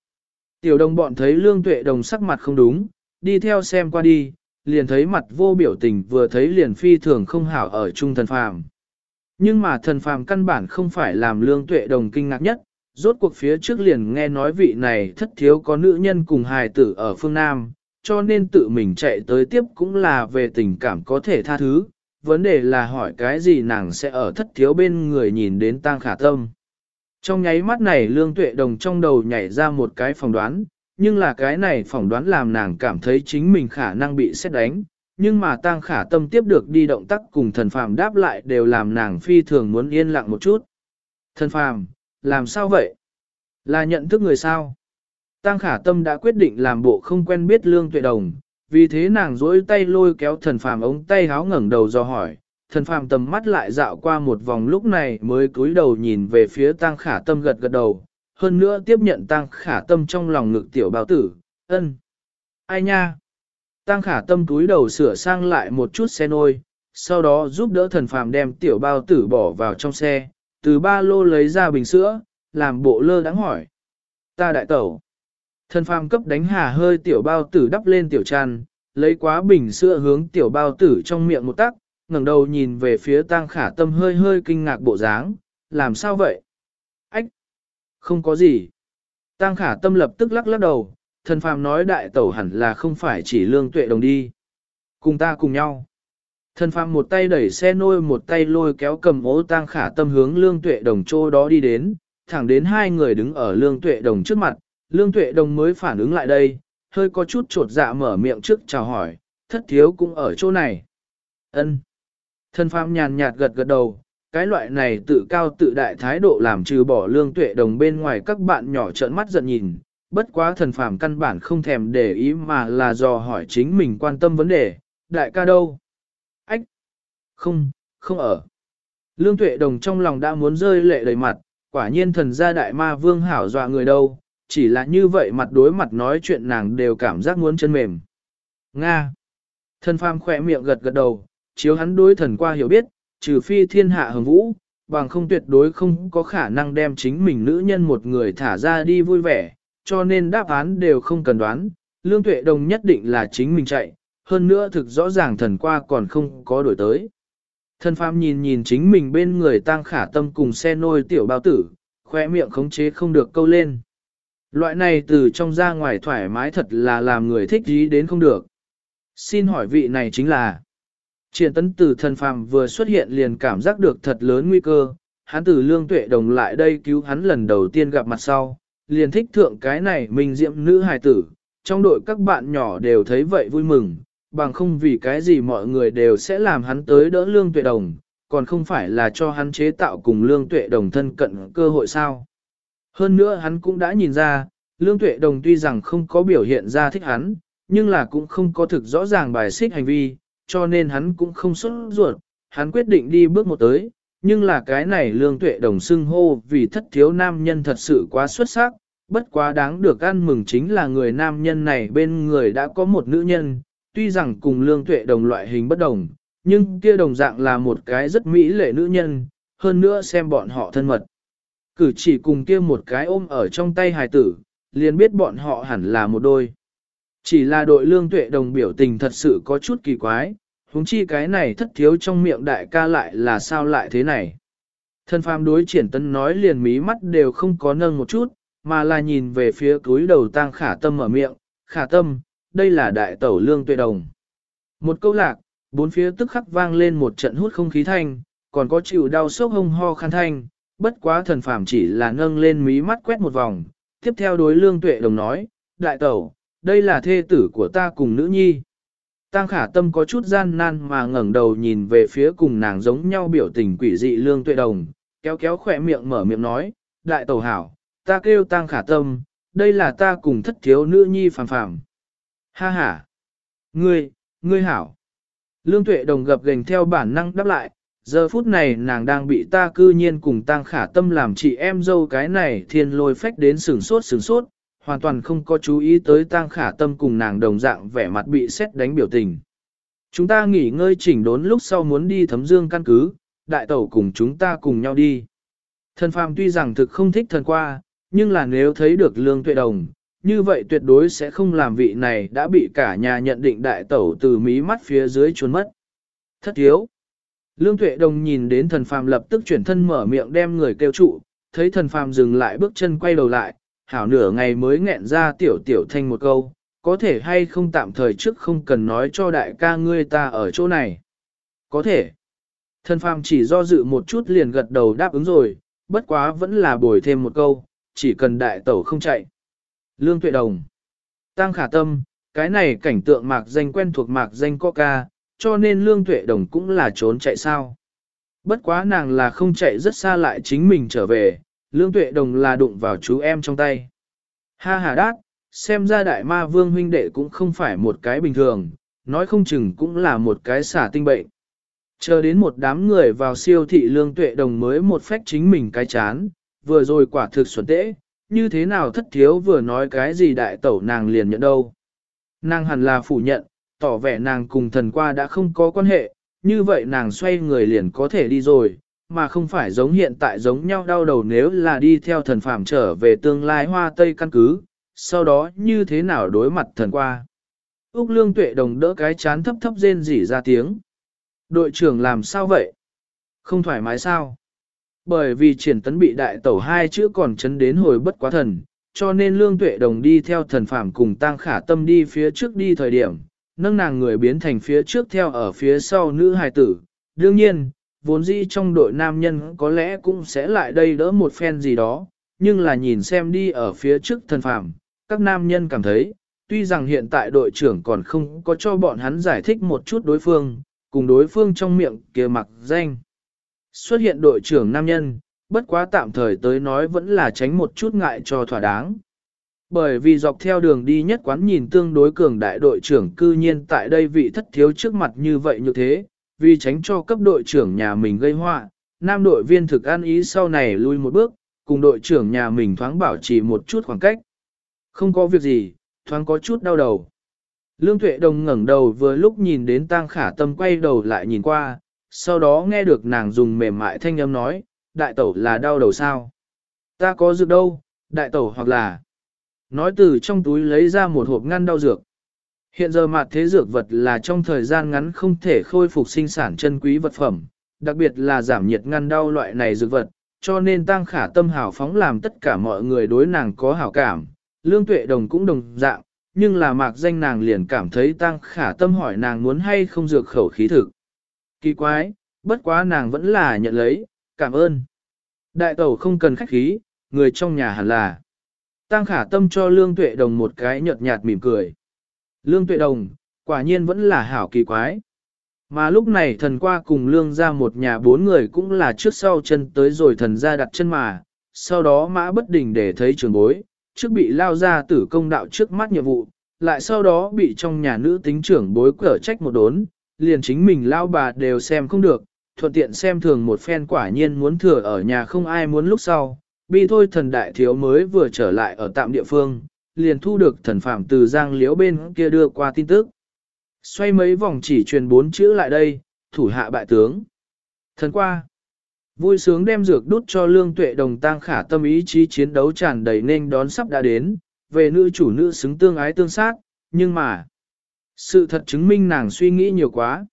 Tiểu đồng bọn thấy lương tuệ đồng sắc mặt không đúng, đi theo xem qua đi, liền thấy mặt vô biểu tình vừa thấy liền phi thường không hảo ở trung thần phàm. Nhưng mà thần phàm căn bản không phải làm lương tuệ đồng kinh ngạc nhất, rốt cuộc phía trước liền nghe nói vị này thất thiếu có nữ nhân cùng hài tử ở phương Nam, cho nên tự mình chạy tới tiếp cũng là về tình cảm có thể tha thứ, vấn đề là hỏi cái gì nàng sẽ ở thất thiếu bên người nhìn đến tang khả tâm. Trong nháy mắt này lương tuệ đồng trong đầu nhảy ra một cái phỏng đoán, nhưng là cái này phỏng đoán làm nàng cảm thấy chính mình khả năng bị xét đánh, nhưng mà Tang khả tâm tiếp được đi động tác cùng thần phàm đáp lại đều làm nàng phi thường muốn yên lặng một chút. Thần phàm, làm sao vậy? Là nhận thức người sao? Tăng khả tâm đã quyết định làm bộ không quen biết lương tuệ đồng, vì thế nàng dỗi tay lôi kéo thần phàm ống tay háo ngẩng đầu do hỏi. Thần phàm tầm mắt lại dạo qua một vòng lúc này mới cúi đầu nhìn về phía tăng khả tâm gật gật đầu, hơn nữa tiếp nhận tăng khả tâm trong lòng ngực tiểu bào tử, ân. Ai nha? Tăng khả tâm túi đầu sửa sang lại một chút xe nôi, sau đó giúp đỡ thần phàm đem tiểu bao tử bỏ vào trong xe, từ ba lô lấy ra bình sữa, làm bộ lơ đáng hỏi. Ta đại tẩu. Thần phàm cấp đánh hà hơi tiểu bao tử đắp lên tiểu tràn, lấy quá bình sữa hướng tiểu bao tử trong miệng một tắc, ngẩng đầu nhìn về phía tang khả tâm hơi hơi kinh ngạc bộ dáng, làm sao vậy? Ách! Không có gì. tang khả tâm lập tức lắc lắc đầu, thần phàm nói đại tẩu hẳn là không phải chỉ lương tuệ đồng đi. Cùng ta cùng nhau. Thần phàm một tay đẩy xe nôi một tay lôi kéo cầm ố tang khả tâm hướng lương tuệ đồng chỗ đó đi đến, thẳng đến hai người đứng ở lương tuệ đồng trước mặt, lương tuệ đồng mới phản ứng lại đây, hơi có chút trột dạ mở miệng trước chào hỏi, thất thiếu cũng ở chỗ này. ân Thần phàm nhàn nhạt gật gật đầu, cái loại này tự cao tự đại thái độ làm trừ bỏ lương tuệ đồng bên ngoài các bạn nhỏ trợn mắt giận nhìn, bất quá thần phàm căn bản không thèm để ý mà là dò hỏi chính mình quan tâm vấn đề, đại ca đâu? Không, không ở. Lương tuệ đồng trong lòng đã muốn rơi lệ đầy mặt, quả nhiên thần gia đại ma vương hảo dọa người đâu, chỉ là như vậy mặt đối mặt nói chuyện nàng đều cảm giác muốn chân mềm. Nga! Thần phàm khỏe miệng gật gật đầu, chiếu hắn đối thần qua hiểu biết, trừ phi thiên hạ hồng vũ, bằng không tuyệt đối không có khả năng đem chính mình nữ nhân một người thả ra đi vui vẻ, cho nên đáp án đều không cần đoán, lương tuệ đồng nhất định là chính mình chạy, hơn nữa thực rõ ràng thần qua còn không có đổi tới. Thần phàm nhìn nhìn chính mình bên người tang khả tâm cùng xe nôi tiểu bao tử, khoe miệng khống chế không được câu lên. Loại này từ trong ra ngoài thoải mái thật là làm người thích gì đến không được. Xin hỏi vị này chính là Triển tấn từ thần phàm vừa xuất hiện liền cảm giác được thật lớn nguy cơ, hắn từ lương tuệ đồng lại đây cứu hắn lần đầu tiên gặp mặt sau, liền thích thượng cái này mình diệm nữ hài tử, trong đội các bạn nhỏ đều thấy vậy vui mừng, bằng không vì cái gì mọi người đều sẽ làm hắn tới đỡ lương tuệ đồng, còn không phải là cho hắn chế tạo cùng lương tuệ đồng thân cận cơ hội sao. Hơn nữa hắn cũng đã nhìn ra, lương tuệ đồng tuy rằng không có biểu hiện ra thích hắn, nhưng là cũng không có thực rõ ràng bài xích hành vi, cho nên hắn cũng không xuất ruột, hắn quyết định đi bước một tới, nhưng là cái này lương tuệ đồng xưng hô vì thất thiếu nam nhân thật sự quá xuất sắc, bất quá đáng được ăn mừng chính là người nam nhân này bên người đã có một nữ nhân, tuy rằng cùng lương tuệ đồng loại hình bất đồng, nhưng kia đồng dạng là một cái rất mỹ lệ nữ nhân, hơn nữa xem bọn họ thân mật. Cử chỉ cùng kia một cái ôm ở trong tay hài tử, liền biết bọn họ hẳn là một đôi. Chỉ là đội lương tuệ đồng biểu tình thật sự có chút kỳ quái, huống chi cái này thất thiếu trong miệng đại ca lại là sao lại thế này. Thân phàm đối triển tân nói liền mí mắt đều không có nâng một chút, mà là nhìn về phía túi đầu tang khả tâm ở miệng, khả tâm, đây là đại tẩu lương tuệ đồng. Một câu lạc, bốn phía tức khắc vang lên một trận hút không khí thanh, còn có chịu đau sốc hông ho khăn thanh, bất quá thần phàm chỉ là nâng lên mí mắt quét một vòng, tiếp theo đối lương tuệ đồng nói, đại tẩu, đây là thê tử của ta cùng nữ nhi. Tăng khả tâm có chút gian nan mà ngẩng đầu nhìn về phía cùng nàng giống nhau biểu tình quỷ dị lương tuệ đồng, kéo kéo khỏe miệng mở miệng nói, đại tẩu hảo, ta kêu tăng khả tâm, đây là ta cùng thất thiếu nữ nhi phàm phàm. Ha ha! Ngươi, ngươi hảo! Lương tuệ đồng gập gành theo bản năng đáp lại, giờ phút này nàng đang bị ta cư nhiên cùng Tang khả tâm làm chị em dâu cái này thiên lôi phách đến sừng sốt sừng sốt, hoàn toàn không có chú ý tới tang khả tâm cùng nàng đồng dạng vẻ mặt bị xét đánh biểu tình. Chúng ta nghỉ ngơi chỉnh đốn lúc sau muốn đi thấm dương căn cứ, đại tẩu cùng chúng ta cùng nhau đi. Thần phàm tuy rằng thực không thích thần qua, nhưng là nếu thấy được lương tuệ đồng, như vậy tuyệt đối sẽ không làm vị này đã bị cả nhà nhận định đại tẩu từ mí mắt phía dưới trốn mất. Thất thiếu. Lương tuệ đồng nhìn đến thần phàm lập tức chuyển thân mở miệng đem người kêu trụ, thấy thần phàm dừng lại bước chân quay đầu lại, hảo nửa ngày mới nghẹn ra tiểu tiểu thanh một câu, có thể hay không tạm thời trước không cần nói cho đại ca ngươi ta ở chỗ này. Có thể. Thần phàm chỉ do dự một chút liền gật đầu đáp ứng rồi, bất quá vẫn là bồi thêm một câu, chỉ cần đại tẩu không chạy. Lương Tuệ Đồng Tăng khả tâm, cái này cảnh tượng mạc danh quen thuộc mạc danh coca, cho nên Lương Tuệ Đồng cũng là trốn chạy sao. Bất quá nàng là không chạy rất xa lại chính mình trở về, Lương Tuệ Đồng là đụng vào chú em trong tay. Ha ha đát, xem ra đại ma vương huynh đệ cũng không phải một cái bình thường, nói không chừng cũng là một cái xả tinh bệnh. Chờ đến một đám người vào siêu thị lương tuệ đồng mới một phách chính mình cái chán, vừa rồi quả thực xuẩn tễ, như thế nào thất thiếu vừa nói cái gì đại tẩu nàng liền nhận đâu. Nàng hẳn là phủ nhận, tỏ vẻ nàng cùng thần qua đã không có quan hệ, như vậy nàng xoay người liền có thể đi rồi, mà không phải giống hiện tại giống nhau đau đầu nếu là đi theo thần phàm trở về tương lai hoa tây căn cứ, sau đó như thế nào đối mặt thần qua. Úc lương tuệ đồng đỡ cái chán thấp thấp rên rỉ ra tiếng. Đội trưởng làm sao vậy? Không thoải mái sao? Bởi vì triển tấn bị đại tẩu hai chữ còn chấn đến hồi bất quá thần, cho nên lương tuệ đồng đi theo thần phạm cùng tăng khả tâm đi phía trước đi thời điểm, nâng nàng người biến thành phía trước theo ở phía sau nữ hài tử. Đương nhiên, vốn dĩ trong đội nam nhân có lẽ cũng sẽ lại đây đỡ một phen gì đó, nhưng là nhìn xem đi ở phía trước thần phạm, các nam nhân cảm thấy, tuy rằng hiện tại đội trưởng còn không có cho bọn hắn giải thích một chút đối phương, cùng đối phương trong miệng kia mặc danh. Xuất hiện đội trưởng nam nhân, bất quá tạm thời tới nói vẫn là tránh một chút ngại cho thỏa đáng. Bởi vì dọc theo đường đi nhất quán nhìn tương đối cường đại đội trưởng cư nhiên tại đây vị thất thiếu trước mặt như vậy như thế, vì tránh cho cấp đội trưởng nhà mình gây họa, nam đội viên thực an ý sau này lui một bước, cùng đội trưởng nhà mình thoáng bảo trì một chút khoảng cách. Không có việc gì, thoáng có chút đau đầu. Lương Tuệ Đồng ngẩng đầu vừa lúc nhìn đến Tang Khả Tâm quay đầu lại nhìn qua, sau đó nghe được nàng dùng mềm mại thanh âm nói, đại tẩu là đau đầu sao? Ta có dược đâu, đại tẩu hoặc là... Nói từ trong túi lấy ra một hộp ngăn đau dược. Hiện giờ mặt thế dược vật là trong thời gian ngắn không thể khôi phục sinh sản chân quý vật phẩm, đặc biệt là giảm nhiệt ngăn đau loại này dược vật, cho nên tăng khả tâm hào phóng làm tất cả mọi người đối nàng có hảo cảm. Lương tuệ đồng cũng đồng dạng, nhưng là mạc danh nàng liền cảm thấy tăng khả tâm hỏi nàng muốn hay không dược khẩu khí thực. Kỳ quái, bất quá nàng vẫn là nhận lấy, cảm ơn. Đại tẩu không cần khách khí, người trong nhà hẳn là. Tăng khả tâm cho Lương Tuệ Đồng một cái nhợt nhạt mỉm cười. Lương Tuệ Đồng, quả nhiên vẫn là hảo kỳ quái. Mà lúc này thần qua cùng Lương ra một nhà bốn người cũng là trước sau chân tới rồi thần ra đặt chân mà, sau đó mã bất đình để thấy trường bối, trước bị lao ra tử công đạo trước mắt nhiệm vụ, lại sau đó bị trong nhà nữ tính trưởng bối cở trách một đốn, liền chính mình lao bà đều xem không được, thuận tiện xem thường một phen quả nhiên muốn thừa ở nhà không ai muốn lúc sau, bi thôi thần đại thiếu mới vừa trở lại ở tạm địa phương, liền thu được thần phạm từ giang liễu bên kia đưa qua tin tức. Xoay mấy vòng chỉ truyền bốn chữ lại đây, thủ hạ bại tướng. Thần qua. Vui sướng đem dược đút cho lương tuệ đồng tăng khả tâm ý chí chiến đấu tràn đầy nên đón sắp đã đến, về nữ chủ nữ xứng tương ái tương sát, nhưng mà, sự thật chứng minh nàng suy nghĩ nhiều quá.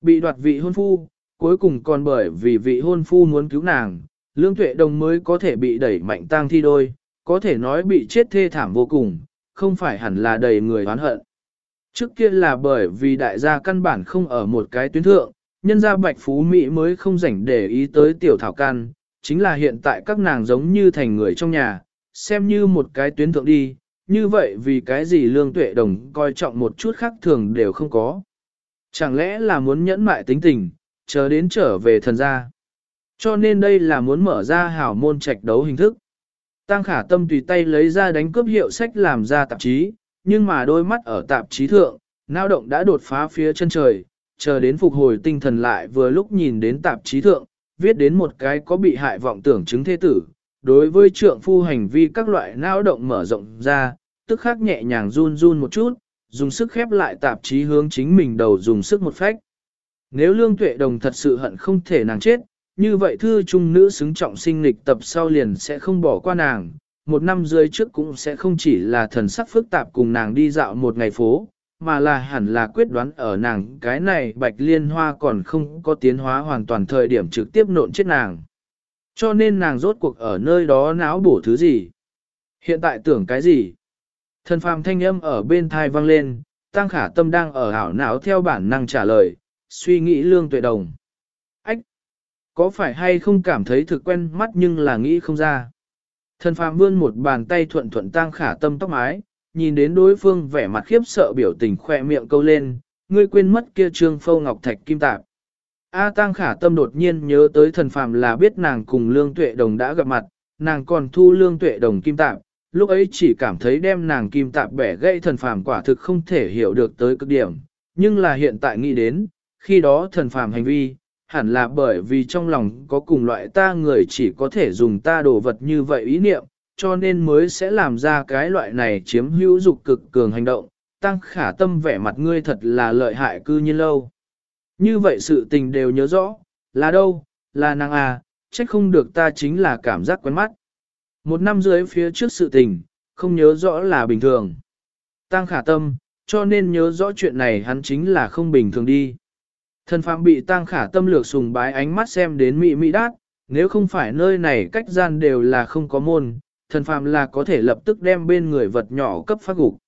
Bị đoạt vị hôn phu, cuối cùng còn bởi vì vị hôn phu muốn cứu nàng, lương tuệ đồng mới có thể bị đẩy mạnh tang thi đôi, có thể nói bị chết thê thảm vô cùng, không phải hẳn là đầy người oán hận. Trước kia là bởi vì đại gia căn bản không ở một cái tuyến thượng, nhân gia bạch phú Mỹ mới không rảnh để ý tới tiểu thảo can, chính là hiện tại các nàng giống như thành người trong nhà, xem như một cái tuyến thượng đi, như vậy vì cái gì lương tuệ đồng coi trọng một chút khác thường đều không có. Chẳng lẽ là muốn nhẫn mại tính tình, chờ đến trở về thần gia. Cho nên đây là muốn mở ra hảo môn trạch đấu hình thức. Tăng khả tâm tùy tay lấy ra đánh cướp hiệu sách làm ra tạp chí, nhưng mà đôi mắt ở tạp chí thượng, nao động đã đột phá phía chân trời, chờ đến phục hồi tinh thần lại vừa lúc nhìn đến tạp chí thượng, viết đến một cái có bị hại vọng tưởng chứng thế tử. Đối với trượng phu hành vi các loại não động mở rộng ra, tức khắc nhẹ nhàng run run một chút, dùng sức khép lại tạp chí hướng chính mình đầu dùng sức một phách. Nếu lương tuệ đồng thật sự hận không thể nàng chết, như vậy thư trung nữ xứng trọng sinh lịch tập sau liền sẽ không bỏ qua nàng, một năm rưỡi trước cũng sẽ không chỉ là thần sắc phức tạp cùng nàng đi dạo một ngày phố, mà là hẳn là quyết đoán ở nàng cái này bạch liên hoa còn không có tiến hóa hoàn toàn thời điểm trực tiếp nộn chết nàng. Cho nên nàng rốt cuộc ở nơi đó não bổ thứ gì? Hiện tại tưởng cái gì? Thần phàm thanh âm ở bên thai vang lên, tăng khả tâm đang ở hảo não theo bản năng trả lời, suy nghĩ lương tuệ đồng. Ách! Có phải hay không cảm thấy thực quen mắt nhưng là nghĩ không ra. Thần phàm vươn một bàn tay thuận thuận tăng khả tâm tóc mái, nhìn đến đối phương vẻ mặt khiếp sợ biểu tình khoe miệng câu lên, ngươi quên mất kia trương phâu ngọc thạch kim tạp. A tăng khả tâm đột nhiên nhớ tới thần phàm là biết nàng cùng lương tuệ đồng đã gặp mặt, nàng còn thu lương tuệ đồng kim tạp, lúc ấy chỉ cảm thấy đem nàng kim tạp bẻ gãy thần phàm quả thực không thể hiểu được tới cực điểm, nhưng là hiện tại nghĩ đến, khi đó thần phàm hành vi, hẳn là bởi vì trong lòng có cùng loại ta người chỉ có thể dùng ta đồ vật như vậy ý niệm, cho nên mới sẽ làm ra cái loại này chiếm hữu dục cực cường hành động, tăng khả tâm vẻ mặt ngươi thật là lợi hại cư nhiên lâu. Như vậy sự tình đều nhớ rõ, là đâu, là nàng à, trách không được ta chính là cảm giác quen mắt. Một năm dưới phía trước sự tình, không nhớ rõ là bình thường. Tăng khả tâm, cho nên nhớ rõ chuyện này hắn chính là không bình thường đi. Thần phạm bị tăng khả tâm lược sùng bái ánh mắt xem đến mị mị đát, nếu không phải nơi này cách gian đều là không có môn, thần phàm là có thể lập tức đem bên người vật nhỏ cấp phát gục.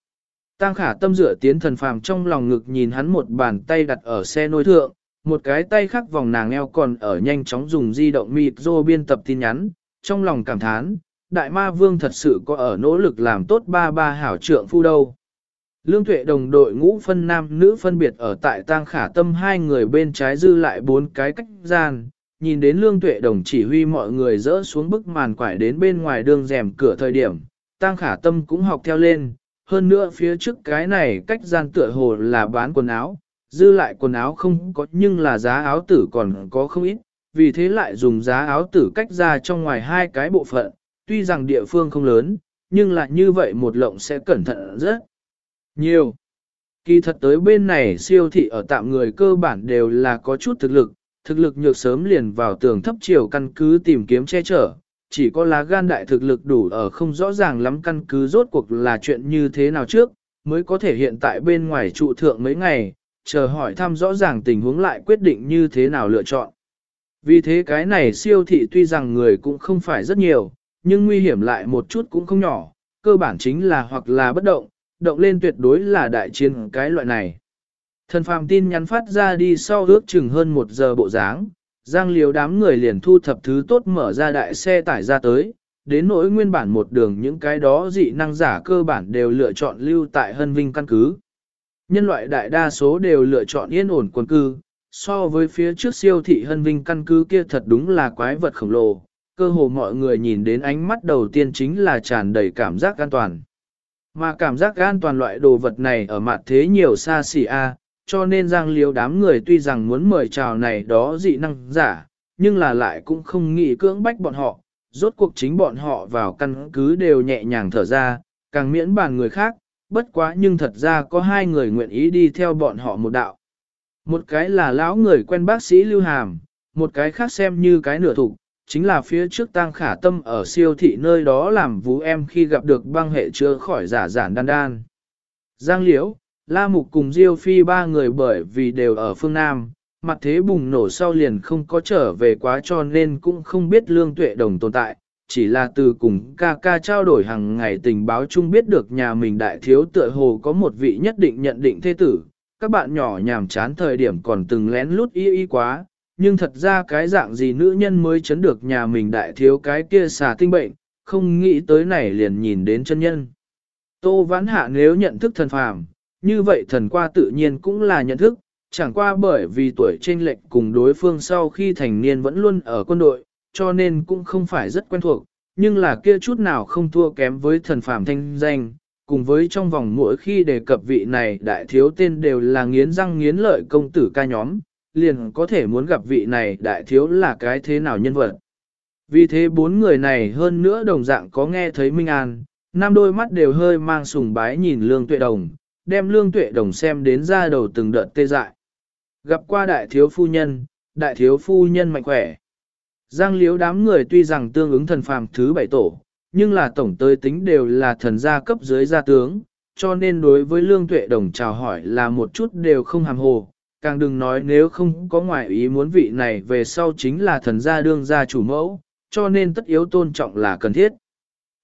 Tăng khả tâm dựa tiến thần phàm trong lòng ngực nhìn hắn một bàn tay đặt ở xe nôi thượng, một cái tay khác vòng nàng eo còn ở nhanh chóng dùng di động mịt rô biên tập tin nhắn, trong lòng cảm thán, đại ma vương thật sự có ở nỗ lực làm tốt ba ba hảo trượng phu đâu. Lương tuệ đồng đội ngũ phân nam nữ phân biệt ở tại tang khả tâm hai người bên trái dư lại bốn cái cách gian, nhìn đến lương tuệ đồng chỉ huy mọi người dỡ xuống bức màn quải đến bên ngoài đường rèm cửa thời điểm, tang khả tâm cũng học theo lên, hơn nữa phía trước cái này cách gian tựa hồ là bán quần áo, dư lại quần áo không có nhưng là giá áo tử còn có không ít, vì thế lại dùng giá áo tử cách ra trong ngoài hai cái bộ phận, tuy rằng địa phương không lớn, nhưng là như vậy một lộng sẽ cẩn thận rất nhiều. Kỳ thật tới bên này siêu thị ở tạm người cơ bản đều là có chút thực lực, thực lực nhược sớm liền vào tường thấp chiều căn cứ tìm kiếm che chở, chỉ có lá gan đại thực lực đủ ở không rõ ràng lắm căn cứ rốt cuộc là chuyện như thế nào trước, mới có thể hiện tại bên ngoài trụ thượng mấy ngày, chờ hỏi thăm rõ ràng tình huống lại quyết định như thế nào lựa chọn. Vì thế cái này siêu thị tuy rằng người cũng không phải rất nhiều, nhưng nguy hiểm lại một chút cũng không nhỏ, cơ bản chính là hoặc là bất động, động lên tuyệt đối là đại chiến cái loại này. Thần phàm tin nhắn phát ra đi sau ước chừng hơn một giờ bộ dáng, giang liều đám người liền thu thập thứ tốt mở ra đại xe tải ra tới, đến nỗi nguyên bản một đường những cái đó dị năng giả cơ bản đều lựa chọn lưu tại hân vinh căn cứ. Nhân loại đại đa số đều lựa chọn yên ổn quân cư, so với phía trước siêu thị hân vinh căn cứ kia thật đúng là quái vật khổng lồ, cơ hồ mọi người nhìn đến ánh mắt đầu tiên chính là tràn đầy cảm giác an toàn. Mà cảm giác an toàn loại đồ vật này ở mặt thế nhiều xa xỉ a, cho nên giang liếu đám người tuy rằng muốn mời chào này đó dị năng giả, nhưng là lại cũng không nghĩ cưỡng bách bọn họ, rốt cuộc chính bọn họ vào căn cứ đều nhẹ nhàng thở ra, càng miễn bàn người khác, bất quá nhưng thật ra có hai người nguyện ý đi theo bọn họ một đạo. Một cái là lão người quen bác sĩ Lưu Hàm, một cái khác xem như cái nửa thủ, chính là phía trước tang khả tâm ở siêu thị nơi đó làm vũ em khi gặp được băng hệ chữa khỏi giả giản đan đan. Giang Liễu, La Mục cùng Diêu Phi ba người bởi vì đều ở phương Nam, mặt thế bùng nổ sau liền không có trở về quá cho nên cũng không biết lương tuệ đồng tồn tại, chỉ là từ cùng ca ca trao đổi hàng ngày tình báo chung biết được nhà mình đại thiếu tựa hồ có một vị nhất định nhận định thế tử. Các bạn nhỏ nhàm chán thời điểm còn từng lén lút y y quá, nhưng thật ra cái dạng gì nữ nhân mới chấn được nhà mình đại thiếu cái kia xà tinh bệnh, không nghĩ tới này liền nhìn đến chân nhân. Tô Vãn Hạ nếu nhận thức thần phàm, như vậy thần qua tự nhiên cũng là nhận thức, chẳng qua bởi vì tuổi trên lệch cùng đối phương sau khi thành niên vẫn luôn ở quân đội, cho nên cũng không phải rất quen thuộc, nhưng là kia chút nào không thua kém với thần phàm thanh danh, cùng với trong vòng mỗi khi đề cập vị này đại thiếu tên đều là nghiến răng nghiến lợi công tử ca nhóm, liền có thể muốn gặp vị này đại thiếu là cái thế nào nhân vật. Vì thế bốn người này hơn nữa đồng dạng có nghe thấy Minh An, năm đôi mắt đều hơi mang sùng bái nhìn Lương Tuệ Đồng, đem Lương Tuệ Đồng xem đến ra đầu từng đợt tê dại. Gặp qua đại thiếu phu nhân, đại thiếu phu nhân mạnh khỏe. Giang liếu đám người tuy rằng tương ứng thần phàm thứ bảy tổ, nhưng là tổng tới tính đều là thần gia cấp dưới gia tướng, cho nên đối với Lương Tuệ Đồng chào hỏi là một chút đều không hàm hồ, càng đừng nói nếu không có ngoại ý muốn vị này về sau chính là thần gia đương gia chủ mẫu, cho nên tất yếu tôn trọng là cần thiết.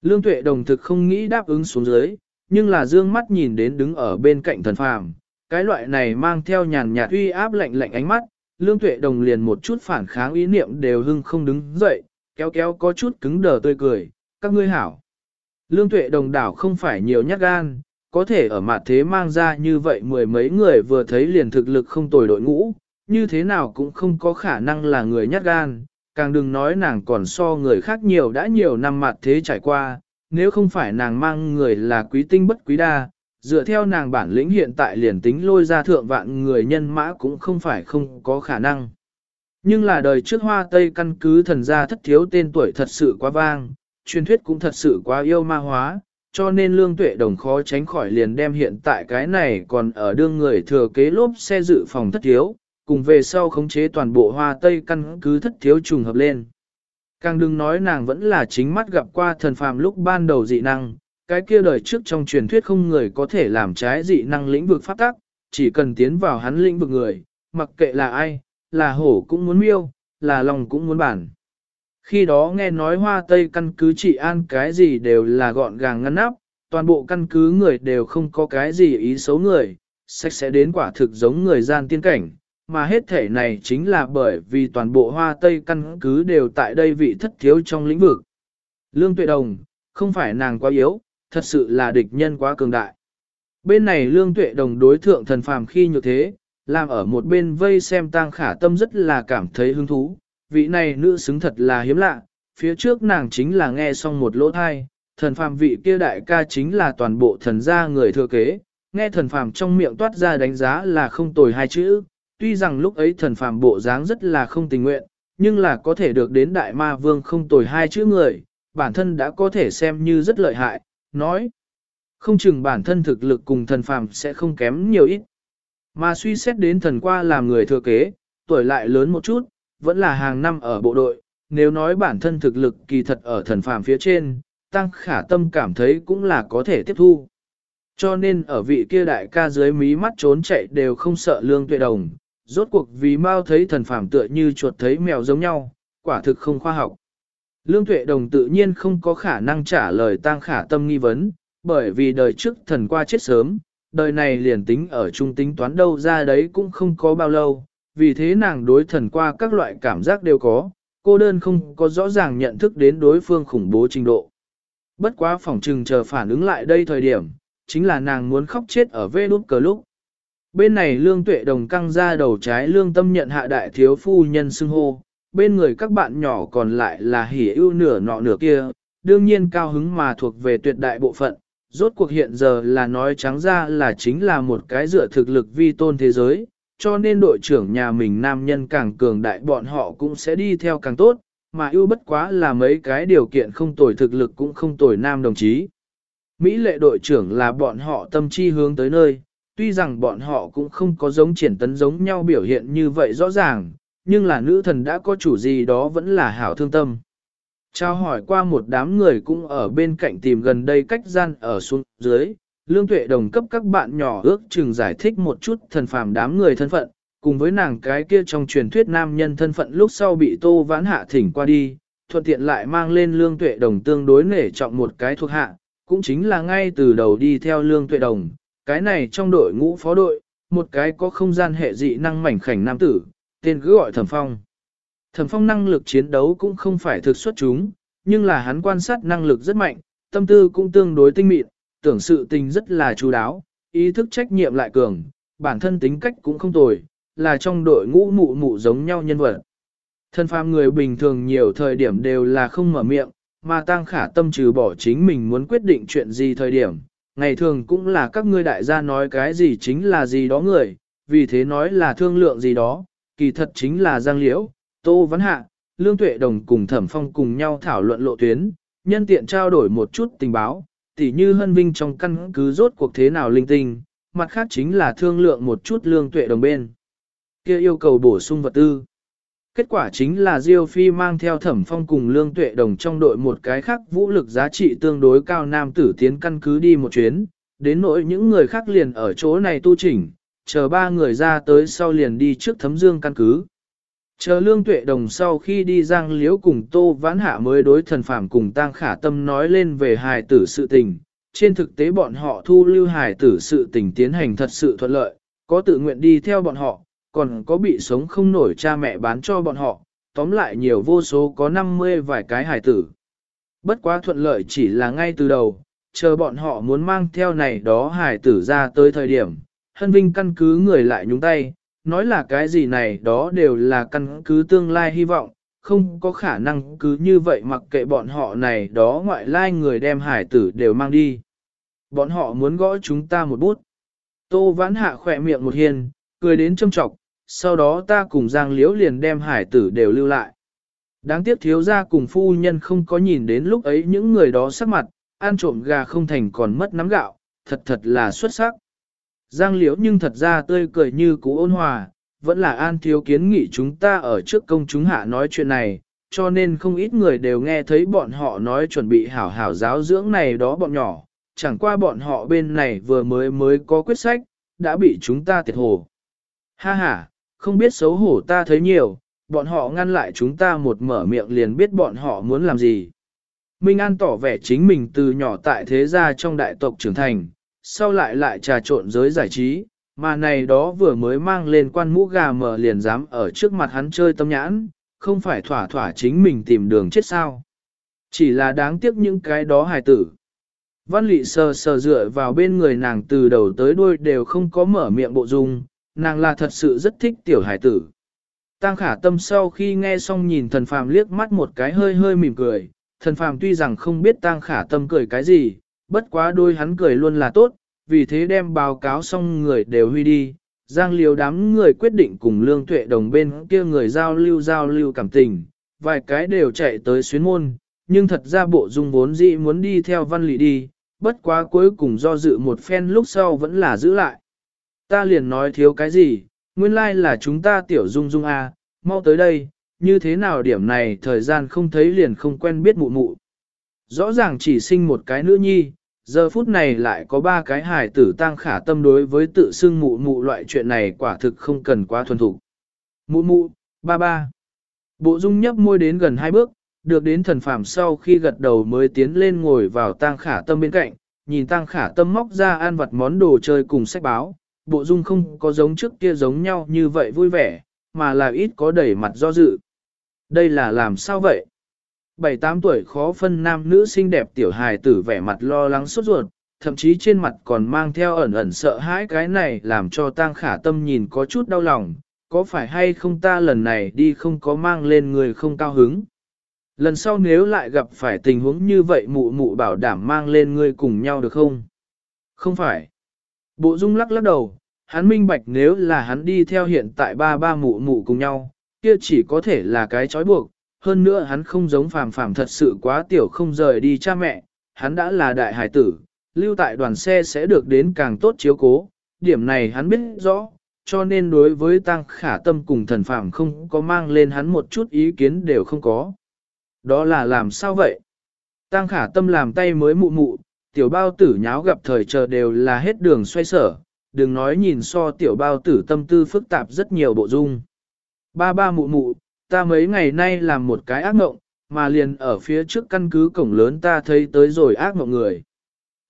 Lương tuệ đồng thực không nghĩ đáp ứng xuống dưới, nhưng là dương mắt nhìn đến đứng ở bên cạnh thần phàm, cái loại này mang theo nhàn nhạt uy áp lạnh lạnh ánh mắt, Lương Tuệ Đồng liền một chút phản kháng ý niệm đều hưng không đứng dậy, kéo kéo có chút cứng đờ tươi cười, các ngươi hảo. Lương Tuệ Đồng đảo không phải nhiều nhát gan, có thể ở mặt thế mang ra như vậy mười mấy người vừa thấy liền thực lực không tồi đội ngũ, như thế nào cũng không có khả năng là người nhát gan, càng đừng nói nàng còn so người khác nhiều đã nhiều năm mặt thế trải qua, nếu không phải nàng mang người là quý tinh bất quý đa, dựa theo nàng bản lĩnh hiện tại liền tính lôi ra thượng vạn người nhân mã cũng không phải không có khả năng. Nhưng là đời trước hoa tây căn cứ thần gia thất thiếu tên tuổi thật sự quá vang, truyền thuyết cũng thật sự quá yêu ma hóa, cho nên lương tuệ đồng khó tránh khỏi liền đem hiện tại cái này còn ở đương người thừa kế lốp xe dự phòng thất thiếu, cùng về sau khống chế toàn bộ hoa tây căn cứ thất thiếu trùng hợp lên. Càng đừng nói nàng vẫn là chính mắt gặp qua thần phàm lúc ban đầu dị năng, cái kia đời trước trong truyền thuyết không người có thể làm trái dị năng lĩnh vực pháp tắc, chỉ cần tiến vào hắn lĩnh vực người, mặc kệ là ai, là hổ cũng muốn miêu, là lòng cũng muốn bản. Khi đó nghe nói hoa tây căn cứ trị an cái gì đều là gọn gàng ngăn nắp, toàn bộ căn cứ người đều không có cái gì ý xấu người, sách sẽ đến quả thực giống người gian tiên cảnh, mà hết thể này chính là bởi vì toàn bộ hoa tây căn cứ đều tại đây vị thất thiếu trong lĩnh vực. Lương Tuệ Đồng, không phải nàng quá yếu, thật sự là địch nhân quá cường đại. Bên này Lương Tuệ Đồng đối thượng thần phàm khi như thế, làm ở một bên vây xem tang khả tâm rất là cảm thấy hứng thú, vị này nữ xứng thật là hiếm lạ, phía trước nàng chính là nghe xong một lỗ thai, thần phàm vị kia đại ca chính là toàn bộ thần gia người thừa kế, nghe thần phàm trong miệng toát ra đánh giá là không tồi hai chữ, tuy rằng lúc ấy thần phàm bộ dáng rất là không tình nguyện, nhưng là có thể được đến đại ma vương không tồi hai chữ người, bản thân đã có thể xem như rất lợi hại, nói. Không chừng bản thân thực lực cùng thần phàm sẽ không kém nhiều ít. Mà suy xét đến thần qua làm người thừa kế, tuổi lại lớn một chút, vẫn là hàng năm ở bộ đội, nếu nói bản thân thực lực kỳ thật ở thần phàm phía trên, tăng khả tâm cảm thấy cũng là có thể tiếp thu. Cho nên ở vị kia đại ca dưới mí mắt trốn chạy đều không sợ lương tuệ đồng, rốt cuộc vì mau thấy thần phàm tựa như chuột thấy mèo giống nhau, quả thực không khoa học. Lương tuệ đồng tự nhiên không có khả năng trả lời tăng khả tâm nghi vấn, bởi vì đời trước thần qua chết sớm, đời này liền tính ở trung tính toán đâu ra đấy cũng không có bao lâu, vì thế nàng đối thần qua các loại cảm giác đều có, cô đơn không có rõ ràng nhận thức đến đối phương khủng bố trình độ. Bất quá phòng trừng chờ phản ứng lại đây thời điểm, chính là nàng muốn khóc chết ở vê đút cờ lúc. Bên này lương tuệ đồng căng ra đầu trái lương tâm nhận hạ đại thiếu phu nhân xưng hô, bên người các bạn nhỏ còn lại là hỉ ưu nửa nọ nửa kia, đương nhiên cao hứng mà thuộc về tuyệt đại bộ phận, rốt cuộc hiện giờ là nói trắng ra là chính là một cái dựa thực lực vi tôn thế giới, cho nên đội trưởng nhà mình nam nhân càng cường đại bọn họ cũng sẽ đi theo càng tốt, mà ưu bất quá là mấy cái điều kiện không tồi thực lực cũng không tồi nam đồng chí. Mỹ lệ đội trưởng là bọn họ tâm chi hướng tới nơi, tuy rằng bọn họ cũng không có giống triển tấn giống nhau biểu hiện như vậy rõ ràng, nhưng là nữ thần đã có chủ gì đó vẫn là hảo thương tâm. Trao hỏi qua một đám người cũng ở bên cạnh tìm gần đây cách gian ở xuống dưới, lương tuệ đồng cấp các bạn nhỏ ước chừng giải thích một chút thần phàm đám người thân phận, cùng với nàng cái kia trong truyền thuyết nam nhân thân phận lúc sau bị tô vãn hạ thỉnh qua đi, thuận tiện lại mang lên lương tuệ đồng tương đối nể trọng một cái thuộc hạ, cũng chính là ngay từ đầu đi theo lương tuệ đồng, cái này trong đội ngũ phó đội, một cái có không gian hệ dị năng mảnh khảnh nam tử, tên cứ gọi thẩm phong. Thẩm phong năng lực chiến đấu cũng không phải thực xuất chúng, nhưng là hắn quan sát năng lực rất mạnh, tâm tư cũng tương đối tinh mịn, tưởng sự tình rất là chú đáo, ý thức trách nhiệm lại cường, bản thân tính cách cũng không tồi, là trong đội ngũ mụ mụ giống nhau nhân vật. Thân phàm người bình thường nhiều thời điểm đều là không mở miệng, mà tăng khả tâm trừ bỏ chính mình muốn quyết định chuyện gì thời điểm, ngày thường cũng là các ngươi đại gia nói cái gì chính là gì đó người, vì thế nói là thương lượng gì đó, kỳ thật chính là Giang Liễu, Tô Văn Hạ, Lương Tuệ Đồng cùng Thẩm Phong cùng nhau thảo luận lộ tuyến, nhân tiện trao đổi một chút tình báo, tỉ như hân vinh trong căn cứ rốt cuộc thế nào linh tinh, mặt khác chính là thương lượng một chút Lương Tuệ Đồng bên. kia yêu cầu bổ sung vật tư. Kết quả chính là Diêu Phi mang theo thẩm phong cùng lương tuệ đồng trong đội một cái khác vũ lực giá trị tương đối cao nam tử tiến căn cứ đi một chuyến, đến nỗi những người khác liền ở chỗ này tu chỉnh, chờ ba người ra tới sau liền đi trước thấm dương căn cứ. Chờ lương tuệ đồng sau khi đi giang liễu cùng tô vãn hạ mới đối thần phạm cùng tang khả tâm nói lên về hài tử sự tình. Trên thực tế bọn họ thu lưu hài tử sự tình tiến hành thật sự thuận lợi, có tự nguyện đi theo bọn họ, còn có bị sống không nổi cha mẹ bán cho bọn họ, tóm lại nhiều vô số có 50 vài cái hài tử. Bất quá thuận lợi chỉ là ngay từ đầu, chờ bọn họ muốn mang theo này đó hài tử ra tới thời điểm, hân vinh căn cứ người lại nhúng tay, nói là cái gì này đó đều là căn cứ tương lai hy vọng, không có khả năng cứ như vậy mặc kệ bọn họ này đó ngoại lai người đem hải tử đều mang đi. Bọn họ muốn gõ chúng ta một bút. Tô vãn hạ khỏe miệng một hiền, cười đến châm trọng, sau đó ta cùng Giang Liễu liền đem hải tử đều lưu lại. Đáng tiếc thiếu gia cùng phu nhân không có nhìn đến lúc ấy những người đó sắc mặt, ăn trộm gà không thành còn mất nắm gạo, thật thật là xuất sắc. Giang Liễu nhưng thật ra tươi cười như cú ôn hòa, vẫn là an thiếu kiến nghị chúng ta ở trước công chúng hạ nói chuyện này, cho nên không ít người đều nghe thấy bọn họ nói chuẩn bị hảo hảo giáo dưỡng này đó bọn nhỏ, chẳng qua bọn họ bên này vừa mới mới có quyết sách, đã bị chúng ta tiệt hồ. Ha ha, không biết xấu hổ ta thấy nhiều, bọn họ ngăn lại chúng ta một mở miệng liền biết bọn họ muốn làm gì. Minh An tỏ vẻ chính mình từ nhỏ tại thế gia trong đại tộc trưởng thành, sau lại lại trà trộn giới giải trí, mà này đó vừa mới mang lên quan mũ gà mở liền dám ở trước mặt hắn chơi tâm nhãn, không phải thỏa thỏa chính mình tìm đường chết sao. Chỉ là đáng tiếc những cái đó hài tử. Văn lị sờ sờ dựa vào bên người nàng từ đầu tới đuôi đều không có mở miệng bộ dung, nàng là thật sự rất thích tiểu hải tử. Tăng khả tâm sau khi nghe xong nhìn thần phàm liếc mắt một cái hơi hơi mỉm cười, thần phàm tuy rằng không biết tăng khả tâm cười cái gì, bất quá đôi hắn cười luôn là tốt, vì thế đem báo cáo xong người đều huy đi. Giang liều đám người quyết định cùng lương tuệ đồng bên kia người giao lưu giao lưu cảm tình, vài cái đều chạy tới xuyến môn, nhưng thật ra bộ dung vốn dĩ muốn đi theo văn lị đi, bất quá cuối cùng do dự một phen lúc sau vẫn là giữ lại. Ta liền nói thiếu cái gì, nguyên lai like là chúng ta tiểu dung dung a, à, mau tới đây, như thế nào điểm này thời gian không thấy liền không quen biết mụ mụ. Rõ ràng chỉ sinh một cái nữ nhi, giờ phút này lại có ba cái hài tử tăng khả tâm đối với tự xưng mụ mụ loại chuyện này quả thực không cần quá thuần thủ. Mụ mụ, ba ba. Bộ dung nhấp môi đến gần hai bước, được đến thần phàm sau khi gật đầu mới tiến lên ngồi vào tang khả tâm bên cạnh, nhìn tang khả tâm móc ra ăn vặt món đồ chơi cùng sách báo, bộ dung không có giống trước kia giống nhau như vậy vui vẻ, mà là ít có đẩy mặt do dự. Đây là làm sao vậy? Bảy tám tuổi khó phân nam nữ xinh đẹp tiểu hài tử vẻ mặt lo lắng sốt ruột, thậm chí trên mặt còn mang theo ẩn ẩn sợ hãi cái này làm cho tang khả tâm nhìn có chút đau lòng, có phải hay không ta lần này đi không có mang lên người không cao hứng. Lần sau nếu lại gặp phải tình huống như vậy mụ mụ bảo đảm mang lên ngươi cùng nhau được không? Không phải. Bộ dung lắc lắc đầu, hắn minh bạch nếu là hắn đi theo hiện tại ba ba mụ mụ cùng nhau, kia chỉ có thể là cái trói buộc, hơn nữa hắn không giống phàm phàm thật sự quá tiểu không rời đi cha mẹ, hắn đã là đại hải tử, lưu tại đoàn xe sẽ được đến càng tốt chiếu cố, điểm này hắn biết rõ, cho nên đối với tăng khả tâm cùng thần phàm không có mang lên hắn một chút ý kiến đều không có. Đó là làm sao vậy? Tăng khả tâm làm tay mới mụ mụ, tiểu bao tử nháo gặp thời chờ đều là hết đường xoay sở, đừng nói nhìn so tiểu bao tử tâm tư phức tạp rất nhiều bộ dung. Ba ba mụ mụ, ta mấy ngày nay làm một cái ác mộng, mà liền ở phía trước căn cứ cổng lớn ta thấy tới rồi ác mộng người.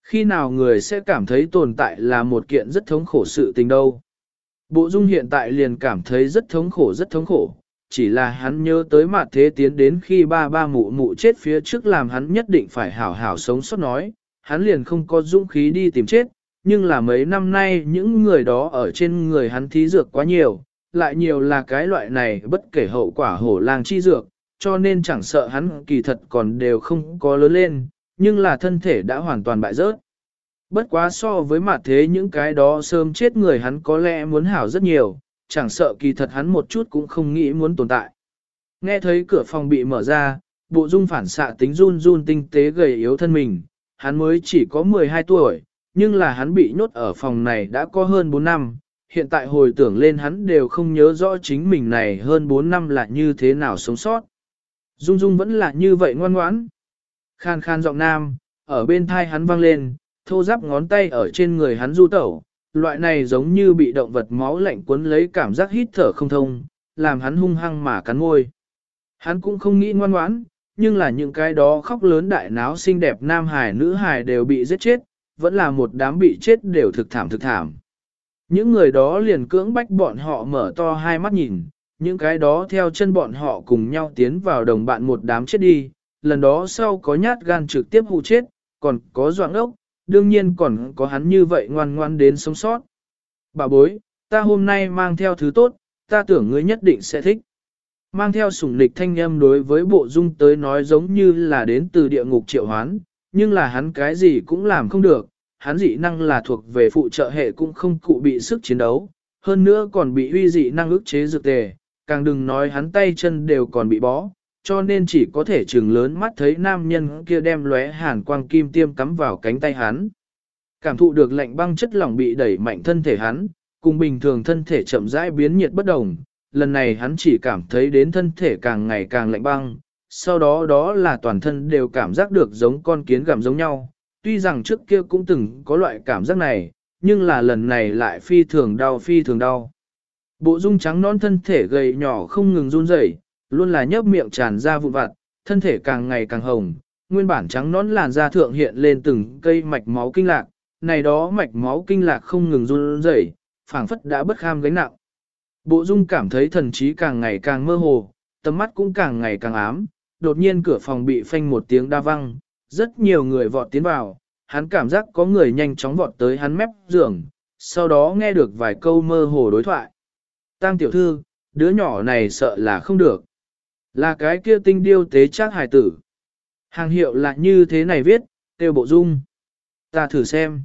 Khi nào người sẽ cảm thấy tồn tại là một kiện rất thống khổ sự tình đâu. Bộ dung hiện tại liền cảm thấy rất thống khổ rất thống khổ, chỉ là hắn nhớ tới mặt thế tiến đến khi ba ba mụ mụ chết phía trước làm hắn nhất định phải hảo hảo sống sót nói, hắn liền không có dũng khí đi tìm chết, nhưng là mấy năm nay những người đó ở trên người hắn thí dược quá nhiều, lại nhiều là cái loại này bất kể hậu quả hổ lang chi dược, cho nên chẳng sợ hắn kỳ thật còn đều không có lớn lên, nhưng là thân thể đã hoàn toàn bại rớt. Bất quá so với mặt thế những cái đó sớm chết người hắn có lẽ muốn hảo rất nhiều, chẳng sợ kỳ thật hắn một chút cũng không nghĩ muốn tồn tại. Nghe thấy cửa phòng bị mở ra, bộ dung phản xạ tính run run tinh tế gầy yếu thân mình, hắn mới chỉ có 12 tuổi, nhưng là hắn bị nhốt ở phòng này đã có hơn 4 năm, hiện tại hồi tưởng lên hắn đều không nhớ rõ chính mình này hơn 4 năm là như thế nào sống sót. Dung Dung vẫn là như vậy ngoan ngoãn. Khan khan giọng nam, ở bên thai hắn vang lên, thô giáp ngón tay ở trên người hắn du tẩu, loại này giống như bị động vật máu lạnh cuốn lấy cảm giác hít thở không thông, làm hắn hung hăng mà cắn môi. Hắn cũng không nghĩ ngoan ngoãn, nhưng là những cái đó khóc lớn đại náo xinh đẹp nam hài nữ hài đều bị giết chết, vẫn là một đám bị chết đều thực thảm thực thảm. Những người đó liền cưỡng bách bọn họ mở to hai mắt nhìn, những cái đó theo chân bọn họ cùng nhau tiến vào đồng bạn một đám chết đi, lần đó sau có nhát gan trực tiếp hụ chết, còn có doạng ốc, đương nhiên còn có hắn như vậy ngoan ngoan đến sống sót. Bà bối, ta hôm nay mang theo thứ tốt, ta tưởng ngươi nhất định sẽ thích. Mang theo sủng lịch thanh âm đối với bộ dung tới nói giống như là đến từ địa ngục triệu hoán, nhưng là hắn cái gì cũng làm không được, hắn dị năng là thuộc về phụ trợ hệ cũng không cụ bị sức chiến đấu, hơn nữa còn bị uy dị năng ức chế dược tề, càng đừng nói hắn tay chân đều còn bị bó, cho nên chỉ có thể trừng lớn mắt thấy nam nhân kia đem lóe hàn quang kim tiêm cắm vào cánh tay hắn. Cảm thụ được lạnh băng chất lỏng bị đẩy mạnh thân thể hắn, cùng bình thường thân thể chậm rãi biến nhiệt bất đồng, lần này hắn chỉ cảm thấy đến thân thể càng ngày càng lạnh băng, sau đó đó là toàn thân đều cảm giác được giống con kiến gặm giống nhau. Tuy rằng trước kia cũng từng có loại cảm giác này, nhưng là lần này lại phi thường đau phi thường đau. Bộ dung trắng non thân thể gầy nhỏ không ngừng run rẩy, luôn là nhấp miệng tràn ra vụn vặt, thân thể càng ngày càng hồng, nguyên bản trắng nón làn da thượng hiện lên từng cây mạch máu kinh lạc, này đó mạch máu kinh lạc không ngừng run rẩy, phảng phất đã bất kham gánh nặng. Bộ dung cảm thấy thần trí càng ngày càng mơ hồ, tầm mắt cũng càng ngày càng ám, đột nhiên cửa phòng bị phanh một tiếng đa văng, rất nhiều người vọt tiến vào, hắn cảm giác có người nhanh chóng vọt tới hắn mép giường, sau đó nghe được vài câu mơ hồ đối thoại. Tăng tiểu thư, đứa nhỏ này sợ là không được. Là cái kia tinh điêu tế chắc hài tử. Hàng hiệu là như thế này viết, tiêu bộ dung. Ta thử xem.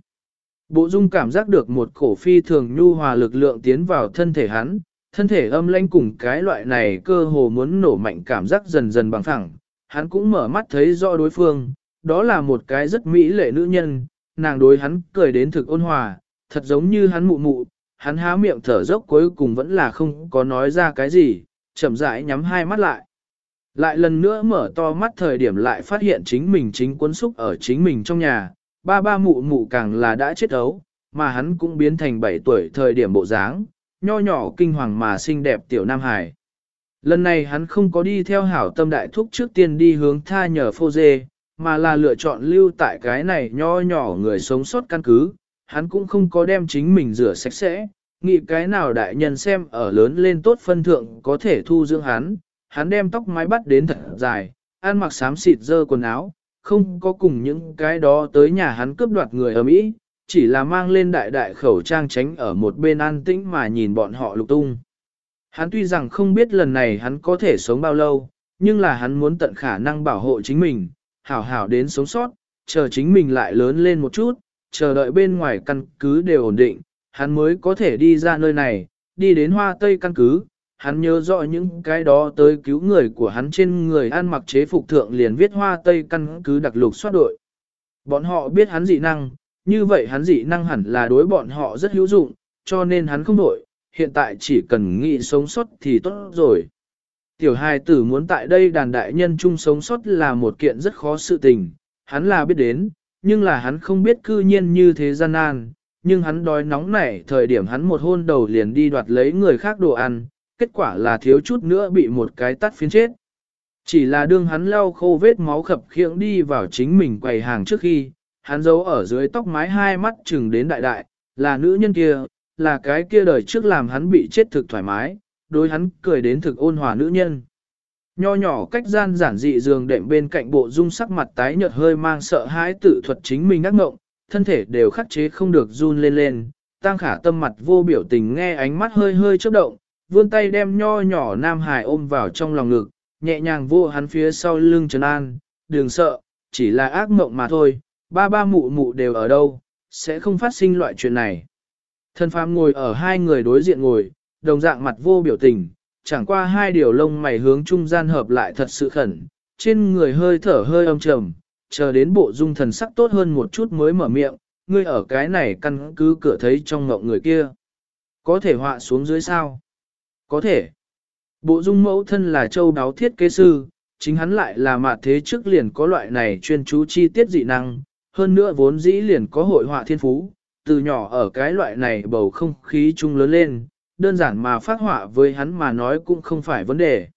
Bộ dung cảm giác được một cổ phi thường nhu hòa lực lượng tiến vào thân thể hắn, thân thể âm lãnh cùng cái loại này cơ hồ muốn nổ mạnh cảm giác dần dần bằng thẳng. Hắn cũng mở mắt thấy rõ đối phương, đó là một cái rất mỹ lệ nữ nhân, nàng đối hắn cười đến thực ôn hòa, thật giống như hắn mụ mụ, hắn há miệng thở dốc cuối cùng vẫn là không có nói ra cái gì, chậm rãi nhắm hai mắt lại. Lại lần nữa mở to mắt thời điểm lại phát hiện chính mình chính cuốn xúc ở chính mình trong nhà, ba ba mụ mụ càng là đã chết ấu, mà hắn cũng biến thành 7 tuổi thời điểm bộ dáng, nho nhỏ kinh hoàng mà xinh đẹp tiểu Nam Hải. Lần này hắn không có đi theo hảo tâm đại thúc trước tiên đi hướng tha nhờ phô dê, mà là lựa chọn lưu tại cái này nho nhỏ người sống sót căn cứ, hắn cũng không có đem chính mình rửa sạch sẽ, nghĩ cái nào đại nhân xem ở lớn lên tốt phân thượng có thể thu dưỡng hắn, hắn đem tóc mái bắt đến thật dài, ăn mặc xám xịt dơ quần áo, không có cùng những cái đó tới nhà hắn cướp đoạt người ở Mỹ, chỉ là mang lên đại đại khẩu trang tránh ở một bên an tĩnh mà nhìn bọn họ lục tung. Hắn tuy rằng không biết lần này hắn có thể sống bao lâu, nhưng là hắn muốn tận khả năng bảo hộ chính mình, hảo hảo đến sống sót, chờ chính mình lại lớn lên một chút, chờ đợi bên ngoài căn cứ đều ổn định, hắn mới có thể đi ra nơi này, đi đến hoa tây căn cứ, hắn nhớ rõ những cái đó tới cứu người của hắn trên người ăn mặc chế phục thượng liền viết hoa tây căn cứ đặc lục soát đội. Bọn họ biết hắn dị năng, như vậy hắn dị năng hẳn là đối bọn họ rất hữu dụng, cho nên hắn không đổi, hiện tại chỉ cần nghĩ sống sót thì tốt rồi. Tiểu hài tử muốn tại đây đàn đại nhân chung sống sót là một kiện rất khó sự tình, hắn là biết đến, nhưng là hắn không biết cư nhiên như thế gian nan, nhưng hắn đói nóng nảy thời điểm hắn một hôn đầu liền đi đoạt lấy người khác đồ ăn, kết quả là thiếu chút nữa bị một cái tắt phiến chết. Chỉ là đương hắn lau khô vết máu khập khiễng đi vào chính mình quầy hàng trước khi, hắn giấu ở dưới tóc mái hai mắt chừng đến đại đại, là nữ nhân kia, là cái kia đời trước làm hắn bị chết thực thoải mái, đối hắn cười đến thực ôn hòa nữ nhân. Nho nhỏ cách gian giản dị giường đệm bên cạnh bộ dung sắc mặt tái nhợt hơi mang sợ hãi tự thuật chính mình ác ngộng, thân thể đều khắc chế không được run lên lên, tăng khả tâm mặt vô biểu tình nghe ánh mắt hơi hơi chớp động, vươn tay đem nho nhỏ Nam Hải ôm vào trong lòng ngực, nhẹ nhàng vô hắn phía sau lưng Trần An, đừng sợ, chỉ là ác mộng mà thôi, ba ba mụ mụ đều ở đâu, sẽ không phát sinh loại chuyện này. Thân phàm ngồi ở hai người đối diện ngồi, đồng dạng mặt vô biểu tình, chẳng qua hai điều lông mày hướng trung gian hợp lại thật sự khẩn, trên người hơi thở hơi âm trầm, chờ đến bộ dung thần sắc tốt hơn một chút mới mở miệng, ngươi ở cái này căn cứ cửa thấy trong ngộng người kia. Có thể họa xuống dưới sao? Có thể. Bộ dung mẫu thân là châu đáo thiết kế sư, chính hắn lại là mạt thế trước liền có loại này chuyên chú chi tiết dị năng, hơn nữa vốn dĩ liền có hội họa thiên phú, từ nhỏ ở cái loại này bầu không khí chung lớn lên, đơn giản mà phát họa với hắn mà nói cũng không phải vấn đề.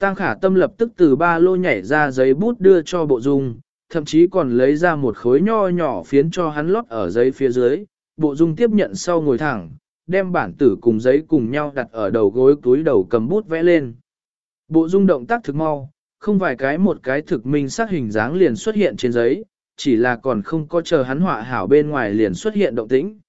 Tăng khả tâm lập tức từ ba lô nhảy ra giấy bút đưa cho bộ dung, thậm chí còn lấy ra một khối nho nhỏ phiến cho hắn lót ở giấy phía dưới, bộ dung tiếp nhận sau ngồi thẳng, đem bản tử cùng giấy cùng nhau đặt ở đầu gối túi đầu cầm bút vẽ lên. Bộ dung động tác thực mau, không vài cái một cái thực minh sắc hình dáng liền xuất hiện trên giấy, chỉ là còn không có chờ hắn họa hảo bên ngoài liền xuất hiện động tĩnh.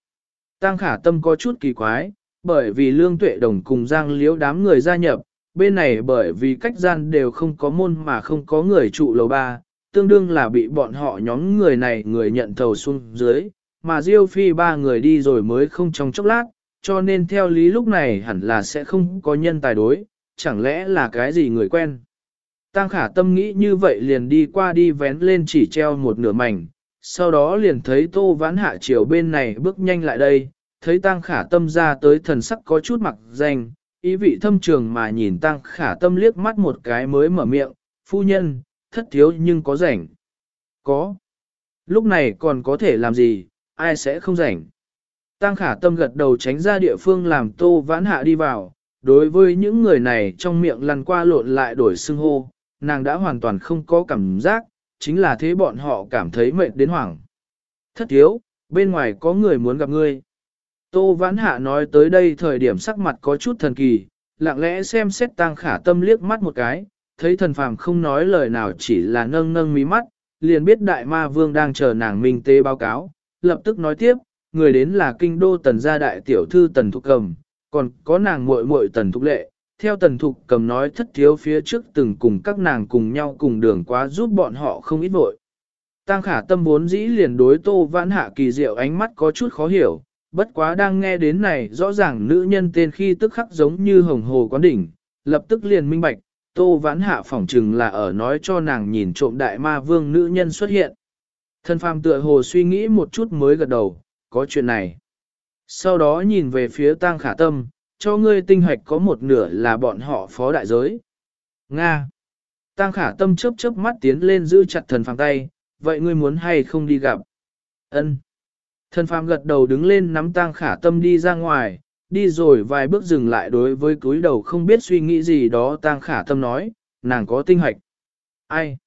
Tăng khả tâm có chút kỳ quái, bởi vì lương tuệ đồng cùng giang liễu đám người gia nhập, bên này bởi vì cách gian đều không có môn mà không có người trụ lầu ba, tương đương là bị bọn họ nhóm người này người nhận thầu xuống dưới, mà Diêu Phi ba người đi rồi mới không trong chốc lát, cho nên theo lý lúc này hẳn là sẽ không có nhân tài đối, chẳng lẽ là cái gì người quen. Tăng khả tâm nghĩ như vậy liền đi qua đi vén lên chỉ treo một nửa mảnh, sau đó liền thấy tô vãn hạ chiều bên này bước nhanh lại đây, thấy tăng khả tâm ra tới thần sắc có chút mặc danh, ý vị thâm trường mà nhìn tăng khả tâm liếc mắt một cái mới mở miệng, phu nhân, thất thiếu nhưng có rảnh. Có. Lúc này còn có thể làm gì, ai sẽ không rảnh. Tăng khả tâm gật đầu tránh ra địa phương làm tô vãn hạ đi vào, đối với những người này trong miệng lăn qua lộn lại đổi xưng hô, nàng đã hoàn toàn không có cảm giác, chính là thế bọn họ cảm thấy mệt đến hoảng. Thất thiếu, bên ngoài có người muốn gặp ngươi. Tô Vãn Hạ nói tới đây thời điểm sắc mặt có chút thần kỳ, lặng lẽ xem xét tăng khả tâm liếc mắt một cái, thấy thần phàm không nói lời nào chỉ là nâng nâng mí mắt, liền biết đại ma vương đang chờ nàng minh tế báo cáo, lập tức nói tiếp, người đến là kinh đô tần gia đại tiểu thư tần thục cầm, còn có nàng muội muội tần thục lệ. Theo tần thục cầm nói thất thiếu phía trước từng cùng các nàng cùng nhau cùng đường quá giúp bọn họ không ít vội. Tăng khả tâm vốn dĩ liền đối tô vãn hạ kỳ diệu ánh mắt có chút khó hiểu, bất quá đang nghe đến này rõ ràng nữ nhân tên khi tức khắc giống như hồng hồ quán đỉnh, lập tức liền minh bạch, tô vãn hạ phỏng chừng là ở nói cho nàng nhìn trộm đại ma vương nữ nhân xuất hiện. Thân phàm tựa hồ suy nghĩ một chút mới gật đầu, có chuyện này. Sau đó nhìn về phía tang khả tâm, cho ngươi tinh hoạch có một nửa là bọn họ phó đại giới. Nga. Tang khả tâm chớp chớp mắt tiến lên giữ chặt thần phàm tay, vậy ngươi muốn hay không đi gặp? Ân. Thần phàm gật đầu đứng lên nắm tang khả tâm đi ra ngoài, đi rồi vài bước dừng lại đối với cúi đầu không biết suy nghĩ gì đó tang khả tâm nói, nàng có tinh hoạch. Ai?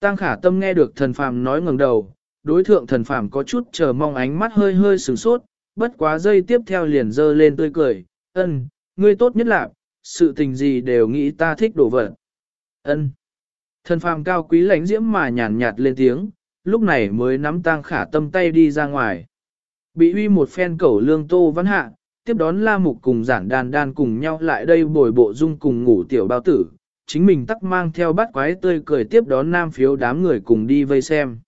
Tang khả tâm nghe được thần phàm nói ngẩng đầu, đối thượng thần phàm có chút chờ mong ánh mắt hơi hơi sửng sốt, bất quá giây tiếp theo liền dơ lên tươi cười, ân, ngươi tốt nhất là, sự tình gì đều nghĩ ta thích đổ vật. ân. Thần phàm cao quý lãnh diễm mà nhàn nhạt lên tiếng, lúc này mới nắm tang khả tâm tay đi ra ngoài. Bị uy một phen cẩu lương tô văn hạ, tiếp đón la mục cùng giản đàn đan cùng nhau lại đây bồi bộ dung cùng ngủ tiểu bao tử, chính mình tắc mang theo bát quái tươi cười tiếp đón nam phiếu đám người cùng đi vây xem.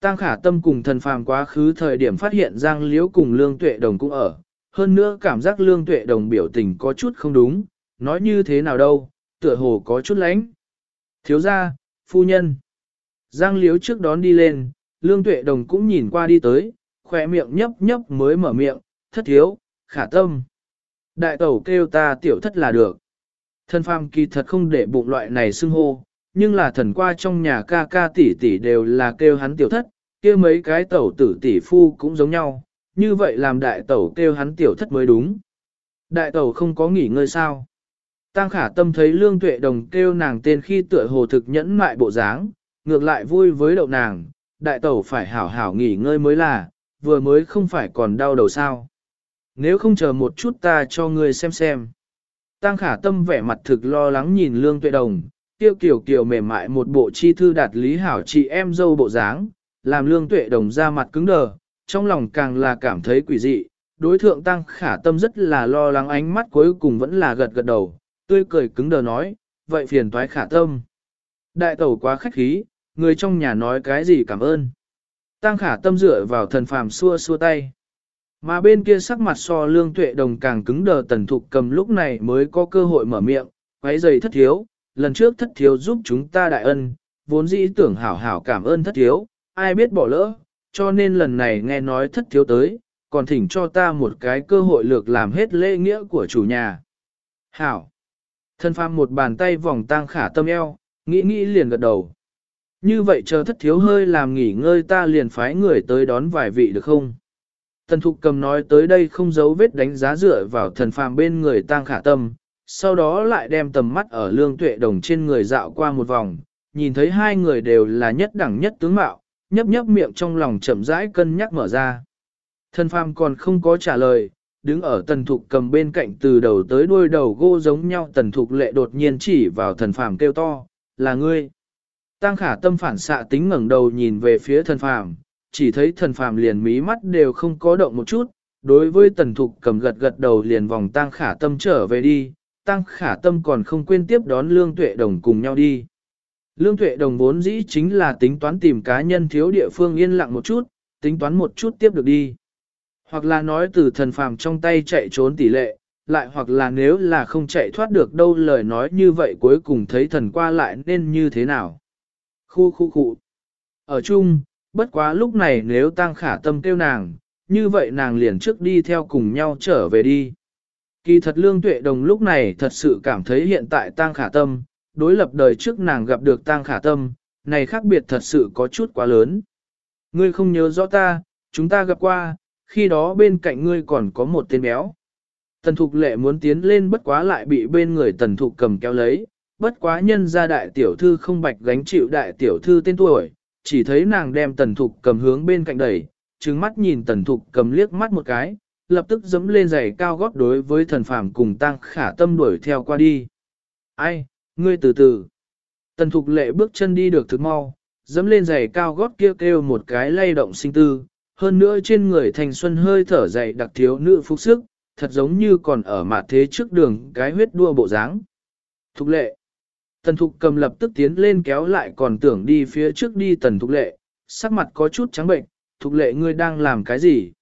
Tăng khả tâm cùng thần phàm quá khứ thời điểm phát hiện Giang Liễu cùng Lương Tuệ Đồng cũng ở, hơn nữa cảm giác Lương Tuệ Đồng biểu tình có chút không đúng, nói như thế nào đâu, tựa hồ có chút lánh. Thiếu gia, phu nhân. Giang liếu trước đón đi lên, Lương Tuệ Đồng cũng nhìn qua đi tới, khỏe miệng nhấp nhấp mới mở miệng, thất thiếu, khả tâm. Đại tẩu kêu ta tiểu thất là được. Thần phàm kỳ thật không để bụng loại này xưng hô, nhưng là thần qua trong nhà ca ca tỷ tỷ đều là kêu hắn tiểu thất, kia mấy cái tẩu tử tỷ phu cũng giống nhau, như vậy làm đại tẩu kêu hắn tiểu thất mới đúng. Đại tẩu không có nghỉ ngơi sao. Tăng khả tâm thấy lương tuệ đồng kêu nàng tên khi tựa hồ thực nhẫn mại bộ dáng, ngược lại vui với đậu nàng, đại tẩu phải hảo hảo nghỉ ngơi mới là, vừa mới không phải còn đau đầu sao. Nếu không chờ một chút ta cho ngươi xem xem. Tăng khả tâm vẻ mặt thực lo lắng nhìn lương tuệ đồng, tiêu kiểu kiểu mềm mại một bộ chi thư đạt lý hảo chị em dâu bộ dáng, làm lương tuệ đồng ra mặt cứng đờ, trong lòng càng là cảm thấy quỷ dị, đối thượng tăng khả tâm rất là lo lắng ánh mắt cuối cùng vẫn là gật gật đầu, tươi cười cứng đờ nói, vậy phiền toái khả tâm. Đại tẩu quá khách khí, người trong nhà nói cái gì cảm ơn. Tăng khả tâm dựa vào thần phàm xua xua tay. Mà bên kia sắc mặt so lương tuệ đồng càng cứng đờ tần thục cầm lúc này mới có cơ hội mở miệng, quấy giày thất thiếu, lần trước thất thiếu giúp chúng ta đại ân, vốn dĩ tưởng hảo hảo cảm ơn thất thiếu, ai biết bỏ lỡ, cho nên lần này nghe nói thất thiếu tới, còn thỉnh cho ta một cái cơ hội lược làm hết lễ nghĩa của chủ nhà. Hảo! Thân phàm một bàn tay vòng tang khả tâm eo, nghĩ nghĩ liền gật đầu. Như vậy chờ thất thiếu hơi làm nghỉ ngơi ta liền phái người tới đón vài vị được không? Tần thục cầm nói tới đây không giấu vết đánh giá dựa vào thần phàm bên người tang khả tâm, sau đó lại đem tầm mắt ở lương tuệ đồng trên người dạo qua một vòng, nhìn thấy hai người đều là nhất đẳng nhất tướng mạo, nhấp nhấp miệng trong lòng chậm rãi cân nhắc mở ra. Thần phàm còn không có trả lời, đứng ở tần thục cầm bên cạnh từ đầu tới đuôi đầu gô giống nhau tần thục lệ đột nhiên chỉ vào thần phàm kêu to, là ngươi. Tăng khả tâm phản xạ tính ngẩng đầu nhìn về phía thần phàm, chỉ thấy thần phàm liền mí mắt đều không có động một chút, đối với tần thục cầm gật gật đầu liền vòng tăng khả tâm trở về đi, tăng khả tâm còn không quên tiếp đón lương tuệ đồng cùng nhau đi. Lương tuệ đồng vốn dĩ chính là tính toán tìm cá nhân thiếu địa phương yên lặng một chút, tính toán một chút tiếp được đi. Hoặc là nói từ thần phàm trong tay chạy trốn tỷ lệ, lại hoặc là nếu là không chạy thoát được đâu lời nói như vậy cuối cùng thấy thần qua lại nên như thế nào. Khu khu khu. Ở chung, bất quá lúc này nếu tăng khả tâm kêu nàng, như vậy nàng liền trước đi theo cùng nhau trở về đi. Kỳ thật lương tuệ đồng lúc này thật sự cảm thấy hiện tại tăng khả tâm, đối lập đời trước nàng gặp được Tang khả tâm, này khác biệt thật sự có chút quá lớn. Ngươi không nhớ rõ ta, chúng ta gặp qua, khi đó bên cạnh ngươi còn có một tên béo. Tần thục lệ muốn tiến lên bất quá lại bị bên người tần thục cầm kéo lấy, bất quá nhân ra đại tiểu thư không bạch gánh chịu đại tiểu thư tên tuổi, chỉ thấy nàng đem tần thục cầm hướng bên cạnh đẩy, trừng mắt nhìn tần thục cầm liếc mắt một cái, lập tức dẫm lên giày cao gót đối với thần phàm cùng tăng khả tâm đuổi theo qua đi. Ai, ngươi từ từ. Tần thục lệ bước chân đi được thực mau, dẫm lên giày cao gót kia kêu, kêu một cái lay động sinh tư, hơn nữa trên người thành xuân hơi thở dày đặc thiếu nữ phúc sức, thật giống như còn ở mặt thế trước đường cái huyết đua bộ dáng. Thục lệ. Tần thục cầm lập tức tiến lên kéo lại còn tưởng đi phía trước đi tần thục lệ, sắc mặt có chút trắng bệnh, thục lệ ngươi đang làm cái gì?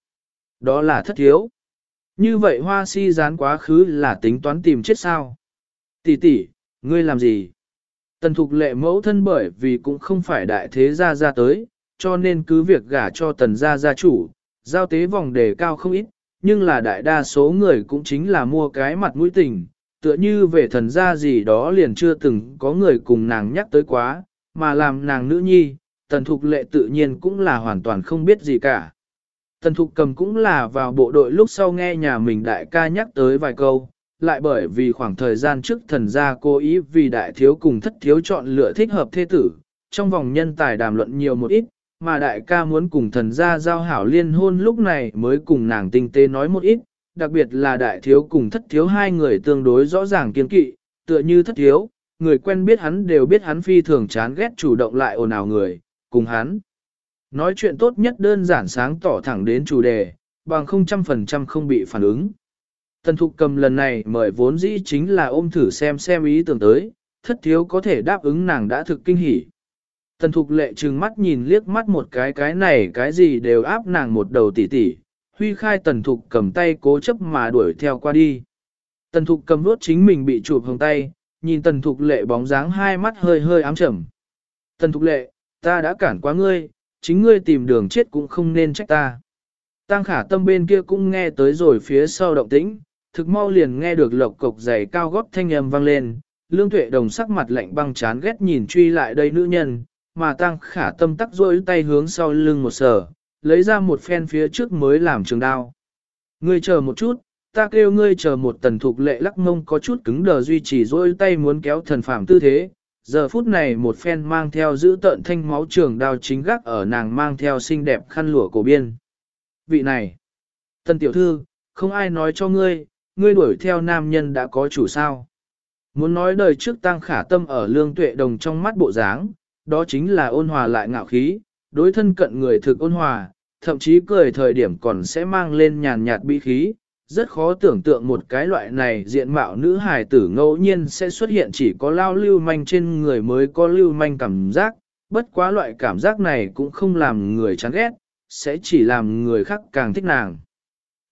Đó là thất thiếu. Như vậy hoa si dán quá khứ là tính toán tìm chết sao? Tỷ tỷ, ngươi làm gì? Tần thục lệ mẫu thân bởi vì cũng không phải đại thế gia gia tới, cho nên cứ việc gả cho tần gia gia chủ, giao tế vòng đề cao không ít, nhưng là đại đa số người cũng chính là mua cái mặt mũi tình, tựa như về thần gia gì đó liền chưa từng có người cùng nàng nhắc tới quá, mà làm nàng nữ nhi, tần thục lệ tự nhiên cũng là hoàn toàn không biết gì cả. Tần thục cầm cũng là vào bộ đội lúc sau nghe nhà mình đại ca nhắc tới vài câu, lại bởi vì khoảng thời gian trước thần gia cố ý vì đại thiếu cùng thất thiếu chọn lựa thích hợp thế tử, trong vòng nhân tài đàm luận nhiều một ít, mà đại ca muốn cùng thần gia giao hảo liên hôn lúc này mới cùng nàng tinh tế nói một ít, đặc biệt là đại thiếu cùng thất thiếu hai người tương đối rõ ràng kiên kỵ, tựa như thất thiếu, người quen biết hắn đều biết hắn phi thường chán ghét chủ động lại ồn ào người, cùng hắn. Nói chuyện tốt nhất đơn giản sáng tỏ thẳng đến chủ đề, bằng không trăm phần trăm không bị phản ứng. Tần thục cầm lần này mời vốn dĩ chính là ôm thử xem xem ý tưởng tới, thất thiếu có thể đáp ứng nàng đã thực kinh hỉ. Tần thục lệ trừng mắt nhìn liếc mắt một cái cái này cái gì đều áp nàng một đầu tỉ tỉ, huy khai tần thục cầm tay cố chấp mà đuổi theo qua đi. Tần thục cầm nuốt chính mình bị chụp hồng tay, nhìn tần thục lệ bóng dáng hai mắt hơi hơi ám trầm. Tần thục lệ, ta đã cản quá ngươi, chính ngươi tìm đường chết cũng không nên trách ta. Tăng khả tâm bên kia cũng nghe tới rồi phía sau động tĩnh, thực mau liền nghe được lộc cục giày cao gót thanh âm vang lên, lương tuệ đồng sắc mặt lạnh băng chán ghét nhìn truy lại đây nữ nhân, mà tăng khả tâm tắc rôi tay hướng sau lưng một sở lấy ra một phen phía trước mới làm trường đao. Ngươi chờ một chút, ta kêu ngươi chờ một tần thục lệ lắc mông có chút cứng đờ duy trì rôi tay muốn kéo thần phàm tư thế. Giờ phút này một phen mang theo giữ tợn thanh máu trường đao chính gác ở nàng mang theo xinh đẹp khăn lụa cổ biên. Vị này, tần tiểu thư, không ai nói cho ngươi, ngươi đuổi theo nam nhân đã có chủ sao. Muốn nói đời trước tăng khả tâm ở lương tuệ đồng trong mắt bộ dáng, đó chính là ôn hòa lại ngạo khí, đối thân cận người thực ôn hòa, thậm chí cười thời điểm còn sẽ mang lên nhàn nhạt bi khí. Rất khó tưởng tượng một cái loại này diện mạo nữ hài tử ngẫu nhiên sẽ xuất hiện chỉ có lao lưu manh trên người mới có lưu manh cảm giác, bất quá loại cảm giác này cũng không làm người chán ghét, sẽ chỉ làm người khác càng thích nàng.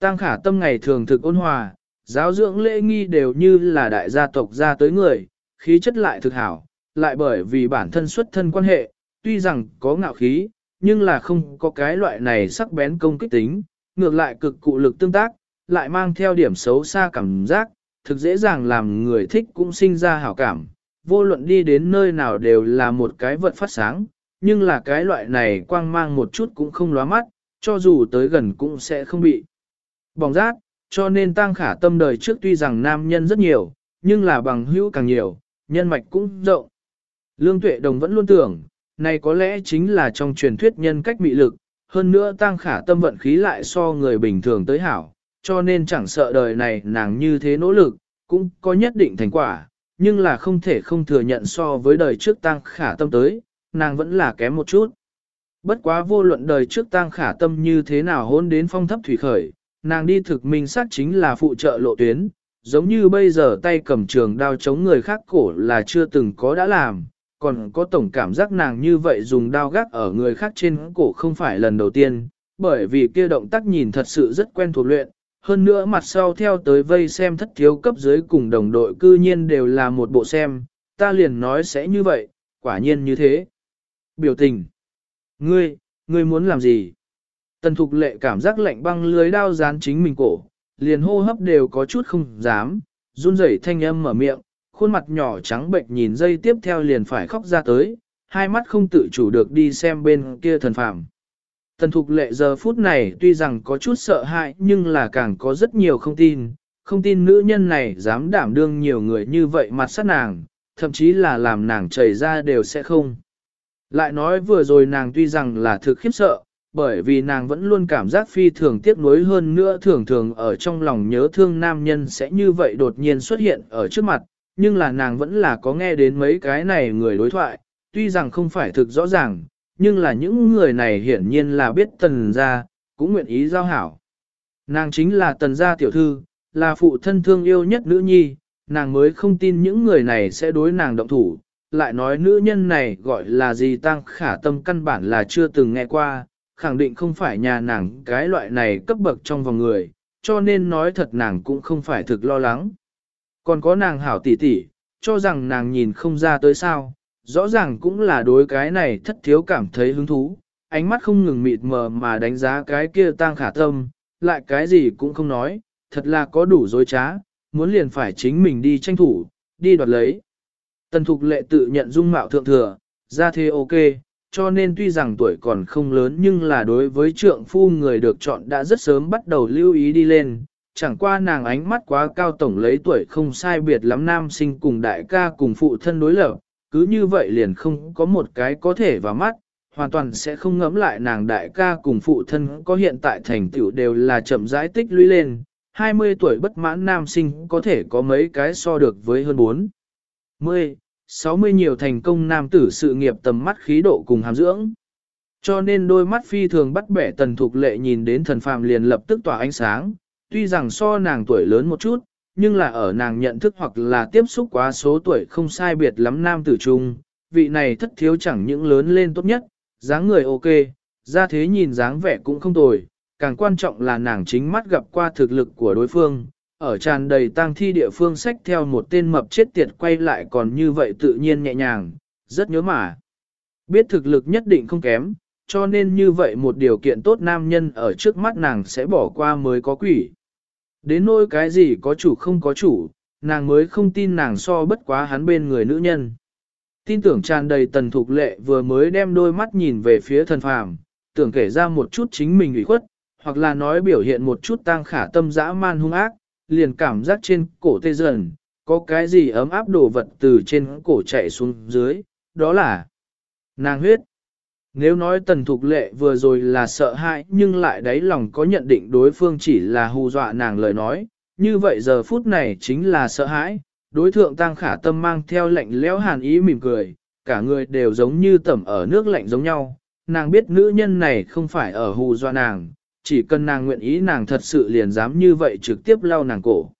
Tăng khả tâm ngày thường thực ôn hòa, giáo dưỡng lễ nghi đều như là đại gia tộc ra tới người, khí chất lại thực hảo, lại bởi vì bản thân xuất thân quan hệ, tuy rằng có ngạo khí, nhưng là không có cái loại này sắc bén công kích tính, ngược lại cực cụ lực tương tác, lại mang theo điểm xấu xa cảm giác, thực dễ dàng làm người thích cũng sinh ra hảo cảm, vô luận đi đến nơi nào đều là một cái vật phát sáng, nhưng là cái loại này quang mang một chút cũng không lóa mắt, cho dù tới gần cũng sẽ không bị bỏng rát, cho nên tăng khả tâm đời trước tuy rằng nam nhân rất nhiều, nhưng là bằng hữu càng nhiều, nhân mạch cũng rộng. Lương Tuệ Đồng vẫn luôn tưởng, này có lẽ chính là trong truyền thuyết nhân cách mị lực, hơn nữa tăng khả tâm vận khí lại so người bình thường tới hảo, cho nên chẳng sợ đời này nàng như thế nỗ lực, cũng có nhất định thành quả, nhưng là không thể không thừa nhận so với đời trước tăng khả tâm tới, nàng vẫn là kém một chút. Bất quá vô luận đời trước tăng khả tâm như thế nào hôn đến phong thấp thủy khởi, nàng đi thực minh xác chính là phụ trợ lộ tuyến, giống như bây giờ tay cầm trường đao chống người khác cổ là chưa từng có đã làm, còn có tổng cảm giác nàng như vậy dùng đao gác ở người khác trên cổ không phải lần đầu tiên, bởi vì kia động tác nhìn thật sự rất quen thuộc luyện, hơn nữa mặt sau theo tới vây xem thất thiếu cấp dưới cùng đồng đội cư nhiên đều là một bộ xem, ta liền nói sẽ như vậy, quả nhiên như thế. Biểu tình. Ngươi, ngươi muốn làm gì? Tần thục lệ cảm giác lạnh băng lưới đao dán chính mình cổ, liền hô hấp đều có chút không dám, run rẩy thanh âm mở miệng, khuôn mặt nhỏ trắng bệnh nhìn dây tiếp theo liền phải khóc ra tới, hai mắt không tự chủ được đi xem bên kia thần phàm. Tần thục lệ giờ phút này tuy rằng có chút sợ hãi nhưng là càng có rất nhiều không tin, không tin nữ nhân này dám đảm đương nhiều người như vậy mặt sát nàng, thậm chí là làm nàng chảy ra đều sẽ không. Lại nói vừa rồi nàng tuy rằng là thực khiếp sợ, bởi vì nàng vẫn luôn cảm giác phi thường tiếc nuối hơn nữa thường thường ở trong lòng nhớ thương nam nhân sẽ như vậy đột nhiên xuất hiện ở trước mặt, nhưng là nàng vẫn là có nghe đến mấy cái này người đối thoại, tuy rằng không phải thực rõ ràng, nhưng là những người này hiển nhiên là biết tần gia, cũng nguyện ý giao hảo. Nàng chính là tần gia tiểu thư, là phụ thân thương yêu nhất nữ nhi, nàng mới không tin những người này sẽ đối nàng động thủ, lại nói nữ nhân này gọi là gì tăng khả tâm căn bản là chưa từng nghe qua, khẳng định không phải nhà nàng cái loại này cấp bậc trong vòng người, cho nên nói thật nàng cũng không phải thực lo lắng. Còn có nàng hảo tỷ tỷ, cho rằng nàng nhìn không ra tới sao, rõ ràng cũng là đối cái này thất thiếu cảm thấy hứng thú, ánh mắt không ngừng mịt mờ mà đánh giá cái kia tang khả tâm, lại cái gì cũng không nói, thật là có đủ dối trá, muốn liền phải chính mình đi tranh thủ, đi đoạt lấy. Tần thục lệ tự nhận dung mạo thượng thừa, ra thế ok, cho nên tuy rằng tuổi còn không lớn nhưng là đối với trượng phu người được chọn đã rất sớm bắt đầu lưu ý đi lên, chẳng qua nàng ánh mắt quá cao tổng lấy tuổi không sai biệt lắm nam sinh cùng đại ca cùng phụ thân đối lập, cứ như vậy liền không có một cái có thể vào mắt, hoàn toàn sẽ không ngẫm lại nàng đại ca cùng phụ thân có hiện tại thành tựu đều là chậm rãi tích lũy lên, 20 tuổi bất mãn nam sinh có thể có mấy cái so được với hơn 4. 10, 60 nhiều thành công nam tử sự nghiệp tầm mắt khí độ cùng hàm dưỡng. Cho nên đôi mắt phi thường bắt bẻ tần thục lệ nhìn đến thần phàm liền lập tức tỏa ánh sáng, tuy rằng so nàng tuổi lớn một chút, nhưng là ở nàng nhận thức hoặc là tiếp xúc quá số tuổi không sai biệt lắm nam tử trung, vị này thất thiếu chẳng những lớn lên tốt nhất, dáng người ok, ra thế nhìn dáng vẻ cũng không tồi, càng quan trọng là nàng chính mắt gặp qua thực lực của đối phương, ở tràn đầy tang thi địa phương sách theo một tên mập chết tiệt quay lại còn như vậy tự nhiên nhẹ nhàng, rất nhớ mà. Biết thực lực nhất định không kém, cho nên như vậy một điều kiện tốt nam nhân ở trước mắt nàng sẽ bỏ qua mới có quỷ. Đến nỗi cái gì có chủ không có chủ, nàng mới không tin nàng so bất quá hắn bên người nữ nhân. Tin tưởng tràn đầy tần thục lệ vừa mới đem đôi mắt nhìn về phía thần phàm, tưởng kể ra một chút chính mình ủy khuất, hoặc là nói biểu hiện một chút tang khả tâm dã man hung ác, liền cảm giác trên cổ tê dần, có cái gì ấm áp đổ vật từ trên cổ chạy xuống dưới, đó là nàng huyết. Nếu nói tần thục lệ vừa rồi là sợ hãi nhưng lại đáy lòng có nhận định đối phương chỉ là hù dọa nàng lời nói, như vậy giờ phút này chính là sợ hãi, đối thượng tăng khả tâm mang theo lạnh lẽo hàn ý mỉm cười, cả người đều giống như tẩm ở nước lạnh giống nhau, nàng biết nữ nhân này không phải ở hù dọa nàng, chỉ cần nàng nguyện ý nàng thật sự liền dám như vậy trực tiếp lau nàng cổ.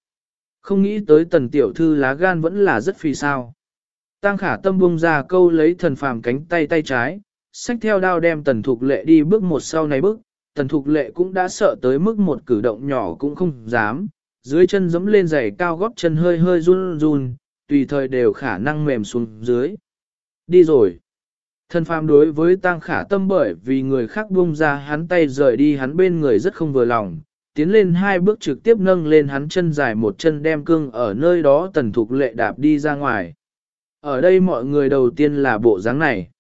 Không nghĩ tới tần tiểu thư lá gan vẫn là rất phi sao. Tăng khả tâm bung ra câu lấy thần phàm cánh tay tay trái, xách theo đao đem tần thục lệ đi bước một sau này bước, tần thục lệ cũng đã sợ tới mức một cử động nhỏ cũng không dám, dưới chân dẫm lên giày cao góp chân hơi hơi run run, tùy thời đều khả năng mềm xuống dưới. Đi rồi. Thần phàm đối với tăng khả tâm bởi vì người khác buông ra hắn tay rời đi hắn bên người rất không vừa lòng, tiến lên hai bước trực tiếp nâng lên hắn chân dài một chân đem cương ở nơi đó tần thục lệ đạp đi ra ngoài. Ở đây mọi người đầu tiên là bộ dáng này.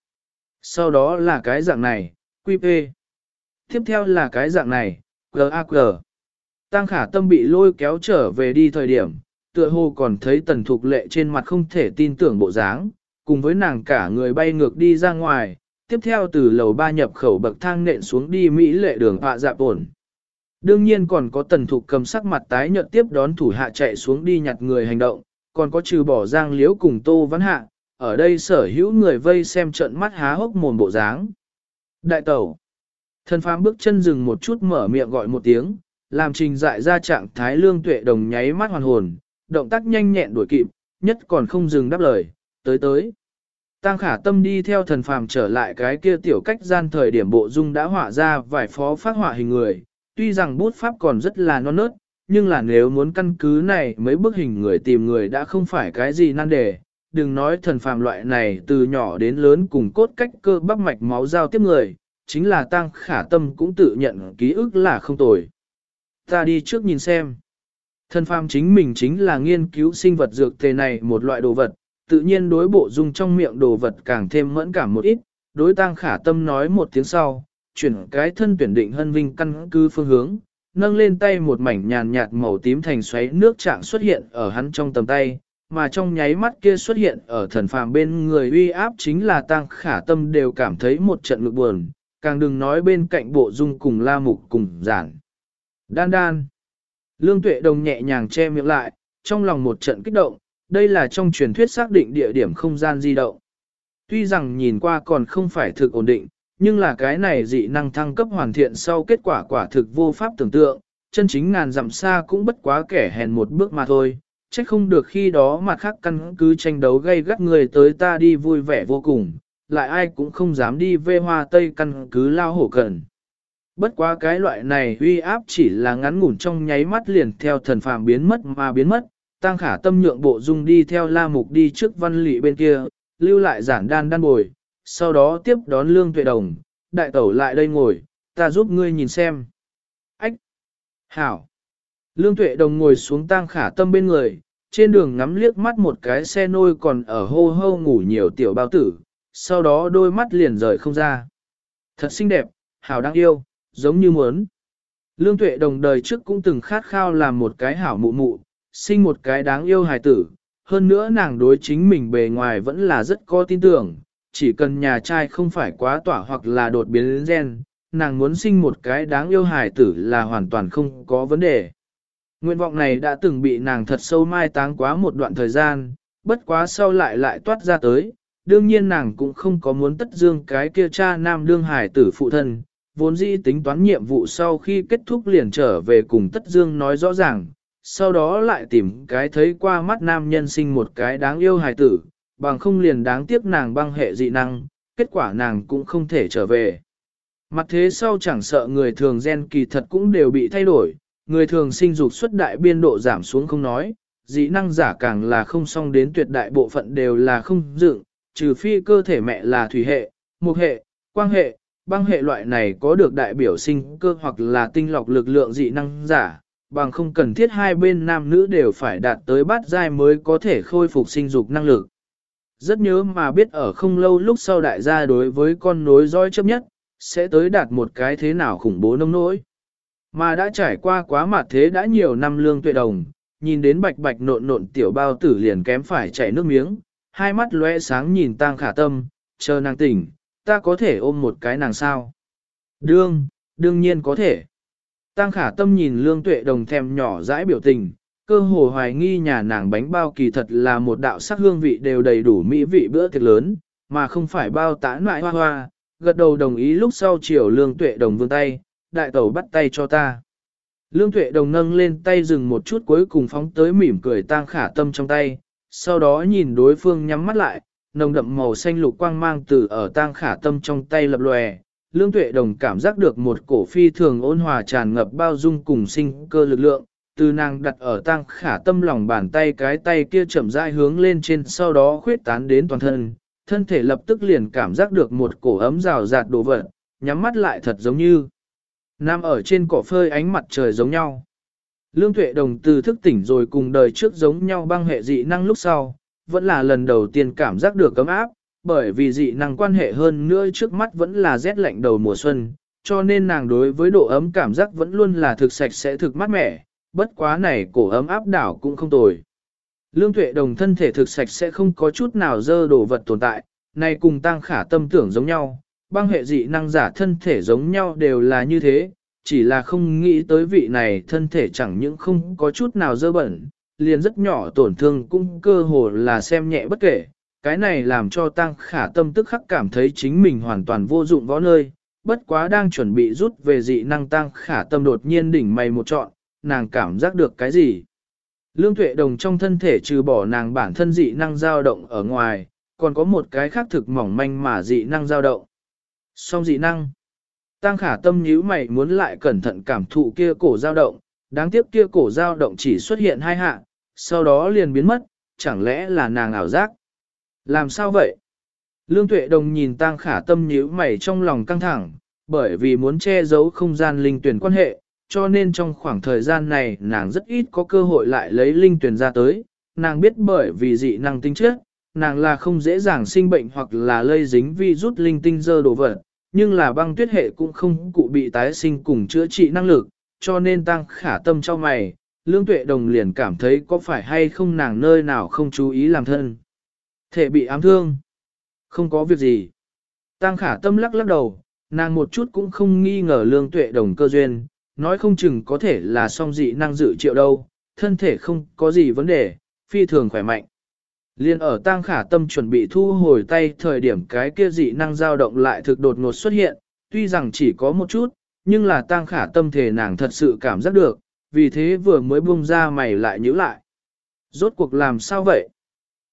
Sau đó là cái dạng này, QP. Tiếp theo là cái dạng này, GAG. Tăng khả tâm bị lôi kéo trở về đi thời điểm, tựa hồ còn thấy tần thục lệ trên mặt không thể tin tưởng bộ dáng, cùng với nàng cả người bay ngược đi ra ngoài, tiếp theo từ lầu ba nhập khẩu bậc thang nện xuống đi Mỹ lệ đường họa dạ ổn. Đương nhiên còn có tần thục cầm sắc mặt tái nhợt tiếp đón thủ hạ chạy xuống đi nhặt người hành động, còn có trừ bỏ giang liễu cùng tô văn hạ, ở đây sở hữu người vây xem trận mắt há hốc mồm bộ dáng. Đại tẩu, thân phám bước chân dừng một chút mở miệng gọi một tiếng, làm trình dại ra trạng thái lương tuệ đồng nháy mắt hoàn hồn, động tác nhanh nhẹn đuổi kịp, nhất còn không dừng đáp lời, tới tới. Tăng khả tâm đi theo thần phàm trở lại cái kia tiểu cách gian thời điểm bộ dung đã họa ra vài phó phát họa hình người, tuy rằng bút pháp còn rất là non nớt, nhưng là nếu muốn căn cứ này mấy bức hình người tìm người đã không phải cái gì nan đề, đừng nói thần phàm loại này từ nhỏ đến lớn cùng cốt cách cơ bắp mạch máu giao tiếp người, chính là tăng khả tâm cũng tự nhận ký ức là không tồi. Ta đi trước nhìn xem. Thần phàm chính mình chính là nghiên cứu sinh vật dược tề này một loại đồ vật, tự nhiên đối bộ dung trong miệng đồ vật càng thêm mẫn cảm một ít, đối tăng khả tâm nói một tiếng sau, chuyển cái thân tuyển định hân vinh căn cứ phương hướng, nâng lên tay một mảnh nhàn nhạt màu tím thành xoáy nước trạng xuất hiện ở hắn trong tầm tay, mà trong nháy mắt kia xuất hiện ở thần phàm bên người uy áp chính là tăng khả tâm đều cảm thấy một trận ngực buồn, càng đừng nói bên cạnh bộ dung cùng la mục cùng giản. Đan đan. Lương tuệ đồng nhẹ nhàng che miệng lại, trong lòng một trận kích động, đây là trong truyền thuyết xác định địa điểm không gian di động. Tuy rằng nhìn qua còn không phải thực ổn định, nhưng là cái này dị năng thăng cấp hoàn thiện sau kết quả quả thực vô pháp tưởng tượng, chân chính ngàn dặm xa cũng bất quá kẻ hèn một bước mà thôi, trách không được khi đó mặt khác căn cứ tranh đấu gây gắt người tới ta đi vui vẻ vô cùng, lại ai cũng không dám đi về hoa tây căn cứ lao hổ cần. Bất quá cái loại này uy áp chỉ là ngắn ngủn trong nháy mắt liền theo thần phàm biến mất mà biến mất, tăng khả tâm nhượng bộ dung đi theo la mục đi trước văn lị bên kia, lưu lại giản đan đan bồi, sau đó tiếp đón lương tuệ đồng, đại tẩu lại đây ngồi, ta giúp ngươi nhìn xem. Ách! Hảo! Lương tuệ đồng ngồi xuống tang khả tâm bên người, trên đường ngắm liếc mắt một cái xe nôi còn ở hô hô ngủ nhiều tiểu bao tử, sau đó đôi mắt liền rời không ra. Thật xinh đẹp, hảo đáng yêu, giống như muốn. Lương tuệ đồng đời trước cũng từng khát khao làm một cái hảo mụ mụ, sinh một cái đáng yêu hài tử, hơn nữa nàng đối chính mình bề ngoài vẫn là rất có tin tưởng, chỉ cần nhà trai không phải quá tỏa hoặc là đột biến gen, nàng muốn sinh một cái đáng yêu hài tử là hoàn toàn không có vấn đề. Nguyện vọng này đã từng bị nàng thật sâu mai táng quá một đoạn thời gian, bất quá sau lại lại toát ra tới, đương nhiên nàng cũng không có muốn tất dương cái kia cha nam đương hài tử phụ thân, vốn dĩ tính toán nhiệm vụ sau khi kết thúc liền trở về cùng tất dương nói rõ ràng, sau đó lại tìm cái thấy qua mắt nam nhân sinh một cái đáng yêu hài tử, bằng không liền đáng tiếc nàng băng hệ dị năng, kết quả nàng cũng không thể trở về. Mặt thế sau chẳng sợ người thường gen kỳ thật cũng đều bị thay đổi, người thường sinh dục xuất đại biên độ giảm xuống không nói, dị năng giả càng là không song đến tuyệt đại bộ phận đều là không dựng, trừ phi cơ thể mẹ là thủy hệ, mục hệ, quang hệ, băng hệ loại này có được đại biểu sinh cơ hoặc là tinh lọc lực lượng dị năng giả, bằng không cần thiết hai bên nam nữ đều phải đạt tới bát giai mới có thể khôi phục sinh dục năng lực. Rất nhớ mà biết ở không lâu lúc sau đại gia đối với con nối dõi chấp nhất, sẽ tới đạt một cái thế nào khủng bố nông nỗi. Mà đã trải qua quá mặt thế đã nhiều năm lương tuệ đồng, nhìn đến bạch bạch nộn nộn tiểu bao tử liền kém phải chảy nước miếng, hai mắt lóe sáng nhìn tang khả tâm, chờ nàng tỉnh, ta có thể ôm một cái nàng sao? Đương, đương nhiên có thể. Tang khả tâm nhìn lương tuệ đồng thèm nhỏ dãi biểu tình, cơ hồ hoài nghi nhà nàng bánh bao kỳ thật là một đạo sắc hương vị đều đầy đủ mỹ vị bữa tiệc lớn, mà không phải bao tán loại hoa hoa, gật đầu đồng ý lúc sau chiều lương tuệ đồng vương tay, đại tẩu bắt tay cho ta. Lương tuệ đồng nâng lên tay dừng một chút cuối cùng phóng tới mỉm cười tang khả tâm trong tay, sau đó nhìn đối phương nhắm mắt lại, nồng đậm màu xanh lục quang mang từ ở tang khả tâm trong tay lập lòe. Lương tuệ đồng cảm giác được một cổ phi thường ôn hòa tràn ngập bao dung cùng sinh cơ lực lượng, từ nàng đặt ở tang khả tâm lòng bàn tay cái tay kia chậm rãi hướng lên trên sau đó khuyết tán đến toàn thân, thân thể lập tức liền cảm giác được một cổ ấm rào rạt đổ vật, nhắm mắt lại thật giống như Nam ở trên cỏ phơi ánh mặt trời giống nhau. Lương Tuệ Đồng từ thức tỉnh rồi cùng đời trước giống nhau băng hệ dị năng lúc sau, vẫn là lần đầu tiên cảm giác được cấm áp, bởi vì dị năng quan hệ hơn nữa trước mắt vẫn là rét lạnh đầu mùa xuân, cho nên nàng đối với độ ấm cảm giác vẫn luôn là thực sạch sẽ thực mát mẻ, bất quá này cổ ấm áp đảo cũng không tồi. Lương Tuệ Đồng thân thể thực sạch sẽ không có chút nào dơ đồ vật tồn tại, này cùng tăng khả tâm tưởng giống nhau, băng hệ dị năng giả thân thể giống nhau đều là như thế, chỉ là không nghĩ tới vị này thân thể chẳng những không có chút nào dơ bẩn, liền rất nhỏ tổn thương cũng cơ hồ là xem nhẹ bất kể. Cái này làm cho tăng khả tâm tức khắc cảm thấy chính mình hoàn toàn vô dụng võ nơi, bất quá đang chuẩn bị rút về dị năng tăng khả tâm đột nhiên đỉnh mày một trọn, nàng cảm giác được cái gì. Lương tuệ đồng trong thân thể trừ bỏ nàng bản thân dị năng dao động ở ngoài, còn có một cái khác thực mỏng manh mà dị năng dao động. Song dị năng. Tăng khả tâm nhíu mày muốn lại cẩn thận cảm thụ kia cổ dao động, đáng tiếc kia cổ dao động chỉ xuất hiện hai hạ, sau đó liền biến mất, chẳng lẽ là nàng ảo giác? Làm sao vậy? Lương tuệ đồng nhìn tang khả tâm nhíu mày trong lòng căng thẳng, bởi vì muốn che giấu không gian linh tuyển quan hệ, cho nên trong khoảng thời gian này nàng rất ít có cơ hội lại lấy linh tuyển ra tới, nàng biết bởi vì dị năng tinh chất, nàng là không dễ dàng sinh bệnh hoặc là lây dính vi rút linh tinh dơ đồ vật, nhưng là băng tuyết hệ cũng không cụ bị tái sinh cùng chữa trị năng lực, cho nên tăng khả tâm cho mày, lương tuệ đồng liền cảm thấy có phải hay không nàng nơi nào không chú ý làm thân. Thể bị ám thương. Không có việc gì. Tăng khả tâm lắc lắc đầu, nàng một chút cũng không nghi ngờ lương tuệ đồng cơ duyên, nói không chừng có thể là song dị năng dự triệu đâu, thân thể không có gì vấn đề, phi thường khỏe mạnh. Liên ở tang khả tâm chuẩn bị thu hồi tay thời điểm cái kia dị năng dao động lại thực đột ngột xuất hiện, tuy rằng chỉ có một chút, nhưng là tang khả tâm thể nàng thật sự cảm giác được, vì thế vừa mới buông ra mày lại nhíu lại. Rốt cuộc làm sao vậy?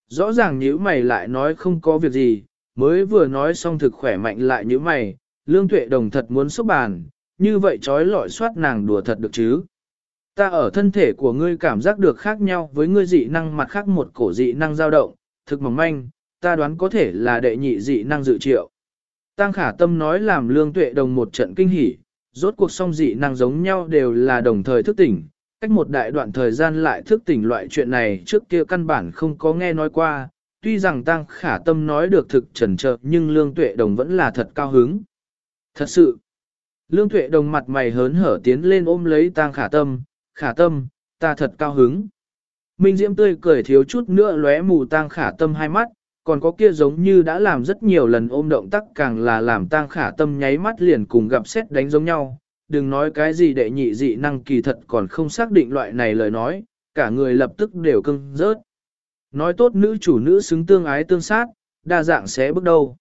Rõ ràng nhữ mày lại nói không có việc gì, mới vừa nói xong thực khỏe mạnh lại nhữ mày, lương tuệ đồng thật muốn xúc bàn, như vậy trói lọi soát nàng đùa thật được chứ. Ta ở thân thể của ngươi cảm giác được khác nhau với ngươi dị năng mặt khác một cổ dị năng dao động, thực mỏng manh, ta đoán có thể là đệ nhị dị năng dự triệu. Tăng khả tâm nói làm lương tuệ đồng một trận kinh hỉ, rốt cuộc song dị năng giống nhau đều là đồng thời thức tỉnh, cách một đại đoạn thời gian lại thức tỉnh loại chuyện này trước kia căn bản không có nghe nói qua, tuy rằng tăng khả tâm nói được thực trần trợ nhưng lương tuệ đồng vẫn là thật cao hứng. Thật sự, lương tuệ đồng mặt mày hớn hở tiến lên ôm lấy tăng khả tâm, khả tâm, ta thật cao hứng. Minh Diễm tươi cười thiếu chút nữa lóe mù tăng khả tâm hai mắt, còn có kia giống như đã làm rất nhiều lần ôm động tác càng là làm tăng khả tâm nháy mắt liền cùng gặp xét đánh giống nhau. Đừng nói cái gì đệ nhị dị năng kỳ thật còn không xác định loại này lời nói, cả người lập tức đều cưng rớt. Nói tốt nữ chủ nữ xứng tương ái tương sát, đa dạng sẽ bước đầu.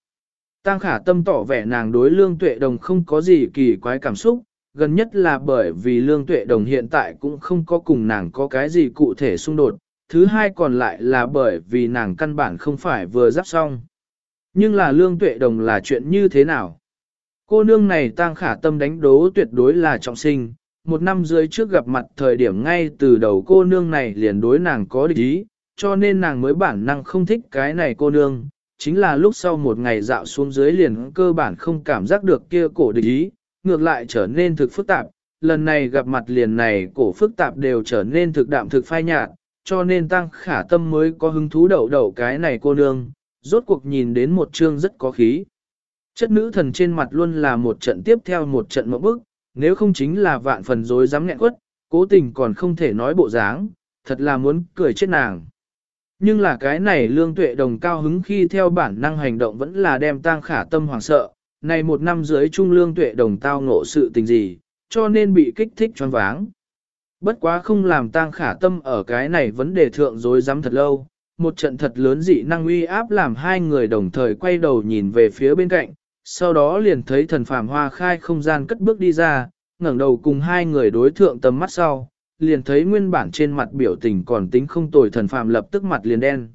tăng khả tâm tỏ vẻ nàng đối lương tuệ đồng không có gì kỳ quái cảm xúc, gần nhất là bởi vì lương tuệ đồng hiện tại cũng không có cùng nàng có cái gì cụ thể xung đột, thứ hai còn lại là bởi vì nàng căn bản không phải vừa giáp xong. Nhưng là lương tuệ đồng là chuyện như thế nào? Cô nương này tăng khả tâm đánh đố tuyệt đối là trọng sinh, một năm dưới trước gặp mặt thời điểm ngay từ đầu cô nương này liền đối nàng có địch ý, cho nên nàng mới bản năng không thích cái này cô nương, chính là lúc sau một ngày dạo xuống dưới liền cơ bản không cảm giác được kia cổ địch ý, ngược lại trở nên thực phức tạp, lần này gặp mặt liền này cổ phức tạp đều trở nên thực đạm thực phai nhạt, cho nên tăng khả tâm mới có hứng thú đậu đậu cái này cô nương, rốt cuộc nhìn đến một chương rất có khí. Chất nữ thần trên mặt luôn là một trận tiếp theo một trận mẫu bức, nếu không chính là vạn phần dối dám nghẹn quất, cố tình còn không thể nói bộ dáng, thật là muốn cười chết nàng. Nhưng là cái này lương tuệ đồng cao hứng khi theo bản năng hành động vẫn là đem tang khả tâm hoàng sợ, này một năm dưới trung lương tuệ đồng tao ngộ sự tình gì, cho nên bị kích thích choáng váng. Bất quá không làm tang khả tâm ở cái này vấn đề thượng dối dám thật lâu, một trận thật lớn dị năng uy áp làm hai người đồng thời quay đầu nhìn về phía bên cạnh, sau đó liền thấy thần phàm hoa khai không gian cất bước đi ra, ngẩng đầu cùng hai người đối thượng tầm mắt sau, liền thấy nguyên bản trên mặt biểu tình còn tính không tồi thần phàm lập tức mặt liền đen.